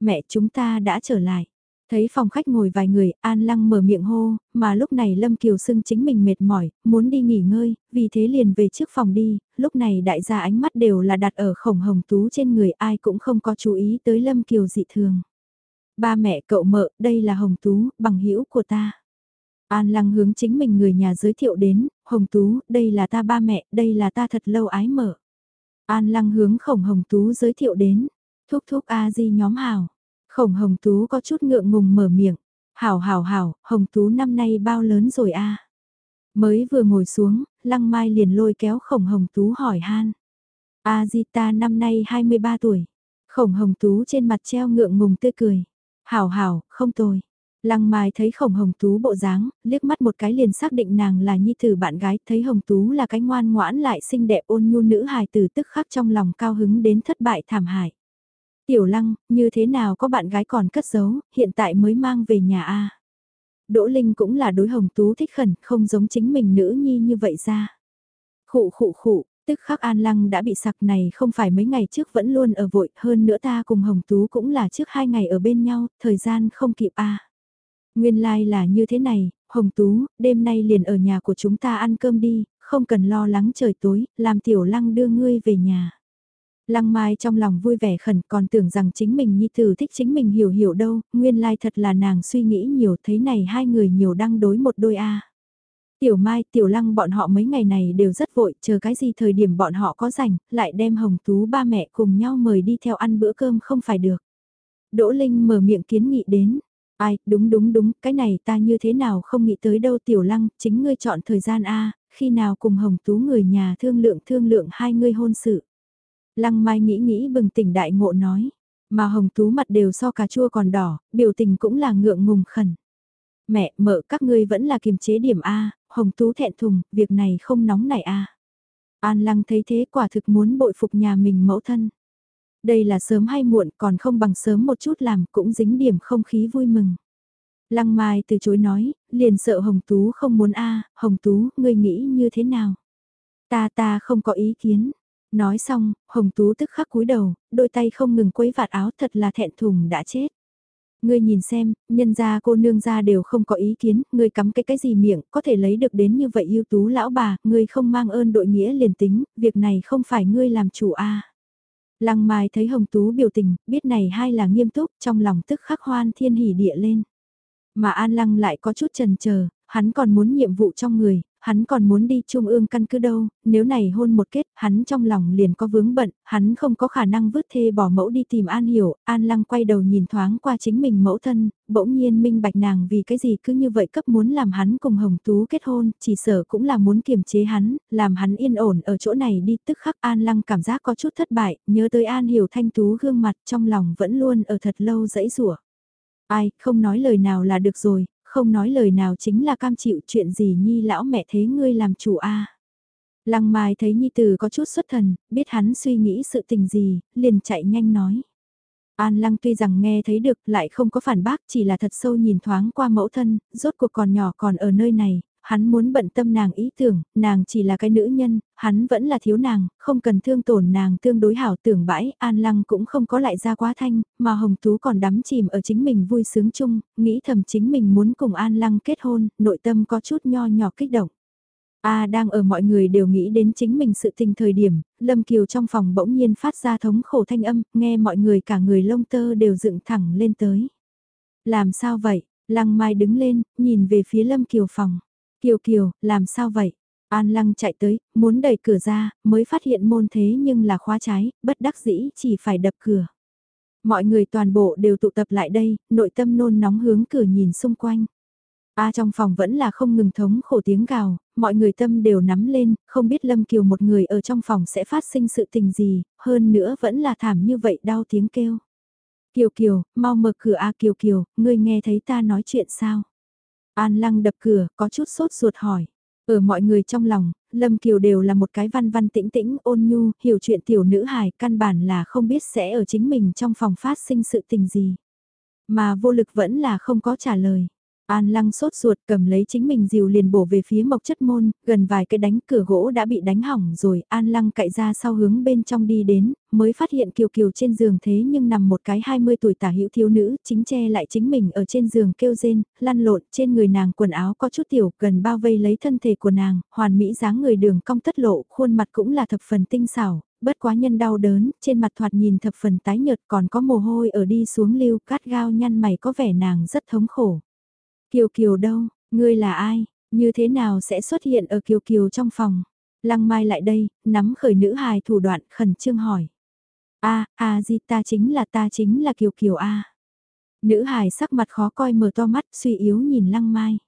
Mẹ chúng ta đã trở lại. Thấy phòng khách ngồi vài người, An Lăng mở miệng hô, mà lúc này Lâm Kiều Sưng chính mình mệt mỏi, muốn đi nghỉ ngơi, vì thế liền về trước phòng đi, lúc này đại gia ánh mắt đều là đặt ở khổng hồng tú trên người ai cũng không có chú ý tới Lâm Kiều dị thường. Ba mẹ cậu mợ, đây là hồng tú, bằng hữu của ta. An Lăng hướng chính mình người nhà giới thiệu đến, Hồng Tú, đây là ta ba mẹ, đây là ta thật lâu ái mở. An Lăng hướng khổng Hồng Tú giới thiệu đến, thúc thúc A-di nhóm hào. Khổng Hồng Tú có chút ngượng ngùng mở miệng. Hảo hảo hảo, Hồng Tú năm nay bao lớn rồi a? Mới vừa ngồi xuống, Lăng Mai liền lôi kéo Khổng Hồng Tú hỏi han. A Di ta năm nay 23 tuổi. Khổng Hồng Tú trên mặt treo ngượng ngùng tươi cười. Hảo hảo, không tồi. Lăng Mai thấy Khổng Hồng Tú bộ dáng, liếc mắt một cái liền xác định nàng là nhi tử bạn gái, thấy Hồng Tú là cái ngoan ngoãn lại xinh đẹp ôn nhu nữ hài tử tức khắc trong lòng cao hứng đến thất bại thảm hại. Tiểu Lăng, như thế nào có bạn gái còn cất giấu, hiện tại mới mang về nhà a. Đỗ Linh cũng là đối Hồng Tú thích khẩn, không giống chính mình nữ nhi như vậy ra. Khụ khụ khụ, tức khắc An Lăng đã bị sặc này không phải mấy ngày trước vẫn luôn ở vội, hơn nữa ta cùng Hồng Tú cũng là trước hai ngày ở bên nhau, thời gian không kịp a. Nguyên lai like là như thế này, Hồng Tú, đêm nay liền ở nhà của chúng ta ăn cơm đi, không cần lo lắng trời tối, làm tiểu lăng đưa ngươi về nhà. Lăng Mai trong lòng vui vẻ khẩn còn tưởng rằng chính mình nhi tử thích chính mình hiểu hiểu đâu, nguyên lai thật là nàng suy nghĩ nhiều thấy này hai người nhiều đang đối một đôi a. Tiểu Mai, Tiểu Lăng bọn họ mấy ngày này đều rất vội, chờ cái gì thời điểm bọn họ có rảnh, lại đem Hồng Tú ba mẹ cùng nhau mời đi theo ăn bữa cơm không phải được. Đỗ Linh mở miệng kiến nghị đến, ai, đúng đúng đúng, cái này ta như thế nào không nghĩ tới đâu Tiểu Lăng, chính ngươi chọn thời gian a khi nào cùng Hồng Tú người nhà thương lượng thương lượng hai ngươi hôn sự. Lăng Mai nghĩ nghĩ bừng tỉnh đại ngộ nói, mà hồng tú mặt đều so cà chua còn đỏ, biểu tình cũng là ngượng ngùng khẩn. Mẹ, mợ các ngươi vẫn là kiềm chế điểm A, hồng tú thẹn thùng, việc này không nóng nảy A. An lăng thấy thế quả thực muốn bội phục nhà mình mẫu thân. Đây là sớm hay muộn còn không bằng sớm một chút làm cũng dính điểm không khí vui mừng. Lăng Mai từ chối nói, liền sợ Hồng Tú không muốn a Hồng Tú, ngươi nghĩ như thế nào? Ta ta không có ý kiến. Nói xong, Hồng Tú tức khắc cúi đầu, đôi tay không ngừng quấy vạt áo thật là thẹn thùng đã chết. Ngươi nhìn xem, nhân gia cô nương gia đều không có ý kiến, ngươi cắm cái cái gì miệng, có thể lấy được đến như vậy ưu tú lão bà, ngươi không mang ơn đội nghĩa liền tính, việc này không phải ngươi làm chủ a. Lăng Mai thấy Hồng Tú biểu tình, biết này hai là nghiêm túc, trong lòng tức khắc hoan thiên hỉ địa lên. Mà An Lăng lại có chút chần chờ, hắn còn muốn nhiệm vụ trong người, hắn còn muốn đi trung ương căn cứ đâu, nếu này hôn một kết, hắn trong lòng liền có vướng bận, hắn không có khả năng vứt thê bỏ mẫu đi tìm An Hiểu, An Lăng quay đầu nhìn thoáng qua chính mình mẫu thân, bỗng nhiên minh bạch nàng vì cái gì cứ như vậy cấp muốn làm hắn cùng Hồng Tú kết hôn, chỉ sợ cũng là muốn kiềm chế hắn, làm hắn yên ổn ở chỗ này đi tức khắc An Lăng cảm giác có chút thất bại, nhớ tới An Hiểu thanh tú gương mặt trong lòng vẫn luôn ở thật lâu dãy rủa. Ai, không nói lời nào là được rồi, không nói lời nào chính là cam chịu chuyện gì nhi lão mẹ thế ngươi làm chủ a Lăng Mai thấy Nhi Tử có chút xuất thần, biết hắn suy nghĩ sự tình gì, liền chạy nhanh nói. An Lăng tuy rằng nghe thấy được lại không có phản bác chỉ là thật sâu nhìn thoáng qua mẫu thân, rốt cuộc còn nhỏ còn ở nơi này, hắn muốn bận tâm nàng ý tưởng, nàng chỉ là cái nữ nhân, hắn vẫn là thiếu nàng, không cần thương tổn nàng tương đối hảo tưởng bãi, an lăng cũng không có lại ra quá thanh, mà Hồng Tú còn đắm chìm ở chính mình vui sướng chung, nghĩ thầm chính mình muốn cùng an lăng kết hôn, nội tâm có chút nho nhỏ kích động. A đang ở mọi người đều nghĩ đến chính mình sự tình thời điểm, Lâm Kiều trong phòng bỗng nhiên phát ra thống khổ thanh âm, nghe mọi người cả người lông tơ đều dựng thẳng lên tới. Làm sao vậy? Lăng Mai đứng lên, nhìn về phía Lâm Kiều phòng. Kiều Kiều, làm sao vậy? An Lăng chạy tới, muốn đẩy cửa ra, mới phát hiện môn thế nhưng là khóa trái, bất đắc dĩ chỉ phải đập cửa. Mọi người toàn bộ đều tụ tập lại đây, nội tâm nôn nóng hướng cửa nhìn xung quanh. A trong phòng vẫn là không ngừng thống khổ tiếng gào, mọi người tâm đều nắm lên, không biết Lâm Kiều một người ở trong phòng sẽ phát sinh sự tình gì, hơn nữa vẫn là thảm như vậy đau tiếng kêu. Kiều Kiều, mau mở cửa A Kiều Kiều, ngươi nghe thấy ta nói chuyện sao? An lăng đập cửa, có chút sốt ruột hỏi. Ở mọi người trong lòng, Lâm Kiều đều là một cái văn văn tĩnh tĩnh, ôn nhu, hiểu chuyện tiểu nữ hài, căn bản là không biết sẽ ở chính mình trong phòng phát sinh sự tình gì. Mà vô lực vẫn là không có trả lời. An lăng sốt ruột cầm lấy chính mình dìu liền bổ về phía mộc chất môn, gần vài cái đánh cửa gỗ đã bị đánh hỏng rồi, an lăng cậy ra sau hướng bên trong đi đến, mới phát hiện kiều kiều trên giường thế nhưng nằm một cái 20 tuổi tả hữu thiếu nữ, chính che lại chính mình ở trên giường kêu rên, lăn lộn, trên người nàng quần áo có chút tiểu, gần bao vây lấy thân thể của nàng, hoàn mỹ dáng người đường cong tất lộ, khuôn mặt cũng là thập phần tinh xảo, bất quá nhân đau đớn, trên mặt thoạt nhìn thập phần tái nhợt còn có mồ hôi ở đi xuống lưu cát gao nhăn mày có vẻ nàng rất thống khổ. Kiều Kiều đâu, ngươi là ai, như thế nào sẽ xuất hiện ở Kiều Kiều trong phòng? Lăng Mai lại đây, nắm khởi nữ hài thủ đoạn khẩn trương hỏi. a a di ta chính là ta chính là Kiều Kiều a Nữ hài sắc mặt khó coi mở to mắt suy yếu nhìn Lăng Mai.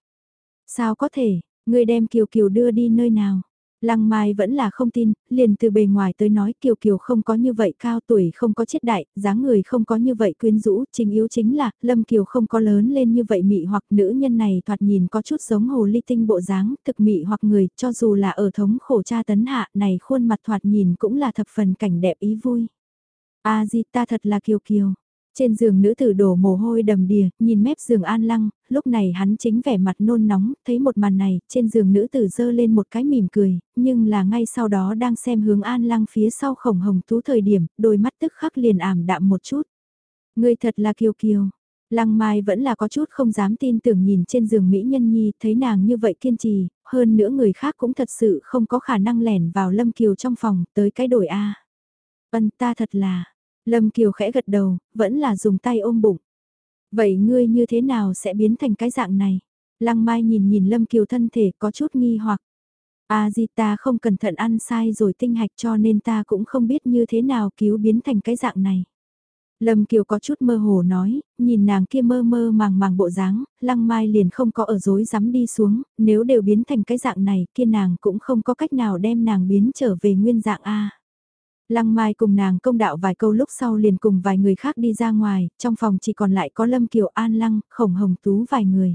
Sao có thể, ngươi đem Kiều Kiều đưa đi nơi nào? Lăng Mai vẫn là không tin, liền từ bề ngoài tới nói Kiều Kiều không có như vậy cao tuổi không có chết đại, dáng người không có như vậy quyến rũ, chính yếu chính là, Lâm Kiều không có lớn lên như vậy mị hoặc nữ nhân này thoạt nhìn có chút giống hồ ly tinh bộ dáng, thực mị hoặc người, cho dù là ở thống khổ cha tấn hạ này khuôn mặt thoạt nhìn cũng là thập phần cảnh đẹp ý vui. A di ta thật là Kiều Kiều. Trên giường nữ tử đổ mồ hôi đầm đìa, nhìn mép giường an lăng, lúc này hắn chính vẻ mặt nôn nóng, thấy một màn này, trên giường nữ tử dơ lên một cái mỉm cười, nhưng là ngay sau đó đang xem hướng an lăng phía sau khổng hồng tú thời điểm, đôi mắt tức khắc liền ảm đạm một chút. Người thật là kiều kiều. Lăng Mai vẫn là có chút không dám tin tưởng nhìn trên giường Mỹ Nhân Nhi, thấy nàng như vậy kiên trì, hơn nữa người khác cũng thật sự không có khả năng lẻn vào Lâm Kiều trong phòng, tới cái đổi A. Vân ta thật là, Lâm Kiều khẽ gật đầu, vẫn là dùng tay ôm bụng. Vậy ngươi như thế nào sẽ biến thành cái dạng này? Lăng Mai nhìn nhìn Lâm Kiều thân thể có chút nghi hoặc. À gì ta không cẩn thận ăn sai rồi tinh hạch cho nên ta cũng không biết như thế nào cứu biến thành cái dạng này. Lâm Kiều có chút mơ hồ nói, nhìn nàng kia mơ mơ màng màng bộ dáng, Lăng Mai liền không có ở dối dám đi xuống, nếu đều biến thành cái dạng này kia nàng cũng không có cách nào đem nàng biến trở về nguyên dạng A. Lăng Mai cùng nàng công đạo vài câu lúc sau liền cùng vài người khác đi ra ngoài, trong phòng chỉ còn lại có Lâm Kiều An Lăng, Khổng Hồng Tú vài người.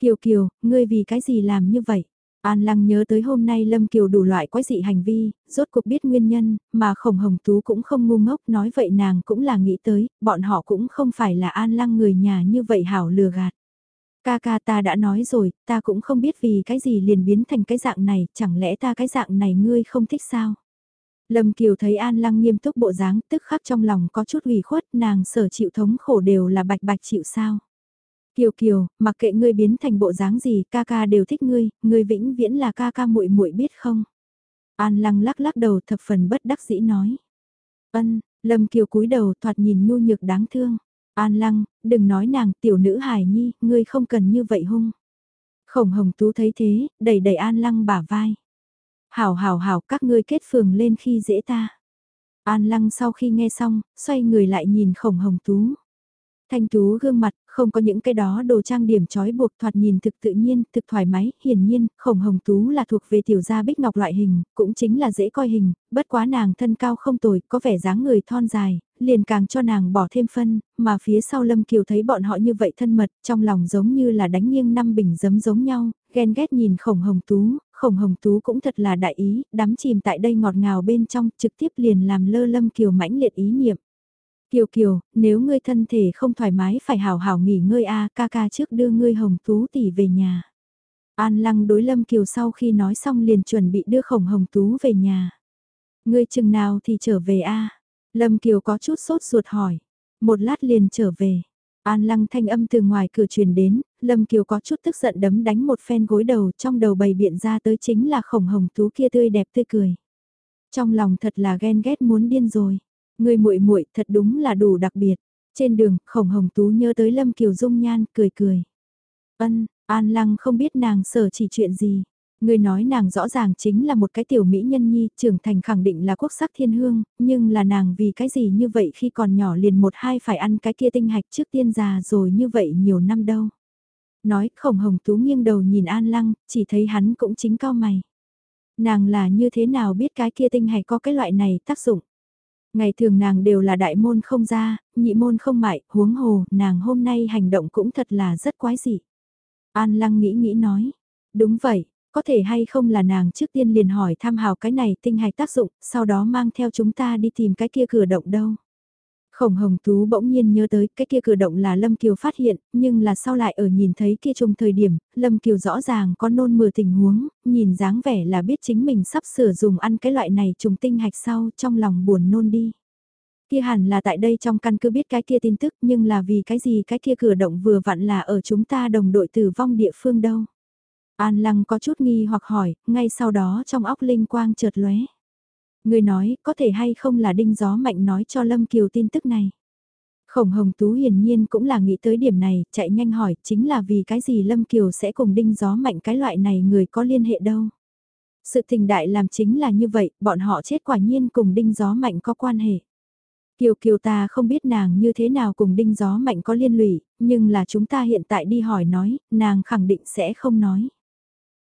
Kiều Kiều, ngươi vì cái gì làm như vậy? An Lăng nhớ tới hôm nay Lâm Kiều đủ loại quái dị hành vi, rốt cuộc biết nguyên nhân, mà Khổng Hồng Tú cũng không ngu ngốc, nói vậy nàng cũng là nghĩ tới, bọn họ cũng không phải là An Lăng người nhà như vậy hảo lừa gạt. Ca ca ta đã nói rồi, ta cũng không biết vì cái gì liền biến thành cái dạng này, chẳng lẽ ta cái dạng này ngươi không thích sao? Lâm Kiều thấy An Lăng nghiêm túc bộ dáng, tức khắc trong lòng có chút ủy khuất, nàng sở chịu thống khổ đều là bạch bạch chịu sao. Kiều Kiều, mặc kệ ngươi biến thành bộ dáng gì, ca ca đều thích ngươi, ngươi vĩnh viễn là ca ca muội muội biết không? An Lăng lắc lắc đầu thập phần bất đắc dĩ nói. Ân, Lâm Kiều cúi đầu thoạt nhìn nhu nhược đáng thương. An Lăng, đừng nói nàng tiểu nữ hài nhi, ngươi không cần như vậy hung. Khổng Hồng Tú thấy thế, đẩy đẩy An Lăng bả vai. Hảo hảo hảo các ngươi kết phường lên khi dễ ta. An lăng sau khi nghe xong, xoay người lại nhìn khổng hồng tú. Thanh tú gương mặt, không có những cái đó đồ trang điểm trói buộc thoạt nhìn thực tự nhiên, thực thoải mái, hiển nhiên, khổng hồng tú là thuộc về tiểu gia bích ngọc loại hình, cũng chính là dễ coi hình, bất quá nàng thân cao không tồi, có vẻ dáng người thon dài, liền càng cho nàng bỏ thêm phân, mà phía sau Lâm Kiều thấy bọn họ như vậy thân mật, trong lòng giống như là đánh nghiêng năm bình giấm giống nhau, ghen ghét nhìn khổng hồng tú, khổng hồng tú cũng thật là đại ý, đắm chìm tại đây ngọt ngào bên trong, trực tiếp liền làm lơ Lâm Kiều mãnh liệt ý niệm. Kiều Kiều, nếu ngươi thân thể không thoải mái phải hào hào nghỉ ngơi a ca ca trước đưa ngươi hồng tú tỷ về nhà. An lăng đối Lâm Kiều sau khi nói xong liền chuẩn bị đưa khổng hồng tú về nhà. Ngươi chừng nào thì trở về a Lâm Kiều có chút sốt ruột hỏi. Một lát liền trở về. An lăng thanh âm từ ngoài cửa truyền đến, Lâm Kiều có chút tức giận đấm đánh một phen gối đầu trong đầu bày biện ra tới chính là khổng hồng tú kia tươi đẹp tươi cười. Trong lòng thật là ghen ghét muốn điên rồi. Người muội muội thật đúng là đủ đặc biệt. Trên đường, khổng hồng tú nhớ tới Lâm Kiều dung nhan, cười cười. Ân, An Lăng không biết nàng sở chỉ chuyện gì. Người nói nàng rõ ràng chính là một cái tiểu mỹ nhân nhi, trưởng thành khẳng định là quốc sắc thiên hương, nhưng là nàng vì cái gì như vậy khi còn nhỏ liền một hai phải ăn cái kia tinh hạch trước tiên già rồi như vậy nhiều năm đâu. Nói khổng hồng tú nghiêng đầu nhìn An Lăng, chỉ thấy hắn cũng chính cao mày. Nàng là như thế nào biết cái kia tinh hạch có cái loại này tác dụng. Ngày thường nàng đều là đại môn không ra, nhị môn không mại, huống hồ, nàng hôm nay hành động cũng thật là rất quái dị. An Lăng nghĩ nghĩ nói, đúng vậy, có thể hay không là nàng trước tiên liền hỏi tham hào cái này tinh hạch tác dụng, sau đó mang theo chúng ta đi tìm cái kia cửa động đâu. Khổng Hồng Tú bỗng nhiên nhớ tới cái kia cửa động là Lâm Kiều phát hiện, nhưng là sau lại ở nhìn thấy kia trùng thời điểm, Lâm Kiều rõ ràng có nôn mửa tình huống, nhìn dáng vẻ là biết chính mình sắp sửa dùng ăn cái loại này trùng tinh hạch sau trong lòng buồn nôn đi. Kia hẳn là tại đây trong căn cứ biết cái kia tin tức nhưng là vì cái gì cái kia cửa động vừa vặn là ở chúng ta đồng đội tử vong địa phương đâu. An Lăng có chút nghi hoặc hỏi, ngay sau đó trong óc linh quang chợt lóe. Người nói, có thể hay không là đinh gió mạnh nói cho Lâm Kiều tin tức này. Khổng Hồng Tú hiển nhiên cũng là nghĩ tới điểm này, chạy nhanh hỏi, chính là vì cái gì Lâm Kiều sẽ cùng đinh gió mạnh cái loại này người có liên hệ đâu. Sự tình đại làm chính là như vậy, bọn họ chết quả nhiên cùng đinh gió mạnh có quan hệ. Kiều Kiều ta không biết nàng như thế nào cùng đinh gió mạnh có liên lụy, nhưng là chúng ta hiện tại đi hỏi nói, nàng khẳng định sẽ không nói.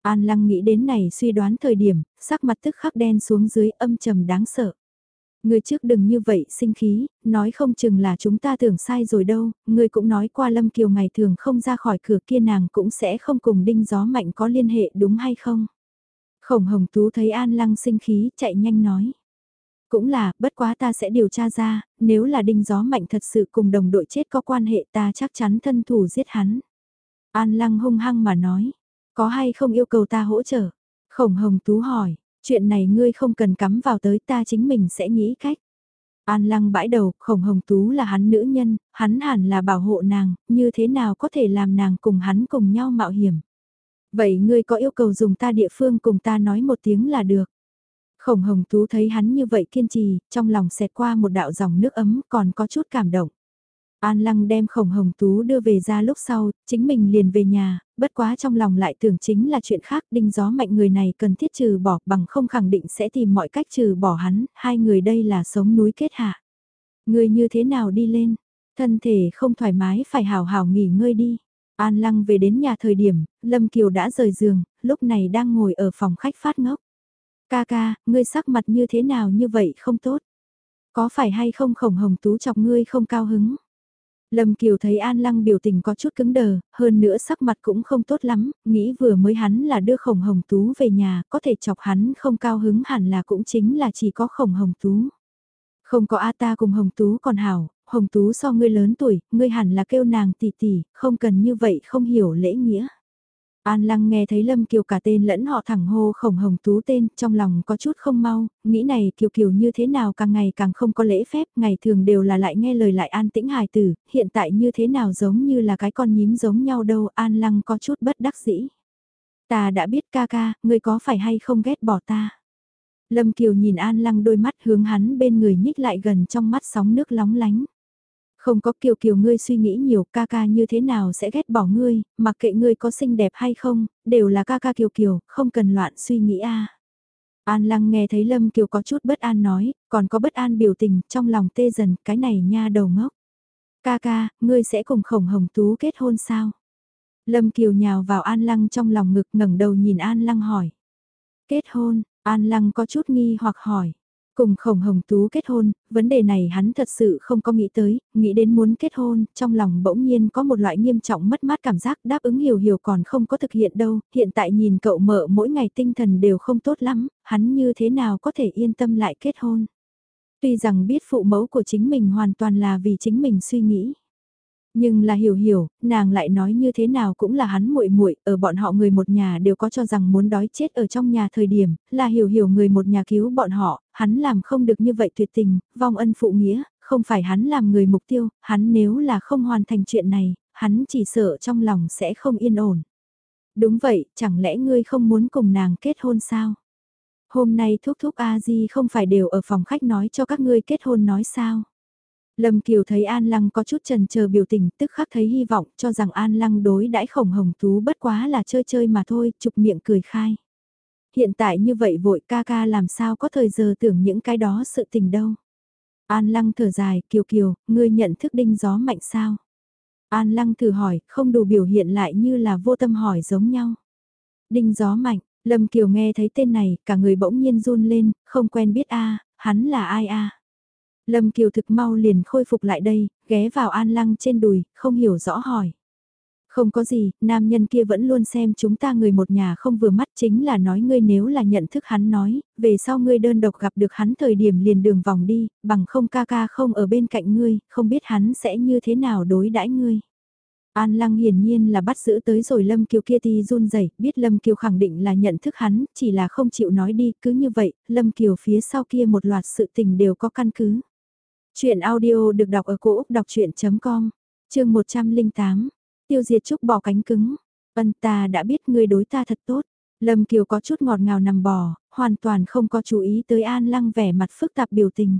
An Lăng nghĩ đến này suy đoán thời điểm, sắc mặt tức khắc đen xuống dưới âm trầm đáng sợ. Người trước đừng như vậy sinh khí, nói không chừng là chúng ta tưởng sai rồi đâu, người cũng nói qua Lâm Kiều ngày thường không ra khỏi cửa kia nàng cũng sẽ không cùng đinh gió mạnh có liên hệ đúng hay không. Khổng Hồng Tú thấy An Lăng sinh khí, chạy nhanh nói. Cũng là, bất quá ta sẽ điều tra ra, nếu là đinh gió mạnh thật sự cùng đồng đội chết có quan hệ ta chắc chắn thân thủ giết hắn. An Lăng hung hăng mà nói, có hay không yêu cầu ta hỗ trợ? Khổng Hồng Tú hỏi, chuyện này ngươi không cần cắm vào tới ta chính mình sẽ nghĩ cách. An Lăng bãi đầu, Khổng Hồng Tú là hắn nữ nhân, hắn hẳn là bảo hộ nàng, như thế nào có thể làm nàng cùng hắn cùng nhau mạo hiểm. Vậy ngươi có yêu cầu dùng ta địa phương cùng ta nói một tiếng là được. Khổng Hồng Tú thấy hắn như vậy kiên trì, trong lòng xẹt qua một đạo dòng nước ấm còn có chút cảm động. An Lăng đem Khổng Hồng Tú đưa về ra lúc sau, chính mình liền về nhà, bất quá trong lòng lại tưởng chính là chuyện khác, đinh gió mạnh người này cần thiết trừ bỏ bằng không khẳng định sẽ tìm mọi cách trừ bỏ hắn, hai người đây là sống núi kết hạ. Người như thế nào đi lên, thân thể không thoải mái phải hào hào nghỉ ngơi đi. An Lăng về đến nhà thời điểm, Lâm Kiều đã rời giường, lúc này đang ngồi ở phòng khách phát ngốc. Ca ca, ngươi sắc mặt như thế nào như vậy không tốt. Có phải hay không khổng hồng tú chọc ngươi không cao hứng? Lâm Kiều thấy An Lăng biểu tình có chút cứng đờ, hơn nữa sắc mặt cũng không tốt lắm, nghĩ vừa mới hắn là đưa khổng hồng tú về nhà, có thể chọc hắn không cao hứng hẳn là cũng chính là chỉ có khổng hồng tú. Không có A ta cùng hồng tú còn hảo, hồng tú so ngươi lớn tuổi, ngươi hẳn là kêu nàng tỷ tỷ, không cần như vậy không hiểu lễ nghĩa. An Lăng nghe thấy Lâm Kiều cả tên lẫn họ thẳng hô khổng hồng tú tên, trong lòng có chút không mau, nghĩ này Kiều Kiều như thế nào càng ngày càng không có lễ phép, ngày thường đều là lại nghe lời lại an tĩnh hài tử, hiện tại như thế nào giống như là cái con nhím giống nhau đâu, An Lăng có chút bất đắc dĩ. Ta đã biết ca ca, ngươi có phải hay không ghét bỏ ta. Lâm Kiều nhìn An Lăng đôi mắt hướng hắn bên người nhích lại gần trong mắt sóng nước lóng lánh. Không có kiều kiều ngươi suy nghĩ nhiều ca ca như thế nào sẽ ghét bỏ ngươi, mặc kệ ngươi có xinh đẹp hay không, đều là ca ca kiều kiều, không cần loạn suy nghĩ a. An lăng nghe thấy Lâm Kiều có chút bất an nói, còn có bất an biểu tình, trong lòng tê dần, cái này nha đầu ngốc. Ca ca, ngươi sẽ cùng khổng hồng tú kết hôn sao? Lâm Kiều nhào vào An lăng trong lòng ngực ngẩng đầu nhìn An lăng hỏi. Kết hôn, An lăng có chút nghi hoặc hỏi. Cùng khổng hồng tú kết hôn, vấn đề này hắn thật sự không có nghĩ tới, nghĩ đến muốn kết hôn, trong lòng bỗng nhiên có một loại nghiêm trọng mất mát cảm giác đáp ứng hiểu hiểu còn không có thực hiện đâu, hiện tại nhìn cậu mợ mỗi ngày tinh thần đều không tốt lắm, hắn như thế nào có thể yên tâm lại kết hôn. Tuy rằng biết phụ mẫu của chính mình hoàn toàn là vì chính mình suy nghĩ. Nhưng là hiểu hiểu, nàng lại nói như thế nào cũng là hắn muội muội, ở bọn họ người một nhà đều có cho rằng muốn đói chết ở trong nhà thời điểm, là hiểu hiểu người một nhà cứu bọn họ, hắn làm không được như vậy tuyệt tình, vong ân phụ nghĩa, không phải hắn làm người mục tiêu, hắn nếu là không hoàn thành chuyện này, hắn chỉ sợ trong lòng sẽ không yên ổn. Đúng vậy, chẳng lẽ ngươi không muốn cùng nàng kết hôn sao? Hôm nay thúc thúc A-di không phải đều ở phòng khách nói cho các ngươi kết hôn nói sao? Lâm Kiều thấy An Lăng có chút trần chờ biểu tình, tức khắc thấy hy vọng cho rằng An Lăng đối đãi khổng hồng tú bất quá là chơi chơi mà thôi, chụp miệng cười khai. Hiện tại như vậy vội ca ca làm sao có thời giờ tưởng những cái đó sự tình đâu. An Lăng thở dài, Kiều Kiều, ngươi nhận thức đinh gió mạnh sao? An Lăng thử hỏi, không đủ biểu hiện lại như là vô tâm hỏi giống nhau. Đinh gió mạnh, Lâm Kiều nghe thấy tên này, cả người bỗng nhiên run lên, không quen biết a hắn là ai a Lâm Kiều thực mau liền khôi phục lại đây, ghé vào An Lăng trên đùi, không hiểu rõ hỏi. Không có gì, nam nhân kia vẫn luôn xem chúng ta người một nhà không vừa mắt chính là nói ngươi nếu là nhận thức hắn nói, về sau ngươi đơn độc gặp được hắn thời điểm liền đường vòng đi, bằng không ca ca không ở bên cạnh ngươi, không biết hắn sẽ như thế nào đối đãi ngươi. An Lăng hiển nhiên là bắt giữ tới rồi Lâm Kiều kia thì run rẩy, biết Lâm Kiều khẳng định là nhận thức hắn, chỉ là không chịu nói đi, cứ như vậy, Lâm Kiều phía sau kia một loạt sự tình đều có căn cứ. Chuyện audio được đọc ở cổ Úc đọc chuyện.com, chương 108, tiêu diệt trúc bỏ cánh cứng. Ân ta đã biết ngươi đối ta thật tốt. Lâm Kiều có chút ngọt ngào nằm bò, hoàn toàn không có chú ý tới An Lăng vẻ mặt phức tạp biểu tình.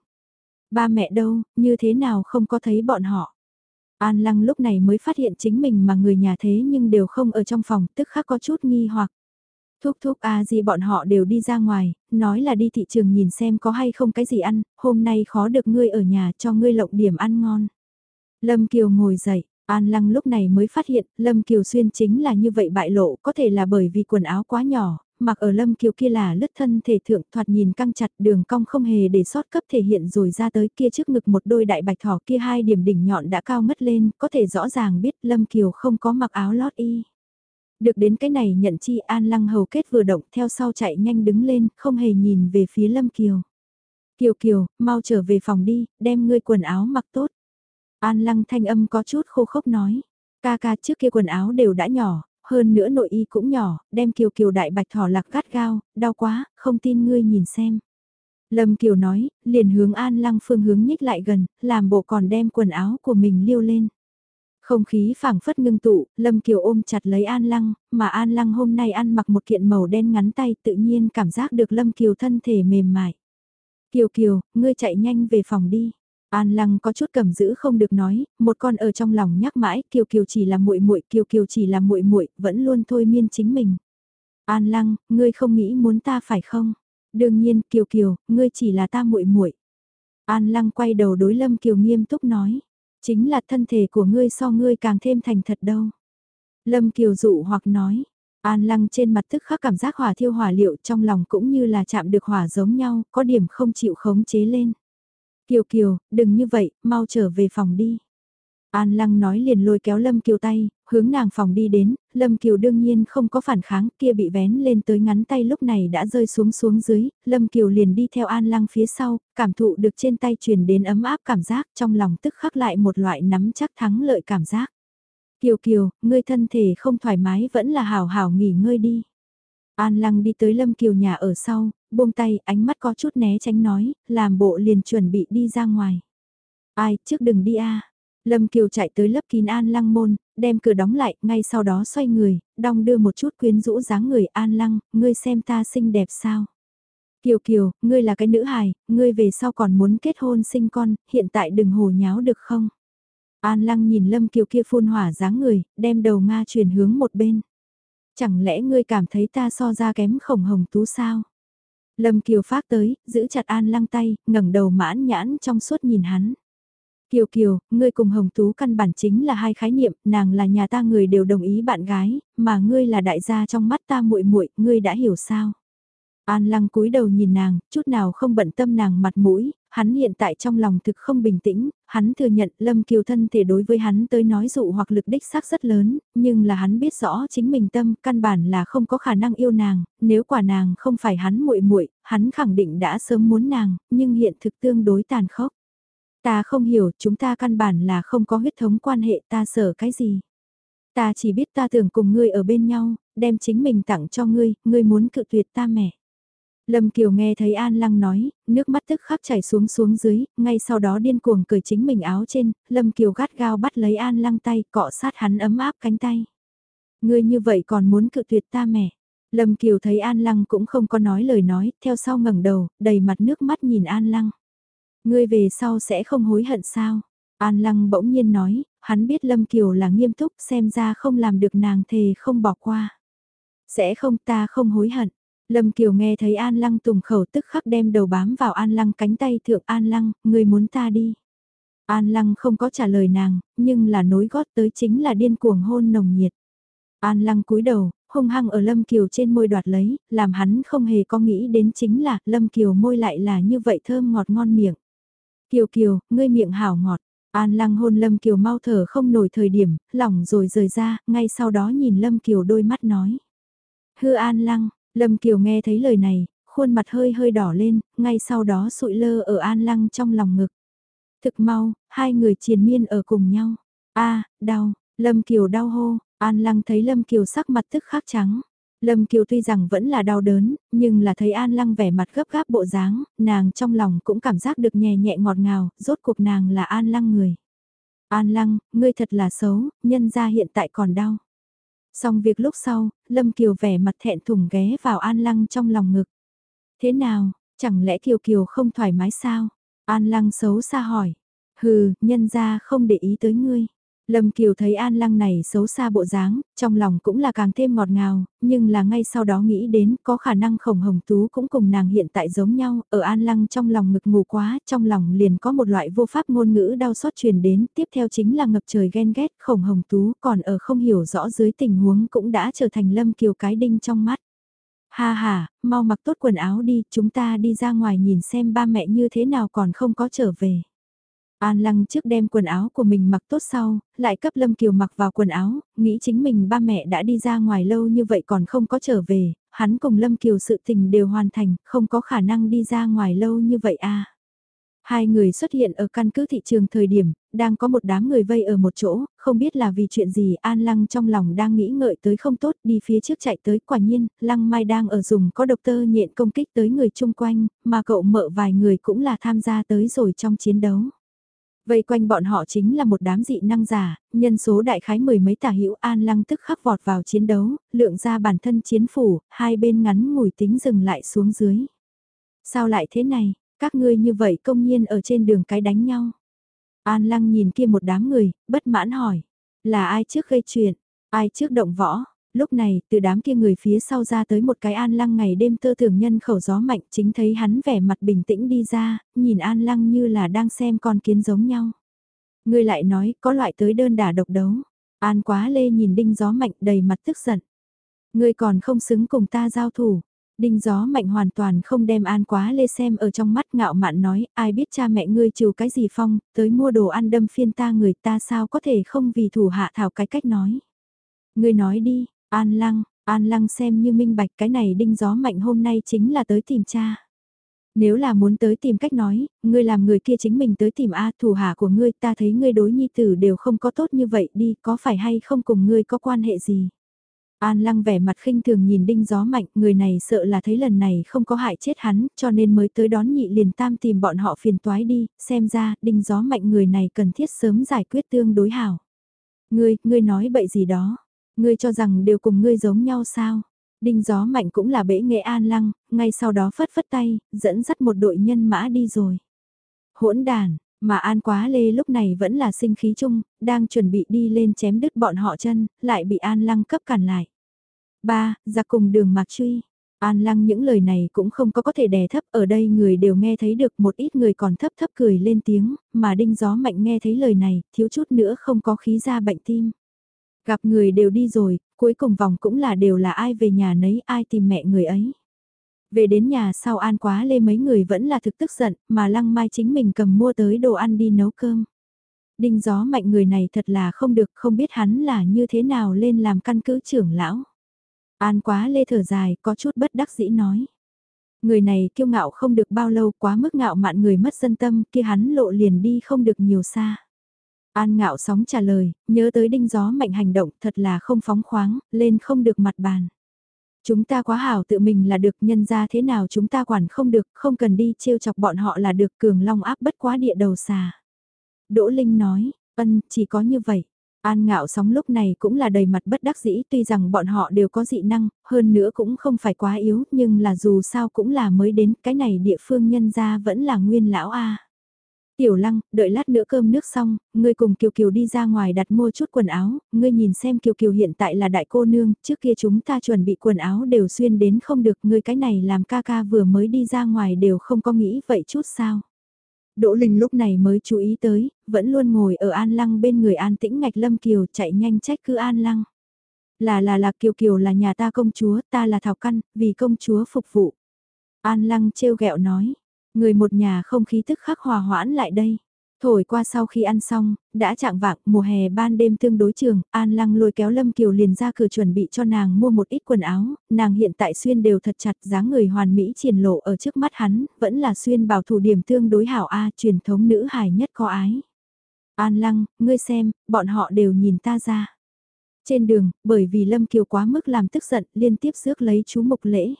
Ba mẹ đâu, như thế nào không có thấy bọn họ. An Lăng lúc này mới phát hiện chính mình mà người nhà thế nhưng đều không ở trong phòng, tức khắc có chút nghi hoặc. Thúc thúc a gì bọn họ đều đi ra ngoài, nói là đi thị trường nhìn xem có hay không cái gì ăn, hôm nay khó được ngươi ở nhà cho ngươi lộng điểm ăn ngon. Lâm Kiều ngồi dậy, An Lăng lúc này mới phát hiện, Lâm Kiều Xuyên chính là như vậy bại lộ, có thể là bởi vì quần áo quá nhỏ, mặc ở Lâm Kiều kia là lứt thân thể thượng thoạt nhìn căng chặt đường cong không hề để sót cấp thể hiện rồi ra tới kia trước ngực một đôi đại bạch thỏ kia hai điểm đỉnh nhọn đã cao mất lên, có thể rõ ràng biết Lâm Kiều không có mặc áo lót y. Được đến cái này nhận chi An Lăng hầu kết vừa động theo sau chạy nhanh đứng lên, không hề nhìn về phía Lâm Kiều. Kiều Kiều, mau trở về phòng đi, đem ngươi quần áo mặc tốt. An Lăng thanh âm có chút khô khốc nói. Ca ca trước kia quần áo đều đã nhỏ, hơn nữa nội y cũng nhỏ, đem Kiều Kiều đại bạch thỏ lạc gắt gao, đau quá, không tin ngươi nhìn xem. Lâm Kiều nói, liền hướng An Lăng phương hướng nhích lại gần, làm bộ còn đem quần áo của mình liêu lên. Không khí phảng phất ngưng tụ, Lâm Kiều ôm chặt lấy An Lăng, mà An Lăng hôm nay ăn mặc một kiện màu đen ngắn tay tự nhiên cảm giác được Lâm Kiều thân thể mềm mại. Kiều Kiều, ngươi chạy nhanh về phòng đi. An Lăng có chút cầm giữ không được nói, một con ở trong lòng nhắc mãi, Kiều Kiều chỉ là muội muội, Kiều Kiều chỉ là muội muội, vẫn luôn thôi miên chính mình. An Lăng, ngươi không nghĩ muốn ta phải không? Đương nhiên, Kiều Kiều, ngươi chỉ là ta muội muội. An Lăng quay đầu đối Lâm Kiều nghiêm túc nói, chính là thân thể của ngươi so ngươi càng thêm thành thật đâu. Lâm Kiều dụ hoặc nói, An Lăng trên mặt tức khắc cảm giác hỏa thiêu hỏa liệu trong lòng cũng như là chạm được hỏa giống nhau, có điểm không chịu khống chế lên. Kiều Kiều, đừng như vậy, mau trở về phòng đi. An Lăng nói liền lôi kéo Lâm Kiều tay, hướng nàng phòng đi đến, Lâm Kiều đương nhiên không có phản kháng, kia bị vén lên tới ngắn tay lúc này đã rơi xuống xuống dưới, Lâm Kiều liền đi theo An Lăng phía sau, cảm thụ được trên tay truyền đến ấm áp cảm giác trong lòng tức khắc lại một loại nắm chắc thắng lợi cảm giác. Kiều Kiều, ngươi thân thể không thoải mái vẫn là hào hào nghỉ ngơi đi. An Lăng đi tới Lâm Kiều nhà ở sau, buông tay, ánh mắt có chút né tránh nói, làm bộ liền chuẩn bị đi ra ngoài. Ai, trước đừng đi a. Lâm Kiều chạy tới lớp kín An Lăng môn, đem cửa đóng lại, ngay sau đó xoay người, đong đưa một chút quyến rũ dáng người An Lăng, ngươi xem ta xinh đẹp sao. Kiều Kiều, ngươi là cái nữ hài, ngươi về sau còn muốn kết hôn sinh con, hiện tại đừng hồ nháo được không? An Lăng nhìn Lâm Kiều kia phun hỏa dáng người, đem đầu Nga chuyển hướng một bên. Chẳng lẽ ngươi cảm thấy ta so ra kém khổng hồng tú sao? Lâm Kiều phát tới, giữ chặt An Lăng tay, ngẩng đầu mãn nhãn trong suốt nhìn hắn. Kiều Kiều, ngươi cùng Hồng Tú căn bản chính là hai khái niệm, nàng là nhà ta người đều đồng ý bạn gái, mà ngươi là đại gia trong mắt ta muội muội, ngươi đã hiểu sao? An Lăng cúi đầu nhìn nàng, chút nào không bận tâm nàng mặt mũi, hắn hiện tại trong lòng thực không bình tĩnh, hắn thừa nhận Lâm Kiều thân thể đối với hắn tới nói dụ hoặc lực đích xác rất lớn, nhưng là hắn biết rõ chính mình tâm căn bản là không có khả năng yêu nàng, nếu quả nàng không phải hắn muội muội, hắn khẳng định đã sớm muốn nàng, nhưng hiện thực tương đối tàn khốc. Ta không hiểu, chúng ta căn bản là không có huyết thống quan hệ ta sợ cái gì. Ta chỉ biết ta tưởng cùng ngươi ở bên nhau, đem chính mình tặng cho ngươi, ngươi muốn cự tuyệt ta mẹ. Lâm Kiều nghe thấy An Lăng nói, nước mắt tức khắc chảy xuống xuống dưới, ngay sau đó điên cuồng cởi chính mình áo trên, Lâm Kiều gắt gao bắt lấy An Lăng tay, cọ sát hắn ấm áp cánh tay. Ngươi như vậy còn muốn cự tuyệt ta mẹ. Lâm Kiều thấy An Lăng cũng không có nói lời nói, theo sau ngẩng đầu, đầy mặt nước mắt nhìn An Lăng. Ngươi về sau sẽ không hối hận sao? An Lăng bỗng nhiên nói, hắn biết Lâm Kiều là nghiêm túc xem ra không làm được nàng thề không bỏ qua. Sẽ không ta không hối hận. Lâm Kiều nghe thấy An Lăng tùng khẩu tức khắc đem đầu bám vào An Lăng cánh tay thượng An Lăng, ngươi muốn ta đi. An Lăng không có trả lời nàng, nhưng là nối gót tới chính là điên cuồng hôn nồng nhiệt. An Lăng cúi đầu, hung hăng ở Lâm Kiều trên môi đoạt lấy, làm hắn không hề có nghĩ đến chính là Lâm Kiều môi lại là như vậy thơm ngọt ngon miệng. Kiều Kiều, ngươi miệng hảo ngọt. An Lăng hôn Lâm Kiều mau thở không nổi thời điểm, lỏng rồi rời ra, ngay sau đó nhìn Lâm Kiều đôi mắt nói. Hư An Lăng, Lâm Kiều nghe thấy lời này, khuôn mặt hơi hơi đỏ lên, ngay sau đó sụi lơ ở An Lăng trong lòng ngực. Thực mau, hai người triền miên ở cùng nhau. a đau, Lâm Kiều đau hô, An Lăng thấy Lâm Kiều sắc mặt tức khắc trắng. Lâm Kiều tuy rằng vẫn là đau đớn, nhưng là thấy An Lăng vẻ mặt gấp gáp bộ dáng, nàng trong lòng cũng cảm giác được nhẹ nhẹ ngọt ngào, rốt cuộc nàng là An Lăng người. An Lăng, ngươi thật là xấu, nhân ra hiện tại còn đau. Xong việc lúc sau, Lâm Kiều vẻ mặt thẹn thùng ghé vào An Lăng trong lòng ngực. Thế nào, chẳng lẽ Kiều Kiều không thoải mái sao? An Lăng xấu xa hỏi. Hừ, nhân ra không để ý tới ngươi. Lâm Kiều thấy An Lăng này xấu xa bộ dáng, trong lòng cũng là càng thêm ngọt ngào, nhưng là ngay sau đó nghĩ đến có khả năng khổng hồng tú cũng cùng nàng hiện tại giống nhau, ở An Lăng trong lòng ngực ngủ quá, trong lòng liền có một loại vô pháp ngôn ngữ đau xót truyền đến, tiếp theo chính là ngập trời ghen ghét khổng hồng tú, còn ở không hiểu rõ dưới tình huống cũng đã trở thành Lâm Kiều cái đinh trong mắt. Ha ha, mau mặc tốt quần áo đi, chúng ta đi ra ngoài nhìn xem ba mẹ như thế nào còn không có trở về. An Lăng trước đem quần áo của mình mặc tốt sau, lại cấp Lâm Kiều mặc vào quần áo, nghĩ chính mình ba mẹ đã đi ra ngoài lâu như vậy còn không có trở về, hắn cùng Lâm Kiều sự tình đều hoàn thành, không có khả năng đi ra ngoài lâu như vậy à. Hai người xuất hiện ở căn cứ thị trường thời điểm, đang có một đám người vây ở một chỗ, không biết là vì chuyện gì An Lăng trong lòng đang nghĩ ngợi tới không tốt đi phía trước chạy tới quả nhiên, Lăng Mai đang ở dùng có độc tơ nhện công kích tới người chung quanh, mà cậu mợ vài người cũng là tham gia tới rồi trong chiến đấu. Vây quanh bọn họ chính là một đám dị năng giả, nhân số đại khái mười mấy tả hữu an lăng tức khắc vọt vào chiến đấu, lượng ra bản thân chiến phủ, hai bên ngắn ngủi tính dừng lại xuống dưới. Sao lại thế này, các ngươi như vậy công nhiên ở trên đường cái đánh nhau. An lăng nhìn kia một đám người, bất mãn hỏi, là ai trước gây chuyện, ai trước động võ, Lúc này, từ đám kia người phía sau ra tới một cái an lăng ngày đêm tơ thường nhân khẩu gió mạnh chính thấy hắn vẻ mặt bình tĩnh đi ra, nhìn an lăng như là đang xem con kiến giống nhau. Người lại nói, có loại tới đơn đả độc đấu. An quá lê nhìn đinh gió mạnh đầy mặt tức giận. Người còn không xứng cùng ta giao thủ. Đinh gió mạnh hoàn toàn không đem an quá lê xem ở trong mắt ngạo mạn nói, ai biết cha mẹ ngươi trừ cái gì phong, tới mua đồ ăn đâm phiên ta người ta sao có thể không vì thủ hạ thảo cái cách nói. Ngươi nói đi, An lăng, an lăng xem như minh bạch cái này đinh gió mạnh hôm nay chính là tới tìm cha. Nếu là muốn tới tìm cách nói, ngươi làm người kia chính mình tới tìm A thủ hạ của ngươi ta thấy ngươi đối nhi tử đều không có tốt như vậy đi có phải hay không cùng ngươi có quan hệ gì. An lăng vẻ mặt khinh thường nhìn đinh gió mạnh, người này sợ là thấy lần này không có hại chết hắn, cho nên mới tới đón nhị liền tam tìm bọn họ phiền toái đi, xem ra, đinh gió mạnh người này cần thiết sớm giải quyết tương đối hảo. Ngươi, ngươi nói bậy gì đó, Ngươi cho rằng đều cùng ngươi giống nhau sao? Đinh gió mạnh cũng là bể nghệ an lăng, ngay sau đó phất phất tay, dẫn dắt một đội nhân mã đi rồi. Hỗn đàn, mà An Quá Lê lúc này vẫn là sinh khí chung, đang chuẩn bị đi lên chém đứt bọn họ chân, lại bị An Lăng cấp cản lại. Ba, ra cùng đường mạc truy. An Lăng những lời này cũng không có có thể đè thấp, ở đây người đều nghe thấy được một ít người còn thấp thấp cười lên tiếng, mà đinh gió mạnh nghe thấy lời này, thiếu chút nữa không có khí ra bệnh tim. Gặp người đều đi rồi, cuối cùng vòng cũng là đều là ai về nhà nấy ai tìm mẹ người ấy. Về đến nhà sau an quá lê mấy người vẫn là thực tức giận, mà lăng mai chính mình cầm mua tới đồ ăn đi nấu cơm. Đinh gió mạnh người này thật là không được, không biết hắn là như thế nào lên làm căn cứ trưởng lão. An quá lê thở dài, có chút bất đắc dĩ nói. Người này kiêu ngạo không được bao lâu quá mức ngạo mạn người mất dân tâm kia hắn lộ liền đi không được nhiều xa. An ngạo sóng trả lời, nhớ tới đinh gió mạnh hành động thật là không phóng khoáng, lên không được mặt bàn. Chúng ta quá hảo tự mình là được nhân ra thế nào chúng ta quản không được, không cần đi trêu chọc bọn họ là được cường long áp bất quá địa đầu xà. Đỗ Linh nói, ân, chỉ có như vậy. An ngạo sóng lúc này cũng là đầy mặt bất đắc dĩ tuy rằng bọn họ đều có dị năng, hơn nữa cũng không phải quá yếu, nhưng là dù sao cũng là mới đến cái này địa phương nhân ra vẫn là nguyên lão A. Tiểu lăng, đợi lát nữa cơm nước xong, ngươi cùng Kiều Kiều đi ra ngoài đặt mua chút quần áo, ngươi nhìn xem Kiều Kiều hiện tại là đại cô nương, trước kia chúng ta chuẩn bị quần áo đều xuyên đến không được, ngươi cái này làm ca ca vừa mới đi ra ngoài đều không có nghĩ vậy chút sao. Đỗ Linh lúc này mới chú ý tới, vẫn luôn ngồi ở An Lăng bên người An Tĩnh Ngạch Lâm Kiều chạy nhanh trách cứ An Lăng. Là là là Kiều Kiều là nhà ta công chúa, ta là Thảo Căn, vì công chúa phục vụ. An Lăng trêu ghẹo nói, Người một nhà không khí tức khắc hòa hoãn lại đây. Thổi qua sau khi ăn xong, đã chạng vạng, mùa hè ban đêm tương đối trường, An Lăng lôi kéo Lâm Kiều liền ra cửa chuẩn bị cho nàng mua một ít quần áo, nàng hiện tại xuyên đều thật chặt dáng người hoàn mỹ triển lộ ở trước mắt hắn, vẫn là xuyên bảo thủ điểm tương đối hảo A truyền thống nữ hài nhất có ái. An Lăng, ngươi xem, bọn họ đều nhìn ta ra. Trên đường, bởi vì Lâm Kiều quá mức làm tức giận, liên tiếp rước lấy chú mục lễ.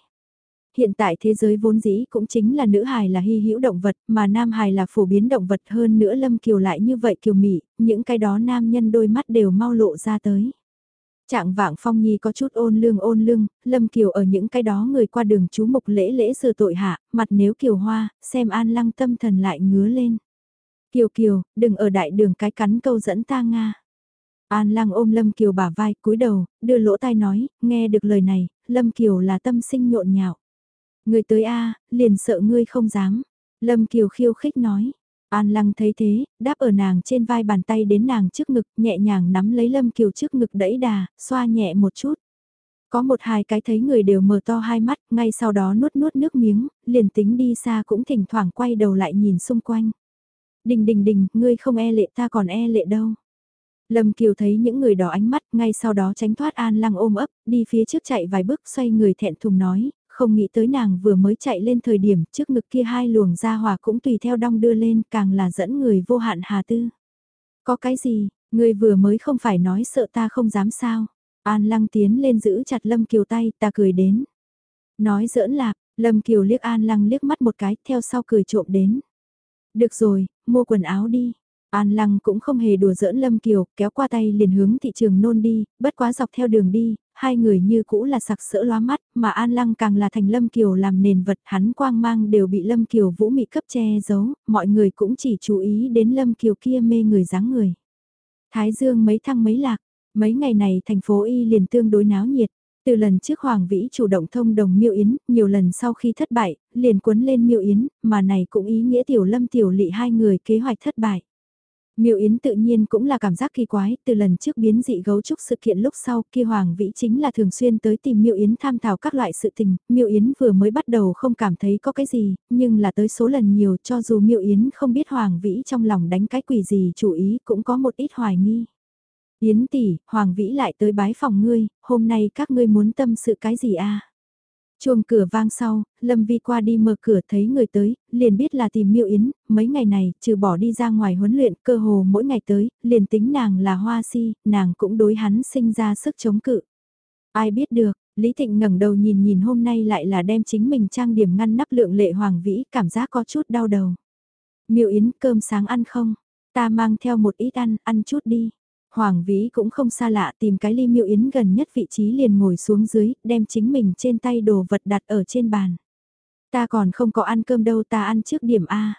Hiện tại thế giới vốn dĩ cũng chính là nữ hài là hy hữu động vật, mà nam hài là phổ biến động vật hơn nữa Lâm Kiều lại như vậy Kiều Mỹ, những cái đó nam nhân đôi mắt đều mau lộ ra tới. Trạng vạng Phong Nhi có chút ôn lương ôn lương, Lâm Kiều ở những cái đó người qua đường chú mục lễ lễ sửa tội hạ, mặt nếu Kiều Hoa, xem an lăng tâm thần lại ngứa lên. Kiều Kiều, đừng ở đại đường cái cắn câu dẫn ta Nga. An Lăng ôm Lâm Kiều bả vai, cúi đầu, đưa lỗ tai nói, nghe được lời này, Lâm Kiều là tâm sinh nhộn nhạo. Người tới a, liền sợ ngươi không dám. Lâm Kiều khiêu khích nói. An Lăng thấy thế, đáp ở nàng trên vai bàn tay đến nàng trước ngực, nhẹ nhàng nắm lấy Lâm Kiều trước ngực đẩy đà, xoa nhẹ một chút. Có một hai cái thấy người đều mở to hai mắt, ngay sau đó nuốt nuốt nước miếng, liền tính đi xa cũng thỉnh thoảng quay đầu lại nhìn xung quanh. Đình đình đình, ngươi không e lệ ta còn e lệ đâu. Lâm Kiều thấy những người đỏ ánh mắt, ngay sau đó tránh thoát An Lăng ôm ấp, đi phía trước chạy vài bước xoay người thẹn thùng nói, không nghĩ tới nàng vừa mới chạy lên thời điểm trước ngực kia hai luồng ra hòa cũng tùy theo đong đưa lên càng là dẫn người vô hạn hà tư. Có cái gì, người vừa mới không phải nói sợ ta không dám sao. An Lăng tiến lên giữ chặt Lâm Kiều tay, ta cười đến. Nói giỡn lạc, Lâm Kiều liếc An Lăng liếc mắt một cái, theo sau cười trộm đến. Được rồi, mua quần áo đi. An Lăng cũng không hề đùa giỡn Lâm Kiều, kéo qua tay liền hướng thị trường nôn đi, bất quá dọc theo đường đi, hai người như cũ là sặc sỡ loa mắt, mà An Lăng càng là thành Lâm Kiều làm nền vật hắn quang mang đều bị Lâm Kiều vũ mị cấp che giấu, mọi người cũng chỉ chú ý đến Lâm Kiều kia mê người dáng người. Thái Dương mấy thăng mấy lạc, mấy ngày này thành phố Y liền tương đối náo nhiệt. Từ lần trước Hoàng Vĩ chủ động thông đồng Miêu Yến, nhiều lần sau khi thất bại, liền cuốn lên Miêu Yến, mà này cũng ý nghĩa Tiểu Lâm Tiểu Lị hai người kế hoạch thất bại. Miêu Yến tự nhiên cũng là cảm giác kỳ quái, từ lần trước biến dị gấu trúc sự kiện lúc sau kia Hoàng Vĩ chính là thường xuyên tới tìm Miêu Yến tham thảo các loại sự tình, Miêu Yến vừa mới bắt đầu không cảm thấy có cái gì, nhưng là tới số lần nhiều cho dù Miêu Yến không biết Hoàng Vĩ trong lòng đánh cái quỷ gì chủ ý cũng có một ít hoài nghi. Yến tỷ, Hoàng Vĩ lại tới bái phòng ngươi, hôm nay các ngươi muốn tâm sự cái gì a? Chuông cửa vang sau, Lâm Vi qua đi mở cửa thấy người tới, liền biết là tìm Miêu Yến, mấy ngày này, trừ bỏ đi ra ngoài huấn luyện, cơ hồ mỗi ngày tới, liền tính nàng là hoa si, nàng cũng đối hắn sinh ra sức chống cự. Ai biết được, Lý Thịnh ngẩng đầu nhìn nhìn hôm nay lại là đem chính mình trang điểm ngăn nắp lượng lệ hoàng vĩ, cảm giác có chút đau đầu. Miêu Yến cơm sáng ăn không? Ta mang theo một ít ăn, ăn chút đi. Hoàng Vĩ cũng không xa lạ tìm cái ly miêu yến gần nhất vị trí liền ngồi xuống dưới, đem chính mình trên tay đồ vật đặt ở trên bàn. Ta còn không có ăn cơm đâu ta ăn trước điểm A.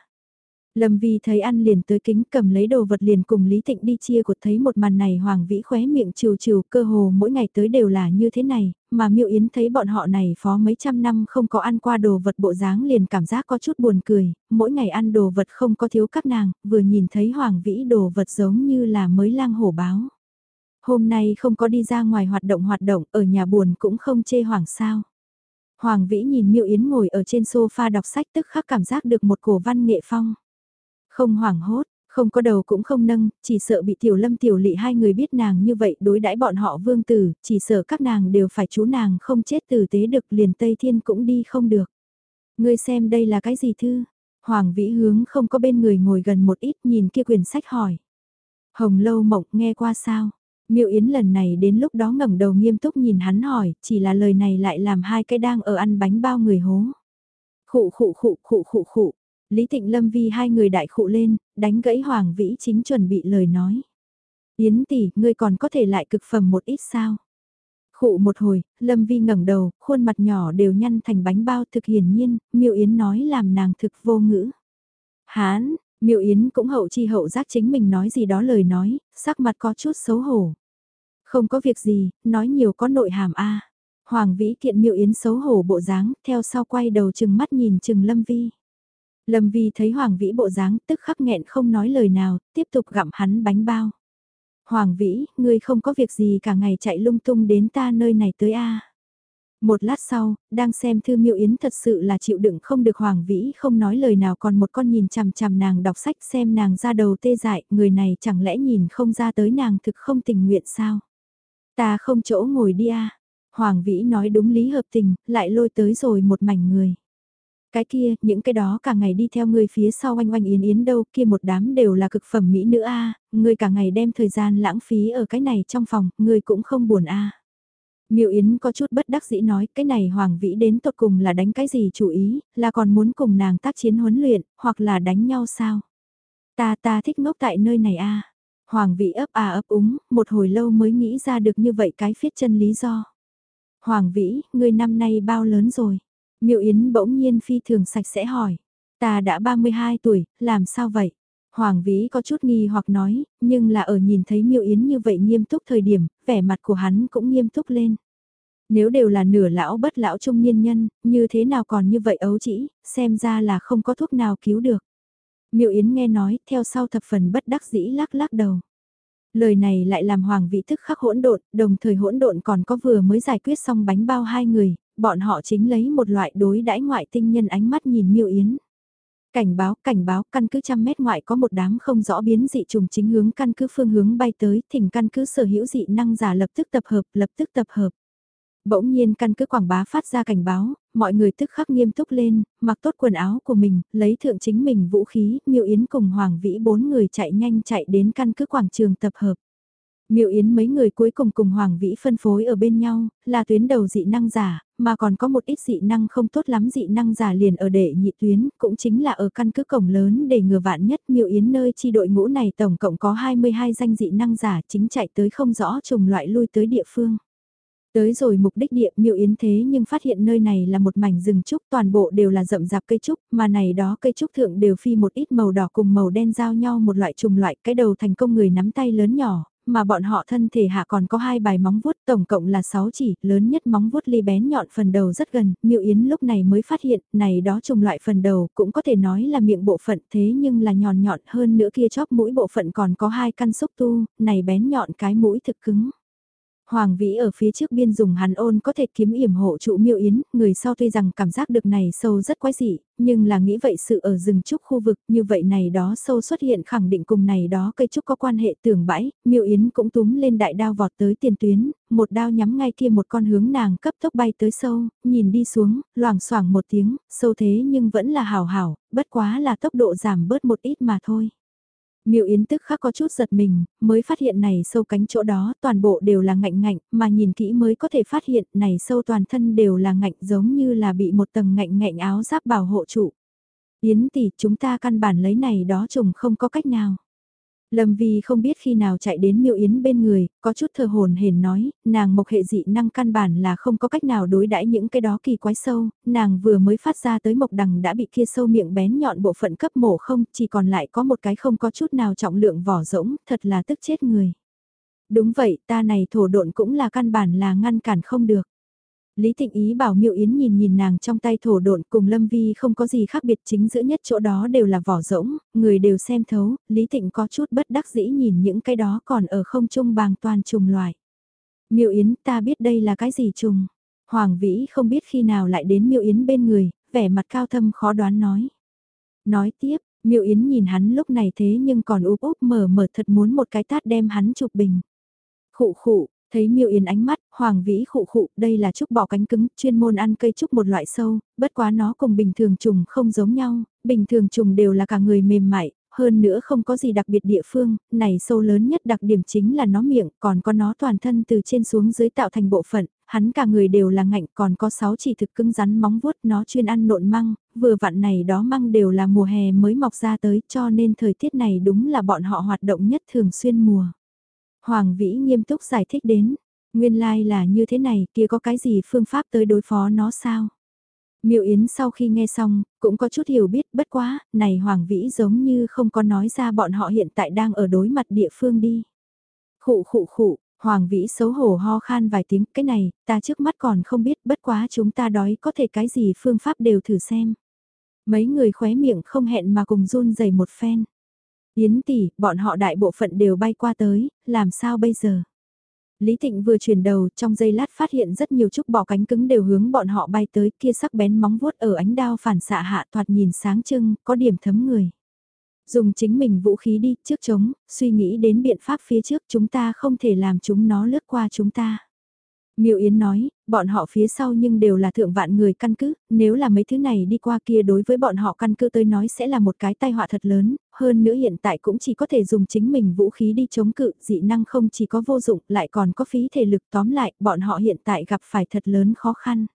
Lâm Vi thấy ăn liền tới kính cầm lấy đồ vật liền cùng Lý Thịnh đi chia của thấy một màn này Hoàng Vĩ khóe miệng chiều chiều cơ hồ mỗi ngày tới đều là như thế này, mà Miêu Yến thấy bọn họ này phó mấy trăm năm không có ăn qua đồ vật bộ dáng liền cảm giác có chút buồn cười, mỗi ngày ăn đồ vật không có thiếu các nàng, vừa nhìn thấy Hoàng Vĩ đồ vật giống như là mới lang hổ báo. Hôm nay không có đi ra ngoài hoạt động hoạt động, ở nhà buồn cũng không chê Hoàng sao. Hoàng Vĩ nhìn Miêu Yến ngồi ở trên sofa đọc sách tức khắc cảm giác được một cổ văn nghệ phong. Không hoảng hốt, không có đầu cũng không nâng, chỉ sợ bị tiểu lâm tiểu lị hai người biết nàng như vậy đối đãi bọn họ vương tử, chỉ sợ các nàng đều phải chú nàng không chết tử tế được liền Tây Thiên cũng đi không được. Ngươi xem đây là cái gì thư? Hoàng vĩ hướng không có bên người ngồi gần một ít nhìn kia quyển sách hỏi. Hồng lâu mộng nghe qua sao? Miêu Yến lần này đến lúc đó ngẩng đầu nghiêm túc nhìn hắn hỏi, chỉ là lời này lại làm hai cái đang ở ăn bánh bao người hố. Khụ khụ khụ khụ khụ khụ, Lý Thịnh Lâm Vi hai người đại khụ lên, đánh gãy Hoàng Vĩ chính chuẩn bị lời nói. Yến tỷ, ngươi còn có thể lại cực phẩm một ít sao? Khụ một hồi, Lâm Vi ngẩng đầu, khuôn mặt nhỏ đều nhăn thành bánh bao thực hiển nhiên, Miêu Yến nói làm nàng thực vô ngữ. Hán, Miêu Yến cũng hậu chi hậu giác chính mình nói gì đó lời nói, sắc mặt có chút xấu hổ. Không có việc gì, nói nhiều có nội hàm a. Hoàng Vĩ kiện Miêu Yến xấu hổ bộ dáng, theo sau quay đầu chừng mắt nhìn chừng Lâm Vi. Lâm Vi thấy Hoàng Vĩ bộ dáng tức khắc nghẹn không nói lời nào, tiếp tục gặm hắn bánh bao. Hoàng Vĩ, ngươi không có việc gì cả ngày chạy lung tung đến ta nơi này tới a. Một lát sau, đang xem thư miêu yến thật sự là chịu đựng không được Hoàng Vĩ không nói lời nào còn một con nhìn chằm chằm nàng đọc sách xem nàng ra đầu tê dại, người này chẳng lẽ nhìn không ra tới nàng thực không tình nguyện sao? Ta không chỗ ngồi đi a. Hoàng Vĩ nói đúng lý hợp tình, lại lôi tới rồi một mảnh người. Cái kia, những cái đó cả ngày đi theo người phía sau oanh oanh yến yến đâu, kia một đám đều là cực phẩm mỹ nữ a, người cả ngày đem thời gian lãng phí ở cái này trong phòng, người cũng không buồn a. À. Miêu Yến có chút bất đắc dĩ nói, cái này Hoàng Vĩ đến tột cùng là đánh cái gì chủ ý, là còn muốn cùng nàng tác chiến huấn luyện, hoặc là đánh nhau sao? Ta ta thích ngốc tại nơi này a. Hoàng Vĩ ấp à ấp úng, một hồi lâu mới nghĩ ra được như vậy cái phiết chân lý do. Hoàng Vĩ, ngươi năm nay bao lớn rồi? Miệu Yến bỗng nhiên phi thường sạch sẽ hỏi. Ta đã 32 tuổi, làm sao vậy? Hoàng Vĩ có chút nghi hoặc nói, nhưng là ở nhìn thấy Miêu Yến như vậy nghiêm túc thời điểm, vẻ mặt của hắn cũng nghiêm túc lên. Nếu đều là nửa lão bất lão trung niên nhân, như thế nào còn như vậy ấu chỉ, xem ra là không có thuốc nào cứu được. Miêu Yến nghe nói, theo sau thập phần bất đắc dĩ lắc lắc đầu. Lời này lại làm Hoàng Vĩ thức khắc hỗn độn, đồng thời hỗn độn còn có vừa mới giải quyết xong bánh bao hai người, bọn họ chính lấy một loại đối đãi ngoại tinh nhân ánh mắt nhìn Miêu Yến. Cảnh báo, cảnh báo, căn cứ trăm mét ngoại có một đám không rõ biến dị trùng chính hướng căn cứ phương hướng bay tới, thỉnh căn cứ sở hữu dị năng giả lập tức tập hợp, lập tức tập hợp. Bỗng nhiên căn cứ quảng bá phát ra cảnh báo, mọi người tức khắc nghiêm túc lên, mặc tốt quần áo của mình, lấy thượng chính mình vũ khí, Miêu Yến cùng Hoàng Vĩ bốn người chạy nhanh chạy đến căn cứ quảng trường tập hợp. Miêu Yến mấy người cuối cùng cùng Hoàng Vĩ phân phối ở bên nhau, là tuyến đầu dị năng giả, mà còn có một ít dị năng không tốt lắm dị năng giả liền ở đệ nhị tuyến, cũng chính là ở căn cứ cổng lớn để ngừa vạn nhất Miêu Yến nơi chi đội ngũ này tổng cộng có 22 danh dị năng giả chính chạy tới không rõ trùng loại lui tới địa phương. Tới rồi mục đích địa miêu yến thế nhưng phát hiện nơi này là một mảnh rừng trúc toàn bộ đều là rậm rạp cây trúc mà này đó cây trúc thượng đều phi một ít màu đỏ cùng màu đen giao nhau một loại trùng loại cái đầu thành công người nắm tay lớn nhỏ mà bọn họ thân thể hạ còn có hai bài móng vuốt tổng cộng là 6 chỉ, lớn nhất móng vuốt ly bén nhọn phần đầu rất gần, Miêu Yến lúc này mới phát hiện, này đó trùng loại phần đầu cũng có thể nói là miệng bộ phận thế nhưng là nhọn nhọn hơn nữa kia chóp mũi bộ phận còn có hai căn xúc tu, này bén nhọn cái mũi thực cứng. Hoàng Vĩ ở phía trước biên dùng hắn ôn có thể kiếm yểm hộ trụ miêu yến, người sau tuy rằng cảm giác được này sâu rất quái dị, nhưng là nghĩ vậy sự ở rừng trúc khu vực như vậy này đó sâu xuất hiện khẳng định cùng này đó cây trúc có quan hệ tưởng bãi, miêu yến cũng túm lên đại đao vọt tới tiền tuyến, một đao nhắm ngay kia một con hướng nàng cấp tốc bay tới sâu, nhìn đi xuống, loảng xoảng một tiếng, sâu thế nhưng vẫn là hào hảo, bất quá là tốc độ giảm bớt một ít mà thôi. Miêu Yến tức khắc có chút giật mình, mới phát hiện này sâu cánh chỗ đó toàn bộ đều là ngạnh ngạnh, mà nhìn kỹ mới có thể phát hiện này sâu toàn thân đều là ngạnh giống như là bị một tầng ngạnh ngạnh áo giáp bảo hộ trụ. Yến tỷ chúng ta căn bản lấy này đó trùng không có cách nào. Lâm Vi không biết khi nào chạy đến Miêu Yến bên người, có chút thờ hồn hển nói, nàng mộc hệ dị năng căn bản là không có cách nào đối đãi những cái đó kỳ quái sâu, nàng vừa mới phát ra tới mộc đằng đã bị kia sâu miệng bén nhọn bộ phận cấp mổ không, chỉ còn lại có một cái không có chút nào trọng lượng vỏ rỗng, thật là tức chết người. Đúng vậy, ta này thổ độn cũng là căn bản là ngăn cản không được. Lý Tịnh Ý bảo Miêu Yến nhìn nhìn nàng trong tay thổ độn cùng Lâm Vi không có gì khác biệt chính giữa nhất chỗ đó đều là vỏ rỗng, người đều xem thấu, Lý Tịnh có chút bất đắc dĩ nhìn những cái đó còn ở không trung bàng toàn trùng loại. Miêu Yến ta biết đây là cái gì trùng. Hoàng Vĩ không biết khi nào lại đến Miêu Yến bên người, vẻ mặt cao thâm khó đoán nói. Nói tiếp, Miêu Yến nhìn hắn lúc này thế nhưng còn úp úp mở mở thật muốn một cái tát đem hắn chụp bình. Khụ khụ, Thấy miêu yên ánh mắt, hoàng vĩ khụ khụ, đây là trúc bỏ cánh cứng, chuyên môn ăn cây trúc một loại sâu, bất quá nó cùng bình thường trùng không giống nhau, bình thường trùng đều là cả người mềm mại, hơn nữa không có gì đặc biệt địa phương, này sâu lớn nhất đặc điểm chính là nó miệng, còn có nó toàn thân từ trên xuống dưới tạo thành bộ phận, hắn cả người đều là ngạnh, còn có 6 chỉ thực cứng rắn móng vuốt, nó chuyên ăn nộn măng, vừa vặn này đó măng đều là mùa hè mới mọc ra tới, cho nên thời tiết này đúng là bọn họ hoạt động nhất thường xuyên mùa. Hoàng Vĩ nghiêm túc giải thích đến, nguyên lai là như thế này, kia có cái gì phương pháp tới đối phó nó sao? Miệu Yến sau khi nghe xong, cũng có chút hiểu biết bất quá, này Hoàng Vĩ giống như không có nói ra bọn họ hiện tại đang ở đối mặt địa phương đi. Khụ khụ khụ, Hoàng Vĩ xấu hổ ho khan vài tiếng, cái này, ta trước mắt còn không biết bất quá chúng ta đói có thể cái gì phương pháp đều thử xem. Mấy người khóe miệng không hẹn mà cùng run dày một phen. Yến tỷ, bọn họ đại bộ phận đều bay qua tới, làm sao bây giờ? Lý thịnh vừa chuyển đầu trong giây lát phát hiện rất nhiều trúc bọ cánh cứng đều hướng bọn họ bay tới kia sắc bén móng vuốt ở ánh đao phản xạ hạ thoạt nhìn sáng trưng, có điểm thấm người. Dùng chính mình vũ khí đi trước chống, suy nghĩ đến biện pháp phía trước chúng ta không thể làm chúng nó lướt qua chúng ta. Miêu Yến nói, bọn họ phía sau nhưng đều là thượng vạn người căn cứ, nếu là mấy thứ này đi qua kia đối với bọn họ căn cứ tới nói sẽ là một cái tai họa thật lớn, hơn nữa hiện tại cũng chỉ có thể dùng chính mình vũ khí đi chống cự, dị năng không chỉ có vô dụng, lại còn có phí thể lực tóm lại, bọn họ hiện tại gặp phải thật lớn khó khăn.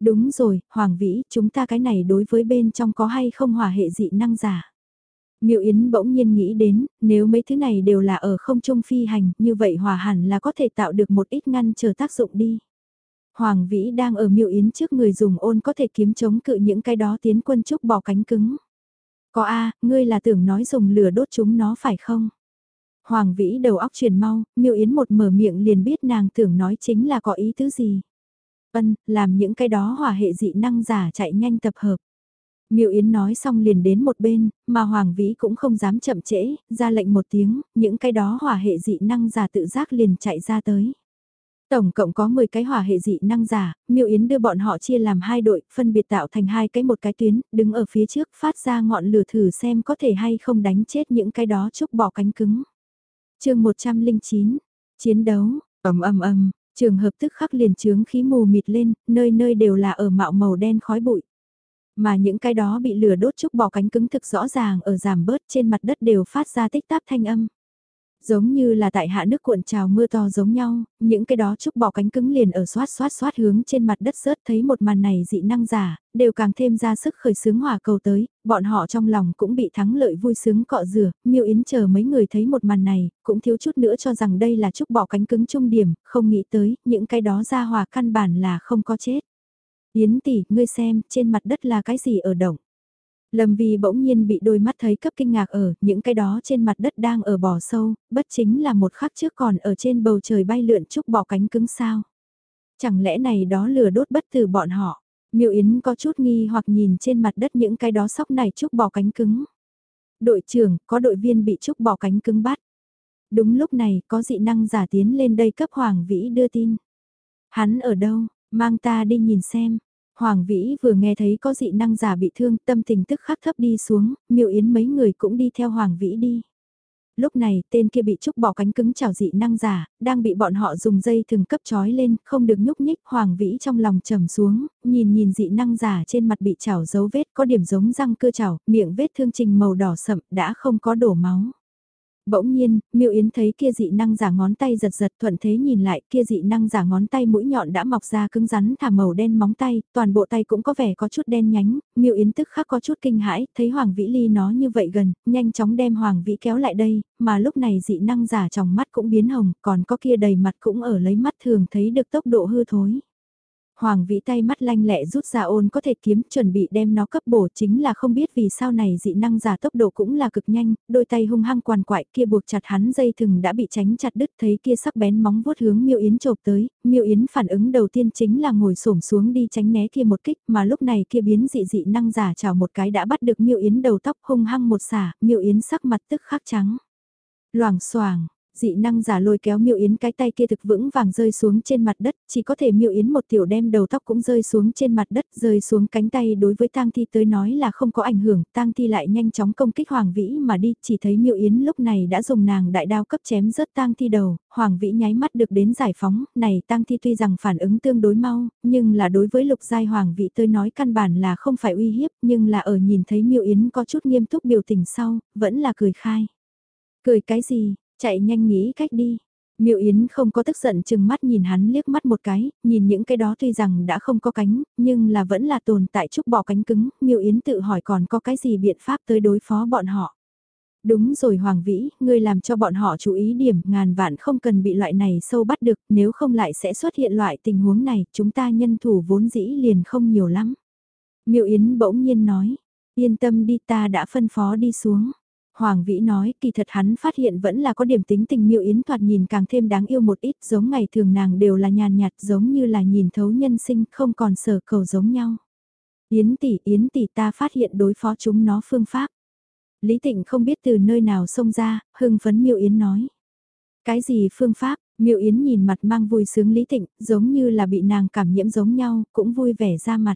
Đúng rồi, Hoàng Vĩ, chúng ta cái này đối với bên trong có hay không hòa hệ dị năng giả. Miệu Yến bỗng nhiên nghĩ đến, nếu mấy thứ này đều là ở không trung phi hành, như vậy hòa hẳn là có thể tạo được một ít ngăn chờ tác dụng đi. Hoàng Vĩ đang ở Miệu Yến trước người dùng ôn có thể kiếm chống cự những cái đó tiến quân trúc bỏ cánh cứng. Có a, ngươi là tưởng nói dùng lửa đốt chúng nó phải không? Hoàng Vĩ đầu óc chuyển mau, Miêu Yến một mở miệng liền biết nàng tưởng nói chính là có ý tứ gì. Ân, làm những cái đó hỏa hệ dị năng giả chạy nhanh tập hợp. Miêu Yến nói xong liền đến một bên, mà Hoàng Vĩ cũng không dám chậm trễ, ra lệnh một tiếng, những cái đó hỏa hệ dị năng giả tự giác liền chạy ra tới. Tổng cộng có 10 cái hỏa hệ dị năng giả, Miêu Yến đưa bọn họ chia làm hai đội, phân biệt tạo thành hai cái một cái tuyến, đứng ở phía trước phát ra ngọn lửa thử xem có thể hay không đánh chết những cái đó chúc bỏ cánh cứng. chương 109, chiến đấu, ầm ầm ầm, trường hợp tức khắc liền trướng khí mù mịt lên, nơi nơi đều là ở mạo màu đen khói bụi. Mà những cái đó bị lửa đốt chúc bỏ cánh cứng thực rõ ràng ở giảm bớt trên mặt đất đều phát ra tích táp thanh âm. Giống như là tại hạ nước cuộn trào mưa to giống nhau, những cái đó trúc bỏ cánh cứng liền ở xoát xoát xoát hướng trên mặt đất rớt thấy một màn này dị năng giả, đều càng thêm ra sức khởi sướng hỏa cầu tới, bọn họ trong lòng cũng bị thắng lợi vui sướng cọ rửa, miêu yến chờ mấy người thấy một màn này, cũng thiếu chút nữa cho rằng đây là trúc bỏ cánh cứng trung điểm, không nghĩ tới, những cái đó ra hòa căn bản là không có chết. Yến tỷ, ngươi xem, trên mặt đất là cái gì ở động? Lâm Vi bỗng nhiên bị đôi mắt thấy cấp kinh ngạc ở, những cái đó trên mặt đất đang ở bò sâu, bất chính là một khắc trước còn ở trên bầu trời bay lượn chúc bỏ cánh cứng sao. Chẳng lẽ này đó lừa đốt bất từ bọn họ. Miêu Yến có chút nghi hoặc nhìn trên mặt đất những cái đó sóc này chúc bỏ cánh cứng. Đội trưởng, có đội viên bị chúc bỏ cánh cứng bắt. Đúng lúc này, có dị năng giả tiến lên đây cấp Hoàng Vĩ đưa tin. Hắn ở đâu, mang ta đi nhìn xem. Hoàng Vĩ vừa nghe thấy có dị năng giả bị thương tâm tình tức khắc thấp đi xuống, miêu yến mấy người cũng đi theo Hoàng Vĩ đi. Lúc này tên kia bị trúc bỏ cánh cứng chảo dị năng giả, đang bị bọn họ dùng dây thường cấp trói lên, không được nhúc nhích. Hoàng Vĩ trong lòng trầm xuống, nhìn nhìn dị năng giả trên mặt bị chảo dấu vết có điểm giống răng cưa chảo, miệng vết thương trình màu đỏ sậm đã không có đổ máu. Bỗng nhiên, Miêu Yến thấy kia dị năng giả ngón tay giật giật thuận thế nhìn lại kia dị năng giả ngón tay mũi nhọn đã mọc ra cứng rắn thả màu đen móng tay, toàn bộ tay cũng có vẻ có chút đen nhánh, Miêu Yến tức khắc có chút kinh hãi, thấy Hoàng Vĩ Ly nó như vậy gần, nhanh chóng đem Hoàng Vĩ kéo lại đây, mà lúc này dị năng giả trong mắt cũng biến hồng, còn có kia đầy mặt cũng ở lấy mắt thường thấy được tốc độ hư thối. Hoàng vĩ tay mắt lanh lẹ rút ra ôn có thể kiếm chuẩn bị đem nó cấp bổ chính là không biết vì sao này dị năng giả tốc độ cũng là cực nhanh, đôi tay hung hăng quằn quại kia buộc chặt hắn dây thừng đã bị tránh chặt đứt thấy kia sắc bén móng vuốt hướng miêu yến chộp tới, miêu yến phản ứng đầu tiên chính là ngồi xổm xuống đi tránh né kia một kích mà lúc này kia biến dị dị năng giả chào một cái đã bắt được miêu yến đầu tóc hung hăng một xả, miêu yến sắc mặt tức khắc trắng. Loảng xoảng dị năng giả lôi kéo miêu yến cái tay kia thực vững vàng rơi xuống trên mặt đất, chỉ có thể miêu yến một tiểu đem đầu tóc cũng rơi xuống trên mặt đất, rơi xuống cánh tay đối với tang thi tới nói là không có ảnh hưởng, tang thi lại nhanh chóng công kích hoàng vĩ mà đi, chỉ thấy miêu yến lúc này đã dùng nàng đại đao cấp chém rớt tang thi đầu, hoàng vĩ nháy mắt được đến giải phóng, này tang thi tuy rằng phản ứng tương đối mau, nhưng là đối với lục giai hoàng vĩ tới nói căn bản là không phải uy hiếp, nhưng là ở nhìn thấy miêu yến có chút nghiêm túc biểu tình sau, vẫn là cười khai. Cười cái gì, Chạy nhanh nghĩ cách đi. Miệu Yến không có tức giận chừng mắt nhìn hắn liếc mắt một cái, nhìn những cái đó tuy rằng đã không có cánh, nhưng là vẫn là tồn tại trúc bỏ cánh cứng, Miệu Yến tự hỏi còn có cái gì biện pháp tới đối phó bọn họ. Đúng rồi Hoàng Vĩ, ngươi làm cho bọn họ chú ý điểm, ngàn vạn không cần bị loại này sâu bắt được, nếu không lại sẽ xuất hiện loại tình huống này, chúng ta nhân thủ vốn dĩ liền không nhiều lắm. Miệu Yến bỗng nhiên nói, yên tâm đi ta đã phân phó đi xuống. Hoàng Vĩ nói kỳ thật hắn phát hiện vẫn là có điểm tính tình miêu yến thoạt nhìn càng thêm đáng yêu một ít giống ngày thường nàng đều là nhàn nhạt giống như là nhìn thấu nhân sinh không còn sở cầu giống nhau. Yến tỷ Yến tỷ ta phát hiện đối phó chúng nó phương pháp. Lý Tịnh không biết từ nơi nào xông ra, hưng phấn miêu yến nói. Cái gì phương pháp, miêu yến nhìn mặt mang vui sướng Lý Tịnh, giống như là bị nàng cảm nhiễm giống nhau, cũng vui vẻ ra mặt.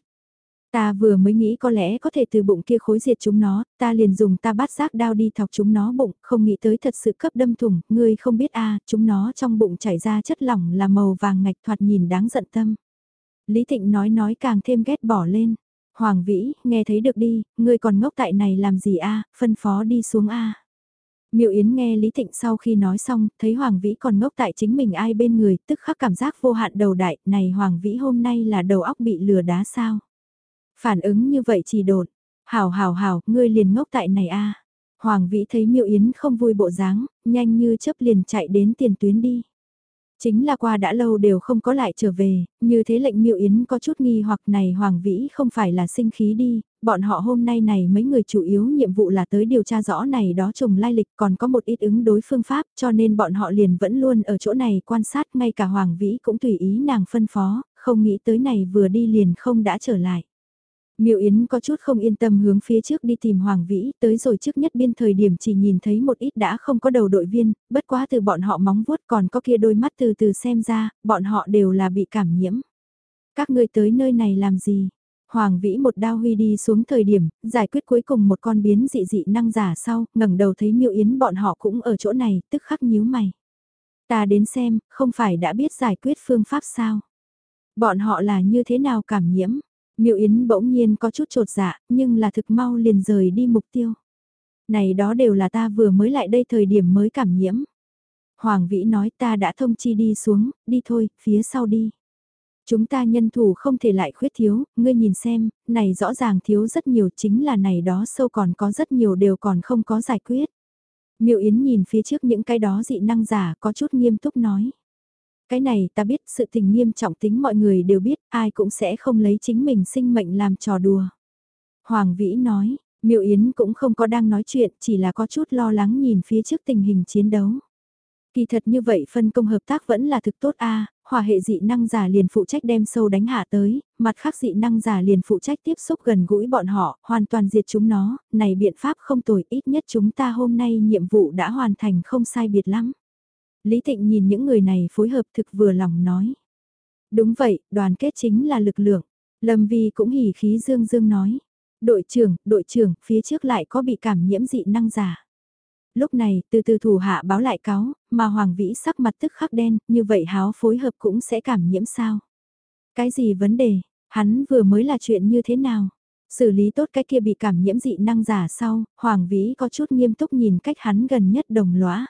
Ta vừa mới nghĩ có lẽ có thể từ bụng kia khối diệt chúng nó, ta liền dùng ta bắt giác đao đi thọc chúng nó bụng, không nghĩ tới thật sự cấp đâm thủng, ngươi không biết a chúng nó trong bụng chảy ra chất lỏng là màu vàng ngạch thoạt nhìn đáng giận tâm. Lý Thịnh nói nói càng thêm ghét bỏ lên. Hoàng Vĩ, nghe thấy được đi, ngươi còn ngốc tại này làm gì a phân phó đi xuống a à. Miệu Yến nghe Lý Thịnh sau khi nói xong, thấy Hoàng Vĩ còn ngốc tại chính mình ai bên người, tức khắc cảm giác vô hạn đầu đại, này Hoàng Vĩ hôm nay là đầu óc bị lừa đá sao? Phản ứng như vậy chỉ đột. Hảo hảo hảo, ngươi liền ngốc tại này a. Hoàng Vĩ thấy Miêu Yến không vui bộ dáng, nhanh như chớp liền chạy đến tiền tuyến đi. Chính là qua đã lâu đều không có lại trở về, như thế lệnh miêu yến có chút nghi hoặc này Hoàng Vĩ không phải là sinh khí đi, bọn họ hôm nay này mấy người chủ yếu nhiệm vụ là tới điều tra rõ này đó trùng lai lịch còn có một ít ứng đối phương pháp cho nên bọn họ liền vẫn luôn ở chỗ này quan sát ngay cả Hoàng Vĩ cũng tùy ý nàng phân phó, không nghĩ tới này vừa đi liền không đã trở lại. Miêu Yến có chút không yên tâm hướng phía trước đi tìm Hoàng Vĩ, tới rồi trước nhất biên thời điểm chỉ nhìn thấy một ít đã không có đầu đội viên, bất quá từ bọn họ móng vuốt còn có kia đôi mắt từ từ xem ra, bọn họ đều là bị cảm nhiễm. Các ngươi tới nơi này làm gì? Hoàng Vĩ một đao huy đi xuống thời điểm, giải quyết cuối cùng một con biến dị dị năng giả sau, ngẩng đầu thấy Miêu Yến bọn họ cũng ở chỗ này, tức khắc nhíu mày. Ta đến xem, không phải đã biết giải quyết phương pháp sao? Bọn họ là như thế nào cảm nhiễm? Miêu Yến bỗng nhiên có chút trột dạ, nhưng là thực mau liền rời đi mục tiêu. Này đó đều là ta vừa mới lại đây thời điểm mới cảm nhiễm. Hoàng Vĩ nói ta đã thông chi đi xuống, đi thôi, phía sau đi. Chúng ta nhân thủ không thể lại khuyết thiếu, ngươi nhìn xem, này rõ ràng thiếu rất nhiều chính là này đó sâu còn có rất nhiều đều còn không có giải quyết. Miêu Yến nhìn phía trước những cái đó dị năng giả có chút nghiêm túc nói. Cái này ta biết sự tình nghiêm trọng tính mọi người đều biết, ai cũng sẽ không lấy chính mình sinh mệnh làm trò đùa. Hoàng Vĩ nói, Miệu Yến cũng không có đang nói chuyện, chỉ là có chút lo lắng nhìn phía trước tình hình chiến đấu. Kỳ thật như vậy phân công hợp tác vẫn là thực tốt a hòa hệ dị năng giả liền phụ trách đem sâu đánh hạ tới, mặt khác dị năng giả liền phụ trách tiếp xúc gần gũi bọn họ, hoàn toàn diệt chúng nó, này biện pháp không tồi ít nhất chúng ta hôm nay nhiệm vụ đã hoàn thành không sai biệt lắm. Lý Tịnh nhìn những người này phối hợp thực vừa lòng nói. Đúng vậy, đoàn kết chính là lực lượng. Lâm Vi cũng hỉ khí dương dương nói. Đội trưởng, đội trưởng, phía trước lại có bị cảm nhiễm dị năng giả. Lúc này, từ từ thủ hạ báo lại cáo, mà Hoàng Vĩ sắc mặt tức khắc đen, như vậy háo phối hợp cũng sẽ cảm nhiễm sao? Cái gì vấn đề? Hắn vừa mới là chuyện như thế nào? Xử lý tốt cái kia bị cảm nhiễm dị năng giả sau, Hoàng Vĩ có chút nghiêm túc nhìn cách hắn gần nhất đồng lõa.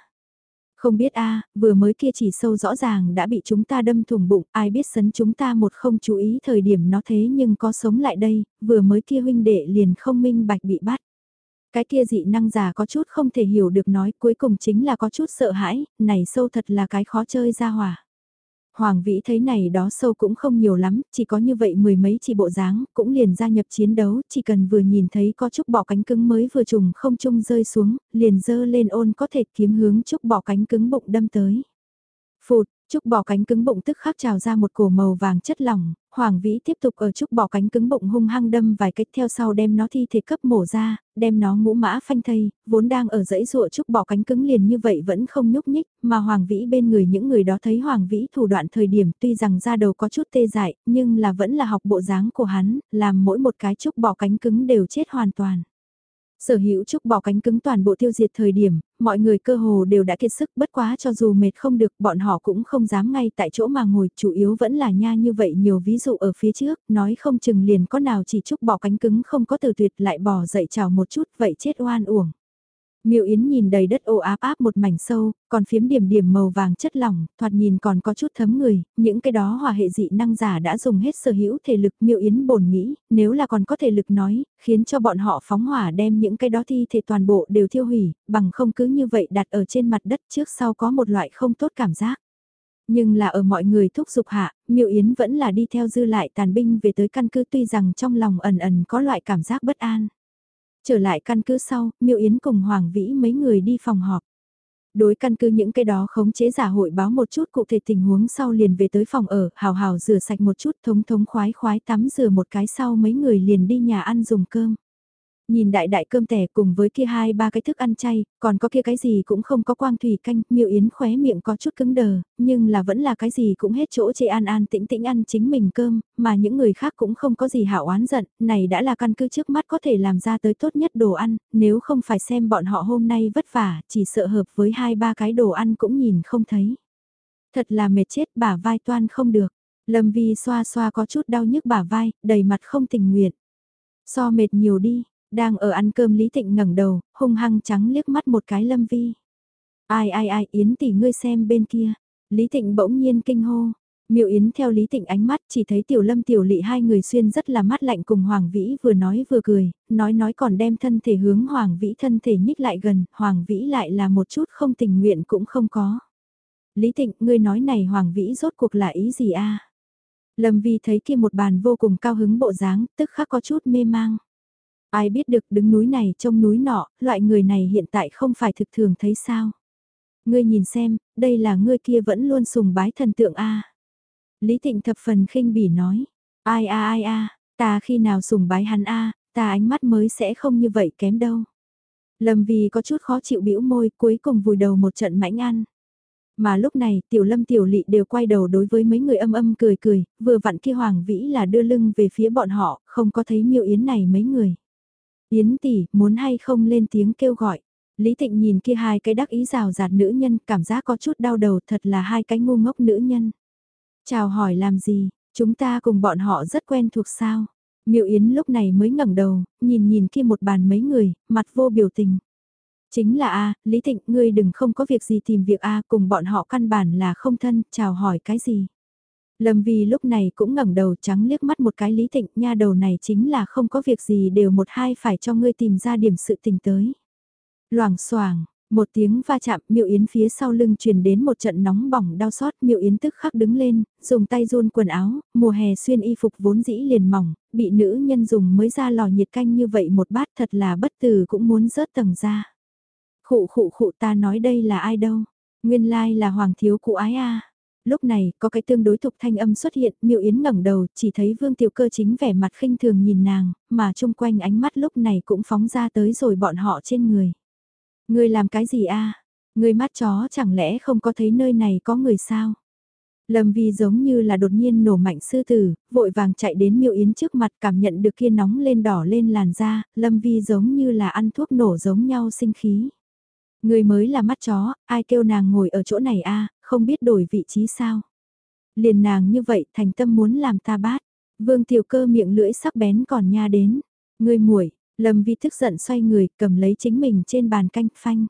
Không biết a vừa mới kia chỉ sâu rõ ràng đã bị chúng ta đâm thủng bụng, ai biết sấn chúng ta một không chú ý thời điểm nó thế nhưng có sống lại đây, vừa mới kia huynh đệ liền không minh bạch bị bắt. Cái kia dị năng giả có chút không thể hiểu được nói cuối cùng chính là có chút sợ hãi, này sâu thật là cái khó chơi ra hỏa. Hoàng Vĩ thấy này đó sâu cũng không nhiều lắm, chỉ có như vậy mười mấy chỉ bộ dáng, cũng liền gia nhập chiến đấu, chỉ cần vừa nhìn thấy có chút bỏ cánh cứng mới vừa trùng không trung rơi xuống, liền dơ lên ôn có thể kiếm hướng chút bỏ cánh cứng bụng đâm tới. Phụt, Trúc bỏ cánh cứng bụng tức khắc trào ra một cổ màu vàng chất lỏng, Hoàng Vĩ tiếp tục ở Trúc bỏ cánh cứng bụng hung hăng đâm vài cách theo sau đem nó thi thể cấp mổ ra, đem nó ngũ mã phanh thây, vốn đang ở dãy ruộ Trúc bỏ cánh cứng liền như vậy vẫn không nhúc nhích, mà Hoàng Vĩ bên người những người đó thấy Hoàng Vĩ thủ đoạn thời điểm tuy rằng ra đầu có chút tê dại, nhưng là vẫn là học bộ dáng của hắn, làm mỗi một cái Trúc bỏ cánh cứng đều chết hoàn toàn. Sở hữu trúc bỏ cánh cứng toàn bộ tiêu diệt thời điểm, mọi người cơ hồ đều đã kiệt sức bất quá cho dù mệt không được bọn họ cũng không dám ngay tại chỗ mà ngồi, chủ yếu vẫn là nha như vậy nhiều ví dụ ở phía trước, nói không chừng liền có nào chỉ trúc bỏ cánh cứng không có từ tuyệt lại bỏ dậy chào một chút vậy chết oan uổng. Miêu Yến nhìn đầy đất ô áp áp một mảnh sâu, còn phiếm điểm điểm màu vàng chất lỏng, thoạt nhìn còn có chút thấm người, những cái đó hòa hệ dị năng giả đã dùng hết sở hữu thể lực Miêu Yến bổn nghĩ, nếu là còn có thể lực nói, khiến cho bọn họ phóng hỏa đem những cái đó thi thể toàn bộ đều thiêu hủy, bằng không cứ như vậy đặt ở trên mặt đất trước sau có một loại không tốt cảm giác. Nhưng là ở mọi người thúc giục hạ, Miêu Yến vẫn là đi theo dư lại tàn binh về tới căn cứ tuy rằng trong lòng ẩn ẩn có loại cảm giác bất an. Trở lại căn cứ sau, Miêu Yến cùng Hoàng Vĩ mấy người đi phòng họp. Đối căn cứ những cái đó khống chế giả hội báo một chút cụ thể tình huống sau liền về tới phòng ở, hào hào rửa sạch một chút thống thống khoái khoái tắm rửa một cái sau mấy người liền đi nhà ăn dùng cơm. Nhìn đại đại cơm tẻ cùng với kia hai ba cái thức ăn chay, còn có kia cái gì cũng không có quang thủy canh, miêu yến khóe miệng có chút cứng đờ, nhưng là vẫn là cái gì cũng hết chỗ chê an an tĩnh tĩnh ăn chính mình cơm, mà những người khác cũng không có gì hảo oán giận, này đã là căn cứ trước mắt có thể làm ra tới tốt nhất đồ ăn, nếu không phải xem bọn họ hôm nay vất vả, chỉ sợ hợp với hai ba cái đồ ăn cũng nhìn không thấy. Thật là mệt chết bả vai toan không được. Lâm Vi xoa xoa có chút đau nhức bả vai, đầy mặt không tình nguyện. So mệt nhiều đi, đang ở ăn cơm Lý Thịnh ngẩng đầu, hung hăng trắng liếc mắt một cái Lâm Vi. Ai ai ai Yến tỷ ngươi xem bên kia. Lý Thịnh bỗng nhiên kinh hô. Miệu Yến theo Lý Thịnh ánh mắt chỉ thấy Tiểu Lâm Tiểu Lị hai người xuyên rất là mắt lạnh cùng Hoàng Vĩ vừa nói vừa cười, nói nói còn đem thân thể hướng Hoàng Vĩ thân thể nhích lại gần, Hoàng Vĩ lại là một chút không tình nguyện cũng không có. Lý Thịnh ngươi nói này Hoàng Vĩ rốt cuộc là ý gì a? Lâm Vi thấy kia một bàn vô cùng cao hứng bộ dáng, tức khắc có chút mê mang. Ai biết được đứng núi này trông núi nọ, loại người này hiện tại không phải thực thường thấy sao. Ngươi nhìn xem, đây là ngươi kia vẫn luôn sùng bái thần tượng A. Lý thịnh thập phần khinh bỉ nói, ai a ai a, ta khi nào sùng bái hắn A, ta ánh mắt mới sẽ không như vậy kém đâu. Lâm vì có chút khó chịu bĩu môi cuối cùng vùi đầu một trận mãnh ăn. Mà lúc này tiểu lâm tiểu lị đều quay đầu đối với mấy người âm âm cười cười, vừa vặn kia hoàng vĩ là đưa lưng về phía bọn họ, không có thấy miêu yến này mấy người. Yến tỷ, muốn hay không lên tiếng kêu gọi. Lý Tịnh nhìn kia hai cái đắc ý rào rạt nữ nhân, cảm giác có chút đau đầu thật là hai cái ngu ngốc nữ nhân. Chào hỏi làm gì, chúng ta cùng bọn họ rất quen thuộc sao. Miệu Yến lúc này mới ngẩng đầu, nhìn nhìn kia một bàn mấy người, mặt vô biểu tình. Chính là A, Lý Tịnh, ngươi đừng không có việc gì tìm việc A cùng bọn họ căn bản là không thân, chào hỏi cái gì. Lâm Vi lúc này cũng ngẩng đầu trắng liếc mắt một cái Lý thịnh nha đầu này chính là không có việc gì đều một hai phải cho ngươi tìm ra điểm sự tình tới. Loảng xoảng một tiếng va chạm, Miệu Yến phía sau lưng truyền đến một trận nóng bỏng đau xót, Miệu Yến tức khắc đứng lên, dùng tay run quần áo, mùa hè xuyên y phục vốn dĩ liền mỏng, bị nữ nhân dùng mới ra lò nhiệt canh như vậy một bát thật là bất tử cũng muốn rớt tầng ra. Khụ khụ khụ ta nói đây là ai đâu, nguyên lai là Hoàng thiếu cụ ái a. Lúc này, có cái tương đối thục thanh âm xuất hiện, miêu Yến ngẩng đầu, chỉ thấy Vương Tiểu Cơ chính vẻ mặt khinh thường nhìn nàng, mà chung quanh ánh mắt lúc này cũng phóng ra tới rồi bọn họ trên người. Ngươi làm cái gì a? Ngươi mắt chó chẳng lẽ không có thấy nơi này có người sao? Lâm Vi giống như là đột nhiên nổ mạnh sư tử, vội vàng chạy đến miêu yến trước mặt cảm nhận được kia nóng lên đỏ lên làn da, Lâm Vi giống như là ăn thuốc nổ giống nhau sinh khí. Người mới là mắt chó, ai kêu nàng ngồi ở chỗ này a không biết đổi vị trí sao. Liền nàng như vậy thành tâm muốn làm ta bát. Vương tiểu cơ miệng lưỡi sắc bén còn nha đến. Người muội Lâm Vi tức giận xoay người, cầm lấy chính mình trên bàn canh phanh.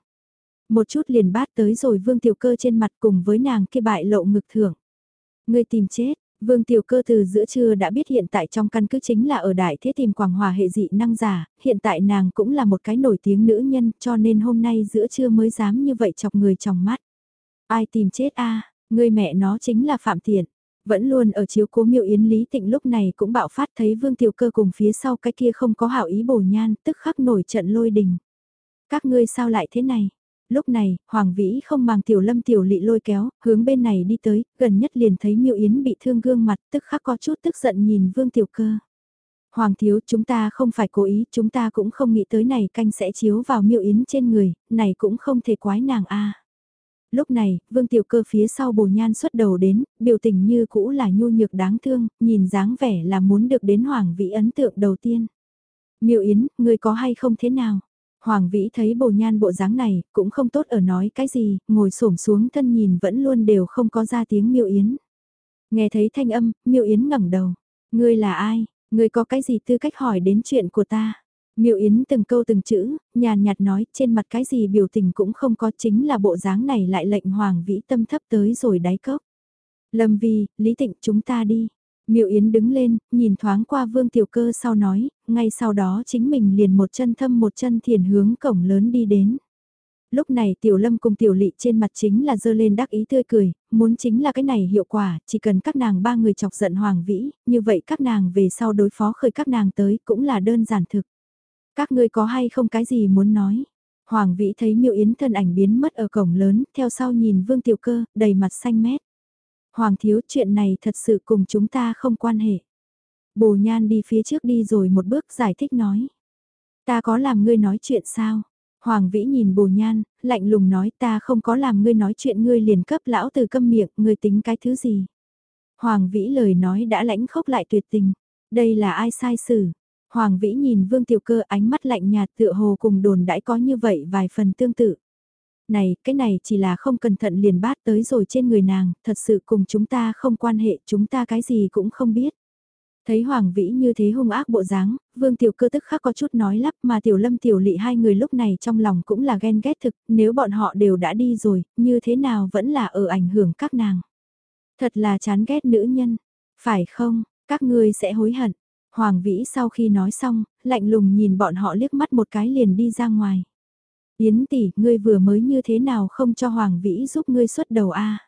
Một chút liền bát tới rồi Vương Tiểu Cơ trên mặt cùng với nàng kia bại lộ ngực thưởng. Người tìm chết, Vương Tiểu Cơ từ giữa trưa đã biết hiện tại trong căn cứ chính là ở đại thế tìm quảng hòa hệ dị năng giả, hiện tại nàng cũng là một cái nổi tiếng nữ nhân cho nên hôm nay giữa trưa mới dám như vậy chọc người trong mắt. Ai tìm chết a người mẹ nó chính là Phạm Thiện. Vẫn luôn ở chiếu cố miệu yến Lý Tịnh lúc này cũng bạo phát thấy Vương Tiểu Cơ cùng phía sau cái kia không có hảo ý bổ nhan, tức khắc nổi trận lôi đình. Các ngươi sao lại thế này? Lúc này, Hoàng Vĩ không màng Tiểu Lâm Tiểu Lị lôi kéo, hướng bên này đi tới, gần nhất liền thấy miêu yến bị thương gương mặt, tức khắc có chút tức giận nhìn Vương Tiểu Cơ. Hoàng thiếu chúng ta không phải cố ý, chúng ta cũng không nghĩ tới này canh sẽ chiếu vào miêu yến trên người, này cũng không thể quái nàng a lúc này, vương tiểu cơ phía sau bồ nhan xuất đầu đến, biểu tình như cũ là nhu nhược đáng thương, nhìn dáng vẻ là muốn được đến hoàng vĩ ấn tượng đầu tiên. miêu Yến, người có hay không thế nào? Hoàng vĩ thấy bồ nhan bộ dáng này, cũng không tốt ở nói cái gì, ngồi xổm xuống thân nhìn vẫn luôn đều không có ra tiếng Miệu Yến. Nghe thấy thanh âm, Miệu Yến ngẩng đầu. Ngươi là ai? Ngươi có cái gì tư cách hỏi đến chuyện của ta? Miêu Yến từng câu từng chữ, nhàn nhạt nói trên mặt cái gì biểu tình cũng không có chính là bộ dáng này lại lệnh Hoàng Vĩ tâm thấp tới rồi đáy cốc. Lâm Vi, Lý Tịnh chúng ta đi. Miệu Yến đứng lên, nhìn thoáng qua Vương Tiểu Cơ sau nói, ngay sau đó chính mình liền một chân thâm một chân thiền hướng cổng lớn đi đến. Lúc này Tiểu Lâm cùng Tiểu Lị trên mặt chính là dơ lên đắc ý tươi cười, muốn chính là cái này hiệu quả, chỉ cần các nàng ba người chọc giận Hoàng Vĩ, như vậy các nàng về sau đối phó khởi các nàng tới cũng là đơn giản thực. Các ngươi có hay không cái gì muốn nói? Hoàng Vĩ thấy Miệu Yến thân ảnh biến mất ở cổng lớn, theo sau nhìn Vương Tiểu Cơ, đầy mặt xanh mét. Hoàng thiếu chuyện này thật sự cùng chúng ta không quan hệ. Bồ Nhan đi phía trước đi rồi một bước giải thích nói. Ta có làm ngươi nói chuyện sao? Hoàng Vĩ nhìn Bồ Nhan, lạnh lùng nói ta không có làm ngươi nói chuyện ngươi liền cấp lão từ câm miệng, ngươi tính cái thứ gì? Hoàng Vĩ lời nói đã lãnh khốc lại tuyệt tình. Đây là ai sai xử? Hoàng Vĩ nhìn Vương Tiểu Cơ ánh mắt lạnh nhạt tựa hồ cùng đồn đãi có như vậy vài phần tương tự. Này, cái này chỉ là không cẩn thận liền bát tới rồi trên người nàng, thật sự cùng chúng ta không quan hệ, chúng ta cái gì cũng không biết. Thấy Hoàng Vĩ như thế hung ác bộ dáng, Vương Tiểu Cơ tức khắc có chút nói lắp mà Tiểu Lâm Tiểu Lị hai người lúc này trong lòng cũng là ghen ghét thực, nếu bọn họ đều đã đi rồi, như thế nào vẫn là ở ảnh hưởng các nàng. Thật là chán ghét nữ nhân, phải không, các ngươi sẽ hối hận. Hoàng Vĩ sau khi nói xong, lạnh lùng nhìn bọn họ liếc mắt một cái liền đi ra ngoài. Yến tỷ, ngươi vừa mới như thế nào không cho Hoàng Vĩ giúp ngươi xuất đầu a?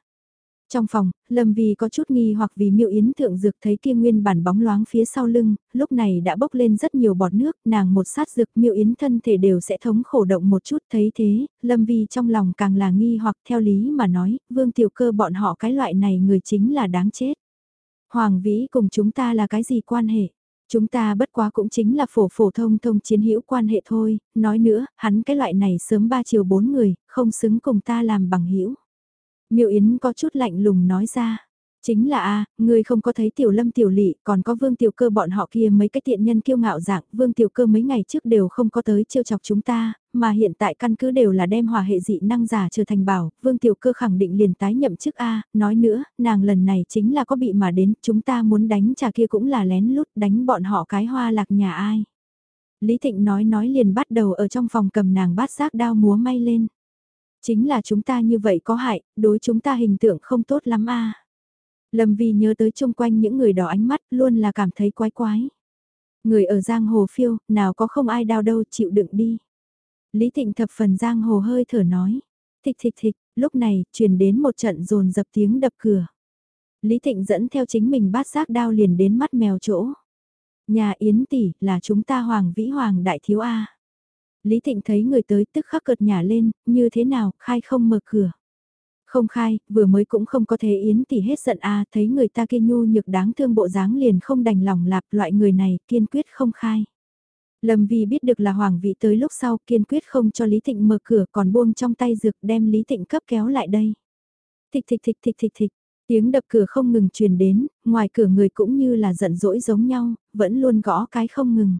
Trong phòng, Lâm Vi có chút nghi hoặc vì miêu yến thượng dược thấy kia nguyên bản bóng loáng phía sau lưng, lúc này đã bốc lên rất nhiều bọt nước, nàng một sát dược miêu yến thân thể đều sẽ thống khổ động một chút thấy thế, Lâm Vi trong lòng càng là nghi hoặc theo lý mà nói, vương tiểu cơ bọn họ cái loại này người chính là đáng chết. Hoàng vĩ cùng chúng ta là cái gì quan hệ? Chúng ta bất quá cũng chính là phổ phổ thông thông chiến hữu quan hệ thôi, nói nữa, hắn cái loại này sớm ba chiều bốn người, không xứng cùng ta làm bằng hữu Miêu Yến có chút lạnh lùng nói ra. Chính là a, ngươi không có thấy tiểu lâm tiểu lỵ, còn có vương tiểu cơ bọn họ kia mấy cái tiện nhân kiêu ngạo dạng, vương tiểu cơ mấy ngày trước đều không có tới trêu chọc chúng ta, mà hiện tại căn cứ đều là đem hòa hệ dị năng giả trở thành bảo, vương tiểu cơ khẳng định liền tái nhậm chức a, nói nữa, nàng lần này chính là có bị mà đến, chúng ta muốn đánh trà kia cũng là lén lút đánh bọn họ cái hoa lạc nhà ai. Lý Thịnh nói nói liền bắt đầu ở trong phòng cầm nàng bát giác đao múa may lên. Chính là chúng ta như vậy có hại, đối chúng ta hình tượng không tốt lắm a. Lâm Vi nhớ tới chung quanh những người đỏ ánh mắt luôn là cảm thấy quái quái. Người ở giang hồ phiêu, nào có không ai đau đâu chịu đựng đi. Lý Thịnh thập phần giang hồ hơi thở nói. Thịch thịch thịch, lúc này, truyền đến một trận rồn dập tiếng đập cửa. Lý Thịnh dẫn theo chính mình bát giác đao liền đến mắt mèo chỗ. Nhà Yến tỷ là chúng ta Hoàng Vĩ Hoàng Đại Thiếu A. Lý Thịnh thấy người tới tức khắc cợt nhả lên, như thế nào, khai không mở cửa. Không khai, vừa mới cũng không có thế Yến tỷ hết giận a thấy người ta kia nhu nhược đáng thương bộ dáng liền không đành lòng lạp loại người này, kiên quyết không khai. Lâm Vi biết được là Hoàng Vĩ tới lúc sau kiên quyết không cho Lý Thịnh mở cửa còn buông trong tay dược đem Lý Thịnh cấp kéo lại đây. Thịch thịch thịch thịch thịch thịch, tiếng đập cửa không ngừng truyền đến, ngoài cửa người cũng như là giận dỗi giống nhau, vẫn luôn gõ cái không ngừng.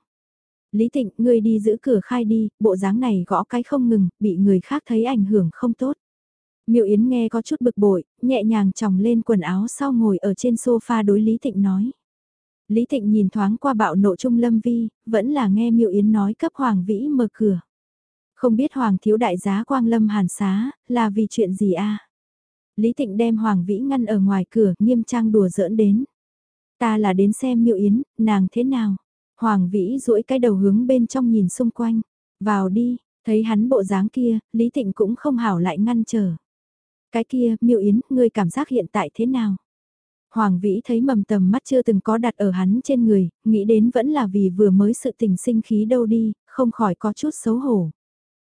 Lý thịnh ngươi đi giữ cửa khai đi, bộ dáng này gõ cái không ngừng, bị người khác thấy ảnh hưởng không tốt. Miệu Yến nghe có chút bực bội, nhẹ nhàng tròng lên quần áo sau ngồi ở trên sofa đối Lý thịnh nói. Lý thịnh nhìn thoáng qua bạo nộ trung lâm vi, vẫn là nghe Miệu Yến nói cấp Hoàng Vĩ mở cửa. Không biết Hoàng thiếu đại giá quang lâm hàn xá, là vì chuyện gì a Lý thịnh đem Hoàng Vĩ ngăn ở ngoài cửa, nghiêm trang đùa giỡn đến. Ta là đến xem Miệu Yến, nàng thế nào? Hoàng Vĩ duỗi cái đầu hướng bên trong nhìn xung quanh. Vào đi, thấy hắn bộ dáng kia, Lý Thịnh cũng không hảo lại ngăn trở. Cái kia, miêu yến, ngươi cảm giác hiện tại thế nào? Hoàng Vĩ thấy mầm tầm mắt chưa từng có đặt ở hắn trên người, nghĩ đến vẫn là vì vừa mới sự tình sinh khí đâu đi, không khỏi có chút xấu hổ.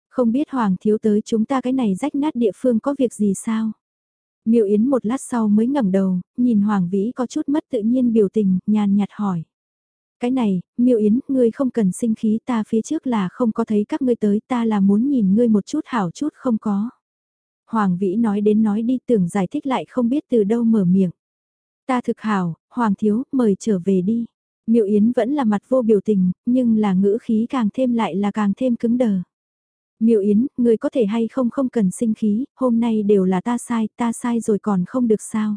Không biết Hoàng thiếu tới chúng ta cái này rách nát địa phương có việc gì sao? Miêu Yến một lát sau mới ngẩng đầu, nhìn Hoàng Vĩ có chút mất tự nhiên biểu tình, nhàn nhạt hỏi. Cái này, miêu Yến, ngươi không cần sinh khí ta phía trước là không có thấy các ngươi tới ta là muốn nhìn ngươi một chút hảo chút không có. Hoàng Vĩ nói đến nói đi tưởng giải thích lại không biết từ đâu mở miệng. Ta thực hảo, Hoàng Thiếu, mời trở về đi. Miệu Yến vẫn là mặt vô biểu tình, nhưng là ngữ khí càng thêm lại là càng thêm cứng đờ. Miệu Yến, người có thể hay không không cần sinh khí, hôm nay đều là ta sai, ta sai rồi còn không được sao.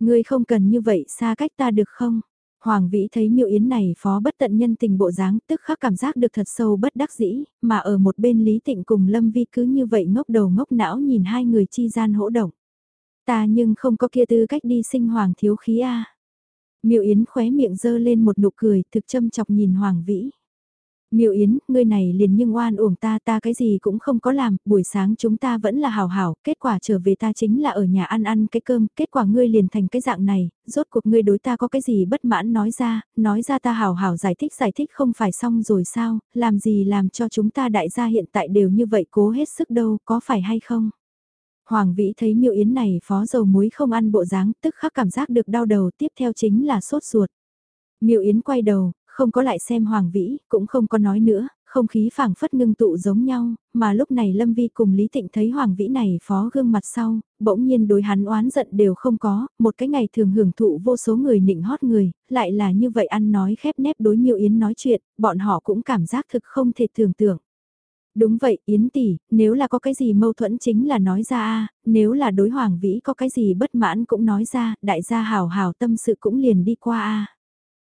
Ngươi không cần như vậy xa cách ta được không? Hoàng Vĩ thấy miêu yến này phó bất tận nhân tình bộ dáng tức khắc cảm giác được thật sâu bất đắc dĩ, mà ở một bên Lý Tịnh cùng Lâm Vi cứ như vậy ngốc đầu ngốc não nhìn hai người chi gian hỗ động. Ta nhưng không có kia tư cách đi sinh Hoàng thiếu khí a. Miêu Yến khóe miệng dơ lên một nụ cười thực châm chọc nhìn Hoàng Vĩ. Miêu Yến, ngươi này liền nhưng oan uổng ta ta cái gì cũng không có làm, buổi sáng chúng ta vẫn là hào hảo, kết quả trở về ta chính là ở nhà ăn ăn cái cơm, kết quả ngươi liền thành cái dạng này, rốt cuộc ngươi đối ta có cái gì bất mãn nói ra, nói ra ta hào hảo giải thích giải thích không phải xong rồi sao, làm gì làm cho chúng ta đại gia hiện tại đều như vậy cố hết sức đâu, có phải hay không? Hoàng Vĩ thấy Miêu Yến này phó dầu muối không ăn bộ dáng, tức khắc cảm giác được đau đầu, tiếp theo chính là sốt ruột. Miêu Yến quay đầu, không có lại xem Hoàng Vĩ, cũng không có nói nữa, không khí phảng phất ngưng tụ giống nhau, mà lúc này Lâm Vi cùng Lý Tịnh thấy Hoàng Vĩ này phó gương mặt sau, bỗng nhiên đối hắn oán giận đều không có, một cái ngày thường hưởng thụ vô số người nịnh hót người, lại là như vậy ăn nói khép nép đối miêu Yến nói chuyện, bọn họ cũng cảm giác thực không thể tưởng tượng. Đúng vậy, Yến tỷ, nếu là có cái gì mâu thuẫn chính là nói ra a, nếu là đối Hoàng Vĩ có cái gì bất mãn cũng nói ra, đại gia hào hào tâm sự cũng liền đi qua a.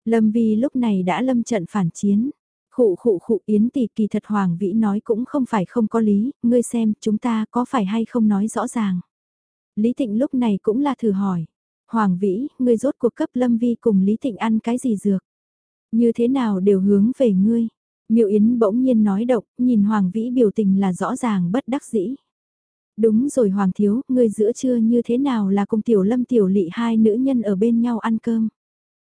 Lâm Vi lúc này đã lâm trận phản chiến. Khụ khụ khụ Yến tỷ kỳ thật Hoàng Vĩ nói cũng không phải không có lý, ngươi xem chúng ta có phải hay không nói rõ ràng. Lý Tịnh lúc này cũng là thử hỏi. Hoàng Vĩ, ngươi rốt cuộc cấp Lâm Vi cùng Lý Tịnh ăn cái gì dược? Như thế nào đều hướng về ngươi? Miệu Yến bỗng nhiên nói động, nhìn Hoàng Vĩ biểu tình là rõ ràng bất đắc dĩ. Đúng rồi Hoàng Thiếu, ngươi giữa trưa như thế nào là cùng Tiểu Lâm Tiểu Lị hai nữ nhân ở bên nhau ăn cơm?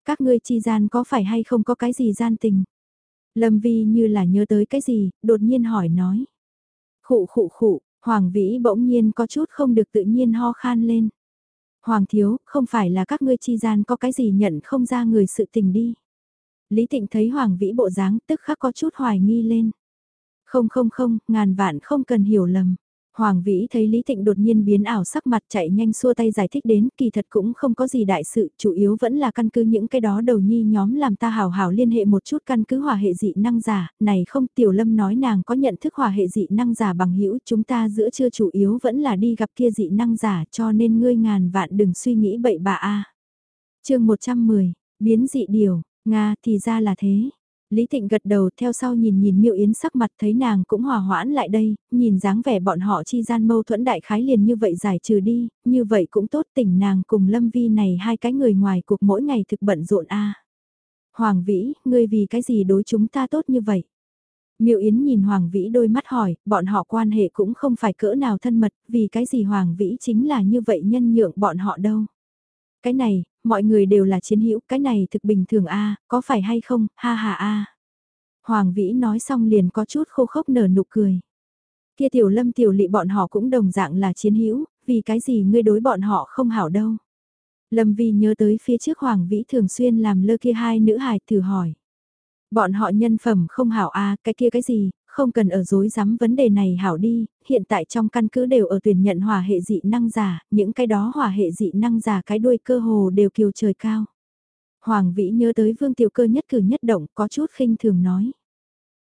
Các ngươi chi gian có phải hay không có cái gì gian tình? Lâm Vi như là nhớ tới cái gì, đột nhiên hỏi nói. Khụ khụ khụ, Hoàng Vĩ bỗng nhiên có chút không được tự nhiên ho khan lên. Hoàng Thiếu, không phải là các ngươi chi gian có cái gì nhận không ra người sự tình đi. Lý Tịnh thấy Hoàng Vĩ bộ dáng tức khắc có chút hoài nghi lên. Không không không, ngàn vạn không cần hiểu lầm. Hoàng Vĩ thấy Lý Thịnh đột nhiên biến ảo sắc mặt chạy nhanh xua tay giải thích đến kỳ thật cũng không có gì đại sự, chủ yếu vẫn là căn cứ những cái đó đầu nhi nhóm làm ta hào hào liên hệ một chút căn cứ hòa hệ dị năng giả, này không Tiểu Lâm nói nàng có nhận thức hòa hệ dị năng giả bằng hữu chúng ta giữa chưa chủ yếu vẫn là đi gặp kia dị năng giả cho nên ngươi ngàn vạn đừng suy nghĩ bậy bạ a. chương 110, biến dị điều, Nga thì ra là thế. Lý Thịnh gật đầu theo sau nhìn nhìn Miêu Yến sắc mặt thấy nàng cũng hòa hoãn lại đây, nhìn dáng vẻ bọn họ chi gian mâu thuẫn đại khái liền như vậy giải trừ đi, như vậy cũng tốt tỉnh nàng cùng Lâm Vi này hai cái người ngoài cuộc mỗi ngày thực bận rộn a. Hoàng Vĩ, ngươi vì cái gì đối chúng ta tốt như vậy? Miêu Yến nhìn Hoàng Vĩ đôi mắt hỏi, bọn họ quan hệ cũng không phải cỡ nào thân mật, vì cái gì Hoàng Vĩ chính là như vậy nhân nhượng bọn họ đâu. Cái này, mọi người đều là chiến hữu, cái này thực bình thường a, có phải hay không, ha ha a. Hoàng Vĩ nói xong liền có chút khô khốc nở nụ cười. Kia tiểu lâm tiểu lị bọn họ cũng đồng dạng là chiến hữu, vì cái gì ngươi đối bọn họ không hảo đâu. Lâm Vi nhớ tới phía trước Hoàng Vĩ thường xuyên làm lơ kia hai nữ hài thử hỏi. Bọn họ nhân phẩm không hảo a cái kia cái gì, không cần ở dối rắm vấn đề này hảo đi, hiện tại trong căn cứ đều ở tuyển nhận hỏa hệ dị năng giả, những cái đó hỏa hệ dị năng giả cái đuôi cơ hồ đều kiều trời cao. Hoàng Vĩ nhớ tới vương tiểu cơ nhất cử nhất động có chút khinh thường nói.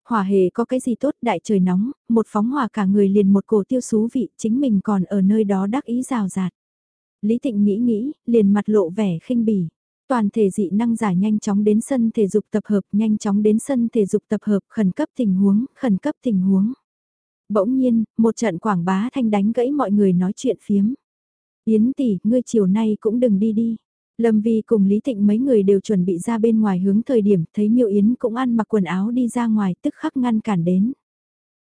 Hỏa hệ có cái gì tốt đại trời nóng, một phóng hỏa cả người liền một cổ tiêu xú vị chính mình còn ở nơi đó đắc ý rào rạt. Lý Tịnh nghĩ nghĩ, liền mặt lộ vẻ khinh bỉ. Toàn thể dị năng giả nhanh chóng đến sân thể dục tập hợp, nhanh chóng đến sân thể dục tập hợp, khẩn cấp tình huống, khẩn cấp tình huống. Bỗng nhiên, một trận quảng bá thanh đánh gãy mọi người nói chuyện phiếm. Yến tỷ, ngươi chiều nay cũng đừng đi đi. Lâm Vi cùng Lý thịnh mấy người đều chuẩn bị ra bên ngoài hướng thời điểm, thấy Miêu Yến cũng ăn mặc quần áo đi ra ngoài, tức khắc ngăn cản đến.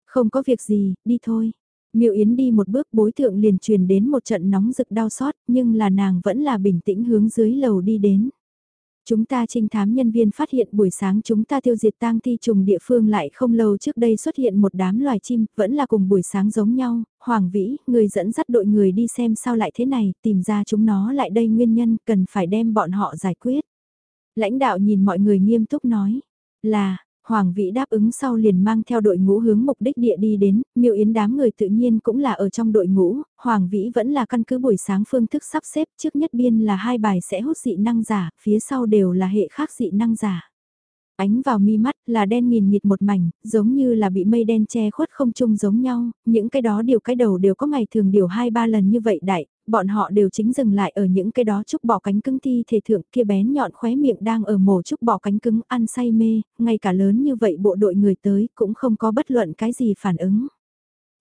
Không có việc gì, đi thôi. Miêu Yến đi một bước bối thượng liền truyền đến một trận nóng rực đau xót, nhưng là nàng vẫn là bình tĩnh hướng dưới lầu đi đến. Chúng ta trinh thám nhân viên phát hiện buổi sáng chúng ta tiêu diệt tang thi trùng địa phương lại không lâu trước đây xuất hiện một đám loài chim, vẫn là cùng buổi sáng giống nhau, Hoàng Vĩ, người dẫn dắt đội người đi xem sao lại thế này, tìm ra chúng nó lại đây nguyên nhân, cần phải đem bọn họ giải quyết. Lãnh đạo nhìn mọi người nghiêm túc nói, là, Hoàng Vĩ đáp ứng sau liền mang theo đội ngũ hướng mục đích địa đi đến, miêu yến đám người tự nhiên cũng là ở trong đội ngũ, Hoàng Vĩ vẫn là căn cứ buổi sáng phương thức sắp xếp trước nhất biên là hai bài sẽ hút dị năng giả, phía sau đều là hệ khác dị năng giả. Ánh vào mi mắt là đen nghìn nghịt một mảnh, giống như là bị mây đen che khuất không chung giống nhau, những cái đó điều cái đầu đều có ngày thường điều hai ba lần như vậy đại, bọn họ đều chính dừng lại ở những cái đó trúc bỏ cánh cứng thi thể thượng kia bén nhọn khóe miệng đang ở mổ trúc bỏ cánh cứng ăn say mê, ngay cả lớn như vậy bộ đội người tới cũng không có bất luận cái gì phản ứng.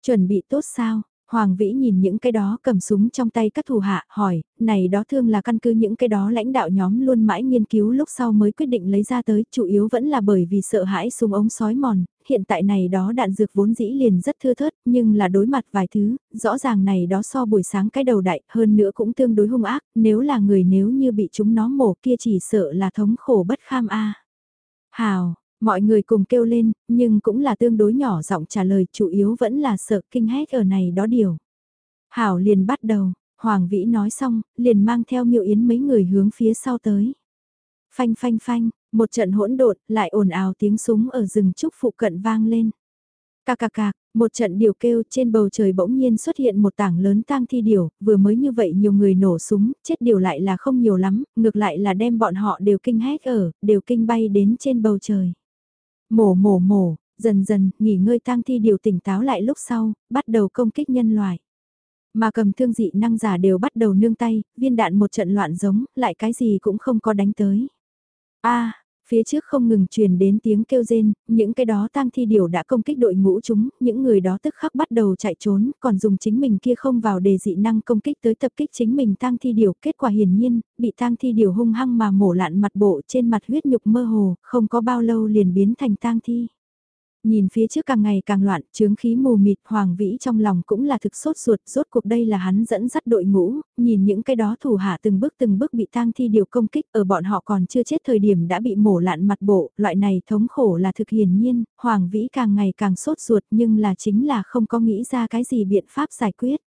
Chuẩn bị tốt sao? Hoàng Vĩ nhìn những cái đó cầm súng trong tay các thủ hạ, hỏi, này đó thương là căn cứ những cái đó lãnh đạo nhóm luôn mãi nghiên cứu lúc sau mới quyết định lấy ra tới, chủ yếu vẫn là bởi vì sợ hãi súng ống sói mòn, hiện tại này đó đạn dược vốn dĩ liền rất thưa thớt, nhưng là đối mặt vài thứ, rõ ràng này đó so buổi sáng cái đầu đại, hơn nữa cũng tương đối hung ác, nếu là người nếu như bị chúng nó mổ kia chỉ sợ là thống khổ bất kham a. Hào, mọi người cùng kêu lên, nhưng cũng là tương đối nhỏ giọng trả lời, chủ yếu vẫn là sợ kinh hét ở này đó điều. Hảo liền bắt đầu, Hoàng Vĩ nói xong, liền mang theo miệu yến mấy người hướng phía sau tới. Phanh phanh phanh, một trận hỗn độn, lại ồn ào tiếng súng ở rừng trúc phụ cận vang lên. Cà cà cà, một trận điều kêu trên bầu trời bỗng nhiên xuất hiện một tảng lớn tang thi điều, vừa mới như vậy nhiều người nổ súng, chết điều lại là không nhiều lắm, ngược lại là đem bọn họ đều kinh hét ở, đều kinh bay đến trên bầu trời. Mổ mổ mổ, dần dần, nghỉ ngơi tang thi điều tỉnh táo lại lúc sau, bắt đầu công kích nhân loại. Mà cầm thương dị năng giả đều bắt đầu nương tay, viên đạn một trận loạn giống, lại cái gì cũng không có đánh tới a phía trước không ngừng truyền đến tiếng kêu rên, những cái đó tang thi điều đã công kích đội ngũ chúng, những người đó tức khắc bắt đầu chạy trốn, còn dùng chính mình kia không vào đề dị năng công kích tới tập kích chính mình tang thi điều, kết quả hiển nhiên, bị tang thi điều hung hăng mà mổ lạn mặt bộ trên mặt huyết nhục mơ hồ, không có bao lâu liền biến thành tang thi. Nhìn phía trước càng ngày càng loạn, chướng khí mù mịt, Hoàng Vĩ trong lòng cũng là thực sốt ruột, rốt cuộc đây là hắn dẫn dắt đội ngũ, nhìn những cái đó thủ hạ từng bước từng bước bị tang thi điều công kích, ở bọn họ còn chưa chết thời điểm đã bị mổ lạn mặt bộ, loại này thống khổ là thực hiển nhiên, Hoàng Vĩ càng ngày càng sốt ruột nhưng là chính là không có nghĩ ra cái gì biện pháp giải quyết.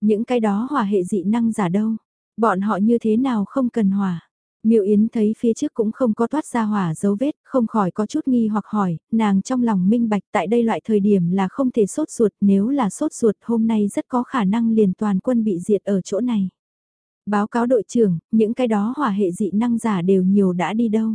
Những cái đó hòa hệ dị năng giả đâu, bọn họ như thế nào không cần hòa Miêu Yến thấy phía trước cũng không có toát ra hỏa dấu vết, không khỏi có chút nghi hoặc hỏi, nàng trong lòng minh bạch tại đây loại thời điểm là không thể sốt ruột, nếu là sốt ruột hôm nay rất có khả năng liền toàn quân bị diệt ở chỗ này. Báo cáo đội trưởng, những cái đó hỏa hệ dị năng giả đều nhiều đã đi đâu.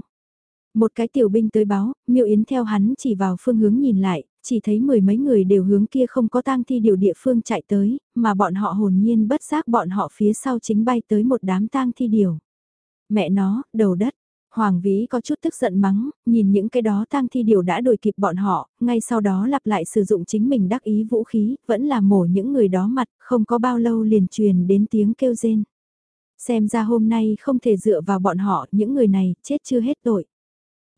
Một cái tiểu binh tới báo, Miêu Yến theo hắn chỉ vào phương hướng nhìn lại, chỉ thấy mười mấy người đều hướng kia không có tang thi điều địa phương chạy tới, mà bọn họ hồn nhiên bất giác bọn họ phía sau chính bay tới một đám tang thi điều. Mẹ nó, đầu đất. Hoàng Vĩ có chút tức giận mắng, nhìn những cái đó tang thi điều đã đuổi kịp bọn họ, ngay sau đó lặp lại sử dụng chính mình đắc ý vũ khí, vẫn là mổ những người đó mặt, không có bao lâu liền truyền đến tiếng kêu rên. Xem ra hôm nay không thể dựa vào bọn họ, những người này, chết chưa hết tội.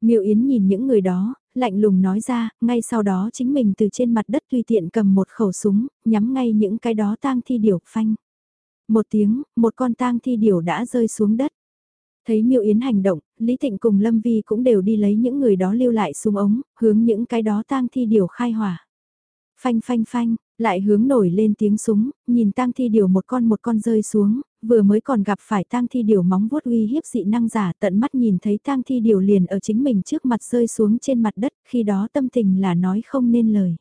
Miêu Yến nhìn những người đó, lạnh lùng nói ra, ngay sau đó chính mình từ trên mặt đất tùy tiện cầm một khẩu súng, nhắm ngay những cái đó tang thi điểu phanh. Một tiếng, một con tang thi điểu đã rơi xuống đất. Thấy Miêu Yến hành động, Lý Tịnh cùng Lâm Vi cũng đều đi lấy những người đó lưu lại xuống ống, hướng những cái đó tang thi điều khai hỏa. Phanh phanh phanh, lại hướng nổi lên tiếng súng, nhìn tang thi điều một con một con rơi xuống, vừa mới còn gặp phải tang thi điều móng vuốt uy hiếp dị năng giả tận mắt nhìn thấy tang thi điều liền ở chính mình trước mặt rơi xuống trên mặt đất, khi đó tâm tình là nói không nên lời.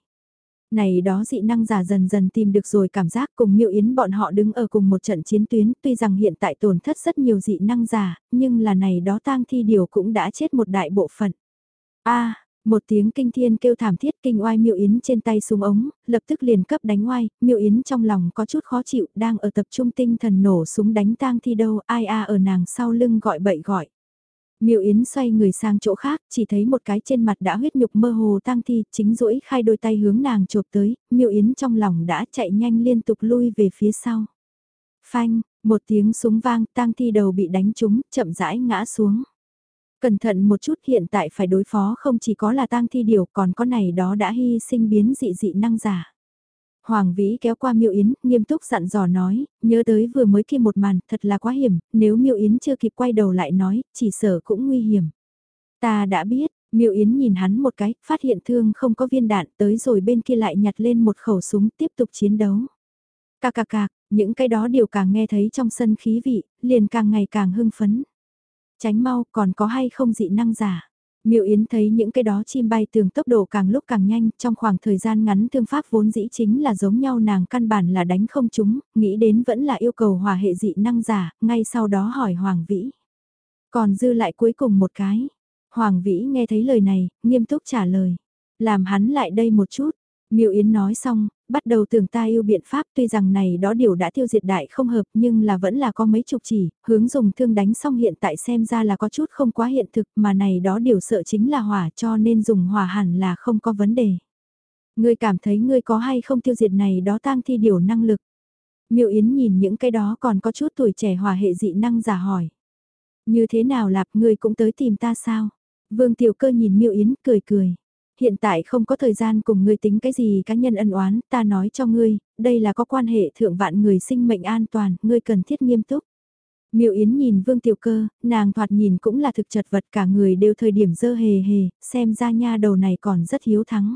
Này đó dị năng giả dần dần tìm được rồi cảm giác cùng miêu yến bọn họ đứng ở cùng một trận chiến tuyến tuy rằng hiện tại tổn thất rất nhiều dị năng giả, nhưng là này đó tang thi điều cũng đã chết một đại bộ phận. a một tiếng kinh thiên kêu thảm thiết kinh oai miêu yến trên tay súng ống, lập tức liền cấp đánh oai, miêu yến trong lòng có chút khó chịu, đang ở tập trung tinh thần nổ súng đánh tang thi đâu, ai a ở nàng sau lưng gọi bậy gọi. Miêu Yến xoay người sang chỗ khác, chỉ thấy một cái trên mặt đã huyết nhục mơ hồ tang thi, chính rũi khai đôi tay hướng nàng chộp tới, Miêu Yến trong lòng đã chạy nhanh liên tục lui về phía sau. Phanh, một tiếng súng vang, tang thi đầu bị đánh trúng, chậm rãi ngã xuống. Cẩn thận một chút hiện tại phải đối phó không chỉ có là tang thi điều còn có này đó đã hy sinh biến dị dị năng giả. Hoàng Vĩ kéo qua Miêu Yến, nghiêm túc dặn dò nói, nhớ tới vừa mới kia một màn, thật là quá hiểm, nếu Miêu Yến chưa kịp quay đầu lại nói, chỉ sợ cũng nguy hiểm. Ta đã biết, Miêu Yến nhìn hắn một cái, phát hiện thương không có viên đạn, tới rồi bên kia lại nhặt lên một khẩu súng tiếp tục chiến đấu. Cà cà cà, những cái đó đều càng nghe thấy trong sân khí vị, liền càng ngày càng hưng phấn. Tránh mau, còn có hay không dị năng giả. Miêu Yến thấy những cái đó chim bay tường tốc độ càng lúc càng nhanh, trong khoảng thời gian ngắn thương pháp vốn dĩ chính là giống nhau nàng căn bản là đánh không chúng, nghĩ đến vẫn là yêu cầu hòa hệ dị năng giả, ngay sau đó hỏi Hoàng Vĩ. Còn dư lại cuối cùng một cái. Hoàng Vĩ nghe thấy lời này, nghiêm túc trả lời. Làm hắn lại đây một chút. Miêu Yến nói xong, bắt đầu tưởng ta yêu biện pháp tuy rằng này đó điều đã tiêu diệt đại không hợp nhưng là vẫn là có mấy chục chỉ, hướng dùng thương đánh xong hiện tại xem ra là có chút không quá hiện thực mà này đó điều sợ chính là hỏa cho nên dùng hỏa hẳn là không có vấn đề. Ngươi cảm thấy ngươi có hay không tiêu diệt này đó tang thi điều năng lực. Miêu Yến nhìn những cái đó còn có chút tuổi trẻ hòa hệ dị năng giả hỏi. Như thế nào lạp ngươi cũng tới tìm ta sao? Vương Tiểu Cơ nhìn Miêu Yến cười cười hiện tại không có thời gian cùng ngươi tính cái gì cá nhân ân oán, ta nói cho ngươi, đây là có quan hệ thượng vạn người sinh mệnh an toàn, ngươi cần thiết nghiêm túc. Miêu Yến nhìn Vương Tiểu Cơ, nàng thoạt nhìn cũng là thực chật vật cả người đều thời điểm dơ hề hề, xem ra nha đầu này còn rất hiếu thắng.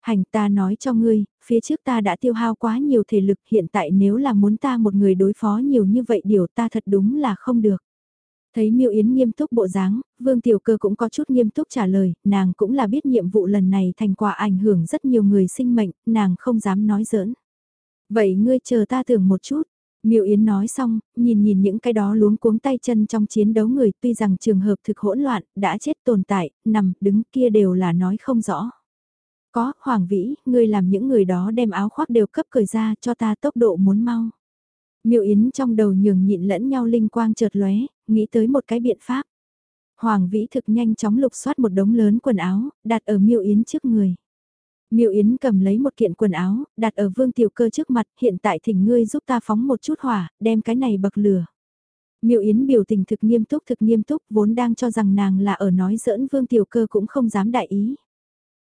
Hành ta nói cho ngươi, phía trước ta đã tiêu hao quá nhiều thể lực hiện tại nếu là muốn ta một người đối phó nhiều như vậy điều ta thật đúng là không được. Thấy Miêu Yến nghiêm túc bộ dáng, Vương Tiểu Cơ cũng có chút nghiêm túc trả lời, nàng cũng là biết nhiệm vụ lần này thành quả ảnh hưởng rất nhiều người sinh mệnh, nàng không dám nói giỡn. Vậy ngươi chờ ta tưởng một chút. Miêu Yến nói xong, nhìn nhìn những cái đó luống cuống tay chân trong chiến đấu người tuy rằng trường hợp thực hỗn loạn, đã chết tồn tại, nằm, đứng kia đều là nói không rõ. Có, Hoàng Vĩ, ngươi làm những người đó đem áo khoác đều cấp cởi ra cho ta tốc độ muốn mau. Miêu Yến trong đầu nhường nhịn lẫn nhau linh quang chợt lóe, nghĩ tới một cái biện pháp. Hoàng Vĩ thực nhanh chóng lục soát một đống lớn quần áo, đặt ở Miêu Yến trước người. Miêu Yến cầm lấy một kiện quần áo, đặt ở Vương Tiểu Cơ trước mặt, hiện tại thỉnh ngươi giúp ta phóng một chút hỏa, đem cái này bậc lửa. Miêu Yến biểu tình thực nghiêm túc thực nghiêm túc, vốn đang cho rằng nàng là ở nói giỡn Vương Tiểu Cơ cũng không dám đại ý.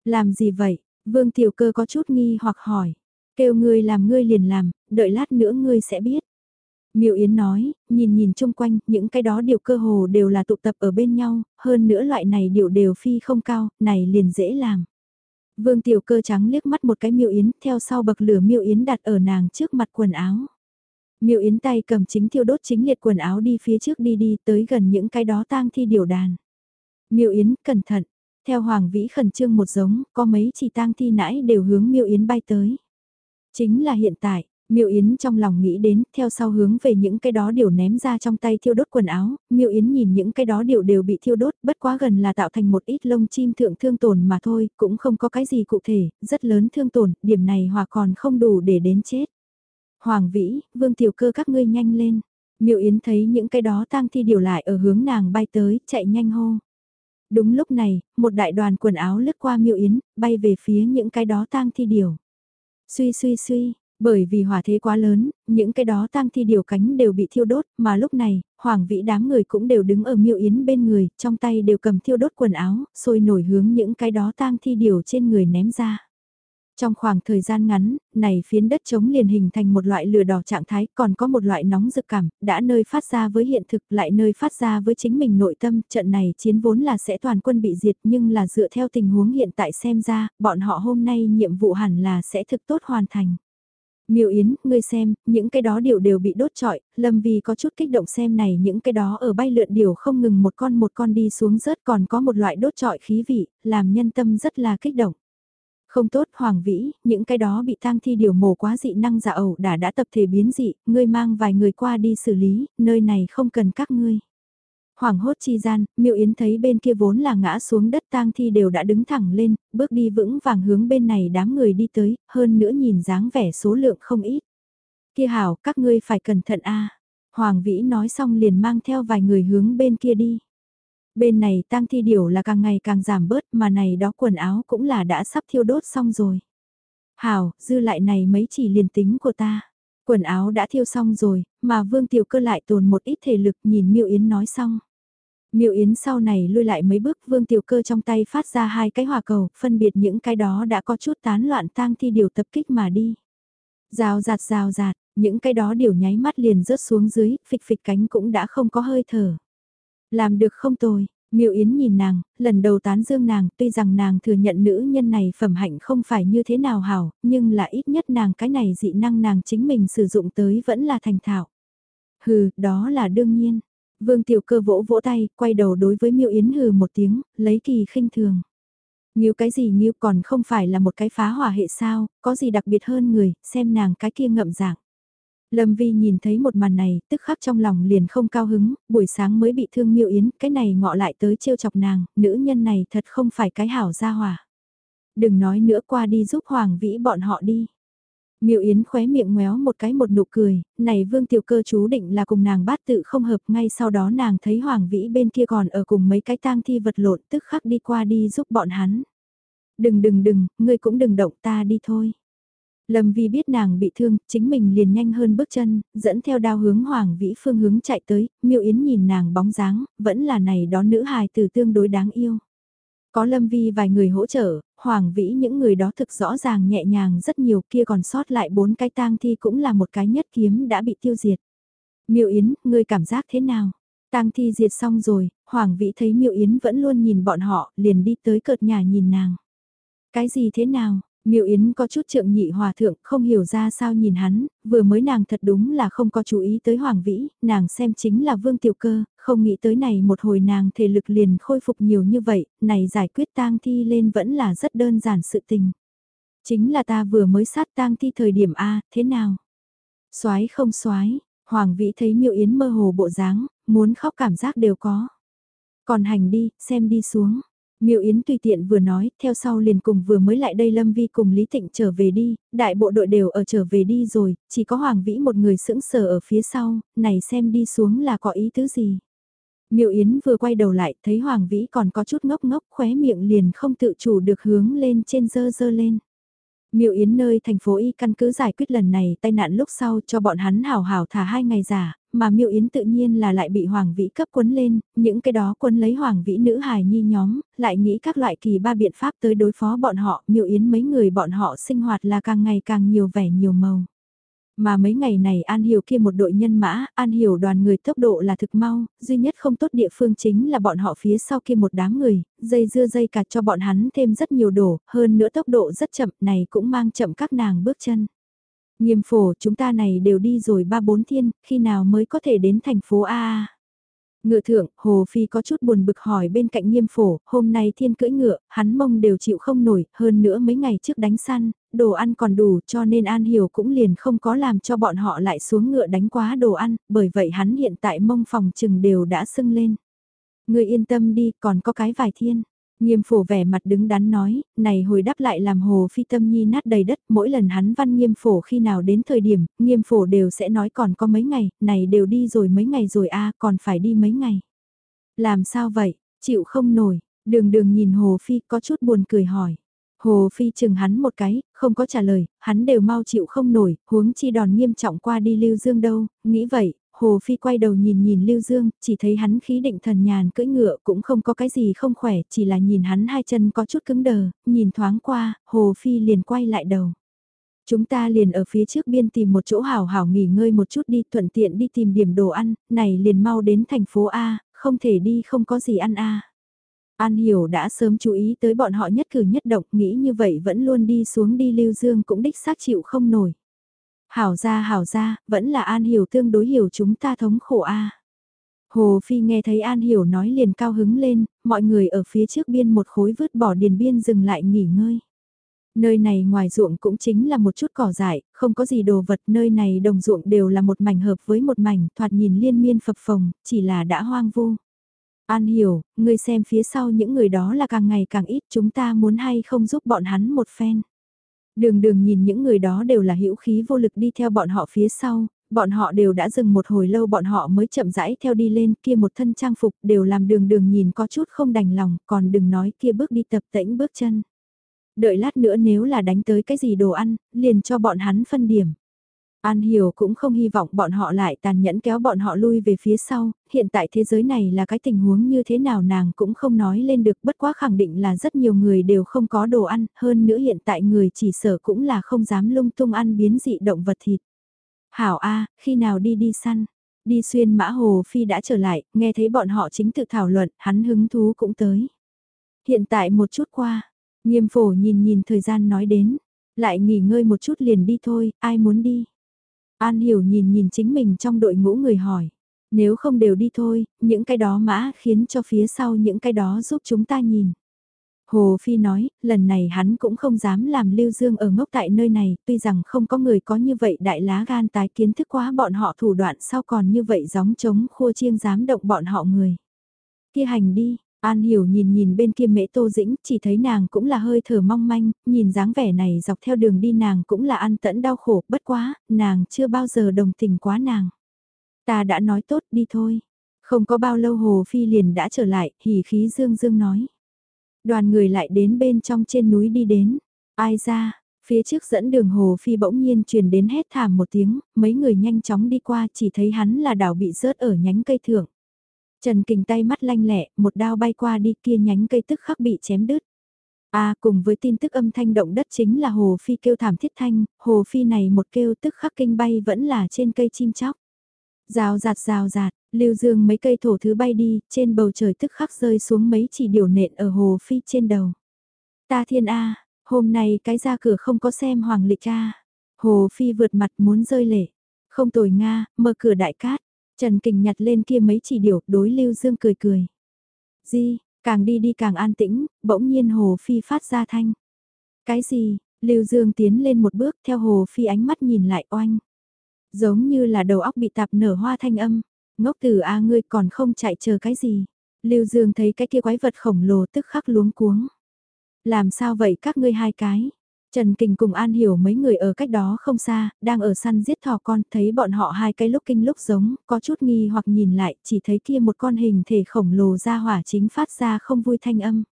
Làm gì vậy? Vương Tiểu Cơ có chút nghi hoặc hỏi. Kêu ngươi làm ngươi liền làm, đợi lát nữa ngươi sẽ biết. Miệu Yến nói, nhìn nhìn chung quanh, những cái đó điều cơ hồ đều là tụ tập ở bên nhau, hơn nữa loại này điều đều phi không cao, này liền dễ làm. Vương Tiểu Cơ trắng liếc mắt một cái Miệu Yến, theo sau bậc lửa Miệu Yến đặt ở nàng trước mặt quần áo. Miệu Yến tay cầm chính thiêu đốt chính liệt quần áo đi phía trước đi đi tới gần những cái đó tang thi điều đàn. Miệu Yến, cẩn thận. Theo Hoàng Vĩ khẩn trương một giống, có mấy chỉ tang thi nãy đều hướng Miệu Yến bay tới. Chính là hiện tại, Miêu Yến trong lòng nghĩ đến, theo sau hướng về những cái đó điều ném ra trong tay thiêu đốt quần áo, Miêu Yến nhìn những cái đó điều đều bị thiêu đốt, bất quá gần là tạo thành một ít lông chim thượng thương tổn mà thôi, cũng không có cái gì cụ thể, rất lớn thương tổn, điểm này hòa còn không đủ để đến chết. Hoàng Vĩ, Vương Tiểu Cơ các ngươi nhanh lên. Miêu Yến thấy những cái đó tang thi điều lại ở hướng nàng bay tới, chạy nhanh hô. Đúng lúc này, một đại đoàn quần áo lướt qua Miêu Yến, bay về phía những cái đó tang thi điều. Suy suy suy, bởi vì hỏa thế quá lớn, những cái đó tang thi điều cánh đều bị thiêu đốt, mà lúc này, hoàng vĩ đám người cũng đều đứng ở miêu yến bên người, trong tay đều cầm thiêu đốt quần áo, sôi nổi hướng những cái đó tang thi điều trên người ném ra. Trong khoảng thời gian ngắn, này phiến đất trống liền hình thành một loại lửa đỏ trạng thái, còn có một loại nóng rực cảm, đã nơi phát ra với hiện thực lại nơi phát ra với chính mình nội tâm, trận này chiến vốn là sẽ toàn quân bị diệt nhưng là dựa theo tình huống hiện tại xem ra, bọn họ hôm nay nhiệm vụ hẳn là sẽ thực tốt hoàn thành. Miêu Yến, ngươi xem, những cái đó điều đều bị đốt trọi, Lâm Vi có chút kích động xem này những cái đó ở bay lượn điều không ngừng một con một con đi xuống rớt còn có một loại đốt trọi khí vị, làm nhân tâm rất là kích động. Không tốt Hoàng Vĩ, những cái đó bị tang thi điều mổ quá dị năng giả ẩu đã đã tập thể biến dị, ngươi mang vài người qua đi xử lý, nơi này không cần các ngươi. Hoàng hốt chi gian, Miêu Yến thấy bên kia vốn là ngã xuống đất tang thi đều đã đứng thẳng lên, bước đi vững vàng hướng bên này đám người đi tới, hơn nữa nhìn dáng vẻ số lượng không ít. Kia hảo, các ngươi phải cẩn thận a. Hoàng Vĩ nói xong liền mang theo vài người hướng bên kia đi. Bên này tang thi điểu là càng ngày càng giảm bớt mà này đó quần áo cũng là đã sắp thiêu đốt xong rồi. Hảo, dư lại này mấy chỉ liền tính của ta. Quần áo đã thiêu xong rồi, mà Vương Tiểu Cơ lại tồn một ít thể lực nhìn Miêu Yến nói xong. Miêu Yến sau này lui lại mấy bước Vương Tiểu Cơ trong tay phát ra hai cái hỏa cầu, phân biệt những cái đó đã có chút tán loạn tang thi điều tập kích mà đi. Rào rạt rào rạt, những cái đó điều nháy mắt liền rớt xuống dưới, phịch phịch cánh cũng đã không có hơi thở. Làm được không tồi, Miêu Yến nhìn nàng, lần đầu tán dương nàng, tuy rằng nàng thừa nhận nữ nhân này phẩm hạnh không phải như thế nào hảo, nhưng là ít nhất nàng cái này dị năng nàng chính mình sử dụng tới vẫn là thành thạo. Hừ, đó là đương nhiên. Vương Tiểu Cơ vỗ vỗ tay, quay đầu đối với Miêu Yến hừ một tiếng, lấy kỳ khinh thường. Nhiều cái gì như còn không phải là một cái phá hỏa hệ sao, có gì đặc biệt hơn người, xem nàng cái kia ngậm dạng. Lâm Vi nhìn thấy một màn này, tức khắc trong lòng liền không cao hứng, buổi sáng mới bị thương miêu yến, cái này ngọ lại tới trêu chọc nàng, nữ nhân này thật không phải cái hảo gia hỏa. Đừng nói nữa qua đi giúp Hoàng Vĩ bọn họ đi. Miêu Yến khóe miệng ngoéo một cái một nụ cười, này vương tiểu cơ chú định là cùng nàng bát tự không hợp ngay sau đó nàng thấy Hoàng Vĩ bên kia còn ở cùng mấy cái tang thi vật lộn tức khắc đi qua đi giúp bọn hắn. Đừng đừng đừng, ngươi cũng đừng động ta đi thôi. Lâm Vi biết nàng bị thương, chính mình liền nhanh hơn bước chân, dẫn theo đao hướng Hoàng Vĩ phương hướng chạy tới, Miêu Yến nhìn nàng bóng dáng, vẫn là này đó nữ hài từ tương đối đáng yêu. Có Lâm Vi vài người hỗ trợ, Hoàng Vĩ những người đó thực rõ ràng nhẹ nhàng rất nhiều kia còn sót lại bốn cái tang thi cũng là một cái nhất kiếm đã bị tiêu diệt. Miêu Yến, ngươi cảm giác thế nào? Tang thi diệt xong rồi, Hoàng Vĩ thấy Miêu Yến vẫn luôn nhìn bọn họ, liền đi tới cợt nhà nhìn nàng. Cái gì thế nào? Miêu Yến có chút trượng nhị hòa thượng, không hiểu ra sao nhìn hắn, vừa mới nàng thật đúng là không có chú ý tới Hoàng Vĩ, nàng xem chính là Vương Tiểu Cơ, không nghĩ tới này một hồi nàng thể lực liền khôi phục nhiều như vậy, này giải quyết tang thi lên vẫn là rất đơn giản sự tình. Chính là ta vừa mới sát tang thi thời điểm A, thế nào? Soái không soái Hoàng Vĩ thấy Miêu Yến mơ hồ bộ dáng, muốn khóc cảm giác đều có. Còn hành đi, xem đi xuống. Miêu Yến tùy tiện vừa nói, theo sau liền cùng vừa mới lại đây Lâm Vi cùng Lý Thịnh trở về đi, đại bộ đội đều ở trở về đi rồi, chỉ có Hoàng Vĩ một người sững sờ ở phía sau, này xem đi xuống là có ý tứ gì. Miêu Yến vừa quay đầu lại, thấy Hoàng Vĩ còn có chút ngốc ngốc, khóe miệng liền không tự chủ được hướng lên trên dơ dơ lên. Miệu Yến nơi thành phố Y căn cứ giải quyết lần này tai nạn lúc sau cho bọn hắn hào hào thả hai ngày giả, mà Miêu Yến tự nhiên là lại bị Hoàng Vĩ cấp quấn lên, những cái đó quân lấy Hoàng Vĩ nữ hài nhi nhóm, lại nghĩ các loại kỳ ba biện pháp tới đối phó bọn họ, Miêu Yến mấy người bọn họ sinh hoạt là càng ngày càng nhiều vẻ nhiều màu. Mà mấy ngày này An Hiểu kia một đội nhân mã, An Hiểu đoàn người tốc độ là thực mau, duy nhất không tốt địa phương chính là bọn họ phía sau kia một đám người, dây dưa dây cạt cho bọn hắn thêm rất nhiều đổ, hơn nữa tốc độ rất chậm này cũng mang chậm các nàng bước chân. Nghiêm phổ chúng ta này đều đi rồi ba bốn thiên, khi nào mới có thể đến thành phố A Ngựa thượng, Hồ Phi có chút buồn bực hỏi bên cạnh nghiêm phổ, hôm nay thiên cưỡi ngựa, hắn mông đều chịu không nổi, hơn nữa mấy ngày trước đánh săn, đồ ăn còn đủ cho nên An Hiểu cũng liền không có làm cho bọn họ lại xuống ngựa đánh quá đồ ăn, bởi vậy hắn hiện tại mông phòng chừng đều đã sưng lên. Người yên tâm đi, còn có cái vài thiên. Nghiêm phổ vẻ mặt đứng đắn nói, này hồi đáp lại làm hồ phi tâm nhi nát đầy đất, mỗi lần hắn văn nghiêm phổ khi nào đến thời điểm, nghiêm phổ đều sẽ nói còn có mấy ngày, này đều đi rồi mấy ngày rồi a còn phải đi mấy ngày. Làm sao vậy, chịu không nổi, đường đường nhìn hồ phi có chút buồn cười hỏi. Hồ Phi chừng hắn một cái, không có trả lời, hắn đều mau chịu không nổi, huống chi đòn nghiêm trọng qua đi Lưu Dương đâu, nghĩ vậy, Hồ Phi quay đầu nhìn nhìn Lưu Dương, chỉ thấy hắn khí định thần nhàn cưỡi ngựa cũng không có cái gì không khỏe, chỉ là nhìn hắn hai chân có chút cứng đờ, nhìn thoáng qua, Hồ Phi liền quay lại đầu. Chúng ta liền ở phía trước biên tìm một chỗ hảo hảo nghỉ ngơi một chút đi, thuận tiện đi tìm điểm đồ ăn, này liền mau đến thành phố A, không thể đi không có gì ăn A. An Hiểu đã sớm chú ý tới bọn họ nhất cử nhất động, nghĩ như vậy vẫn luôn đi xuống đi Lưu Dương cũng đích xác chịu không nổi. Hảo ra hảo ra, vẫn là An Hiểu tương đối hiểu chúng ta thống khổ a. Hồ Phi nghe thấy An Hiểu nói liền cao hứng lên, mọi người ở phía trước biên một khối vứt bỏ điền biên dừng lại nghỉ ngơi. Nơi này ngoài ruộng cũng chính là một chút cỏ dại, không có gì đồ vật, nơi này đồng ruộng đều là một mảnh hợp với một mảnh, thoạt nhìn liên miên phập phồng, chỉ là đã hoang vu. An hiểu, ngươi xem phía sau những người đó là càng ngày càng ít, chúng ta muốn hay không giúp bọn hắn một phen. Đường đường nhìn những người đó đều là hữu khí vô lực đi theo bọn họ phía sau, bọn họ đều đã dừng một hồi lâu bọn họ mới chậm rãi theo đi lên kia một thân trang phục đều làm đường đường nhìn có chút không đành lòng, còn đừng nói kia bước đi tập tễnh bước chân. Đợi lát nữa nếu là đánh tới cái gì đồ ăn, liền cho bọn hắn phân điểm. An Hiểu cũng không hy vọng bọn họ lại tàn nhẫn kéo bọn họ lui về phía sau, hiện tại thế giới này là cái tình huống như thế nào nàng cũng không nói lên được bất quá khẳng định là rất nhiều người đều không có đồ ăn, hơn nữa hiện tại người chỉ sở cũng là không dám lung tung ăn biến dị động vật thịt. Hảo A, khi nào đi đi săn? Đi xuyên mã hồ phi đã trở lại, nghe thấy bọn họ chính tự thảo luận, hắn hứng thú cũng tới. Hiện tại một chút qua, nghiêm phổ nhìn nhìn thời gian nói đến, lại nghỉ ngơi một chút liền đi thôi, ai muốn đi? An hiểu nhìn nhìn chính mình trong đội ngũ người hỏi. Nếu không đều đi thôi, những cái đó mã khiến cho phía sau những cái đó giúp chúng ta nhìn. Hồ Phi nói, lần này hắn cũng không dám làm Lưu Dương ở ngốc tại nơi này, tuy rằng không có người có như vậy đại lá gan tái kiến thức quá bọn họ thủ đoạn sao còn như vậy gióng trống khua chiêng dám động bọn họ người. Kia hành đi, An hiểu nhìn nhìn bên kia mễ tô dĩnh, chỉ thấy nàng cũng là hơi thở mong manh, nhìn dáng vẻ này dọc theo đường đi nàng cũng là ăn tẫn đau khổ, bất quá, nàng chưa bao giờ đồng tình quá nàng. Ta đã nói tốt đi thôi. Không có bao lâu Hồ Phi liền đã trở lại, hỉ khí dương dương nói. Đoàn người lại đến bên trong trên núi đi đến. Ai ra, phía trước dẫn đường Hồ Phi bỗng nhiên truyền đến hét thảm một tiếng, mấy người nhanh chóng đi qua chỉ thấy hắn là đảo bị rớt ở nhánh cây thượng. Trần Kình tay mắt lanh lẹ, một đao bay qua đi kia nhánh cây tức khắc bị chém đứt. À cùng với tin tức âm thanh động đất chính là Hồ Phi kêu thảm thiết thanh, Hồ Phi này một kêu tức khắc kinh bay vẫn là trên cây chim chóc. Rào rạt rào rạt, lưu dương mấy cây thổ thứ bay đi, trên bầu trời tức khắc rơi xuống mấy chỉ điều nện ở Hồ Phi trên đầu. Ta thiên A, hôm nay cái ra cửa không có xem hoàng lịch A. Hồ Phi vượt mặt muốn rơi lệ. Không tồi Nga, mở cửa đại cát. Trần Kình nhặt lên kia mấy chỉ điểu, đối Lưu Dương cười cười. Di, càng đi đi càng an tĩnh, bỗng nhiên Hồ Phi phát ra thanh. Cái gì, Lưu Dương tiến lên một bước theo Hồ Phi ánh mắt nhìn lại oanh. Giống như là đầu óc bị tạp nở hoa thanh âm. Ngốc tử A ngươi còn không chạy chờ cái gì. Lưu Dương thấy cái kia quái vật khổng lồ tức khắc luống cuống. Làm sao vậy các ngươi hai cái? Trần Kình cùng An Hiểu mấy người ở cách đó không xa, đang ở săn giết thỏ con, thấy bọn họ hai cái lúc kinh lúc giống, có chút nghi hoặc nhìn lại, chỉ thấy kia một con hình thể khổng lồ ra hỏa chính phát ra không vui thanh âm.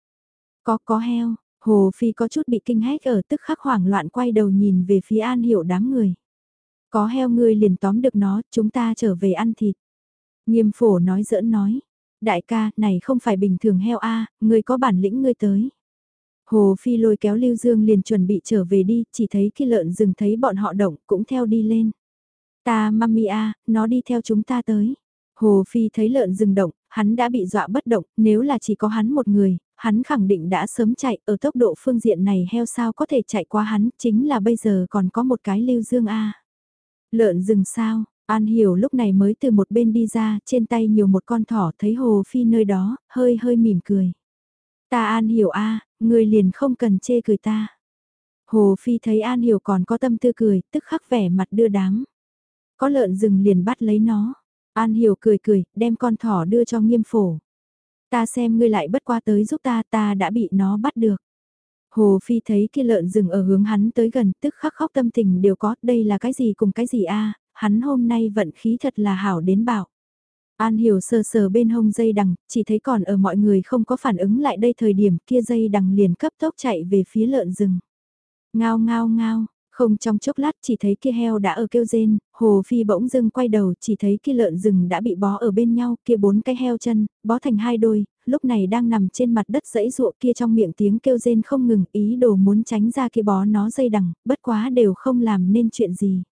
Có có heo, Hồ Phi có chút bị kinh hét ở tức khắc hoảng loạn quay đầu nhìn về phía An Hiểu đám người. Có heo ngươi liền tóm được nó, chúng ta trở về ăn thịt. Nghiêm phổ nói giỡn nói. Đại ca, này không phải bình thường heo a ngươi có bản lĩnh ngươi tới. Hồ Phi lôi kéo Lưu Dương liền chuẩn bị trở về đi, chỉ thấy khi lợn rừng thấy bọn họ động cũng theo đi lên. Ta mami a, nó đi theo chúng ta tới. Hồ Phi thấy lợn rừng động, hắn đã bị dọa bất động, nếu là chỉ có hắn một người, hắn khẳng định đã sớm chạy, ở tốc độ phương diện này heo sao có thể chạy qua hắn, chính là bây giờ còn có một cái Lưu Dương a. Lợn rừng sao? An Hiểu lúc này mới từ một bên đi ra, trên tay nhiều một con thỏ thấy Hồ Phi nơi đó, hơi hơi mỉm cười. Ta An Hiểu a, người liền không cần chê cười ta. Hồ Phi thấy An Hiểu còn có tâm tư cười, tức khắc vẻ mặt đưa đám. Có lợn rừng liền bắt lấy nó. An Hiểu cười cười, đem con thỏ đưa cho nghiêm phổ. Ta xem ngươi lại bất qua tới giúp ta, ta đã bị nó bắt được. Hồ Phi thấy kia lợn rừng ở hướng hắn tới gần, tức khắc khóc tâm tình đều có, đây là cái gì cùng cái gì a hắn hôm nay vận khí thật là hảo đến bảo. An hiểu sờ sờ bên hông dây đằng, chỉ thấy còn ở mọi người không có phản ứng lại đây thời điểm kia dây đằng liền cấp tốc chạy về phía lợn rừng. Ngao ngao ngao, không trong chốc lát chỉ thấy kia heo đã ở kêu rên, hồ phi bỗng dưng quay đầu chỉ thấy kia lợn rừng đã bị bó ở bên nhau, kia bốn cái heo chân, bó thành hai đôi, lúc này đang nằm trên mặt đất dẫy ruộng kia trong miệng tiếng kêu rên không ngừng, ý đồ muốn tránh ra kia bó nó dây đằng, bất quá đều không làm nên chuyện gì.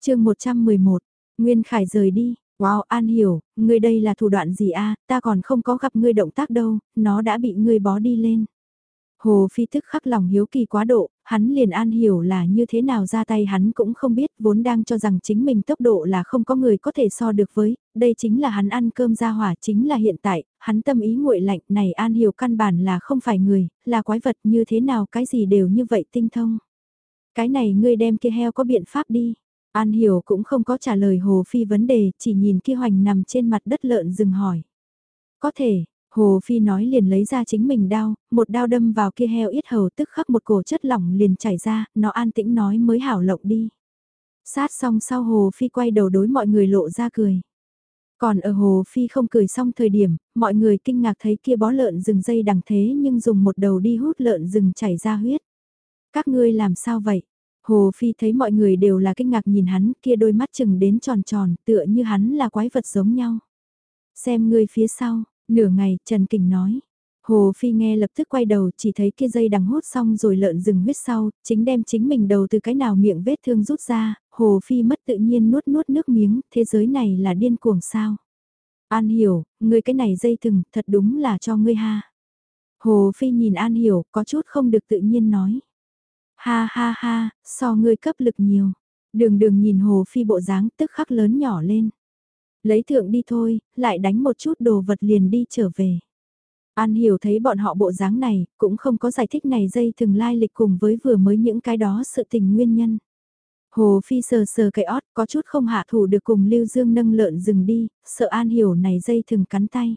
chương 111, Nguyên Khải rời đi, Wow, An hiểu, ngươi đây là thủ đoạn gì a? ta còn không có gặp ngươi động tác đâu, nó đã bị ngươi bó đi lên. Hồ Phi thức khắc lòng hiếu kỳ quá độ, hắn liền an hiểu là như thế nào ra tay hắn cũng không biết, vốn đang cho rằng chính mình tốc độ là không có người có thể so được với, đây chính là hắn ăn cơm ra hỏa chính là hiện tại, hắn tâm ý nguội lạnh này an hiểu căn bản là không phải người, là quái vật như thế nào cái gì đều như vậy tinh thông. Cái này ngươi đem kia heo có biện pháp đi. An hiểu cũng không có trả lời Hồ Phi vấn đề, chỉ nhìn kia hoành nằm trên mặt đất lợn dừng hỏi. Có thể, Hồ Phi nói liền lấy ra chính mình đao, một đao đâm vào kia heo yết hầu tức khắc một cổ chất lỏng liền chảy ra, nó an tĩnh nói mới hảo lộng đi. Sát xong sau Hồ Phi quay đầu đối mọi người lộ ra cười. Còn ở Hồ Phi không cười xong thời điểm, mọi người kinh ngạc thấy kia bó lợn rừng dây đằng thế nhưng dùng một đầu đi hút lợn rừng chảy ra huyết. Các ngươi làm sao vậy? Hồ Phi thấy mọi người đều là kinh ngạc nhìn hắn, kia đôi mắt chừng đến tròn tròn, tựa như hắn là quái vật giống nhau. Xem ngươi phía sau, nửa ngày, Trần Kình nói. Hồ Phi nghe lập tức quay đầu, chỉ thấy kia dây đằng hút xong rồi lợn rừng huyết sau, chính đem chính mình đầu từ cái nào miệng vết thương rút ra, Hồ Phi mất tự nhiên nuốt nuốt nước miếng, thế giới này là điên cuồng sao. An hiểu, ngươi cái này dây thừng, thật đúng là cho ngươi ha. Hồ Phi nhìn An hiểu, có chút không được tự nhiên nói. Ha ha ha, so ngươi cấp lực nhiều. Đường đường nhìn Hồ Phi bộ dáng tức khắc lớn nhỏ lên. Lấy thượng đi thôi, lại đánh một chút đồ vật liền đi trở về. An hiểu thấy bọn họ bộ dáng này, cũng không có giải thích này dây thường lai lịch cùng với vừa mới những cái đó sự tình nguyên nhân. Hồ Phi sờ sờ cái ót có chút không hạ thủ được cùng Lưu Dương nâng lợn rừng đi, sợ An hiểu này dây thường cắn tay.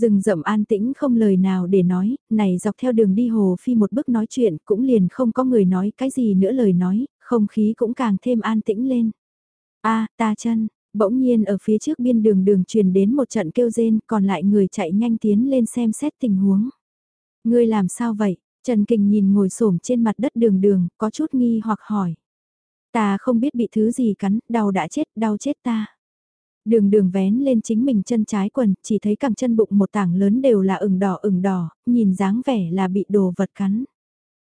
Rừng rậm an tĩnh không lời nào để nói, này dọc theo đường đi Hồ Phi một bước nói chuyện cũng liền không có người nói cái gì nữa lời nói, không khí cũng càng thêm an tĩnh lên. a ta chân, bỗng nhiên ở phía trước biên đường đường truyền đến một trận kêu rên, còn lại người chạy nhanh tiến lên xem xét tình huống. Ngươi làm sao vậy? Trần Kình nhìn ngồi xổm trên mặt đất đường đường, có chút nghi hoặc hỏi. Ta không biết bị thứ gì cắn, đau đã chết, đau chết ta. Đường đường vén lên chính mình chân trái quần, chỉ thấy cẳng chân bụng một tảng lớn đều là ửng đỏ ửng đỏ, nhìn dáng vẻ là bị đồ vật cắn.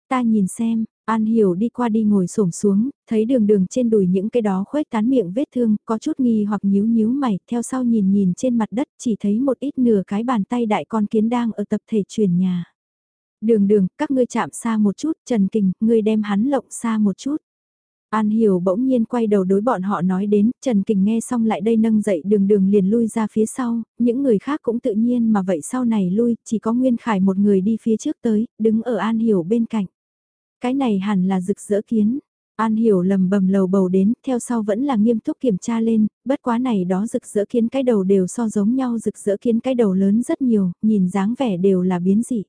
Ta nhìn xem, An Hiểu đi qua đi ngồi xổm xuống, thấy đường đường trên đùi những cái đó khuếch tán miệng vết thương, có chút nghi hoặc nhíu nhíu mày, theo sau nhìn nhìn trên mặt đất chỉ thấy một ít nửa cái bàn tay đại con kiến đang ở tập thể truyền nhà. Đường đường, các ngươi chạm xa một chút, Trần Kình, ngươi đem hắn lộng xa một chút. An Hiểu bỗng nhiên quay đầu đối bọn họ nói đến, Trần Kình nghe xong lại đây nâng dậy đường đường liền lui ra phía sau, những người khác cũng tự nhiên mà vậy sau này lui, chỉ có Nguyên Khải một người đi phía trước tới, đứng ở An Hiểu bên cạnh. Cái này hẳn là rực rỡ kiến. An Hiểu lầm bầm lầu bầu đến, theo sau vẫn là nghiêm túc kiểm tra lên, bất quá này đó rực rỡ kiến cái đầu đều so giống nhau rực rỡ kiến cái đầu lớn rất nhiều, nhìn dáng vẻ đều là biến dị.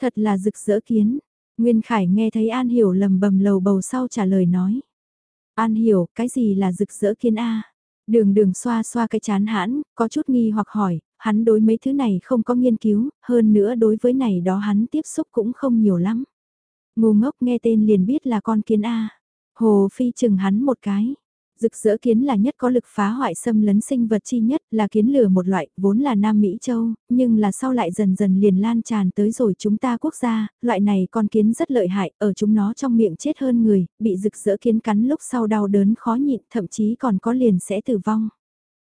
Thật là rực rỡ kiến, Nguyên Khải nghe thấy An Hiểu lầm bầm lầu bầu sau trả lời nói. An Hiểu, cái gì là rực rỡ kiến A? Đường đường xoa xoa cái chán hãn, có chút nghi hoặc hỏi, hắn đối mấy thứ này không có nghiên cứu, hơn nữa đối với này đó hắn tiếp xúc cũng không nhiều lắm. Ngu ngốc nghe tên liền biết là con kiến A. Hồ Phi chừng hắn một cái. Rực rỡ kiến là nhất có lực phá hoại xâm lấn sinh vật chi nhất là kiến lửa một loại, vốn là Nam Mỹ Châu, nhưng là sau lại dần dần liền lan tràn tới rồi chúng ta quốc gia, loại này con kiến rất lợi hại, ở chúng nó trong miệng chết hơn người, bị rực rỡ kiến cắn lúc sau đau đớn khó nhịn, thậm chí còn có liền sẽ tử vong.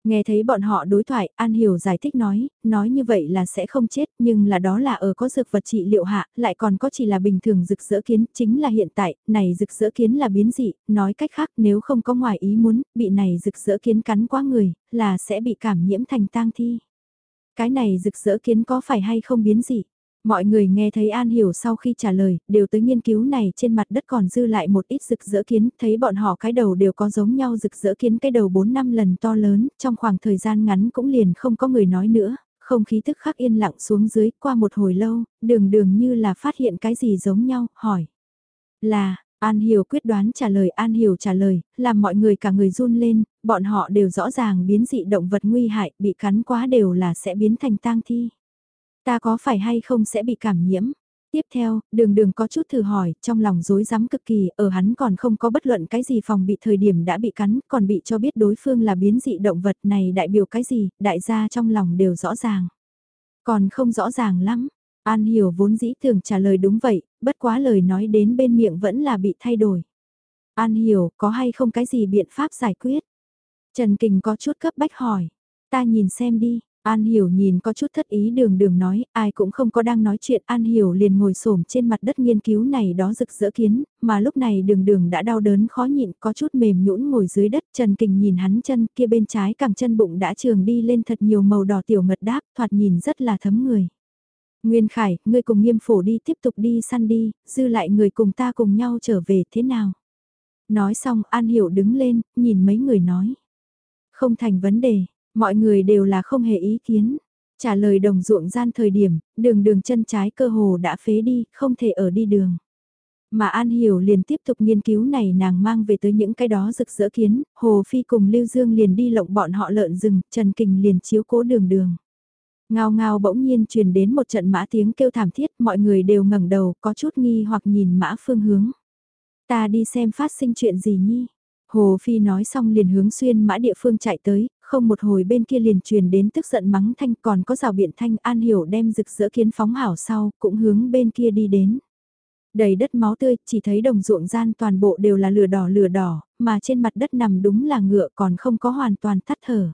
Nghe thấy bọn họ đối thoại, An Hiểu giải thích nói, nói như vậy là sẽ không chết, nhưng là đó là ở có dược vật trị liệu hạ, lại còn có chỉ là bình thường rực rỡ kiến, chính là hiện tại, này rực rỡ kiến là biến dị, nói cách khác nếu không có ngoài ý muốn, bị này rực rỡ kiến cắn quá người, là sẽ bị cảm nhiễm thành tang thi. Cái này rực rỡ kiến có phải hay không biến dị? Mọi người nghe thấy An Hiểu sau khi trả lời, đều tới nghiên cứu này trên mặt đất còn dư lại một ít rực rỡ kiến, thấy bọn họ cái đầu đều có giống nhau rực rỡ kiến cái đầu 4 năm lần to lớn, trong khoảng thời gian ngắn cũng liền không có người nói nữa, không khí tức khắc yên lặng xuống dưới, qua một hồi lâu, đường đường như là phát hiện cái gì giống nhau, hỏi. Là, An Hiểu quyết đoán trả lời An Hiểu trả lời, làm mọi người cả người run lên, bọn họ đều rõ ràng biến dị động vật nguy hại, bị cắn quá đều là sẽ biến thành tang thi. Ta có phải hay không sẽ bị cảm nhiễm? Tiếp theo, đường đường có chút thử hỏi, trong lòng rối rắm cực kỳ, ở hắn còn không có bất luận cái gì phòng bị thời điểm đã bị cắn, còn bị cho biết đối phương là biến dị động vật này đại biểu cái gì, đại gia trong lòng đều rõ ràng. Còn không rõ ràng lắm, An hiểu vốn dĩ thường trả lời đúng vậy, bất quá lời nói đến bên miệng vẫn là bị thay đổi. An hiểu, có hay không cái gì biện pháp giải quyết? Trần Kình có chút cấp bách hỏi, ta nhìn xem đi, An Hiểu nhìn có chút thất ý đường đường nói, ai cũng không có đang nói chuyện, An Hiểu liền ngồi xổm trên mặt đất nghiên cứu này đó rực rỡ kiến, mà lúc này đường đường đã đau đớn khó nhịn, có chút mềm nhũn ngồi dưới đất, Trần Kình nhìn hắn chân kia bên trái cẳng chân bụng đã trường đi lên thật nhiều màu đỏ tiểu ngật đáp, thoạt nhìn rất là thấm người. Nguyên Khải, ngươi cùng nghiêm phổ đi tiếp tục đi săn đi, dư lại người cùng ta cùng nhau trở về thế nào? Nói xong An Hiểu đứng lên, nhìn mấy người nói. Không thành vấn đề, Mọi người đều là không hề ý kiến. Trả lời đồng ruộng gian thời điểm, đường đường chân trái cơ hồ đã phế đi, không thể ở đi đường. Mà An Hiểu liền tiếp tục nghiên cứu này nàng mang về tới những cái đó rực rỡ kiến, Hồ Phi cùng Lưu Dương liền đi lộng bọn họ lợn rừng, Trần Kình liền chiếu cố đường đường. Ngao ngao bỗng nhiên truyền đến một trận mã tiếng kêu thảm thiết, mọi người đều ngẩng đầu, có chút nghi hoặc nhìn mã phương hướng. Ta đi xem phát sinh chuyện gì nhi. Hồ Phi nói xong liền hướng xuyên mã địa phương chạy tới, không một hồi bên kia liền truyền đến tức giận mắng thanh còn có rào biện thanh an hiểu đem rực rỡ kiến phóng hảo sau, cũng hướng bên kia đi đến. Đầy đất máu tươi, chỉ thấy đồng ruộng gian toàn bộ đều là lửa đỏ lửa đỏ, mà trên mặt đất nằm đúng là ngựa còn không có hoàn toàn tắt thở.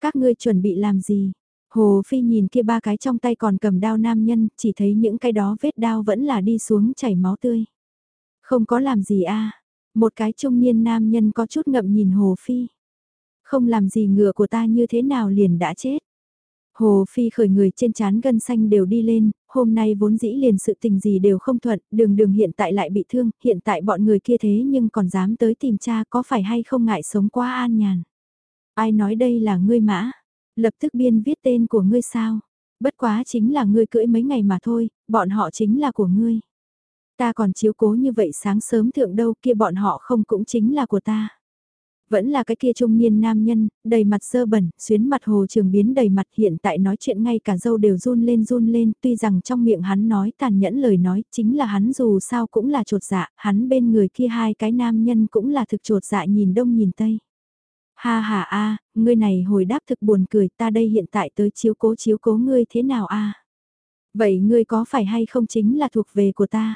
Các ngươi chuẩn bị làm gì? Hồ Phi nhìn kia ba cái trong tay còn cầm đao nam nhân, chỉ thấy những cái đó vết đao vẫn là đi xuống chảy máu tươi. Không có làm gì a Một cái trung niên nam nhân có chút ngậm nhìn Hồ Phi không làm gì ngựa của ta như thế nào liền đã chết. Hồ Phi khởi người trên chán gân xanh đều đi lên, hôm nay vốn dĩ liền sự tình gì đều không thuận, đường đường hiện tại lại bị thương, hiện tại bọn người kia thế nhưng còn dám tới tìm cha có phải hay không ngại sống quá an nhàn. Ai nói đây là ngươi mã, lập tức biên viết tên của ngươi sao, bất quá chính là ngươi cưỡi mấy ngày mà thôi, bọn họ chính là của ngươi. Ta còn chiếu cố như vậy sáng sớm thượng đâu kia bọn họ không cũng chính là của ta. Vẫn là cái kia trung niên nam nhân, đầy mặt sơ bẩn, xuyến mặt hồ trường biến đầy mặt hiện tại nói chuyện ngay cả dâu đều run lên run lên, tuy rằng trong miệng hắn nói tàn nhẫn lời nói, chính là hắn dù sao cũng là trột dạ, hắn bên người kia hai cái nam nhân cũng là thực trột dạ nhìn đông nhìn tây. Ha ha a, ngươi này hồi đáp thực buồn cười, ta đây hiện tại tới chiếu cố chiếu cố ngươi thế nào a? Vậy ngươi có phải hay không chính là thuộc về của ta?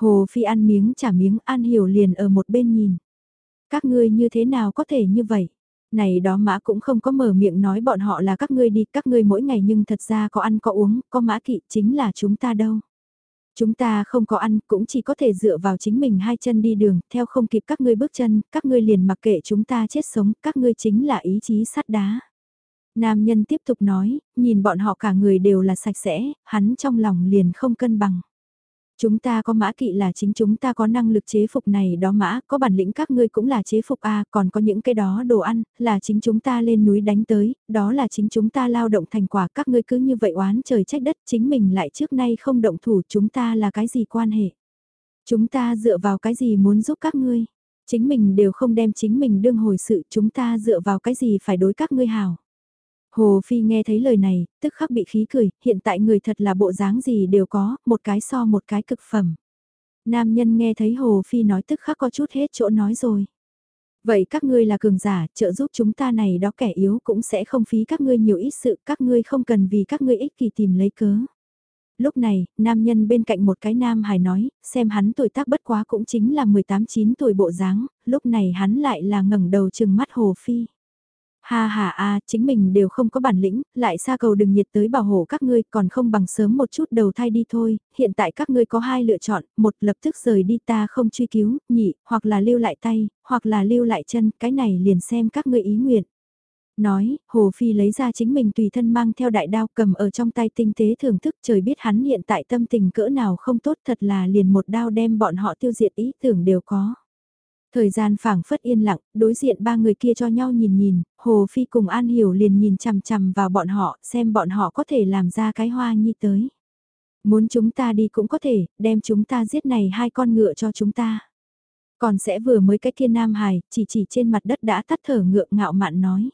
Hồ Phi ăn miếng trả miếng An Hiểu liền ở một bên nhìn. Các ngươi như thế nào có thể như vậy? Này đó mã cũng không có mở miệng nói bọn họ là các ngươi đi, các ngươi mỗi ngày nhưng thật ra có ăn có uống, có mã kỵ chính là chúng ta đâu. Chúng ta không có ăn, cũng chỉ có thể dựa vào chính mình hai chân đi đường, theo không kịp các ngươi bước chân, các ngươi liền mặc kệ chúng ta chết sống, các ngươi chính là ý chí sắt đá. Nam nhân tiếp tục nói, nhìn bọn họ cả người đều là sạch sẽ, hắn trong lòng liền không cân bằng. Chúng ta có mã kỵ là chính chúng ta có năng lực chế phục này đó mã, có bản lĩnh các ngươi cũng là chế phục A, còn có những cái đó đồ ăn, là chính chúng ta lên núi đánh tới, đó là chính chúng ta lao động thành quả, các ngươi cứ như vậy oán trời trách đất, chính mình lại trước nay không động thủ, chúng ta là cái gì quan hệ? Chúng ta dựa vào cái gì muốn giúp các ngươi? Chính mình đều không đem chính mình đương hồi sự, chúng ta dựa vào cái gì phải đối các ngươi hảo? Hồ Phi nghe thấy lời này, tức khắc bị khí cười, hiện tại người thật là bộ dáng gì đều có, một cái so một cái cực phẩm. Nam nhân nghe thấy Hồ Phi nói tức khắc có chút hết chỗ nói rồi. Vậy các ngươi là cường giả, trợ giúp chúng ta này đó kẻ yếu cũng sẽ không phí các ngươi nhiều ít sự, các ngươi không cần vì các ngươi ích kỳ tìm lấy cớ. Lúc này, nam nhân bên cạnh một cái nam hài nói, xem hắn tuổi tác bất quá cũng chính là 18-9 tuổi bộ dáng, lúc này hắn lại là ngẩng đầu chừng mắt Hồ Phi. Ha ha a, chính mình đều không có bản lĩnh, lại xa cầu đừng nhiệt tới bảo hộ các ngươi, còn không bằng sớm một chút đầu thai đi thôi, hiện tại các ngươi có hai lựa chọn, một lập tức rời đi ta không truy cứu, nhị, hoặc là lưu lại tay, hoặc là lưu lại chân, cái này liền xem các ngươi ý nguyện. Nói, Hồ Phi lấy ra chính mình tùy thân mang theo đại đao cầm ở trong tay tinh tế thưởng thức trời biết hắn hiện tại tâm tình cỡ nào không tốt thật là liền một đao đem bọn họ tiêu diệt ý tưởng đều có. Thời gian phảng phất yên lặng, đối diện ba người kia cho nhau nhìn nhìn, Hồ Phi cùng An Hiểu liền nhìn chằm chằm vào bọn họ, xem bọn họ có thể làm ra cái hoa nhi tới. Muốn chúng ta đi cũng có thể, đem chúng ta giết này hai con ngựa cho chúng ta. Còn sẽ vừa mới cái kia Nam Hải, chỉ chỉ trên mặt đất đã tắt thở ngựa ngạo mạn nói.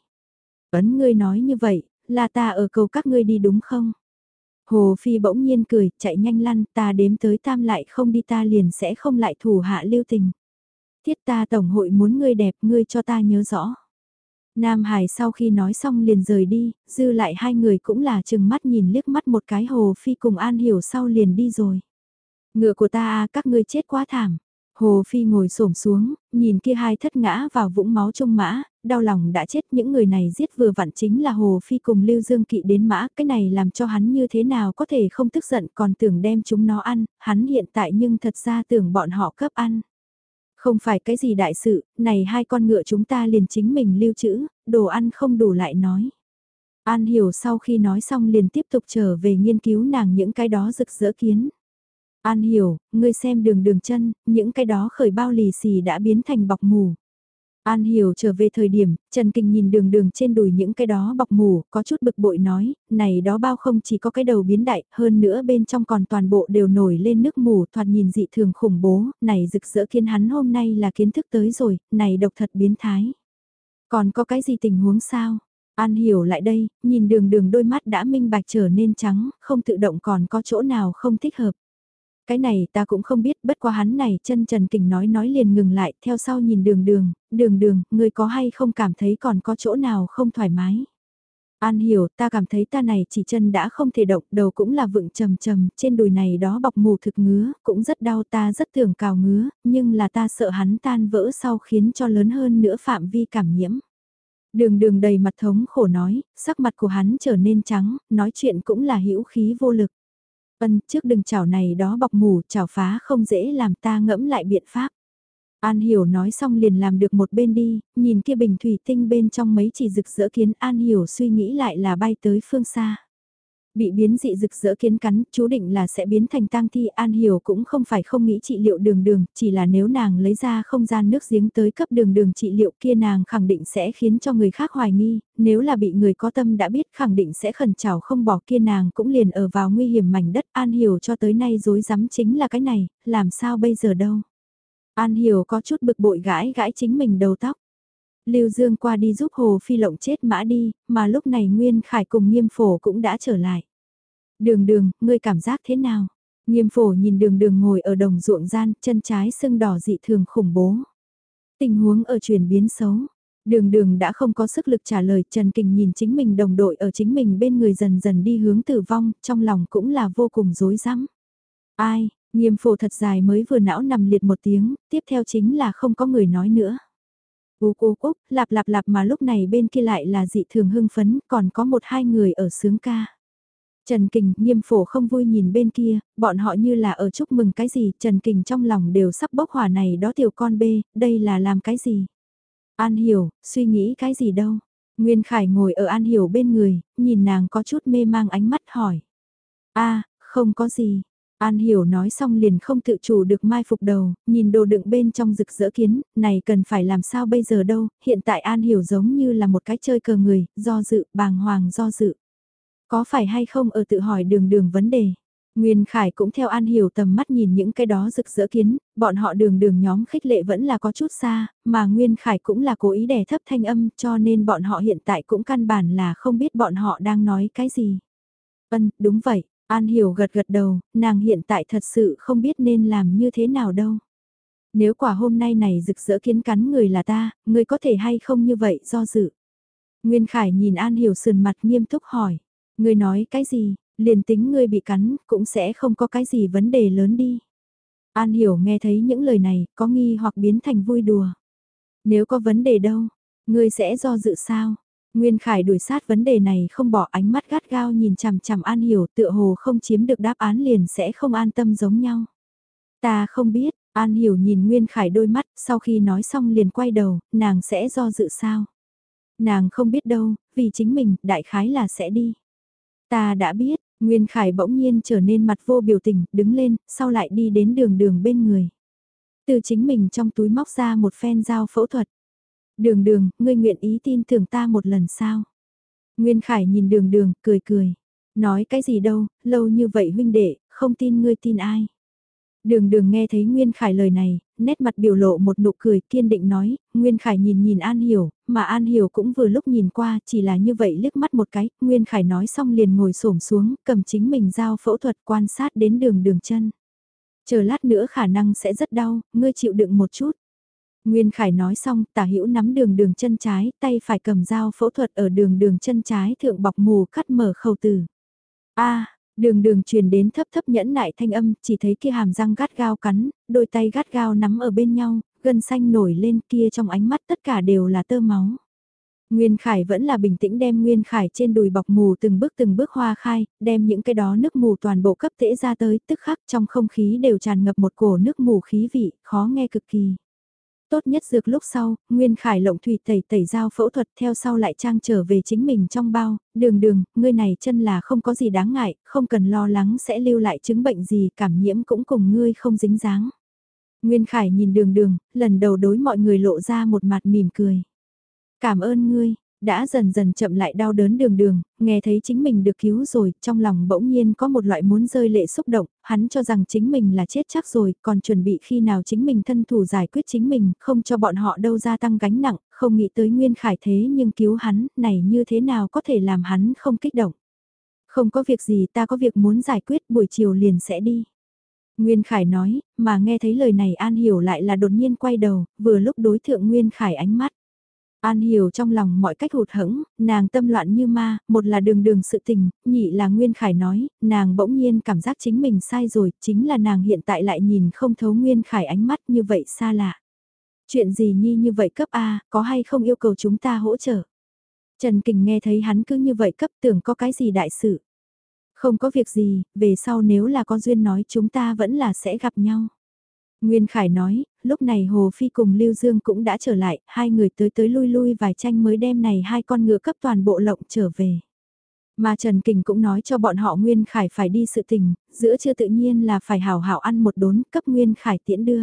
Ấn ngươi nói như vậy, là ta ở cầu các ngươi đi đúng không? Hồ Phi bỗng nhiên cười, chạy nhanh lăn, ta đếm tới tam lại không đi ta liền sẽ không lại thủ hạ lưu tình. Thiết ta tổng hội muốn ngươi đẹp, ngươi cho ta nhớ rõ. Nam Hải sau khi nói xong liền rời đi, dư lại hai người cũng là chừng mắt nhìn liếc mắt một cái Hồ Phi cùng An Hiểu sau liền đi rồi. Ngựa của ta à, các ngươi chết quá thảm. Hồ Phi ngồi xổm xuống, nhìn kia hai thất ngã vào vũng máu trung mã, đau lòng đã chết những người này giết vừa vặn chính là Hồ Phi cùng Lưu Dương Kỵ đến mã, cái này làm cho hắn như thế nào có thể không tức giận còn tưởng đem chúng nó ăn, hắn hiện tại nhưng thật ra tưởng bọn họ cấp ăn. Không phải cái gì đại sự, này hai con ngựa chúng ta liền chính mình lưu trữ, đồ ăn không đủ lại nói. An hiểu sau khi nói xong liền tiếp tục trở về nghiên cứu nàng những cái đó rực rỡ kiến. An hiểu, ngươi xem đường đường chân, những cái đó khởi bao lì xì đã biến thành bọc mù. An hiểu trở về thời điểm, Trần Kinh nhìn đường đường trên đùi những cái đó bọc mù, có chút bực bội nói, này đó bao không chỉ có cái đầu biến đại, hơn nữa bên trong còn toàn bộ đều nổi lên nước mù, thoạt nhìn dị thường khủng bố, này rực rỡ kiến hắn hôm nay là kiến thức tới rồi, này độc thật biến thái. Còn có cái gì tình huống sao? An hiểu lại đây, nhìn đường đường đôi mắt đã minh bạch trở nên trắng, không tự động còn có chỗ nào không thích hợp. Cái này ta cũng không biết, bất qua hắn này chân Trần Kình nói nói liền ngừng lại, theo sau nhìn đường đường, đường đường, người có hay không cảm thấy còn có chỗ nào không thoải mái. An hiểu, ta cảm thấy ta này chỉ chân đã không thể động, đầu cũng là vựng trầm trầm, trên đùi này đó bọc mù thực ngứa, cũng rất đau ta rất tưởng cào ngứa, nhưng là ta sợ hắn tan vỡ sau khiến cho lớn hơn nữa phạm vi cảm nhiễm. Đường đường đầy mặt thống khổ nói, sắc mặt của hắn trở nên trắng, nói chuyện cũng là hữu khí vô lực. Ân, trước đừng chảo này đó bọc mù, chảo phá không dễ làm ta ngẫm lại biện pháp. An Hiểu nói xong liền làm được một bên đi, nhìn kia bình thủy tinh bên trong mấy chỉ rực rỡ kiến An Hiểu suy nghĩ lại là bay tới phương xa. Bị biến dị rực rỡ kiến cắn, chú định là sẽ biến thành tang thi An Hiểu cũng không phải không nghĩ trị liệu đường đường, chỉ là nếu nàng lấy ra không gian nước giếng tới cấp đường đường trị liệu kia nàng khẳng định sẽ khiến cho người khác hoài nghi, nếu là bị người có tâm đã biết khẳng định sẽ khẩn trào không bỏ kia nàng cũng liền ở vào nguy hiểm mảnh đất An Hiểu cho tới nay dối rắm chính là cái này, làm sao bây giờ đâu. An Hiểu có chút bực bội gãi gãi chính mình đầu tóc. Lưu Dương qua đi giúp Hồ Phi Lộng chết mã đi, mà lúc này Nguyên Khải cùng Nghiêm Phổ cũng đã trở lại. Đường đường, ngươi cảm giác thế nào? Nghiêm Phổ nhìn đường đường ngồi ở đồng ruộng gian, chân trái sưng đỏ dị thường khủng bố. Tình huống ở chuyển biến xấu. Đường đường đã không có sức lực trả lời Trần Kình nhìn chính mình đồng đội ở chính mình bên người dần dần đi hướng tử vong, trong lòng cũng là vô cùng rối rắm. Ai, nghiêm phổ thật dài mới vừa não nằm liệt một tiếng, tiếp theo chính là không có người nói nữa u cú úc lạp lạp lạp mà lúc này bên kia lại là dị thường hưng phấn, còn có một hai người ở sướng ca. Trần Kình, nghiêm phổ không vui nhìn bên kia, bọn họ như là ở chúc mừng cái gì, Trần Kình trong lòng đều sắp bốc hỏa này đó tiểu con bê, đây là làm cái gì? An Hiểu, suy nghĩ cái gì đâu? Nguyên Khải ngồi ở An Hiểu bên người, nhìn nàng có chút mê mang ánh mắt hỏi. a không có gì, An Hiểu nói xong liền không tự chủ được mai phục đầu, nhìn đồ đựng bên trong rực rỡ kiến, này cần phải làm sao bây giờ đâu, hiện tại An Hiểu giống như là một cái chơi cờ người, do dự, bàng hoàng do dự. Có phải hay không ở tự hỏi đường đường vấn đề. Nguyên Khải cũng theo An Hiểu tầm mắt nhìn những cái đó rực rỡ kiến, bọn họ đường đường nhóm khích lệ vẫn là có chút xa, mà Nguyên Khải cũng là cố ý đè thấp thanh âm cho nên bọn họ hiện tại cũng căn bản là không biết bọn họ đang nói cái gì. Vâng, đúng vậy, An Hiểu gật gật đầu, nàng hiện tại thật sự không biết nên làm như thế nào đâu. Nếu quả hôm nay này rực rỡ kiến cắn người là ta, người có thể hay không như vậy do dự. Nguyên Khải nhìn An Hiểu sườn mặt nghiêm túc hỏi. người nói cái gì, liền tính ngươi bị cắn, cũng sẽ không có cái gì vấn đề lớn đi. An Hiểu nghe thấy những lời này, có nghi hoặc biến thành vui đùa. Nếu có vấn đề đâu, ngươi sẽ do dự sao? Nguyên Khải đuổi sát vấn đề này không bỏ ánh mắt gắt gao nhìn chằm chằm An Hiểu tựa hồ không chiếm được đáp án liền sẽ không an tâm giống nhau. Ta không biết, An Hiểu nhìn Nguyên Khải đôi mắt sau khi nói xong liền quay đầu, nàng sẽ do dự sao? Nàng không biết đâu, vì chính mình, đại khái là sẽ đi. Ta đã biết, Nguyên Khải bỗng nhiên trở nên mặt vô biểu tình, đứng lên, sau lại đi đến đường đường bên người. Từ chính mình trong túi móc ra một phen dao phẫu thuật. Đường đường, ngươi nguyện ý tin tưởng ta một lần sao? Nguyên Khải nhìn đường đường, cười cười. Nói cái gì đâu, lâu như vậy huynh đệ, không tin ngươi tin ai. Đường đường nghe thấy Nguyên Khải lời này, nét mặt biểu lộ một nụ cười kiên định nói, Nguyên Khải nhìn nhìn An Hiểu, mà An Hiểu cũng vừa lúc nhìn qua, chỉ là như vậy liếc mắt một cái, Nguyên Khải nói xong liền ngồi xổm xuống, cầm chính mình giao phẫu thuật quan sát đến đường đường chân. Chờ lát nữa khả năng sẽ rất đau, ngươi chịu đựng một chút. Nguyên Khải nói xong, tả hữu nắm đường đường chân trái, tay phải cầm dao phẫu thuật ở đường đường chân trái thượng bọc mù cắt mở khẩu tử. a Đường đường truyền đến thấp thấp nhẫn nại thanh âm, chỉ thấy kia hàm răng gắt gao cắn, đôi tay gắt gao nắm ở bên nhau, gân xanh nổi lên kia trong ánh mắt tất cả đều là tơ máu. Nguyên Khải vẫn là bình tĩnh đem Nguyên Khải trên đùi bọc mù từng bước từng bước hoa khai, đem những cái đó nước mù toàn bộ cấp tễ ra tới, tức khắc trong không khí đều tràn ngập một cổ nước mù khí vị, khó nghe cực kỳ. Tốt nhất dược lúc sau, Nguyên Khải lộng thủy tẩy tẩy dao phẫu thuật theo sau lại trang trở về chính mình trong bao, đường đường, ngươi này chân là không có gì đáng ngại, không cần lo lắng sẽ lưu lại chứng bệnh gì, cảm nhiễm cũng cùng ngươi không dính dáng. Nguyên Khải nhìn đường đường, lần đầu đối mọi người lộ ra một mặt mỉm cười. Cảm ơn ngươi, đã dần dần chậm lại đau đớn đường đường, nghe thấy chính mình được cứu rồi, trong lòng bỗng nhiên có một loại muốn rơi lệ xúc động, hắn cho rằng chính mình là chết chắc rồi, còn chuẩn bị khi nào chính mình thân thủ giải quyết chính mình, không cho bọn họ đâu gia tăng gánh nặng, không nghĩ tới Nguyên Khải thế nhưng cứu hắn, này như thế nào có thể làm hắn không kích động. Không có việc gì ta có việc muốn giải quyết buổi chiều liền sẽ đi. Nguyên Khải nói, mà nghe thấy lời này An Hiểu lại là đột nhiên quay đầu, vừa lúc đối thượng Nguyên Khải ánh mắt. An hiểu trong lòng mọi cách hụt hẫng, nàng tâm loạn như ma, một là đường đường sự tình, nhị là Nguyên Khải nói, nàng bỗng nhiên cảm giác chính mình sai rồi, chính là nàng hiện tại lại nhìn không thấu Nguyên Khải ánh mắt như vậy xa lạ. Chuyện gì nhi như vậy cấp A, có hay không yêu cầu chúng ta hỗ trợ? Trần Kình nghe thấy hắn cứ như vậy cấp tưởng có cái gì đại sự. Không có việc gì, về sau nếu là có duyên nói chúng ta vẫn là sẽ gặp nhau. Nguyên Khải nói, lúc này Hồ Phi cùng Lưu Dương cũng đã trở lại, hai người tới tới lui lui vài tranh mới đem này hai con ngựa cấp toàn bộ lộng trở về. Mà Trần Kình cũng nói cho bọn họ Nguyên Khải phải đi sự tình, giữa chưa tự nhiên là phải hảo hảo ăn một đốn cấp Nguyên Khải tiễn đưa.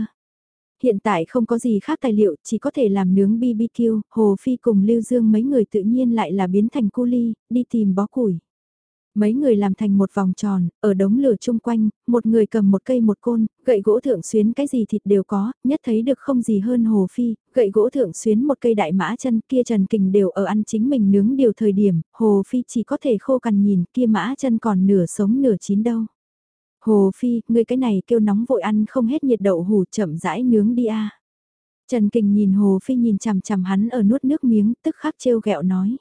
Hiện tại không có gì khác tài liệu, chỉ có thể làm nướng BBQ, Hồ Phi cùng Lưu Dương mấy người tự nhiên lại là biến thành cu ly, đi tìm bó củi. Mấy người làm thành một vòng tròn, ở đống lửa chung quanh, một người cầm một cây một côn, gậy gỗ thượng xuyến cái gì thịt đều có, nhất thấy được không gì hơn Hồ Phi, gậy gỗ thượng xuyến một cây đại mã chân kia Trần Kình đều ở ăn chính mình nướng điều thời điểm, Hồ Phi chỉ có thể khô cằn nhìn kia mã chân còn nửa sống nửa chín đâu. Hồ Phi, người cái này kêu nóng vội ăn không hết nhiệt đậu hủ chậm rãi nướng đi a. Trần Kình nhìn Hồ Phi nhìn chằm chằm hắn ở nuốt nước miếng, tức khắc trêu ghẹo nói.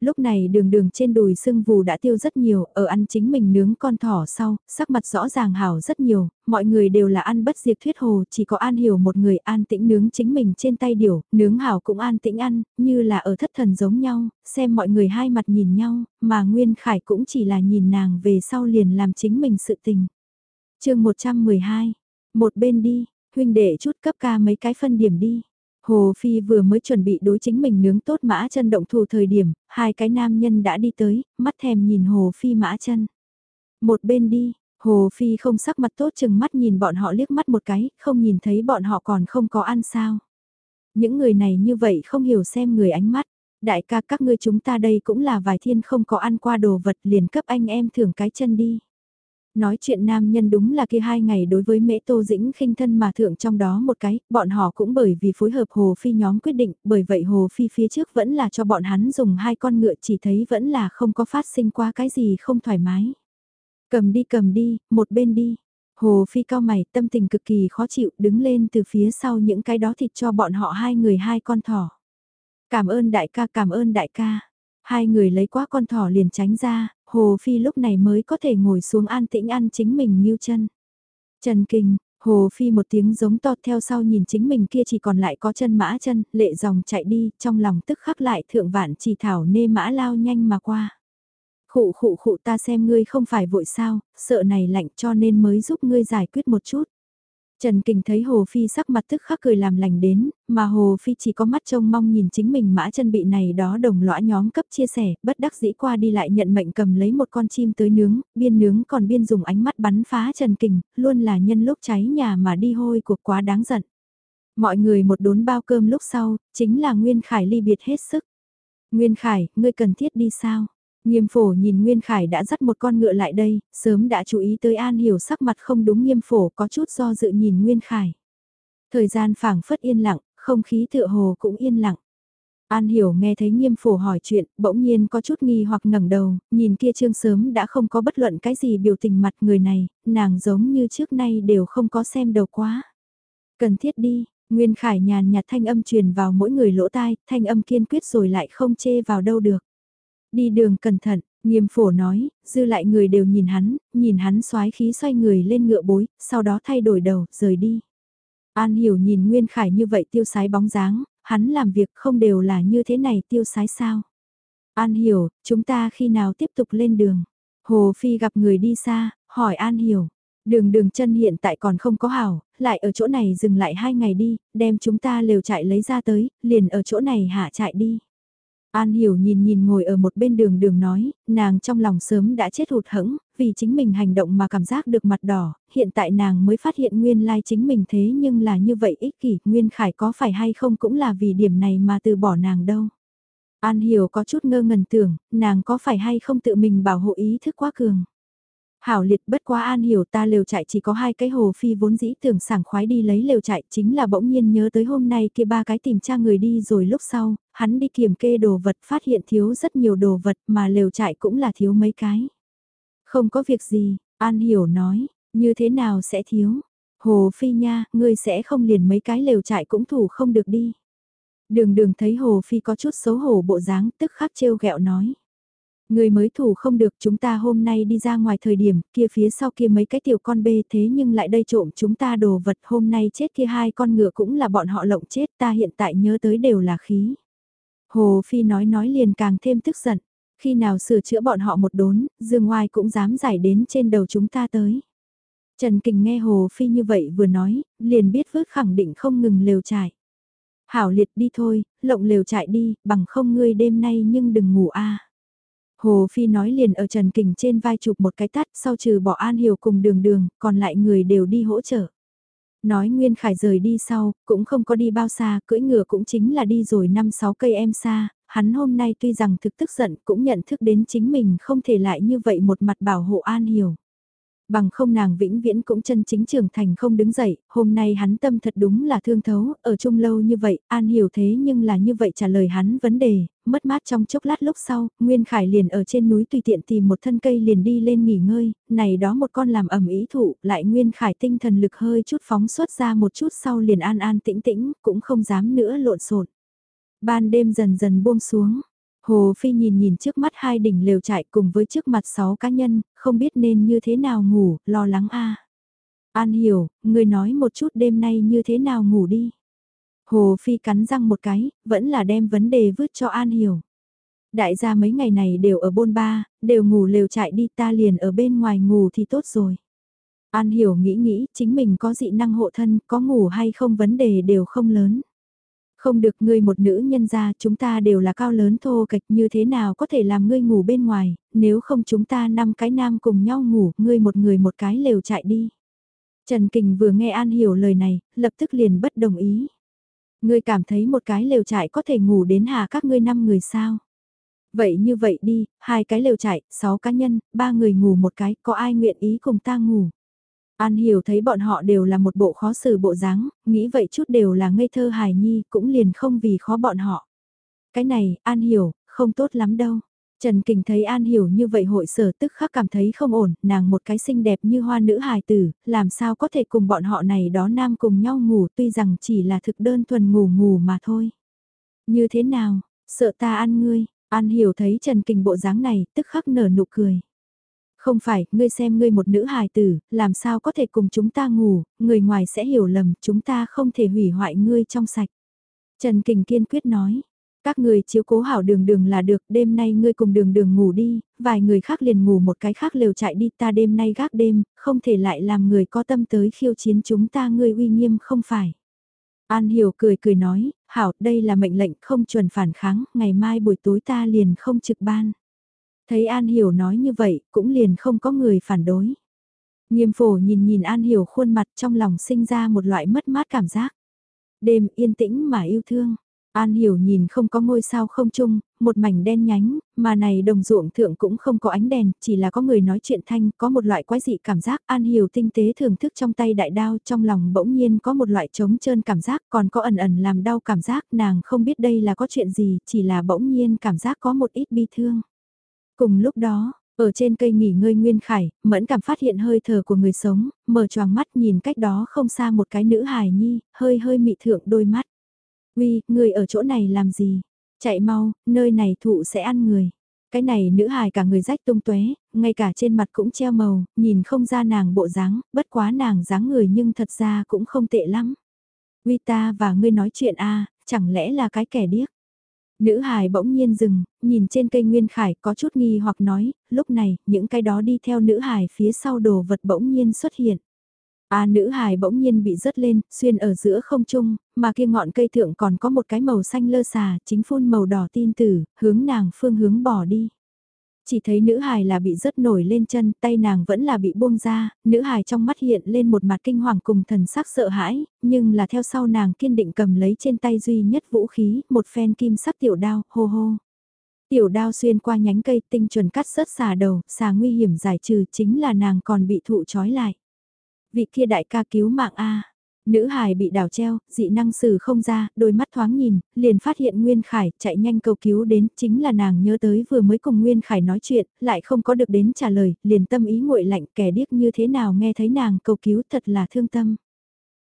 Lúc này đường đường trên đùi sưng vù đã tiêu rất nhiều, ở ăn chính mình nướng con thỏ sau, sắc mặt rõ ràng hảo rất nhiều, mọi người đều là ăn bất diệt thuyết hồ, chỉ có an hiểu một người an tĩnh nướng chính mình trên tay điểu, nướng hảo cũng an tĩnh ăn, như là ở thất thần giống nhau, xem mọi người hai mặt nhìn nhau, mà Nguyên Khải cũng chỉ là nhìn nàng về sau liền làm chính mình sự tình. chương 112, một bên đi, huynh đệ chút cấp ca mấy cái phân điểm đi. Hồ Phi vừa mới chuẩn bị đối chính mình nướng tốt mã chân động thủ thời điểm, hai cái nam nhân đã đi tới, mắt thèm nhìn Hồ Phi mã chân. Một bên đi, Hồ Phi không sắc mặt tốt chừng mắt nhìn bọn họ liếc mắt một cái, không nhìn thấy bọn họ còn không có ăn sao. Những người này như vậy không hiểu xem người ánh mắt. Đại ca các ngươi chúng ta đây cũng là vài thiên không có ăn qua đồ vật liền cấp anh em thưởng cái chân đi. Nói chuyện nam nhân đúng là kia hai ngày đối với mễ tô dĩnh khinh thân mà thượng trong đó một cái, bọn họ cũng bởi vì phối hợp Hồ Phi nhóm quyết định, bởi vậy Hồ Phi phía trước vẫn là cho bọn hắn dùng hai con ngựa chỉ thấy vẫn là không có phát sinh qua cái gì không thoải mái. Cầm đi cầm đi, một bên đi. Hồ Phi cao mày, tâm tình cực kỳ khó chịu, đứng lên từ phía sau những cái đó thịt cho bọn họ hai người hai con thỏ. Cảm ơn đại ca, cảm ơn đại ca. Hai người lấy quá con thỏ liền tránh ra, Hồ Phi lúc này mới có thể ngồi xuống an tĩnh ăn chính mình như chân. Trần Kinh, Hồ Phi một tiếng giống to theo sau nhìn chính mình kia chỉ còn lại có chân mã chân, lệ dòng chạy đi, trong lòng tức khắc lại thượng vạn chỉ thảo nê mã lao nhanh mà qua. Khụ khụ khụ ta xem ngươi không phải vội sao, sợ này lạnh cho nên mới giúp ngươi giải quyết một chút. Trần Kình thấy Hồ Phi sắc mặt tức khắc cười làm lành đến, mà Hồ Phi chỉ có mắt trông mong nhìn chính mình mã chân bị này đó đồng lõa nhóm cấp chia sẻ, bất đắc dĩ qua đi lại nhận mệnh cầm lấy một con chim tới nướng, biên nướng còn biên dùng ánh mắt bắn phá Trần Kình, luôn là nhân lúc cháy nhà mà đi hôi cuộc quá đáng giận. Mọi người một đốn bao cơm lúc sau, chính là Nguyên Khải ly biệt hết sức. Nguyên Khải, ngươi cần thiết đi sao? Nghiêm phổ nhìn Nguyên Khải đã dắt một con ngựa lại đây, sớm đã chú ý tới An Hiểu sắc mặt không đúng nghiêm phổ có chút do dự nhìn Nguyên Khải. Thời gian phảng phất yên lặng, không khí tựa hồ cũng yên lặng. An Hiểu nghe thấy nghiêm phổ hỏi chuyện, bỗng nhiên có chút nghi hoặc ngẩng đầu, nhìn kia trương sớm đã không có bất luận cái gì biểu tình mặt người này, nàng giống như trước nay đều không có xem đầu quá. Cần thiết đi, Nguyên Khải nhàn nhạt thanh âm truyền vào mỗi người lỗ tai, thanh âm kiên quyết rồi lại không chê vào đâu được. Đi đường cẩn thận, nghiêm phổ nói, dư lại người đều nhìn hắn, nhìn hắn xoái khí xoay người lên ngựa bối, sau đó thay đổi đầu, rời đi. An hiểu nhìn Nguyên Khải như vậy tiêu sái bóng dáng, hắn làm việc không đều là như thế này tiêu sái sao. An hiểu, chúng ta khi nào tiếp tục lên đường. Hồ Phi gặp người đi xa, hỏi An hiểu. Đường đường chân hiện tại còn không có hảo, lại ở chỗ này dừng lại hai ngày đi, đem chúng ta lều chạy lấy ra tới, liền ở chỗ này hạ chạy đi. An hiểu nhìn nhìn ngồi ở một bên đường đường nói, nàng trong lòng sớm đã chết hụt hẫng, vì chính mình hành động mà cảm giác được mặt đỏ, hiện tại nàng mới phát hiện nguyên lai chính mình thế nhưng là như vậy ích kỷ, nguyên khải có phải hay không cũng là vì điểm này mà từ bỏ nàng đâu. An hiểu có chút ngơ ngẩn tưởng, nàng có phải hay không tự mình bảo hộ ý thức quá cường. Hảo liệt bất quá an hiểu ta lều trại chỉ có hai cái hồ phi vốn dĩ tưởng sảng khoái đi lấy lều trại chính là bỗng nhiên nhớ tới hôm nay kia ba cái tìm cha người đi rồi lúc sau, hắn đi kiểm kê đồ vật phát hiện thiếu rất nhiều đồ vật mà lều trại cũng là thiếu mấy cái. Không có việc gì, an hiểu nói, như thế nào sẽ thiếu? Hồ phi nha, ngươi sẽ không liền mấy cái lều trại cũng thủ không được đi. Đường đường thấy hồ phi có chút xấu hổ bộ dáng tức khắc trêu ghẹo nói. Người mới thủ không được chúng ta hôm nay đi ra ngoài thời điểm kia phía sau kia mấy cái tiểu con bê thế nhưng lại đây trộm chúng ta đồ vật hôm nay chết kia hai con ngựa cũng là bọn họ lộng chết ta hiện tại nhớ tới đều là khí. Hồ Phi nói nói liền càng thêm tức giận, khi nào sửa chữa bọn họ một đốn, dương ngoài cũng dám giải đến trên đầu chúng ta tới. Trần Kình nghe Hồ Phi như vậy vừa nói, liền biết vứt khẳng định không ngừng lều trải. Hảo liệt đi thôi, lộng lều trại đi, bằng không ngươi đêm nay nhưng đừng ngủ a. Hồ Phi nói liền ở Trần Kình trên vai chụp một cái tắt sau trừ bỏ An Hiểu cùng đường đường, còn lại người đều đi hỗ trợ. Nói Nguyên Khải rời đi sau, cũng không có đi bao xa, cưỡi ngựa cũng chính là đi rồi 5-6 cây em xa, hắn hôm nay tuy rằng thực tức giận cũng nhận thức đến chính mình không thể lại như vậy một mặt bảo hộ An Hiểu. Bằng không nàng vĩnh viễn cũng chân chính trưởng thành không đứng dậy, hôm nay hắn tâm thật đúng là thương thấu, ở chung lâu như vậy, an hiểu thế nhưng là như vậy trả lời hắn vấn đề, mất mát trong chốc lát lúc sau, Nguyên Khải liền ở trên núi tùy tiện tìm một thân cây liền đi lên nghỉ ngơi, này đó một con làm ẩm ý thụ, lại Nguyên Khải tinh thần lực hơi chút phóng xuất ra một chút sau liền an an tĩnh tĩnh, cũng không dám nữa lộn xộn. Ban đêm dần dần buông xuống, Hồ Phi nhìn nhìn trước mắt hai đỉnh lều trại cùng với trước mặt sáu cá nhân, không biết nên như thế nào ngủ, lo lắng a. An hiểu, người nói một chút đêm nay như thế nào ngủ đi. Hồ Phi cắn răng một cái, vẫn là đem vấn đề vứt cho An hiểu. Đại gia mấy ngày này đều ở bôn ba, đều ngủ lều trại đi ta liền ở bên ngoài ngủ thì tốt rồi. An hiểu nghĩ nghĩ, chính mình có dị năng hộ thân, có ngủ hay không vấn đề đều không lớn. Không được ngươi một nữ nhân ra chúng ta đều là cao lớn thô kịch như thế nào có thể làm ngươi ngủ bên ngoài, nếu không chúng ta năm cái nam cùng nhau ngủ, ngươi một người một cái lều chạy đi. Trần Kình vừa nghe An hiểu lời này, lập tức liền bất đồng ý. Ngươi cảm thấy một cái lều trại có thể ngủ đến hà các ngươi năm người sao? Vậy như vậy đi, hai cái lều trại, sáu cá nhân, ba người ngủ một cái, có ai nguyện ý cùng ta ngủ? An hiểu thấy bọn họ đều là một bộ khó xử bộ dáng, nghĩ vậy chút đều là ngây thơ hài nhi, cũng liền không vì khó bọn họ. Cái này, An hiểu, không tốt lắm đâu. Trần Kình thấy An Hiểu như vậy hội sở tức khắc cảm thấy không ổn, nàng một cái xinh đẹp như hoa nữ hài tử, làm sao có thể cùng bọn họ này đó nam cùng nhau ngủ tuy rằng chỉ là thực đơn thuần ngủ ngủ mà thôi. Như thế nào, sợ ta ăn ngươi, An Hiểu thấy Trần Kình bộ dáng này, tức khắc nở nụ cười. Không phải, ngươi xem ngươi một nữ hài tử, làm sao có thể cùng chúng ta ngủ, người ngoài sẽ hiểu lầm, chúng ta không thể hủy hoại ngươi trong sạch. Trần Kình kiên quyết nói, các người chiếu cố hảo đường đường là được, đêm nay ngươi cùng đường đường ngủ đi, vài người khác liền ngủ một cái khác lều chạy đi ta đêm nay gác đêm, không thể lại làm người có tâm tới khiêu chiến chúng ta ngươi uy nghiêm không phải. An Hiểu cười cười nói, hảo, đây là mệnh lệnh không chuẩn phản kháng, ngày mai buổi tối ta liền không trực ban. Thấy An Hiểu nói như vậy, cũng liền không có người phản đối. Nghiêm phổ nhìn nhìn An Hiểu khuôn mặt trong lòng sinh ra một loại mất mát cảm giác. Đêm yên tĩnh mà yêu thương. An hiểu nhìn không có ngôi sao không chung, một mảnh đen nhánh, mà này đồng ruộng thượng cũng không có ánh đèn, chỉ là có người nói chuyện thanh, có một loại quái dị cảm giác. An hiểu tinh tế thưởng thức trong tay đại đao, trong lòng bỗng nhiên có một loại trống trơn cảm giác, còn có ẩn ẩn làm đau cảm giác, nàng không biết đây là có chuyện gì, chỉ là bỗng nhiên cảm giác có một ít bi thương. Cùng lúc đó, ở trên cây nghỉ ngơi Nguyên Khải, mẫn cảm phát hiện hơi thở của người sống, mở choàng mắt nhìn cách đó không xa một cái nữ hài nhi, hơi hơi mị thượng đôi mắt. Uy, người ở chỗ này làm gì? Chạy mau, nơi này thụ sẽ ăn người. Cái này nữ hài cả người rách tung tóe, ngay cả trên mặt cũng treo màu, nhìn không ra nàng bộ dáng, bất quá nàng dáng người nhưng thật ra cũng không tệ lắm. Uy ta và ngươi nói chuyện a, chẳng lẽ là cái kẻ điếc? Nữ hài bỗng nhiên dừng, nhìn trên cây nguyên khải có chút nghi hoặc nói, lúc này, những cái đó đi theo nữ hài phía sau đồ vật bỗng nhiên xuất hiện. À, nữ hài bỗng nhiên bị rớt lên, xuyên ở giữa không trung, mà kia ngọn cây thượng còn có một cái màu xanh lơ xà, chính phun màu đỏ tin tử, hướng nàng phương hướng bỏ đi. Chỉ thấy nữ hài là bị rớt nổi lên chân, tay nàng vẫn là bị buông ra, nữ hài trong mắt hiện lên một mặt kinh hoàng cùng thần sắc sợ hãi, nhưng là theo sau nàng kiên định cầm lấy trên tay duy nhất vũ khí, một phen kim sắc tiểu đao, hô hô. Tiểu đao xuyên qua nhánh cây tinh chuẩn cắt rớt xà đầu, xà nguy hiểm giải trừ chính là nàng còn bị thụ trói lại. Vị kia đại ca cứu mạng A. Nữ hài bị đảo treo, dị năng sử không ra, đôi mắt thoáng nhìn, liền phát hiện Nguyên Khải chạy nhanh cầu cứu đến, chính là nàng nhớ tới vừa mới cùng Nguyên Khải nói chuyện, lại không có được đến trả lời, liền tâm ý nguội lạnh kẻ điếc như thế nào nghe thấy nàng cầu cứu thật là thương tâm.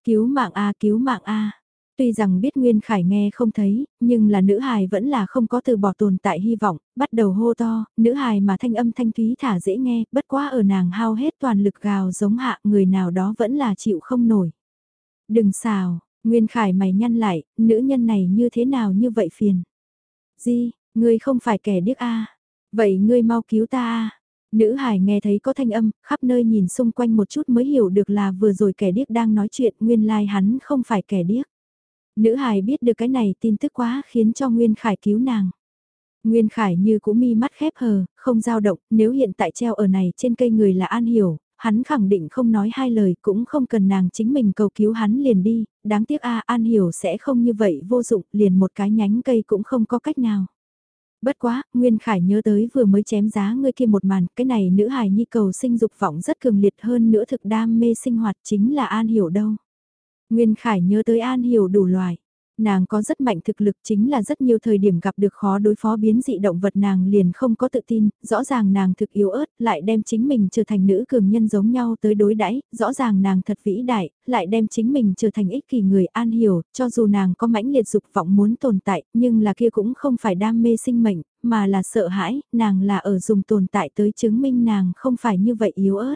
Cứu mạng A cứu mạng A. Tuy rằng biết Nguyên Khải nghe không thấy, nhưng là nữ hài vẫn là không có từ bỏ tồn tại hy vọng, bắt đầu hô to, nữ hài mà thanh âm thanh thúy thả dễ nghe, bất quá ở nàng hao hết toàn lực gào giống hạ người nào đó vẫn là chịu không nổi. Đừng xào, Nguyên Khải mày nhăn lại, nữ nhân này như thế nào như vậy phiền. Di, ngươi không phải kẻ điếc a Vậy ngươi mau cứu ta a Nữ hải nghe thấy có thanh âm, khắp nơi nhìn xung quanh một chút mới hiểu được là vừa rồi kẻ điếc đang nói chuyện, nguyên lai like hắn không phải kẻ điếc. Nữ hải biết được cái này tin tức quá khiến cho Nguyên Khải cứu nàng. Nguyên Khải như cũ mi mắt khép hờ, không dao động, nếu hiện tại treo ở này trên cây người là An Hiểu, hắn khẳng định không nói hai lời cũng không cần nàng chính mình cầu cứu hắn liền đi, đáng tiếc a An Hiểu sẽ không như vậy vô dụng, liền một cái nhánh cây cũng không có cách nào. Bất quá, Nguyên Khải nhớ tới vừa mới chém giá người kia một màn, cái này nữ hài nhi cầu sinh dục vọng rất cường liệt hơn nữa thực đam mê sinh hoạt chính là An Hiểu đâu. Nguyên Khải nhớ tới An Hiểu đủ loài. Nàng có rất mạnh thực lực chính là rất nhiều thời điểm gặp được khó đối phó biến dị động vật nàng liền không có tự tin, rõ ràng nàng thực yếu ớt, lại đem chính mình trở thành nữ cường nhân giống nhau tới đối đãi rõ ràng nàng thật vĩ đại, lại đem chính mình trở thành ích kỷ người an hiểu, cho dù nàng có mãnh liệt dục vọng muốn tồn tại, nhưng là kia cũng không phải đam mê sinh mệnh, mà là sợ hãi, nàng là ở dùng tồn tại tới chứng minh nàng không phải như vậy yếu ớt.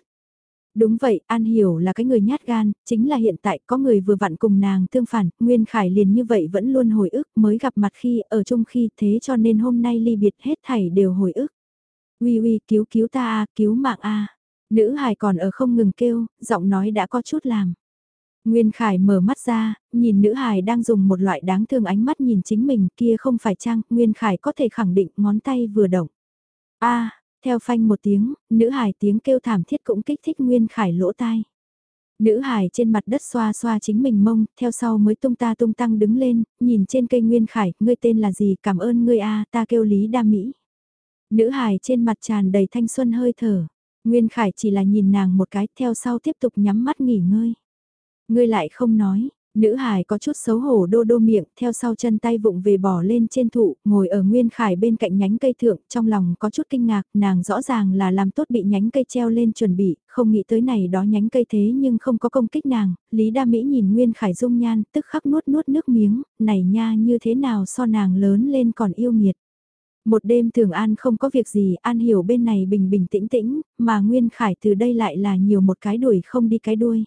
Đúng vậy, An Hiểu là cái người nhát gan, chính là hiện tại có người vừa vặn cùng nàng tương phản, Nguyên Khải liền như vậy vẫn luôn hồi ức mới gặp mặt khi ở chung khi thế cho nên hôm nay ly biệt hết thảy đều hồi ức. Uy uy cứu cứu ta a cứu mạng a Nữ hài còn ở không ngừng kêu, giọng nói đã có chút làm. Nguyên Khải mở mắt ra, nhìn nữ hài đang dùng một loại đáng thương ánh mắt nhìn chính mình kia không phải chăng, Nguyên Khải có thể khẳng định ngón tay vừa động. a theo phanh một tiếng, nữ hài tiếng kêu thảm thiết cũng kích thích Nguyên Khải lỗ tai. Nữ hài trên mặt đất xoa xoa chính mình mông, theo sau mới tung ta tung tăng đứng lên, nhìn trên cây Nguyên Khải, ngươi tên là gì, cảm ơn ngươi a, ta kêu Lý Đa Mỹ. Nữ hài trên mặt tràn đầy thanh xuân hơi thở, Nguyên Khải chỉ là nhìn nàng một cái, theo sau tiếp tục nhắm mắt nghỉ ngơi. Ngươi lại không nói, Nữ hài có chút xấu hổ đô đô miệng, theo sau chân tay vụng về bỏ lên trên thụ, ngồi ở Nguyên Khải bên cạnh nhánh cây thượng, trong lòng có chút kinh ngạc, nàng rõ ràng là làm tốt bị nhánh cây treo lên chuẩn bị, không nghĩ tới này đó nhánh cây thế nhưng không có công kích nàng, Lý Đa Mỹ nhìn Nguyên Khải dung nhan, tức khắc nuốt nuốt nước miếng, này nha như thế nào so nàng lớn lên còn yêu nghiệt. Một đêm thường An không có việc gì, An hiểu bên này bình bình tĩnh tĩnh, mà Nguyên Khải từ đây lại là nhiều một cái đuổi không đi cái đuôi.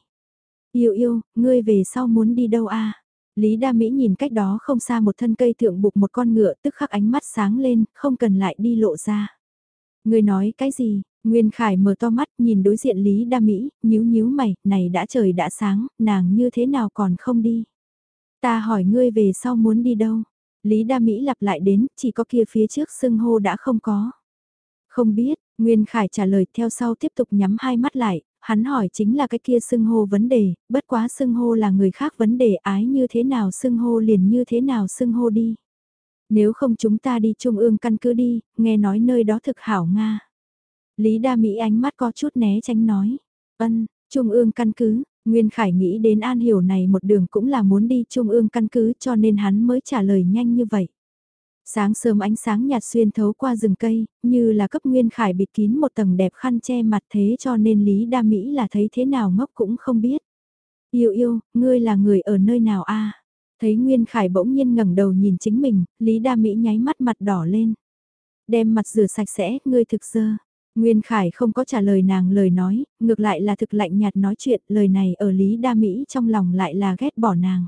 Yêu yêu, ngươi về sau muốn đi đâu a? Lý Đa Mỹ nhìn cách đó không xa một thân cây thượng buộc một con ngựa tức khắc ánh mắt sáng lên, không cần lại đi lộ ra. Ngươi nói cái gì? Nguyên Khải mở to mắt nhìn đối diện Lý Đa Mỹ, nhíu nhíu mày, này đã trời đã sáng, nàng như thế nào còn không đi? Ta hỏi ngươi về sau muốn đi đâu? Lý Đa Mỹ lặp lại đến, chỉ có kia phía trước sưng hô đã không có. Không biết, Nguyên Khải trả lời theo sau tiếp tục nhắm hai mắt lại, hắn hỏi chính là cái kia xưng hô vấn đề, bất quá xưng hô là người khác vấn đề ái như thế nào xưng hô liền như thế nào xưng hô đi. Nếu không chúng ta đi trung ương căn cứ đi, nghe nói nơi đó thực hảo Nga. Lý Đa Mỹ ánh mắt có chút né tránh nói. Ân, trung ương căn cứ, Nguyên Khải nghĩ đến An Hiểu này một đường cũng là muốn đi trung ương căn cứ cho nên hắn mới trả lời nhanh như vậy. Sáng sớm ánh sáng nhạt xuyên thấu qua rừng cây, như là cấp Nguyên Khải bịt kín một tầng đẹp khăn che mặt thế cho nên Lý Đa Mỹ là thấy thế nào ngốc cũng không biết. Yêu yêu, ngươi là người ở nơi nào a? Thấy Nguyên Khải bỗng nhiên ngẩng đầu nhìn chính mình, Lý Đa Mỹ nháy mắt mặt đỏ lên. Đem mặt rửa sạch sẽ, ngươi thực dơ. Nguyên Khải không có trả lời nàng lời nói, ngược lại là thực lạnh nhạt nói chuyện, lời này ở Lý Đa Mỹ trong lòng lại là ghét bỏ nàng.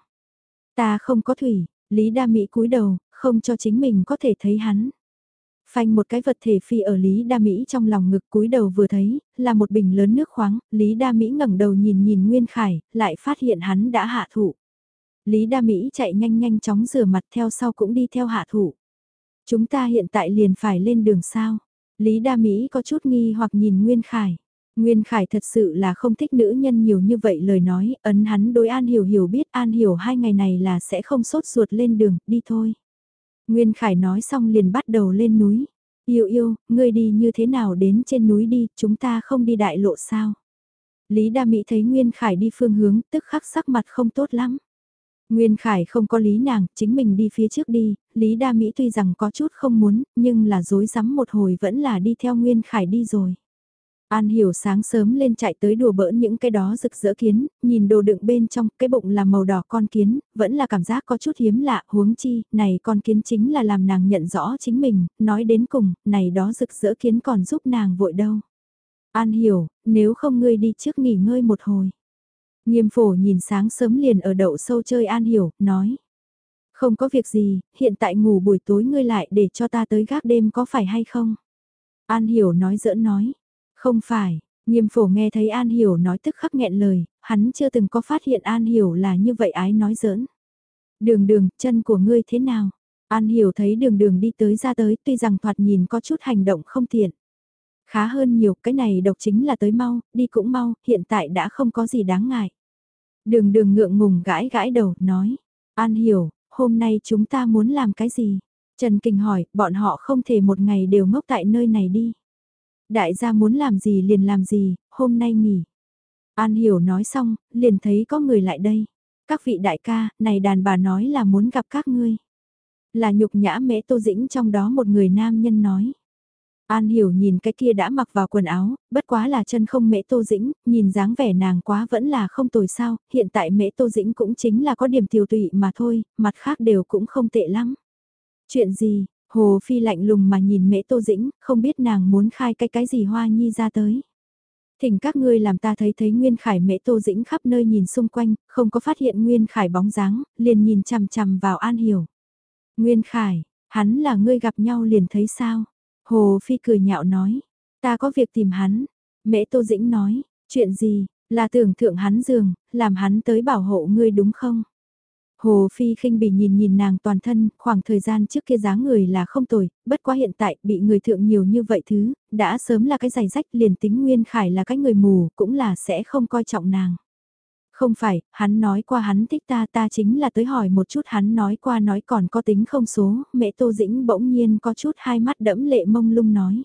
Ta không có thủy, Lý Đa Mỹ cúi đầu, không cho chính mình có thể thấy hắn. Phanh một cái vật thể phi ở Lý Đa Mỹ trong lòng ngực cúi đầu vừa thấy, là một bình lớn nước khoáng, Lý Đa Mỹ ngẩng đầu nhìn nhìn Nguyên Khải, lại phát hiện hắn đã hạ thủ. Lý Đa Mỹ chạy nhanh nhanh chóng rửa mặt theo sau cũng đi theo hạ thủ. Chúng ta hiện tại liền phải lên đường sao? Lý Đa Mỹ có chút nghi hoặc nhìn Nguyên Khải. Nguyên Khải thật sự là không thích nữ nhân nhiều như vậy lời nói, ấn hắn đối An Hiểu Hiểu biết An Hiểu hai ngày này là sẽ không sốt ruột lên đường, đi thôi. Nguyên Khải nói xong liền bắt đầu lên núi. Yêu yêu, ngươi đi như thế nào đến trên núi đi, chúng ta không đi đại lộ sao. Lý Đa Mỹ thấy Nguyên Khải đi phương hướng, tức khắc sắc mặt không tốt lắm. Nguyên Khải không có lý nàng, chính mình đi phía trước đi, Lý Đa Mỹ tuy rằng có chút không muốn, nhưng là dối rắm một hồi vẫn là đi theo Nguyên Khải đi rồi. An hiểu sáng sớm lên chạy tới đùa bỡn những cái đó rực rỡ kiến, nhìn đồ đựng bên trong, cái bụng là màu đỏ con kiến, vẫn là cảm giác có chút hiếm lạ, huống chi, này con kiến chính là làm nàng nhận rõ chính mình, nói đến cùng, này đó rực rỡ kiến còn giúp nàng vội đâu. An hiểu, nếu không ngươi đi trước nghỉ ngơi một hồi. Nghiêm phổ nhìn sáng sớm liền ở đậu sâu chơi An hiểu, nói. Không có việc gì, hiện tại ngủ buổi tối ngươi lại để cho ta tới gác đêm có phải hay không? An hiểu nói giỡn nói. Không phải, nghiêm phổ nghe thấy An Hiểu nói tức khắc nghẹn lời, hắn chưa từng có phát hiện An Hiểu là như vậy ái nói giỡn. Đường đường, chân của ngươi thế nào? An Hiểu thấy đường đường đi tới ra tới tuy rằng thoạt nhìn có chút hành động không tiện. Khá hơn nhiều, cái này độc chính là tới mau, đi cũng mau, hiện tại đã không có gì đáng ngại. Đường đường ngượng ngùng gãi gãi đầu, nói. An Hiểu, hôm nay chúng ta muốn làm cái gì? Trần Kinh hỏi, bọn họ không thể một ngày đều ngốc tại nơi này đi. Đại gia muốn làm gì liền làm gì, hôm nay nghỉ. An hiểu nói xong, liền thấy có người lại đây. Các vị đại ca, này đàn bà nói là muốn gặp các ngươi. Là nhục nhã mễ tô dĩnh trong đó một người nam nhân nói. An hiểu nhìn cái kia đã mặc vào quần áo, bất quá là chân không mễ tô dĩnh, nhìn dáng vẻ nàng quá vẫn là không tồi sao, hiện tại mễ tô dĩnh cũng chính là có điểm tiêu tụy mà thôi, mặt khác đều cũng không tệ lắm. Chuyện gì, Hồ Phi lạnh lùng mà nhìn mễ tô dĩnh, không biết nàng muốn khai cái cái gì hoa nhi ra tới. Thỉnh các ngươi làm ta thấy thấy Nguyên Khải mễ tô dĩnh khắp nơi nhìn xung quanh, không có phát hiện Nguyên Khải bóng dáng, liền nhìn chằm chằm vào An Hiểu. Nguyên Khải, hắn là ngươi gặp nhau liền thấy sao? Hồ Phi cười nhạo nói, ta có việc tìm hắn. Mễ tô dĩnh nói, chuyện gì, là tưởng thượng hắn giường, làm hắn tới bảo hộ ngươi đúng không? Hồ Phi khinh bỉ nhìn nhìn nàng toàn thân, khoảng thời gian trước kia dáng người là không tồi, bất quá hiện tại bị người thượng nhiều như vậy thứ, đã sớm là cái giày rách liền tính Nguyên Khải là cái người mù, cũng là sẽ không coi trọng nàng. Không phải, hắn nói qua hắn thích ta ta chính là tới hỏi một chút hắn nói qua nói còn có tính không số, mẹ Tô Dĩnh bỗng nhiên có chút hai mắt đẫm lệ mông lung nói.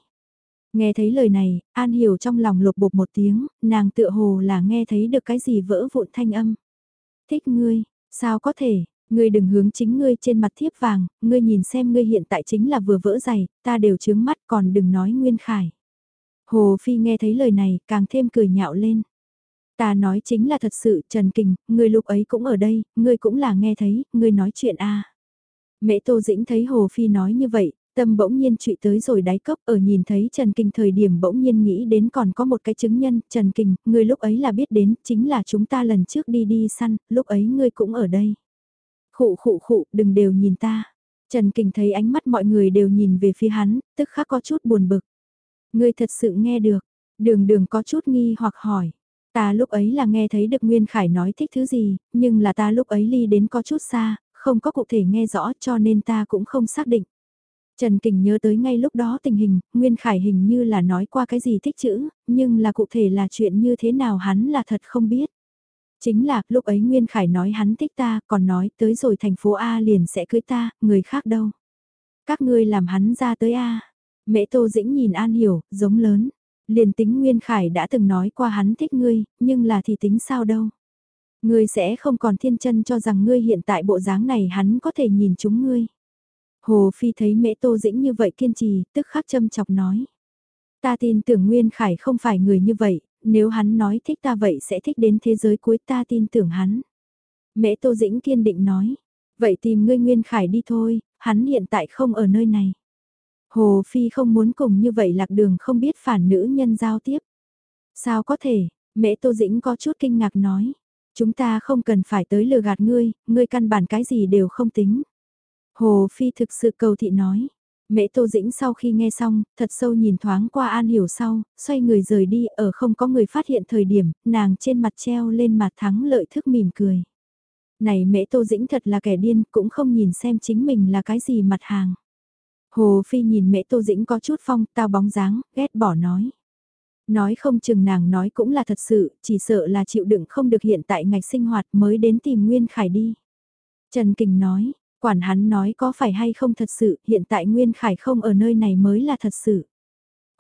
Nghe thấy lời này, An Hiểu trong lòng lột bột một tiếng, nàng tựa hồ là nghe thấy được cái gì vỡ vụn thanh âm. Thích ngươi, Sao có thể, ngươi đừng hướng chính ngươi trên mặt thiếp vàng, ngươi nhìn xem ngươi hiện tại chính là vừa vỡ giày, ta đều chướng mắt còn đừng nói Nguyên Khải. Hồ Phi nghe thấy lời này, càng thêm cười nhạo lên. Ta nói chính là thật sự, Trần Kình, ngươi lúc ấy cũng ở đây, ngươi cũng là nghe thấy, ngươi nói chuyện a. Mẹ Tô Dĩnh thấy Hồ Phi nói như vậy, tâm bỗng nhiên trụy tới rồi đáy cốc ở nhìn thấy Trần Kình thời điểm bỗng nhiên nghĩ đến còn có một cái chứng nhân, Trần Kình, ngươi lúc ấy là biết đến, chính là chúng ta lần trước đi đi săn, lúc ấy ngươi cũng ở đây. Khụ khụ khụ, đừng đều nhìn ta. Trần Kình thấy ánh mắt mọi người đều nhìn về phía hắn, tức khắc có chút buồn bực. Ngươi thật sự nghe được, đường đường có chút nghi hoặc hỏi. Ta lúc ấy là nghe thấy được Nguyên Khải nói thích thứ gì, nhưng là ta lúc ấy ly đến có chút xa, không có cụ thể nghe rõ cho nên ta cũng không xác định. Trần Kình nhớ tới ngay lúc đó tình hình, Nguyên Khải hình như là nói qua cái gì thích chữ, nhưng là cụ thể là chuyện như thế nào hắn là thật không biết. Chính là, lúc ấy Nguyên Khải nói hắn thích ta, còn nói tới rồi thành phố A liền sẽ cưới ta, người khác đâu. Các ngươi làm hắn ra tới A. Mẹ Tô Dĩnh nhìn An Hiểu, giống lớn. Liền tính Nguyên Khải đã từng nói qua hắn thích ngươi, nhưng là thì tính sao đâu. Ngươi sẽ không còn thiên chân cho rằng ngươi hiện tại bộ dáng này hắn có thể nhìn chúng ngươi. Hồ Phi thấy mẹ Tô Dĩnh như vậy kiên trì, tức khắc châm chọc nói. Ta tin tưởng Nguyên Khải không phải người như vậy, nếu hắn nói thích ta vậy sẽ thích đến thế giới cuối ta tin tưởng hắn. Mẹ Tô Dĩnh kiên định nói. Vậy tìm ngươi Nguyên Khải đi thôi, hắn hiện tại không ở nơi này. Hồ Phi không muốn cùng như vậy lạc đường không biết phản nữ nhân giao tiếp. Sao có thể, mẹ Tô Dĩnh có chút kinh ngạc nói. Chúng ta không cần phải tới lừa gạt ngươi, ngươi căn bản cái gì đều không tính. Hồ Phi thực sự cầu thị nói. Mễ Tô Dĩnh sau khi nghe xong, thật sâu nhìn thoáng qua An Hiểu sau, xoay người rời đi ở không có người phát hiện thời điểm, nàng trên mặt treo lên mặt thắng lợi thức mỉm cười. Này Mễ Tô Dĩnh thật là kẻ điên, cũng không nhìn xem chính mình là cái gì mặt hàng. Hồ Phi nhìn Mễ Tô Dĩnh có chút phong, tao bóng dáng, ghét bỏ nói. Nói không chừng nàng nói cũng là thật sự, chỉ sợ là chịu đựng không được hiện tại ngạch sinh hoạt mới đến tìm Nguyên Khải đi. Trần Kình nói, quản hắn nói có phải hay không thật sự, hiện tại Nguyên Khải không ở nơi này mới là thật sự.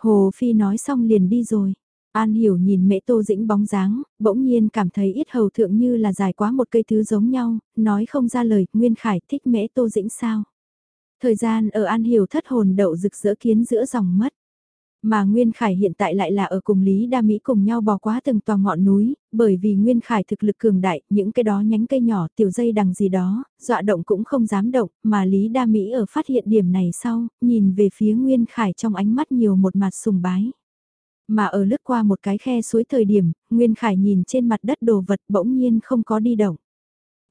Hồ Phi nói xong liền đi rồi. An hiểu nhìn mẹ Tô Dĩnh bóng dáng, bỗng nhiên cảm thấy ít hầu thượng như là dài quá một cây thứ giống nhau, nói không ra lời, Nguyên Khải thích mẹ Tô Dĩnh sao. Thời gian ở An Hiểu thất hồn đậu rực rỡ kiến giữa dòng mất. Mà Nguyên Khải hiện tại lại là ở cùng Lý Đa Mỹ cùng nhau bò quá từng tòa ngọn núi, bởi vì Nguyên Khải thực lực cường đại, những cái đó nhánh cây nhỏ tiểu dây đằng gì đó, dọa động cũng không dám động, mà Lý Đa Mỹ ở phát hiện điểm này sau, nhìn về phía Nguyên Khải trong ánh mắt nhiều một mặt sùng bái. Mà ở lướt qua một cái khe suối thời điểm, Nguyên Khải nhìn trên mặt đất đồ vật bỗng nhiên không có đi động.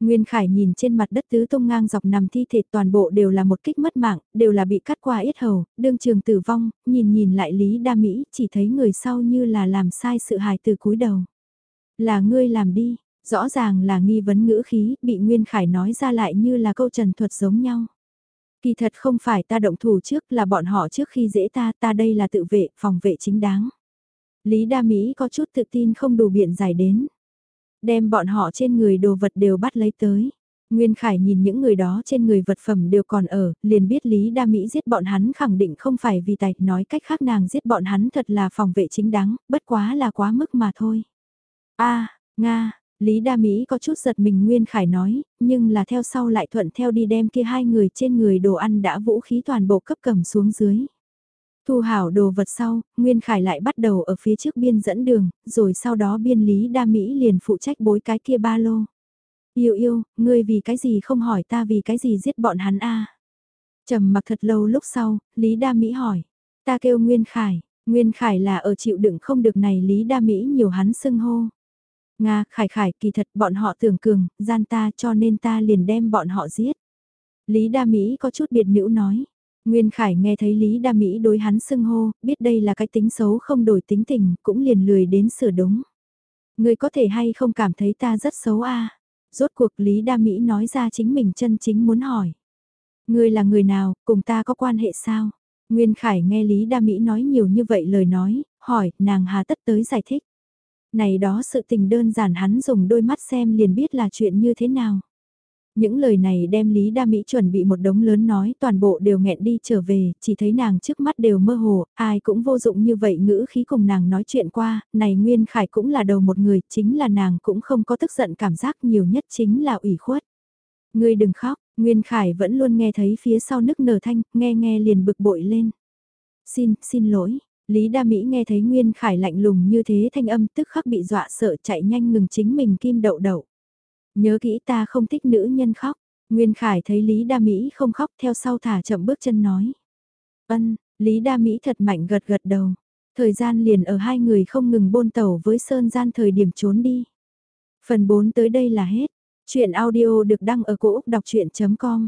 Nguyên Khải nhìn trên mặt đất tứ tung ngang dọc nằm thi thể toàn bộ đều là một kích mất mạng, đều là bị cắt qua yết hầu, đương trường tử vong, nhìn nhìn lại Lý Đa Mỹ, chỉ thấy người sau như là làm sai sự hài từ cúi đầu. Là ngươi làm đi, rõ ràng là nghi vấn ngữ khí, bị Nguyên Khải nói ra lại như là câu trần thuật giống nhau. Kỳ thật không phải ta động thủ trước là bọn họ trước khi dễ ta, ta đây là tự vệ, phòng vệ chính đáng. Lý Đa Mỹ có chút tự tin không đủ biện giải đến đem bọn họ trên người đồ vật đều bắt lấy tới. Nguyên Khải nhìn những người đó trên người vật phẩm đều còn ở, liền biết Lý Đa Mỹ giết bọn hắn khẳng định không phải vì tài, nói cách khác nàng giết bọn hắn thật là phòng vệ chính đáng, bất quá là quá mức mà thôi. a Nga, Lý Đa Mỹ có chút giật mình Nguyên Khải nói, nhưng là theo sau lại thuận theo đi đem kia hai người trên người đồ ăn đã vũ khí toàn bộ cấp cầm xuống dưới. Thu hảo đồ vật sau, Nguyên Khải lại bắt đầu ở phía trước biên dẫn đường, rồi sau đó biên lý đa Mỹ liền phụ trách bối cái kia ba lô. Yêu yêu, ngươi vì cái gì không hỏi ta vì cái gì giết bọn hắn a trầm mặc thật lâu lúc sau, Lý Đa Mỹ hỏi. Ta kêu Nguyên Khải, Nguyên Khải là ở chịu đựng không được này Lý Đa Mỹ nhiều hắn xưng hô. Nga, Khải Khải kỳ thật bọn họ tưởng cường, gian ta cho nên ta liền đem bọn họ giết. Lý Đa Mỹ có chút biệt nữ nói. Nguyên Khải nghe thấy Lý Đa Mỹ đối hắn xưng hô, biết đây là cái tính xấu không đổi tính tình, cũng liền lười đến sửa đúng. Người có thể hay không cảm thấy ta rất xấu a Rốt cuộc Lý Đa Mỹ nói ra chính mình chân chính muốn hỏi. Người là người nào, cùng ta có quan hệ sao? Nguyên Khải nghe Lý Đa Mỹ nói nhiều như vậy lời nói, hỏi, nàng hà tất tới giải thích. Này đó sự tình đơn giản hắn dùng đôi mắt xem liền biết là chuyện như thế nào. Những lời này đem Lý Đa Mỹ chuẩn bị một đống lớn nói toàn bộ đều nghẹn đi trở về, chỉ thấy nàng trước mắt đều mơ hồ, ai cũng vô dụng như vậy ngữ khí cùng nàng nói chuyện qua, này Nguyên Khải cũng là đầu một người, chính là nàng cũng không có tức giận cảm giác nhiều nhất chính là ủy khuất. Ngươi đừng khóc, Nguyên Khải vẫn luôn nghe thấy phía sau nức nở thanh, nghe nghe liền bực bội lên. Xin, xin lỗi, Lý Đa Mỹ nghe thấy Nguyên Khải lạnh lùng như thế thanh âm tức khắc bị dọa sợ chạy nhanh ngừng chính mình kim đậu đậu. Nhớ kỹ ta không thích nữ nhân khóc, Nguyên Khải thấy Lý Đa Mỹ không khóc theo sau thả chậm bước chân nói. Ân, Lý Đa Mỹ thật mạnh gật gật đầu. Thời gian liền ở hai người không ngừng bôn tẩu với Sơn gian thời điểm trốn đi. Phần 4 tới đây là hết. Chuyện audio được đăng ở cổ Úc đọc chuyện.com